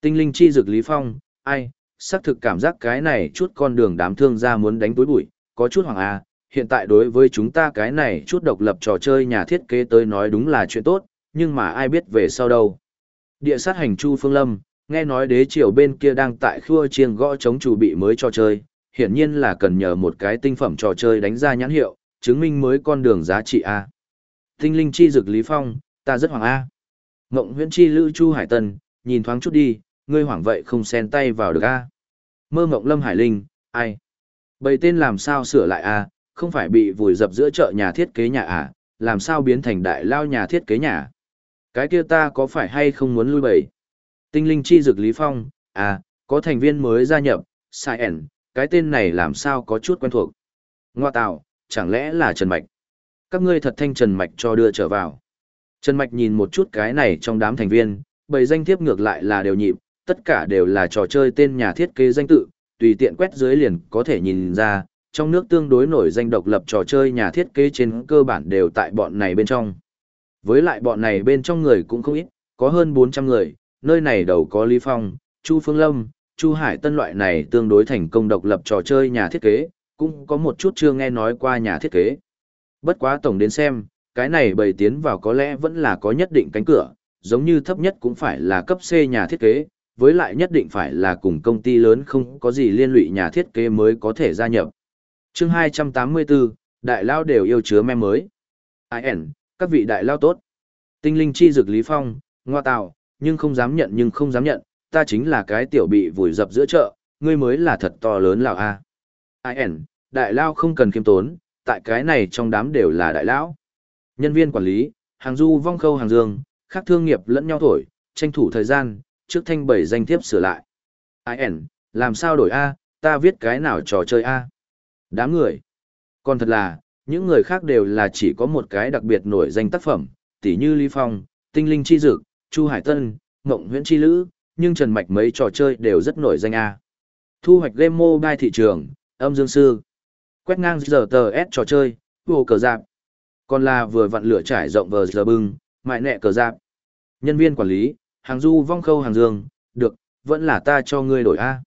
Tinh linh chi dược Lý Phong, ai, xác thực cảm giác cái này chút con đường đám thương gia muốn đánh túi bụi, có chút hoàng a. À, hiện tại đối với chúng ta cái này chút độc lập trò chơi nhà thiết kế tới nói đúng là chuyện tốt, nhưng mà ai biết về sau đâu. Địa sát hành Chu Phương Lâm, nghe nói đế triều bên kia đang tại khua chiêng gõ chống chủ bị mới cho chơi, hiển nhiên là cần nhờ một cái tinh phẩm trò chơi đánh ra nhãn hiệu, chứng minh mới con đường giá trị A. Tinh linh chi dực Lý Phong, ta rất hoàng A. Ngộng huyễn chi lữ Chu Hải Tân, nhìn thoáng chút đi, ngươi hoảng vậy không xen tay vào được A. Mơ mộng lâm hải linh, ai? Bầy tên làm sao sửa lại A, không phải bị vùi dập giữa chợ nhà thiết kế nhà à, làm sao biến thành đại lao nhà thiết kế nhà? Cái kia ta có phải hay không muốn lui bầy? Tinh linh chi dực Lý Phong, à, có thành viên mới gia nhập, sai ẻn, cái tên này làm sao có chút quen thuộc. Ngoa tạo, chẳng lẽ là Trần Mạch? Các ngươi thật thanh Trần Mạch cho đưa trở vào. Trần Mạch nhìn một chút cái này trong đám thành viên, bầy danh thiếp ngược lại là đều nhịp, tất cả đều là trò chơi tên nhà thiết kế danh tự, tùy tiện quét dưới liền có thể nhìn ra, trong nước tương đối nổi danh độc lập trò chơi nhà thiết kế trên cơ bản đều tại bọn này bên trong. Với lại bọn này bên trong người cũng không ít, có hơn 400 người, nơi này đầu có Lý Phong, Chu Phương Lâm, Chu Hải Tân loại này tương đối thành công độc lập trò chơi nhà thiết kế, cũng có một chút chưa nghe nói qua nhà thiết kế. Bất quá tổng đến xem, cái này bày tiến vào có lẽ vẫn là có nhất định cánh cửa, giống như thấp nhất cũng phải là cấp C nhà thiết kế, với lại nhất định phải là cùng công ty lớn không có gì liên lụy nhà thiết kế mới có thể gia nhập. chương 284, đại lao đều yêu chứa mem mới. IN, các vị đại lao tốt. Tinh linh chi dực Lý Phong, ngoa tạo, nhưng không dám nhận nhưng không dám nhận, ta chính là cái tiểu bị vùi dập giữa chợ, ngươi mới là thật to lớn lão a. ai IN, đại lao không cần kiêm tốn, tại cái này trong đám đều là đại lão. Nhân viên quản lý, hàng du vong khâu hàng dương, khác thương nghiệp lẫn nhau thổi, tranh thủ thời gian, trước thanh bảy danh thiếp sửa lại. IN, làm sao đổi A, ta viết cái nào trò chơi A. Đám người. Còn thật là, những người khác đều là chỉ có một cái đặc biệt nổi danh tác phẩm, tỉ như Lý Phong, Tinh Linh Chi Dực, Chu Hải Tân, Ngộng Huyễn Chi Lữ, nhưng Trần Mạch mấy trò chơi đều rất nổi danh A. Thu hoạch game mobile thị trường, âm dương sư. Quét ngang giờ tờ S trò chơi, vô cờ giáp. Còn là vừa vặn lửa trải rộng vờ giờ bưng, mại nẹ cờ giáp. Nhân viên quản lý, hàng du vong khâu hàng dương, được, vẫn là ta cho ngươi đổi A.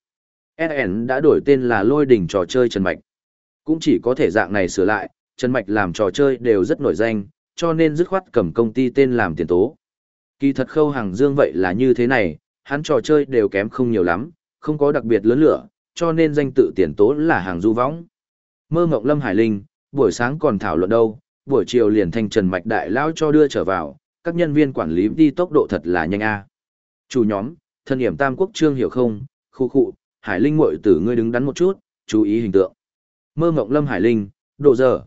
SN đã đổi tên là lôi đỉnh trò chơi Trần Mạch. Cũng chỉ có thể dạng này sửa lại, Trần Mạch làm trò chơi đều rất nổi danh, cho nên dứt khoát cầm công ty tên làm tiền tố. Kỳ thật khâu hàng dương vậy là như thế này, hắn trò chơi đều kém không nhiều lắm, không có đặc biệt lớn lửa, cho nên danh tự tiền tố là hàng du võng. Mơ Ngộng Lâm Hải Linh, buổi sáng còn thảo luận đâu, buổi chiều liền thanh Trần Mạch Đại Lao cho đưa trở vào, các nhân viên quản lý đi tốc độ thật là nhanh a. Chủ nhóm, thân hiểm Tam Quốc Trương hiểu không, khu khu, Hải Linh muội tử ngươi đứng đắn một chút, chú ý hình tượng. Mơ Ngộng Lâm Hải Linh, độ giờ.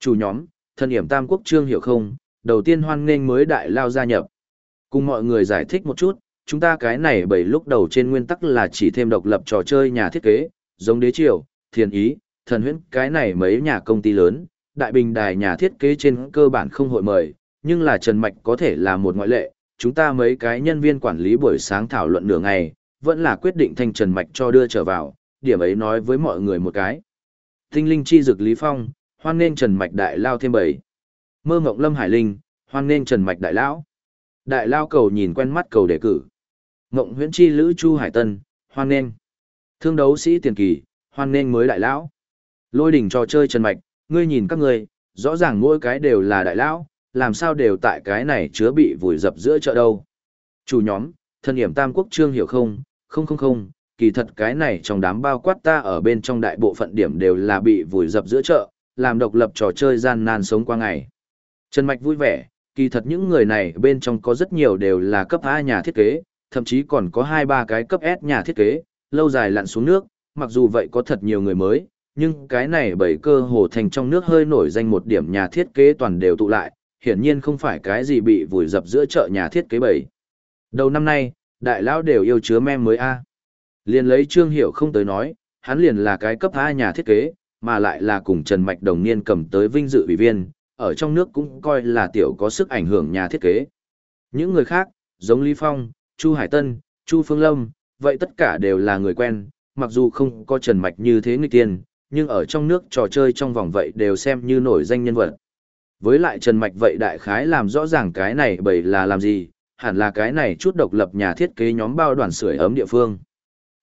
Chủ nhóm, thân hiểm Tam Quốc Trương hiểu không, đầu tiên hoan nghênh mới Đại Lao gia nhập. Cùng mọi người giải thích một chút, chúng ta cái này bởi lúc đầu trên nguyên tắc là chỉ thêm độc lập trò chơi nhà thiết kế, giống đế triều, thiền ý, thần huyễn cái này mấy nhà công ty lớn, đại bình đài nhà thiết kế trên cơ bản không hội mời, nhưng là Trần Mạch có thể là một ngoại lệ, chúng ta mấy cái nhân viên quản lý buổi sáng thảo luận nửa ngày, vẫn là quyết định thanh Trần Mạch cho đưa trở vào, điểm ấy nói với mọi người một cái. Tinh linh chi dực Lý Phong, hoan nên Trần Mạch đại lao thêm bảy. Mơ Ngộng Lâm Hải Linh, hoan nên Trần Mạch đại lão. Đại lao cầu nhìn quen mắt cầu đề cử. Ngộng huyễn chi lữ Chu Hải Tân, hoan nên. Thương đấu sĩ tiền kỳ, hoan nên mới đại lão. Lôi đỉnh trò chơi Trần Mạch, ngươi nhìn các ngươi, rõ ràng mỗi cái đều là đại lão, làm sao đều tại cái này chứa bị vùi dập giữa chợ đâu. Chủ nhóm, thân hiểm Tam Quốc Trương hiểu không, không không không, kỳ thật cái này trong đám bao quát ta ở bên trong đại bộ phận điểm đều là bị vùi dập giữa chợ, làm độc lập trò chơi gian nan sống qua ngày. Trần Mạch vui vẻ, kỳ thật những người này bên trong có rất nhiều đều là cấp A nhà thiết kế, thậm chí còn có 2-3 cái cấp S nhà thiết kế, lâu dài lặn xuống nước, mặc dù vậy có thật nhiều người mới, nhưng cái này bởi cơ hồ thành trong nước hơi nổi danh một điểm nhà thiết kế toàn đều tụ lại, hiển nhiên không phải cái gì bị vùi dập giữa chợ nhà thiết kế bảy. Đầu năm nay, đại lão đều yêu chứa mem mới A. Liền lấy Trương Hiểu không tới nói, hắn liền là cái cấp A nhà thiết kế, mà lại là cùng Trần Mạch đồng niên cầm tới vinh dự ủy viên, ở trong nước cũng coi là tiểu có sức ảnh hưởng nhà thiết kế. Những người khác, giống Lý Phong, Chu Hải Tân, Chu Phương Lâm, vậy tất cả đều là người quen, mặc dù không có Trần Mạch như thế người tiên, nhưng ở trong nước trò chơi trong vòng vậy đều xem như nổi danh nhân vật. Với lại Trần Mạch vậy đại khái làm rõ ràng cái này bởi là làm gì, hẳn là cái này chút độc lập nhà thiết kế nhóm bao đoàn sưởi ấm địa phương.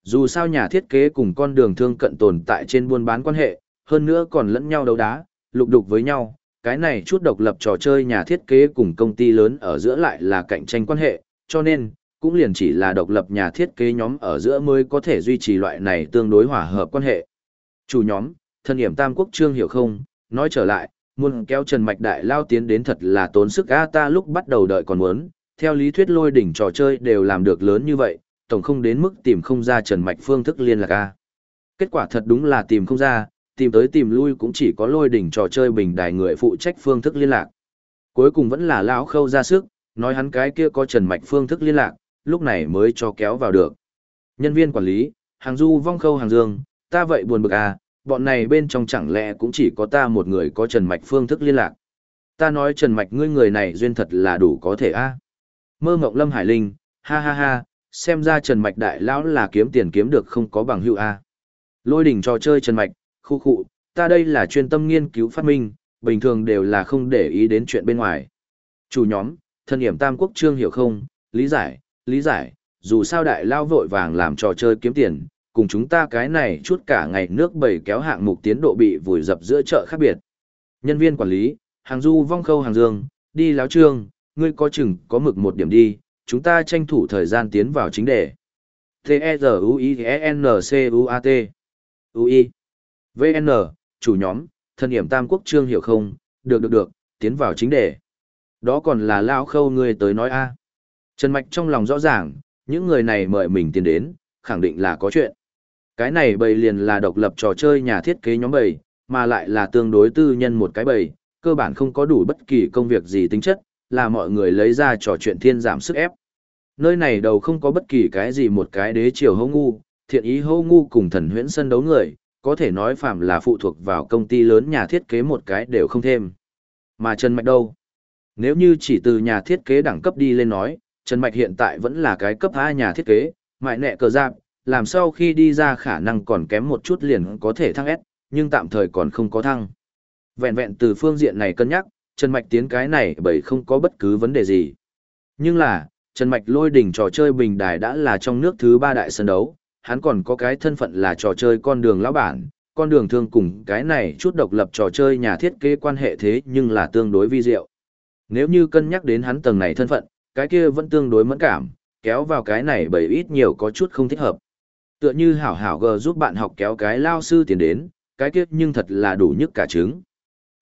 Dù sao nhà thiết kế cùng con đường thương cận tồn tại trên buôn bán quan hệ, hơn nữa còn lẫn nhau đấu đá, lục đục với nhau, cái này chút độc lập trò chơi nhà thiết kế cùng công ty lớn ở giữa lại là cạnh tranh quan hệ, cho nên, cũng liền chỉ là độc lập nhà thiết kế nhóm ở giữa mới có thể duy trì loại này tương đối hòa hợp quan hệ. Chủ nhóm, thân hiểm Tam Quốc Trương hiểu không, nói trở lại, muốn kéo Trần Mạch Đại lao tiến đến thật là tốn sức a ta lúc bắt đầu đợi còn muốn, theo lý thuyết lôi đỉnh trò chơi đều làm được lớn như vậy, tổng không đến mức tìm không ra Trần Mạch phương thức liên lạc a. Kết quả thật đúng là tìm không ra, tìm tới tìm lui cũng chỉ có lôi đỉnh trò chơi bình đài người phụ trách phương thức liên lạc. Cuối cùng vẫn là lão khâu ra sức, nói hắn cái kia có Trần Mạch phương thức liên lạc, lúc này mới cho kéo vào được. Nhân viên quản lý, hàng du vong khâu hàng dương, ta vậy buồn bực à, bọn này bên trong chẳng lẽ cũng chỉ có ta một người có Trần Mạch phương thức liên lạc. Ta nói Trần Mạch ngươi người này duyên thật là đủ có thể a Mơ Mộng Lâm Hải Linh, ha ha ha, xem ra Trần Mạch đại lão là kiếm tiền kiếm được không có bằng hữu a Lôi đỉnh trò chơi Trần Mạch, khu khu, ta đây là chuyên tâm nghiên cứu phát minh, bình thường đều là không để ý đến chuyện bên ngoài. Chủ nhóm, thân hiểm Tam Quốc Trương hiểu không, lý giải, lý giải, dù sao đại lao vội vàng làm trò chơi kiếm tiền, cùng chúng ta cái này chút cả ngày nước bầy kéo hạng mục tiến độ bị vùi dập giữa chợ khác biệt. Nhân viên quản lý, hàng du vong khâu hàng dương, đi láo trương, ngươi có chừng có mực một điểm đi, chúng ta tranh thủ thời gian tiến vào chính đề. T-E-Z-U-I-N-C-U-A-T U-I v n chủ nhóm, thân hiểm Tam Quốc Trương hiểu không, được được được, tiến vào chính đề. Đó còn là lao khâu ngươi tới nói a Trần Mạch trong lòng rõ ràng, những người này mời mình tiến đến, khẳng định là có chuyện. Cái này bầy liền là độc lập trò chơi nhà thiết kế nhóm bầy, mà lại là tương đối tư nhân một cái bầy, cơ bản không có đủ bất kỳ công việc gì tính chất, là mọi người lấy ra trò chuyện thiên giảm sức ép. Nơi này đầu không có bất kỳ cái gì một cái đế triều hô ngu, thiện ý hô ngu cùng thần huyễn sân đấu người, có thể nói phạm là phụ thuộc vào công ty lớn nhà thiết kế một cái đều không thêm. Mà Trần Mạch đâu? Nếu như chỉ từ nhà thiết kế đẳng cấp đi lên nói, Trần Mạch hiện tại vẫn là cái cấp A nhà thiết kế, mại nẹ cờ giáp, làm sau khi đi ra khả năng còn kém một chút liền có thể thăng S, nhưng tạm thời còn không có thăng. Vẹn vẹn từ phương diện này cân nhắc, Trần Mạch tiến cái này bởi không có bất cứ vấn đề gì. Nhưng là, Trần Mạch lôi đỉnh trò chơi bình đài đã là trong nước thứ ba đại sân đấu, hắn còn có cái thân phận là trò chơi con đường lão bản, con đường thương cùng cái này chút độc lập trò chơi nhà thiết kế quan hệ thế nhưng là tương đối vi diệu. Nếu như cân nhắc đến hắn tầng này thân phận, cái kia vẫn tương đối mẫn cảm, kéo vào cái này bởi ít nhiều có chút không thích hợp. Tựa như hảo hảo gờ giúp bạn học kéo cái lao sư tiền đến, cái kia nhưng thật là đủ nhức cả trứng.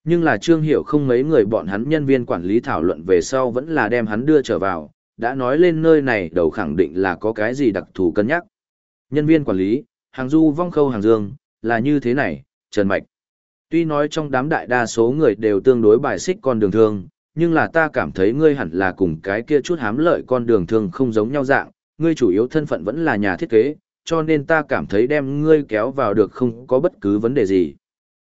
Nhưng là Trương Hiểu không mấy người bọn hắn nhân viên quản lý thảo luận về sau vẫn là đem hắn đưa trở vào, đã nói lên nơi này đầu khẳng định là có cái gì đặc thù cân nhắc. Nhân viên quản lý, hàng du vong khâu hàng dương, là như thế này, Trần Mạch. Tuy nói trong đám đại đa số người đều tương đối bài xích con đường thương, nhưng là ta cảm thấy ngươi hẳn là cùng cái kia chút hám lợi con đường thương không giống nhau dạng, ngươi chủ yếu thân phận vẫn là nhà thiết kế, cho nên ta cảm thấy đem ngươi kéo vào được không có bất cứ vấn đề gì.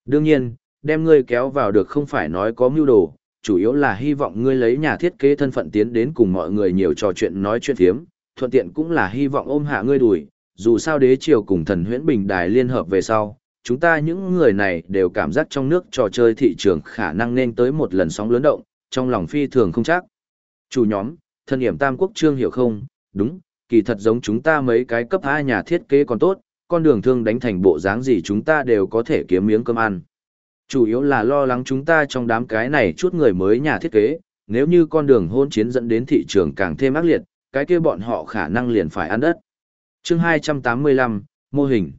Đương nhiên, đem ngươi kéo vào được không phải nói có mưu đồ, chủ yếu là hy vọng ngươi lấy nhà thiết kế thân phận tiến đến cùng mọi người nhiều trò chuyện nói chuyện phiếm, thuận tiện cũng là hy vọng ôm hạ ngươi đùi, dù sao đế triều cùng thần huyễn bình đài liên hợp về sau, chúng ta những người này đều cảm giác trong nước trò chơi thị trường khả năng nên tới một lần sóng lớn động, trong lòng phi thường không chắc. Chủ nhóm, thân hiểm tam quốc trương hiểu không, đúng, kỳ thật giống chúng ta mấy cái cấp hai nhà thiết kế còn tốt, con đường thương đánh thành bộ dáng gì chúng ta đều có thể kiếm miếng cơm ăn. Chủ yếu là lo lắng chúng ta trong đám cái này chút người mới nhà thiết kế, nếu như con đường hôn chiến dẫn đến thị trường càng thêm ác liệt, cái kia bọn họ khả năng liền phải ăn đất. chương 285, mô hình.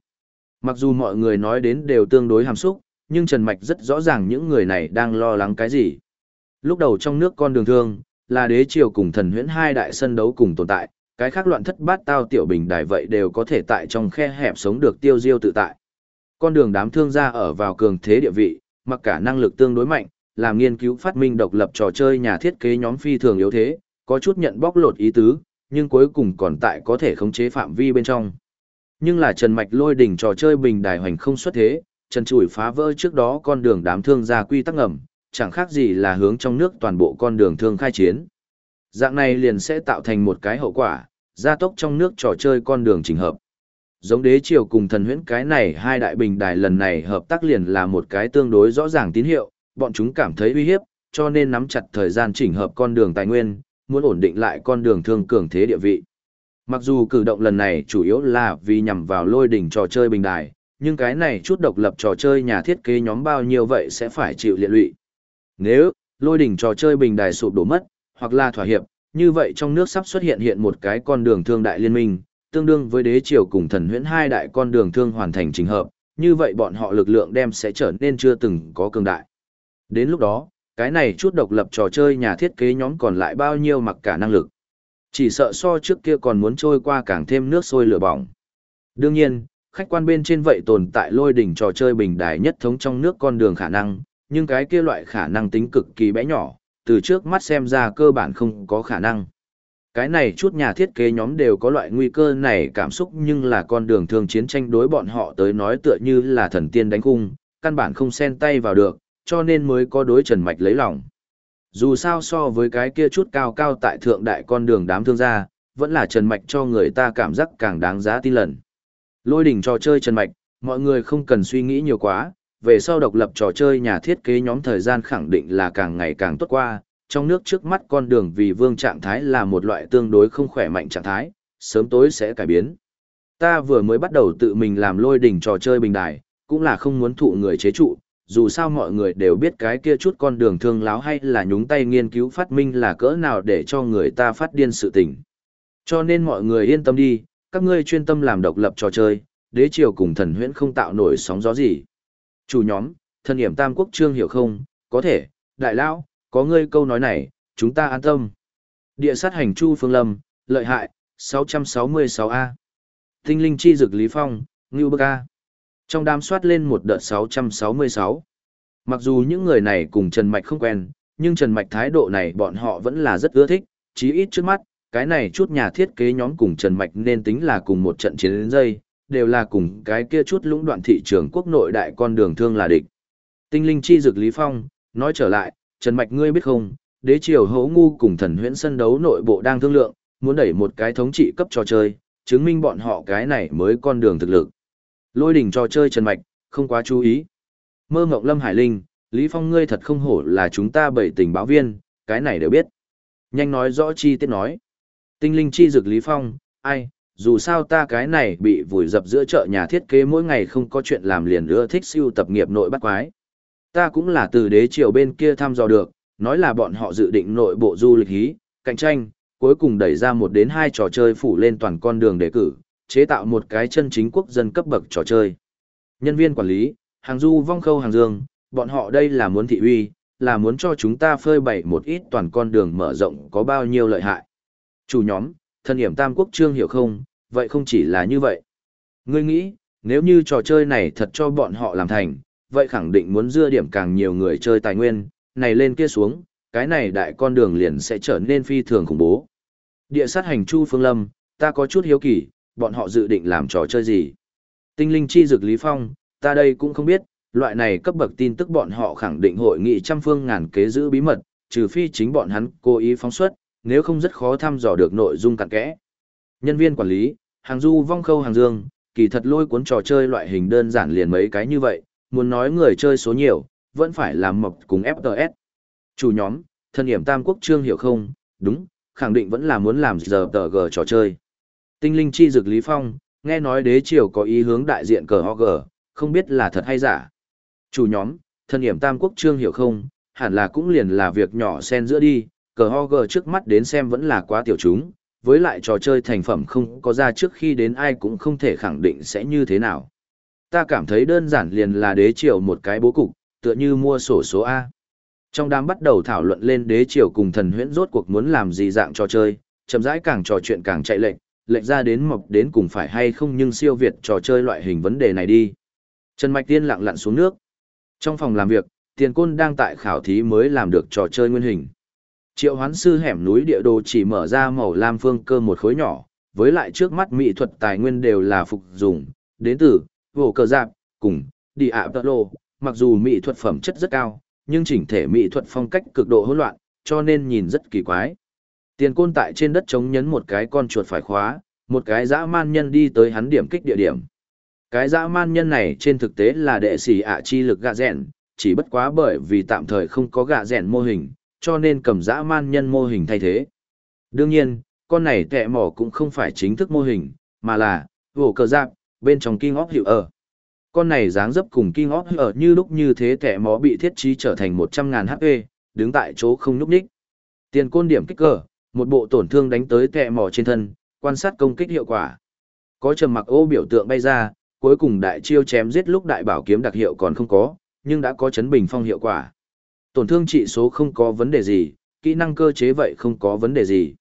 Mặc dù mọi người nói đến đều tương đối hàm xúc, nhưng Trần Mạch rất rõ ràng những người này đang lo lắng cái gì. Lúc đầu trong nước con đường thương, là đế triều cùng thần huyễn hai đại sân đấu cùng tồn tại, cái khác loạn thất bát tao tiểu bình đài vậy đều có thể tại trong khe hẹp sống được tiêu diêu tự tại. Con đường đám thương gia ở vào cường thế địa vị, mặc cả năng lực tương đối mạnh, làm nghiên cứu phát minh độc lập trò chơi nhà thiết kế nhóm phi thường yếu thế, có chút nhận bóc lột ý tứ, nhưng cuối cùng còn tại có thể khống chế phạm vi bên trong. Nhưng là Trần Mạch lôi đỉnh trò chơi bình đài hoành không xuất thế, Trần Chủi phá vỡ trước đó con đường đám thương gia quy tắc ngầm, chẳng khác gì là hướng trong nước toàn bộ con đường thương khai chiến. Dạng này liền sẽ tạo thành một cái hậu quả, gia tốc trong nước trò chơi con đường chỉnh hợp. Giống đế triều cùng thần huyễn cái này hai đại bình đài lần này hợp tác liền là một cái tương đối rõ ràng tín hiệu, bọn chúng cảm thấy uy hiếp, cho nên nắm chặt thời gian chỉnh hợp con đường tài nguyên, muốn ổn định lại con đường thương cường thế địa vị. Mặc dù cử động lần này chủ yếu là vì nhằm vào lôi đỉnh trò chơi bình đài, nhưng cái này chút độc lập trò chơi nhà thiết kế nhóm bao nhiêu vậy sẽ phải chịu liệt lụy. Nếu, lôi đỉnh trò chơi bình đài sụp đổ mất, hoặc là thỏa hiệp, như vậy trong nước sắp xuất hiện hiện một cái con đường thương đại liên minh, tương đương với đế triều cùng thần huyễn hai đại con đường thương hoàn thành trình hợp, như vậy bọn họ lực lượng đem sẽ trở nên chưa từng có cường đại. Đến lúc đó, cái này chút độc lập trò chơi nhà thiết kế nhóm còn lại bao nhiêu mặc cả năng lực. Chỉ sợ so trước kia còn muốn trôi qua càng thêm nước sôi lửa bỏng. Đương nhiên, khách quan bên trên vậy tồn tại lôi đỉnh trò chơi bình đài nhất thống trong nước con đường khả năng, nhưng cái kia loại khả năng tính cực kỳ bé nhỏ, từ trước mắt xem ra cơ bản không có khả năng. Cái này chút nhà thiết kế nhóm đều có loại nguy cơ này cảm xúc nhưng là con đường thường chiến tranh đối bọn họ tới nói tựa như là thần tiên đánh cung, căn bản không xen tay vào được, cho nên mới có đối trần mạch lấy lòng. Dù sao so với cái kia chút cao cao tại thượng đại con đường đám thương gia, vẫn là trần mạch cho người ta cảm giác càng đáng giá tin lần. Lôi đỉnh trò chơi trần mạch, mọi người không cần suy nghĩ nhiều quá, về sau độc lập trò chơi nhà thiết kế nhóm thời gian khẳng định là càng ngày càng tốt qua, trong nước trước mắt con đường vì vương trạng thái là một loại tương đối không khỏe mạnh trạng thái, sớm tối sẽ cải biến. Ta vừa mới bắt đầu tự mình làm lôi đỉnh trò chơi bình đài, cũng là không muốn thụ người chế trụ, dù sao mọi người đều biết cái kia chút con đường thương láo hay là nhúng tay nghiên cứu phát minh là cỡ nào để cho người ta phát điên sự tình. Cho nên mọi người yên tâm đi, các ngươi chuyên tâm làm độc lập trò chơi, đế triều cùng thần huyễn không tạo nổi sóng gió gì. Chủ nhóm, thân hiểm tam quốc trương hiểu không, có thể, đại lão, có ngươi câu nói này, chúng ta an tâm. Địa sát hành Chu Phương Lâm, lợi hại, 666A. Tinh linh chi dực Lý Phong, Ngưu Bơ Ca. Trong đám soát lên một đợt 666. Mặc dù những người này cùng Trần Mạch không quen, nhưng Trần Mạch thái độ này bọn họ vẫn là rất ưa thích, chí ít trước mắt, cái này chút nhà thiết kế nhóm cùng Trần Mạch nên tính là cùng một trận chiến đến dây, đều là cùng cái kia chút lũng đoạn thị trường quốc nội đại con đường thương là địch. Tinh linh chi dực Lý Phong, nói trở lại, Trần Mạch ngươi biết không, đế triều hấu ngu cùng thần huyễn sân đấu nội bộ đang thương lượng, muốn đẩy một cái thống trị cấp trò chơi, chứng minh bọn họ cái này mới con đường thực lực. Lôi đỉnh trò chơi Trần Mạch, không quá chú ý. Mơ Ngọc Lâm Hải Linh, Lý Phong ngươi thật không hổ là chúng ta bảy tình báo viên, cái này đều biết. Nhanh nói rõ chi tiết nói. Tinh linh chi dực Lý Phong, ai, dù sao ta cái này bị vùi dập giữa chợ nhà thiết kế mỗi ngày không có chuyện làm liền ưa thích siêu tập nghiệp nội bắt quái. Ta cũng là từ đế triều bên kia thăm dò được, nói là bọn họ dự định nội bộ du lịch hí, cạnh tranh, cuối cùng đẩy ra một đến hai trò chơi phủ lên toàn con đường đề cử, chế tạo một cái chân chính quốc dân cấp bậc trò chơi. Nhân viên quản lý, hàng du vong khâu hàng dương, bọn họ đây là muốn thị uy, là muốn cho chúng ta phơi bày một ít toàn con đường mở rộng có bao nhiêu lợi hại. Chủ nhóm, thân hiểm tam quốc trương hiểu không, vậy không chỉ là như vậy. Ngươi nghĩ, nếu như trò chơi này thật cho bọn họ làm thành, vậy khẳng định muốn dưa điểm càng nhiều người chơi tài nguyên, này lên kia xuống, cái này đại con đường liền sẽ trở nên phi thường khủng bố. Địa sát hành Chu Phương Lâm, ta có chút hiếu kỳ, bọn họ dự định làm trò chơi gì? Tinh linh chi dược Lý Phong, ta đây cũng không biết, loại này cấp bậc tin tức bọn họ khẳng định hội nghị trăm phương ngàn kế giữ bí mật, trừ phi chính bọn hắn cố ý phóng xuất, nếu không rất khó thăm dò được nội dung cặn kẽ. Nhân viên quản lý, hàng du vong khâu hàng dương, kỳ thật lôi cuốn trò chơi loại hình đơn giản liền mấy cái như vậy, muốn nói người chơi số nhiều, vẫn phải làm mộc cùng FTS. Chủ nhóm, thân hiểm tam quốc trương hiểu không, đúng, khẳng định vẫn là muốn làm giờ tờ g trò chơi. Tinh linh chi dực Lý Phong, nghe nói đế triều có ý hướng đại diện cờ OG, không biết là thật hay giả. Chủ nhóm, thân hiểm tam quốc trương hiểu không, hẳn là cũng liền là việc nhỏ xen giữa đi, cờ ho gờ trước mắt đến xem vẫn là quá tiểu chúng, với lại trò chơi thành phẩm không có ra trước khi đến ai cũng không thể khẳng định sẽ như thế nào. Ta cảm thấy đơn giản liền là đế triều một cái bố cục, tựa như mua sổ số A. Trong đám bắt đầu thảo luận lên đế triều cùng thần huyễn rốt cuộc muốn làm gì dạng trò chơi, chậm rãi càng trò chuyện càng chạy lệnh, lệnh ra đến mộc đến cùng phải hay không nhưng siêu việt trò chơi loại hình vấn đề này đi. Trần Mạch Tiên lặng lặn xuống nước. Trong phòng làm việc, Tiền Côn đang tại khảo thí mới làm được trò chơi nguyên hình. Triệu hoán sư hẻm núi địa đồ chỉ mở ra màu lam phương cơ một khối nhỏ, với lại trước mắt mỹ thuật tài nguyên đều là phục dùng, đến từ, vô cờ giáp, cùng, đi ạ tơ lô, mặc dù mỹ thuật phẩm chất rất cao, nhưng chỉnh thể mỹ thuật phong cách cực độ hỗn loạn, cho nên nhìn rất kỳ quái. Tiền côn tại trên đất chống nhấn một cái con chuột phải khóa, một cái dã man nhân đi tới hắn điểm kích địa điểm. Cái dã man nhân này trên thực tế là đệ sĩ ạ chi lực gạ rèn, chỉ bất quá bởi vì tạm thời không có gạ rèn mô hình, cho nên cầm dã man nhân mô hình thay thế. Đương nhiên, con này tệ mỏ cũng không phải chính thức mô hình, mà là, vổ cờ giáp, bên trong King of Hiệu ở. Con này dáng dấp cùng King of ở như lúc như thế tệ mỏ bị thiết trí trở thành 100.000 HP, đứng tại chỗ không núp đích. Tiền côn điểm kích cờ, một bộ tổn thương đánh tới tệ mỏ trên thân, quan sát công kích hiệu quả. Có trầm mặc ô biểu tượng bay ra, cuối cùng đại chiêu chém giết lúc đại bảo kiếm đặc hiệu còn không có, nhưng đã có chấn bình phong hiệu quả. Tổn thương trị số không có vấn đề gì, kỹ năng cơ chế vậy không có vấn đề gì.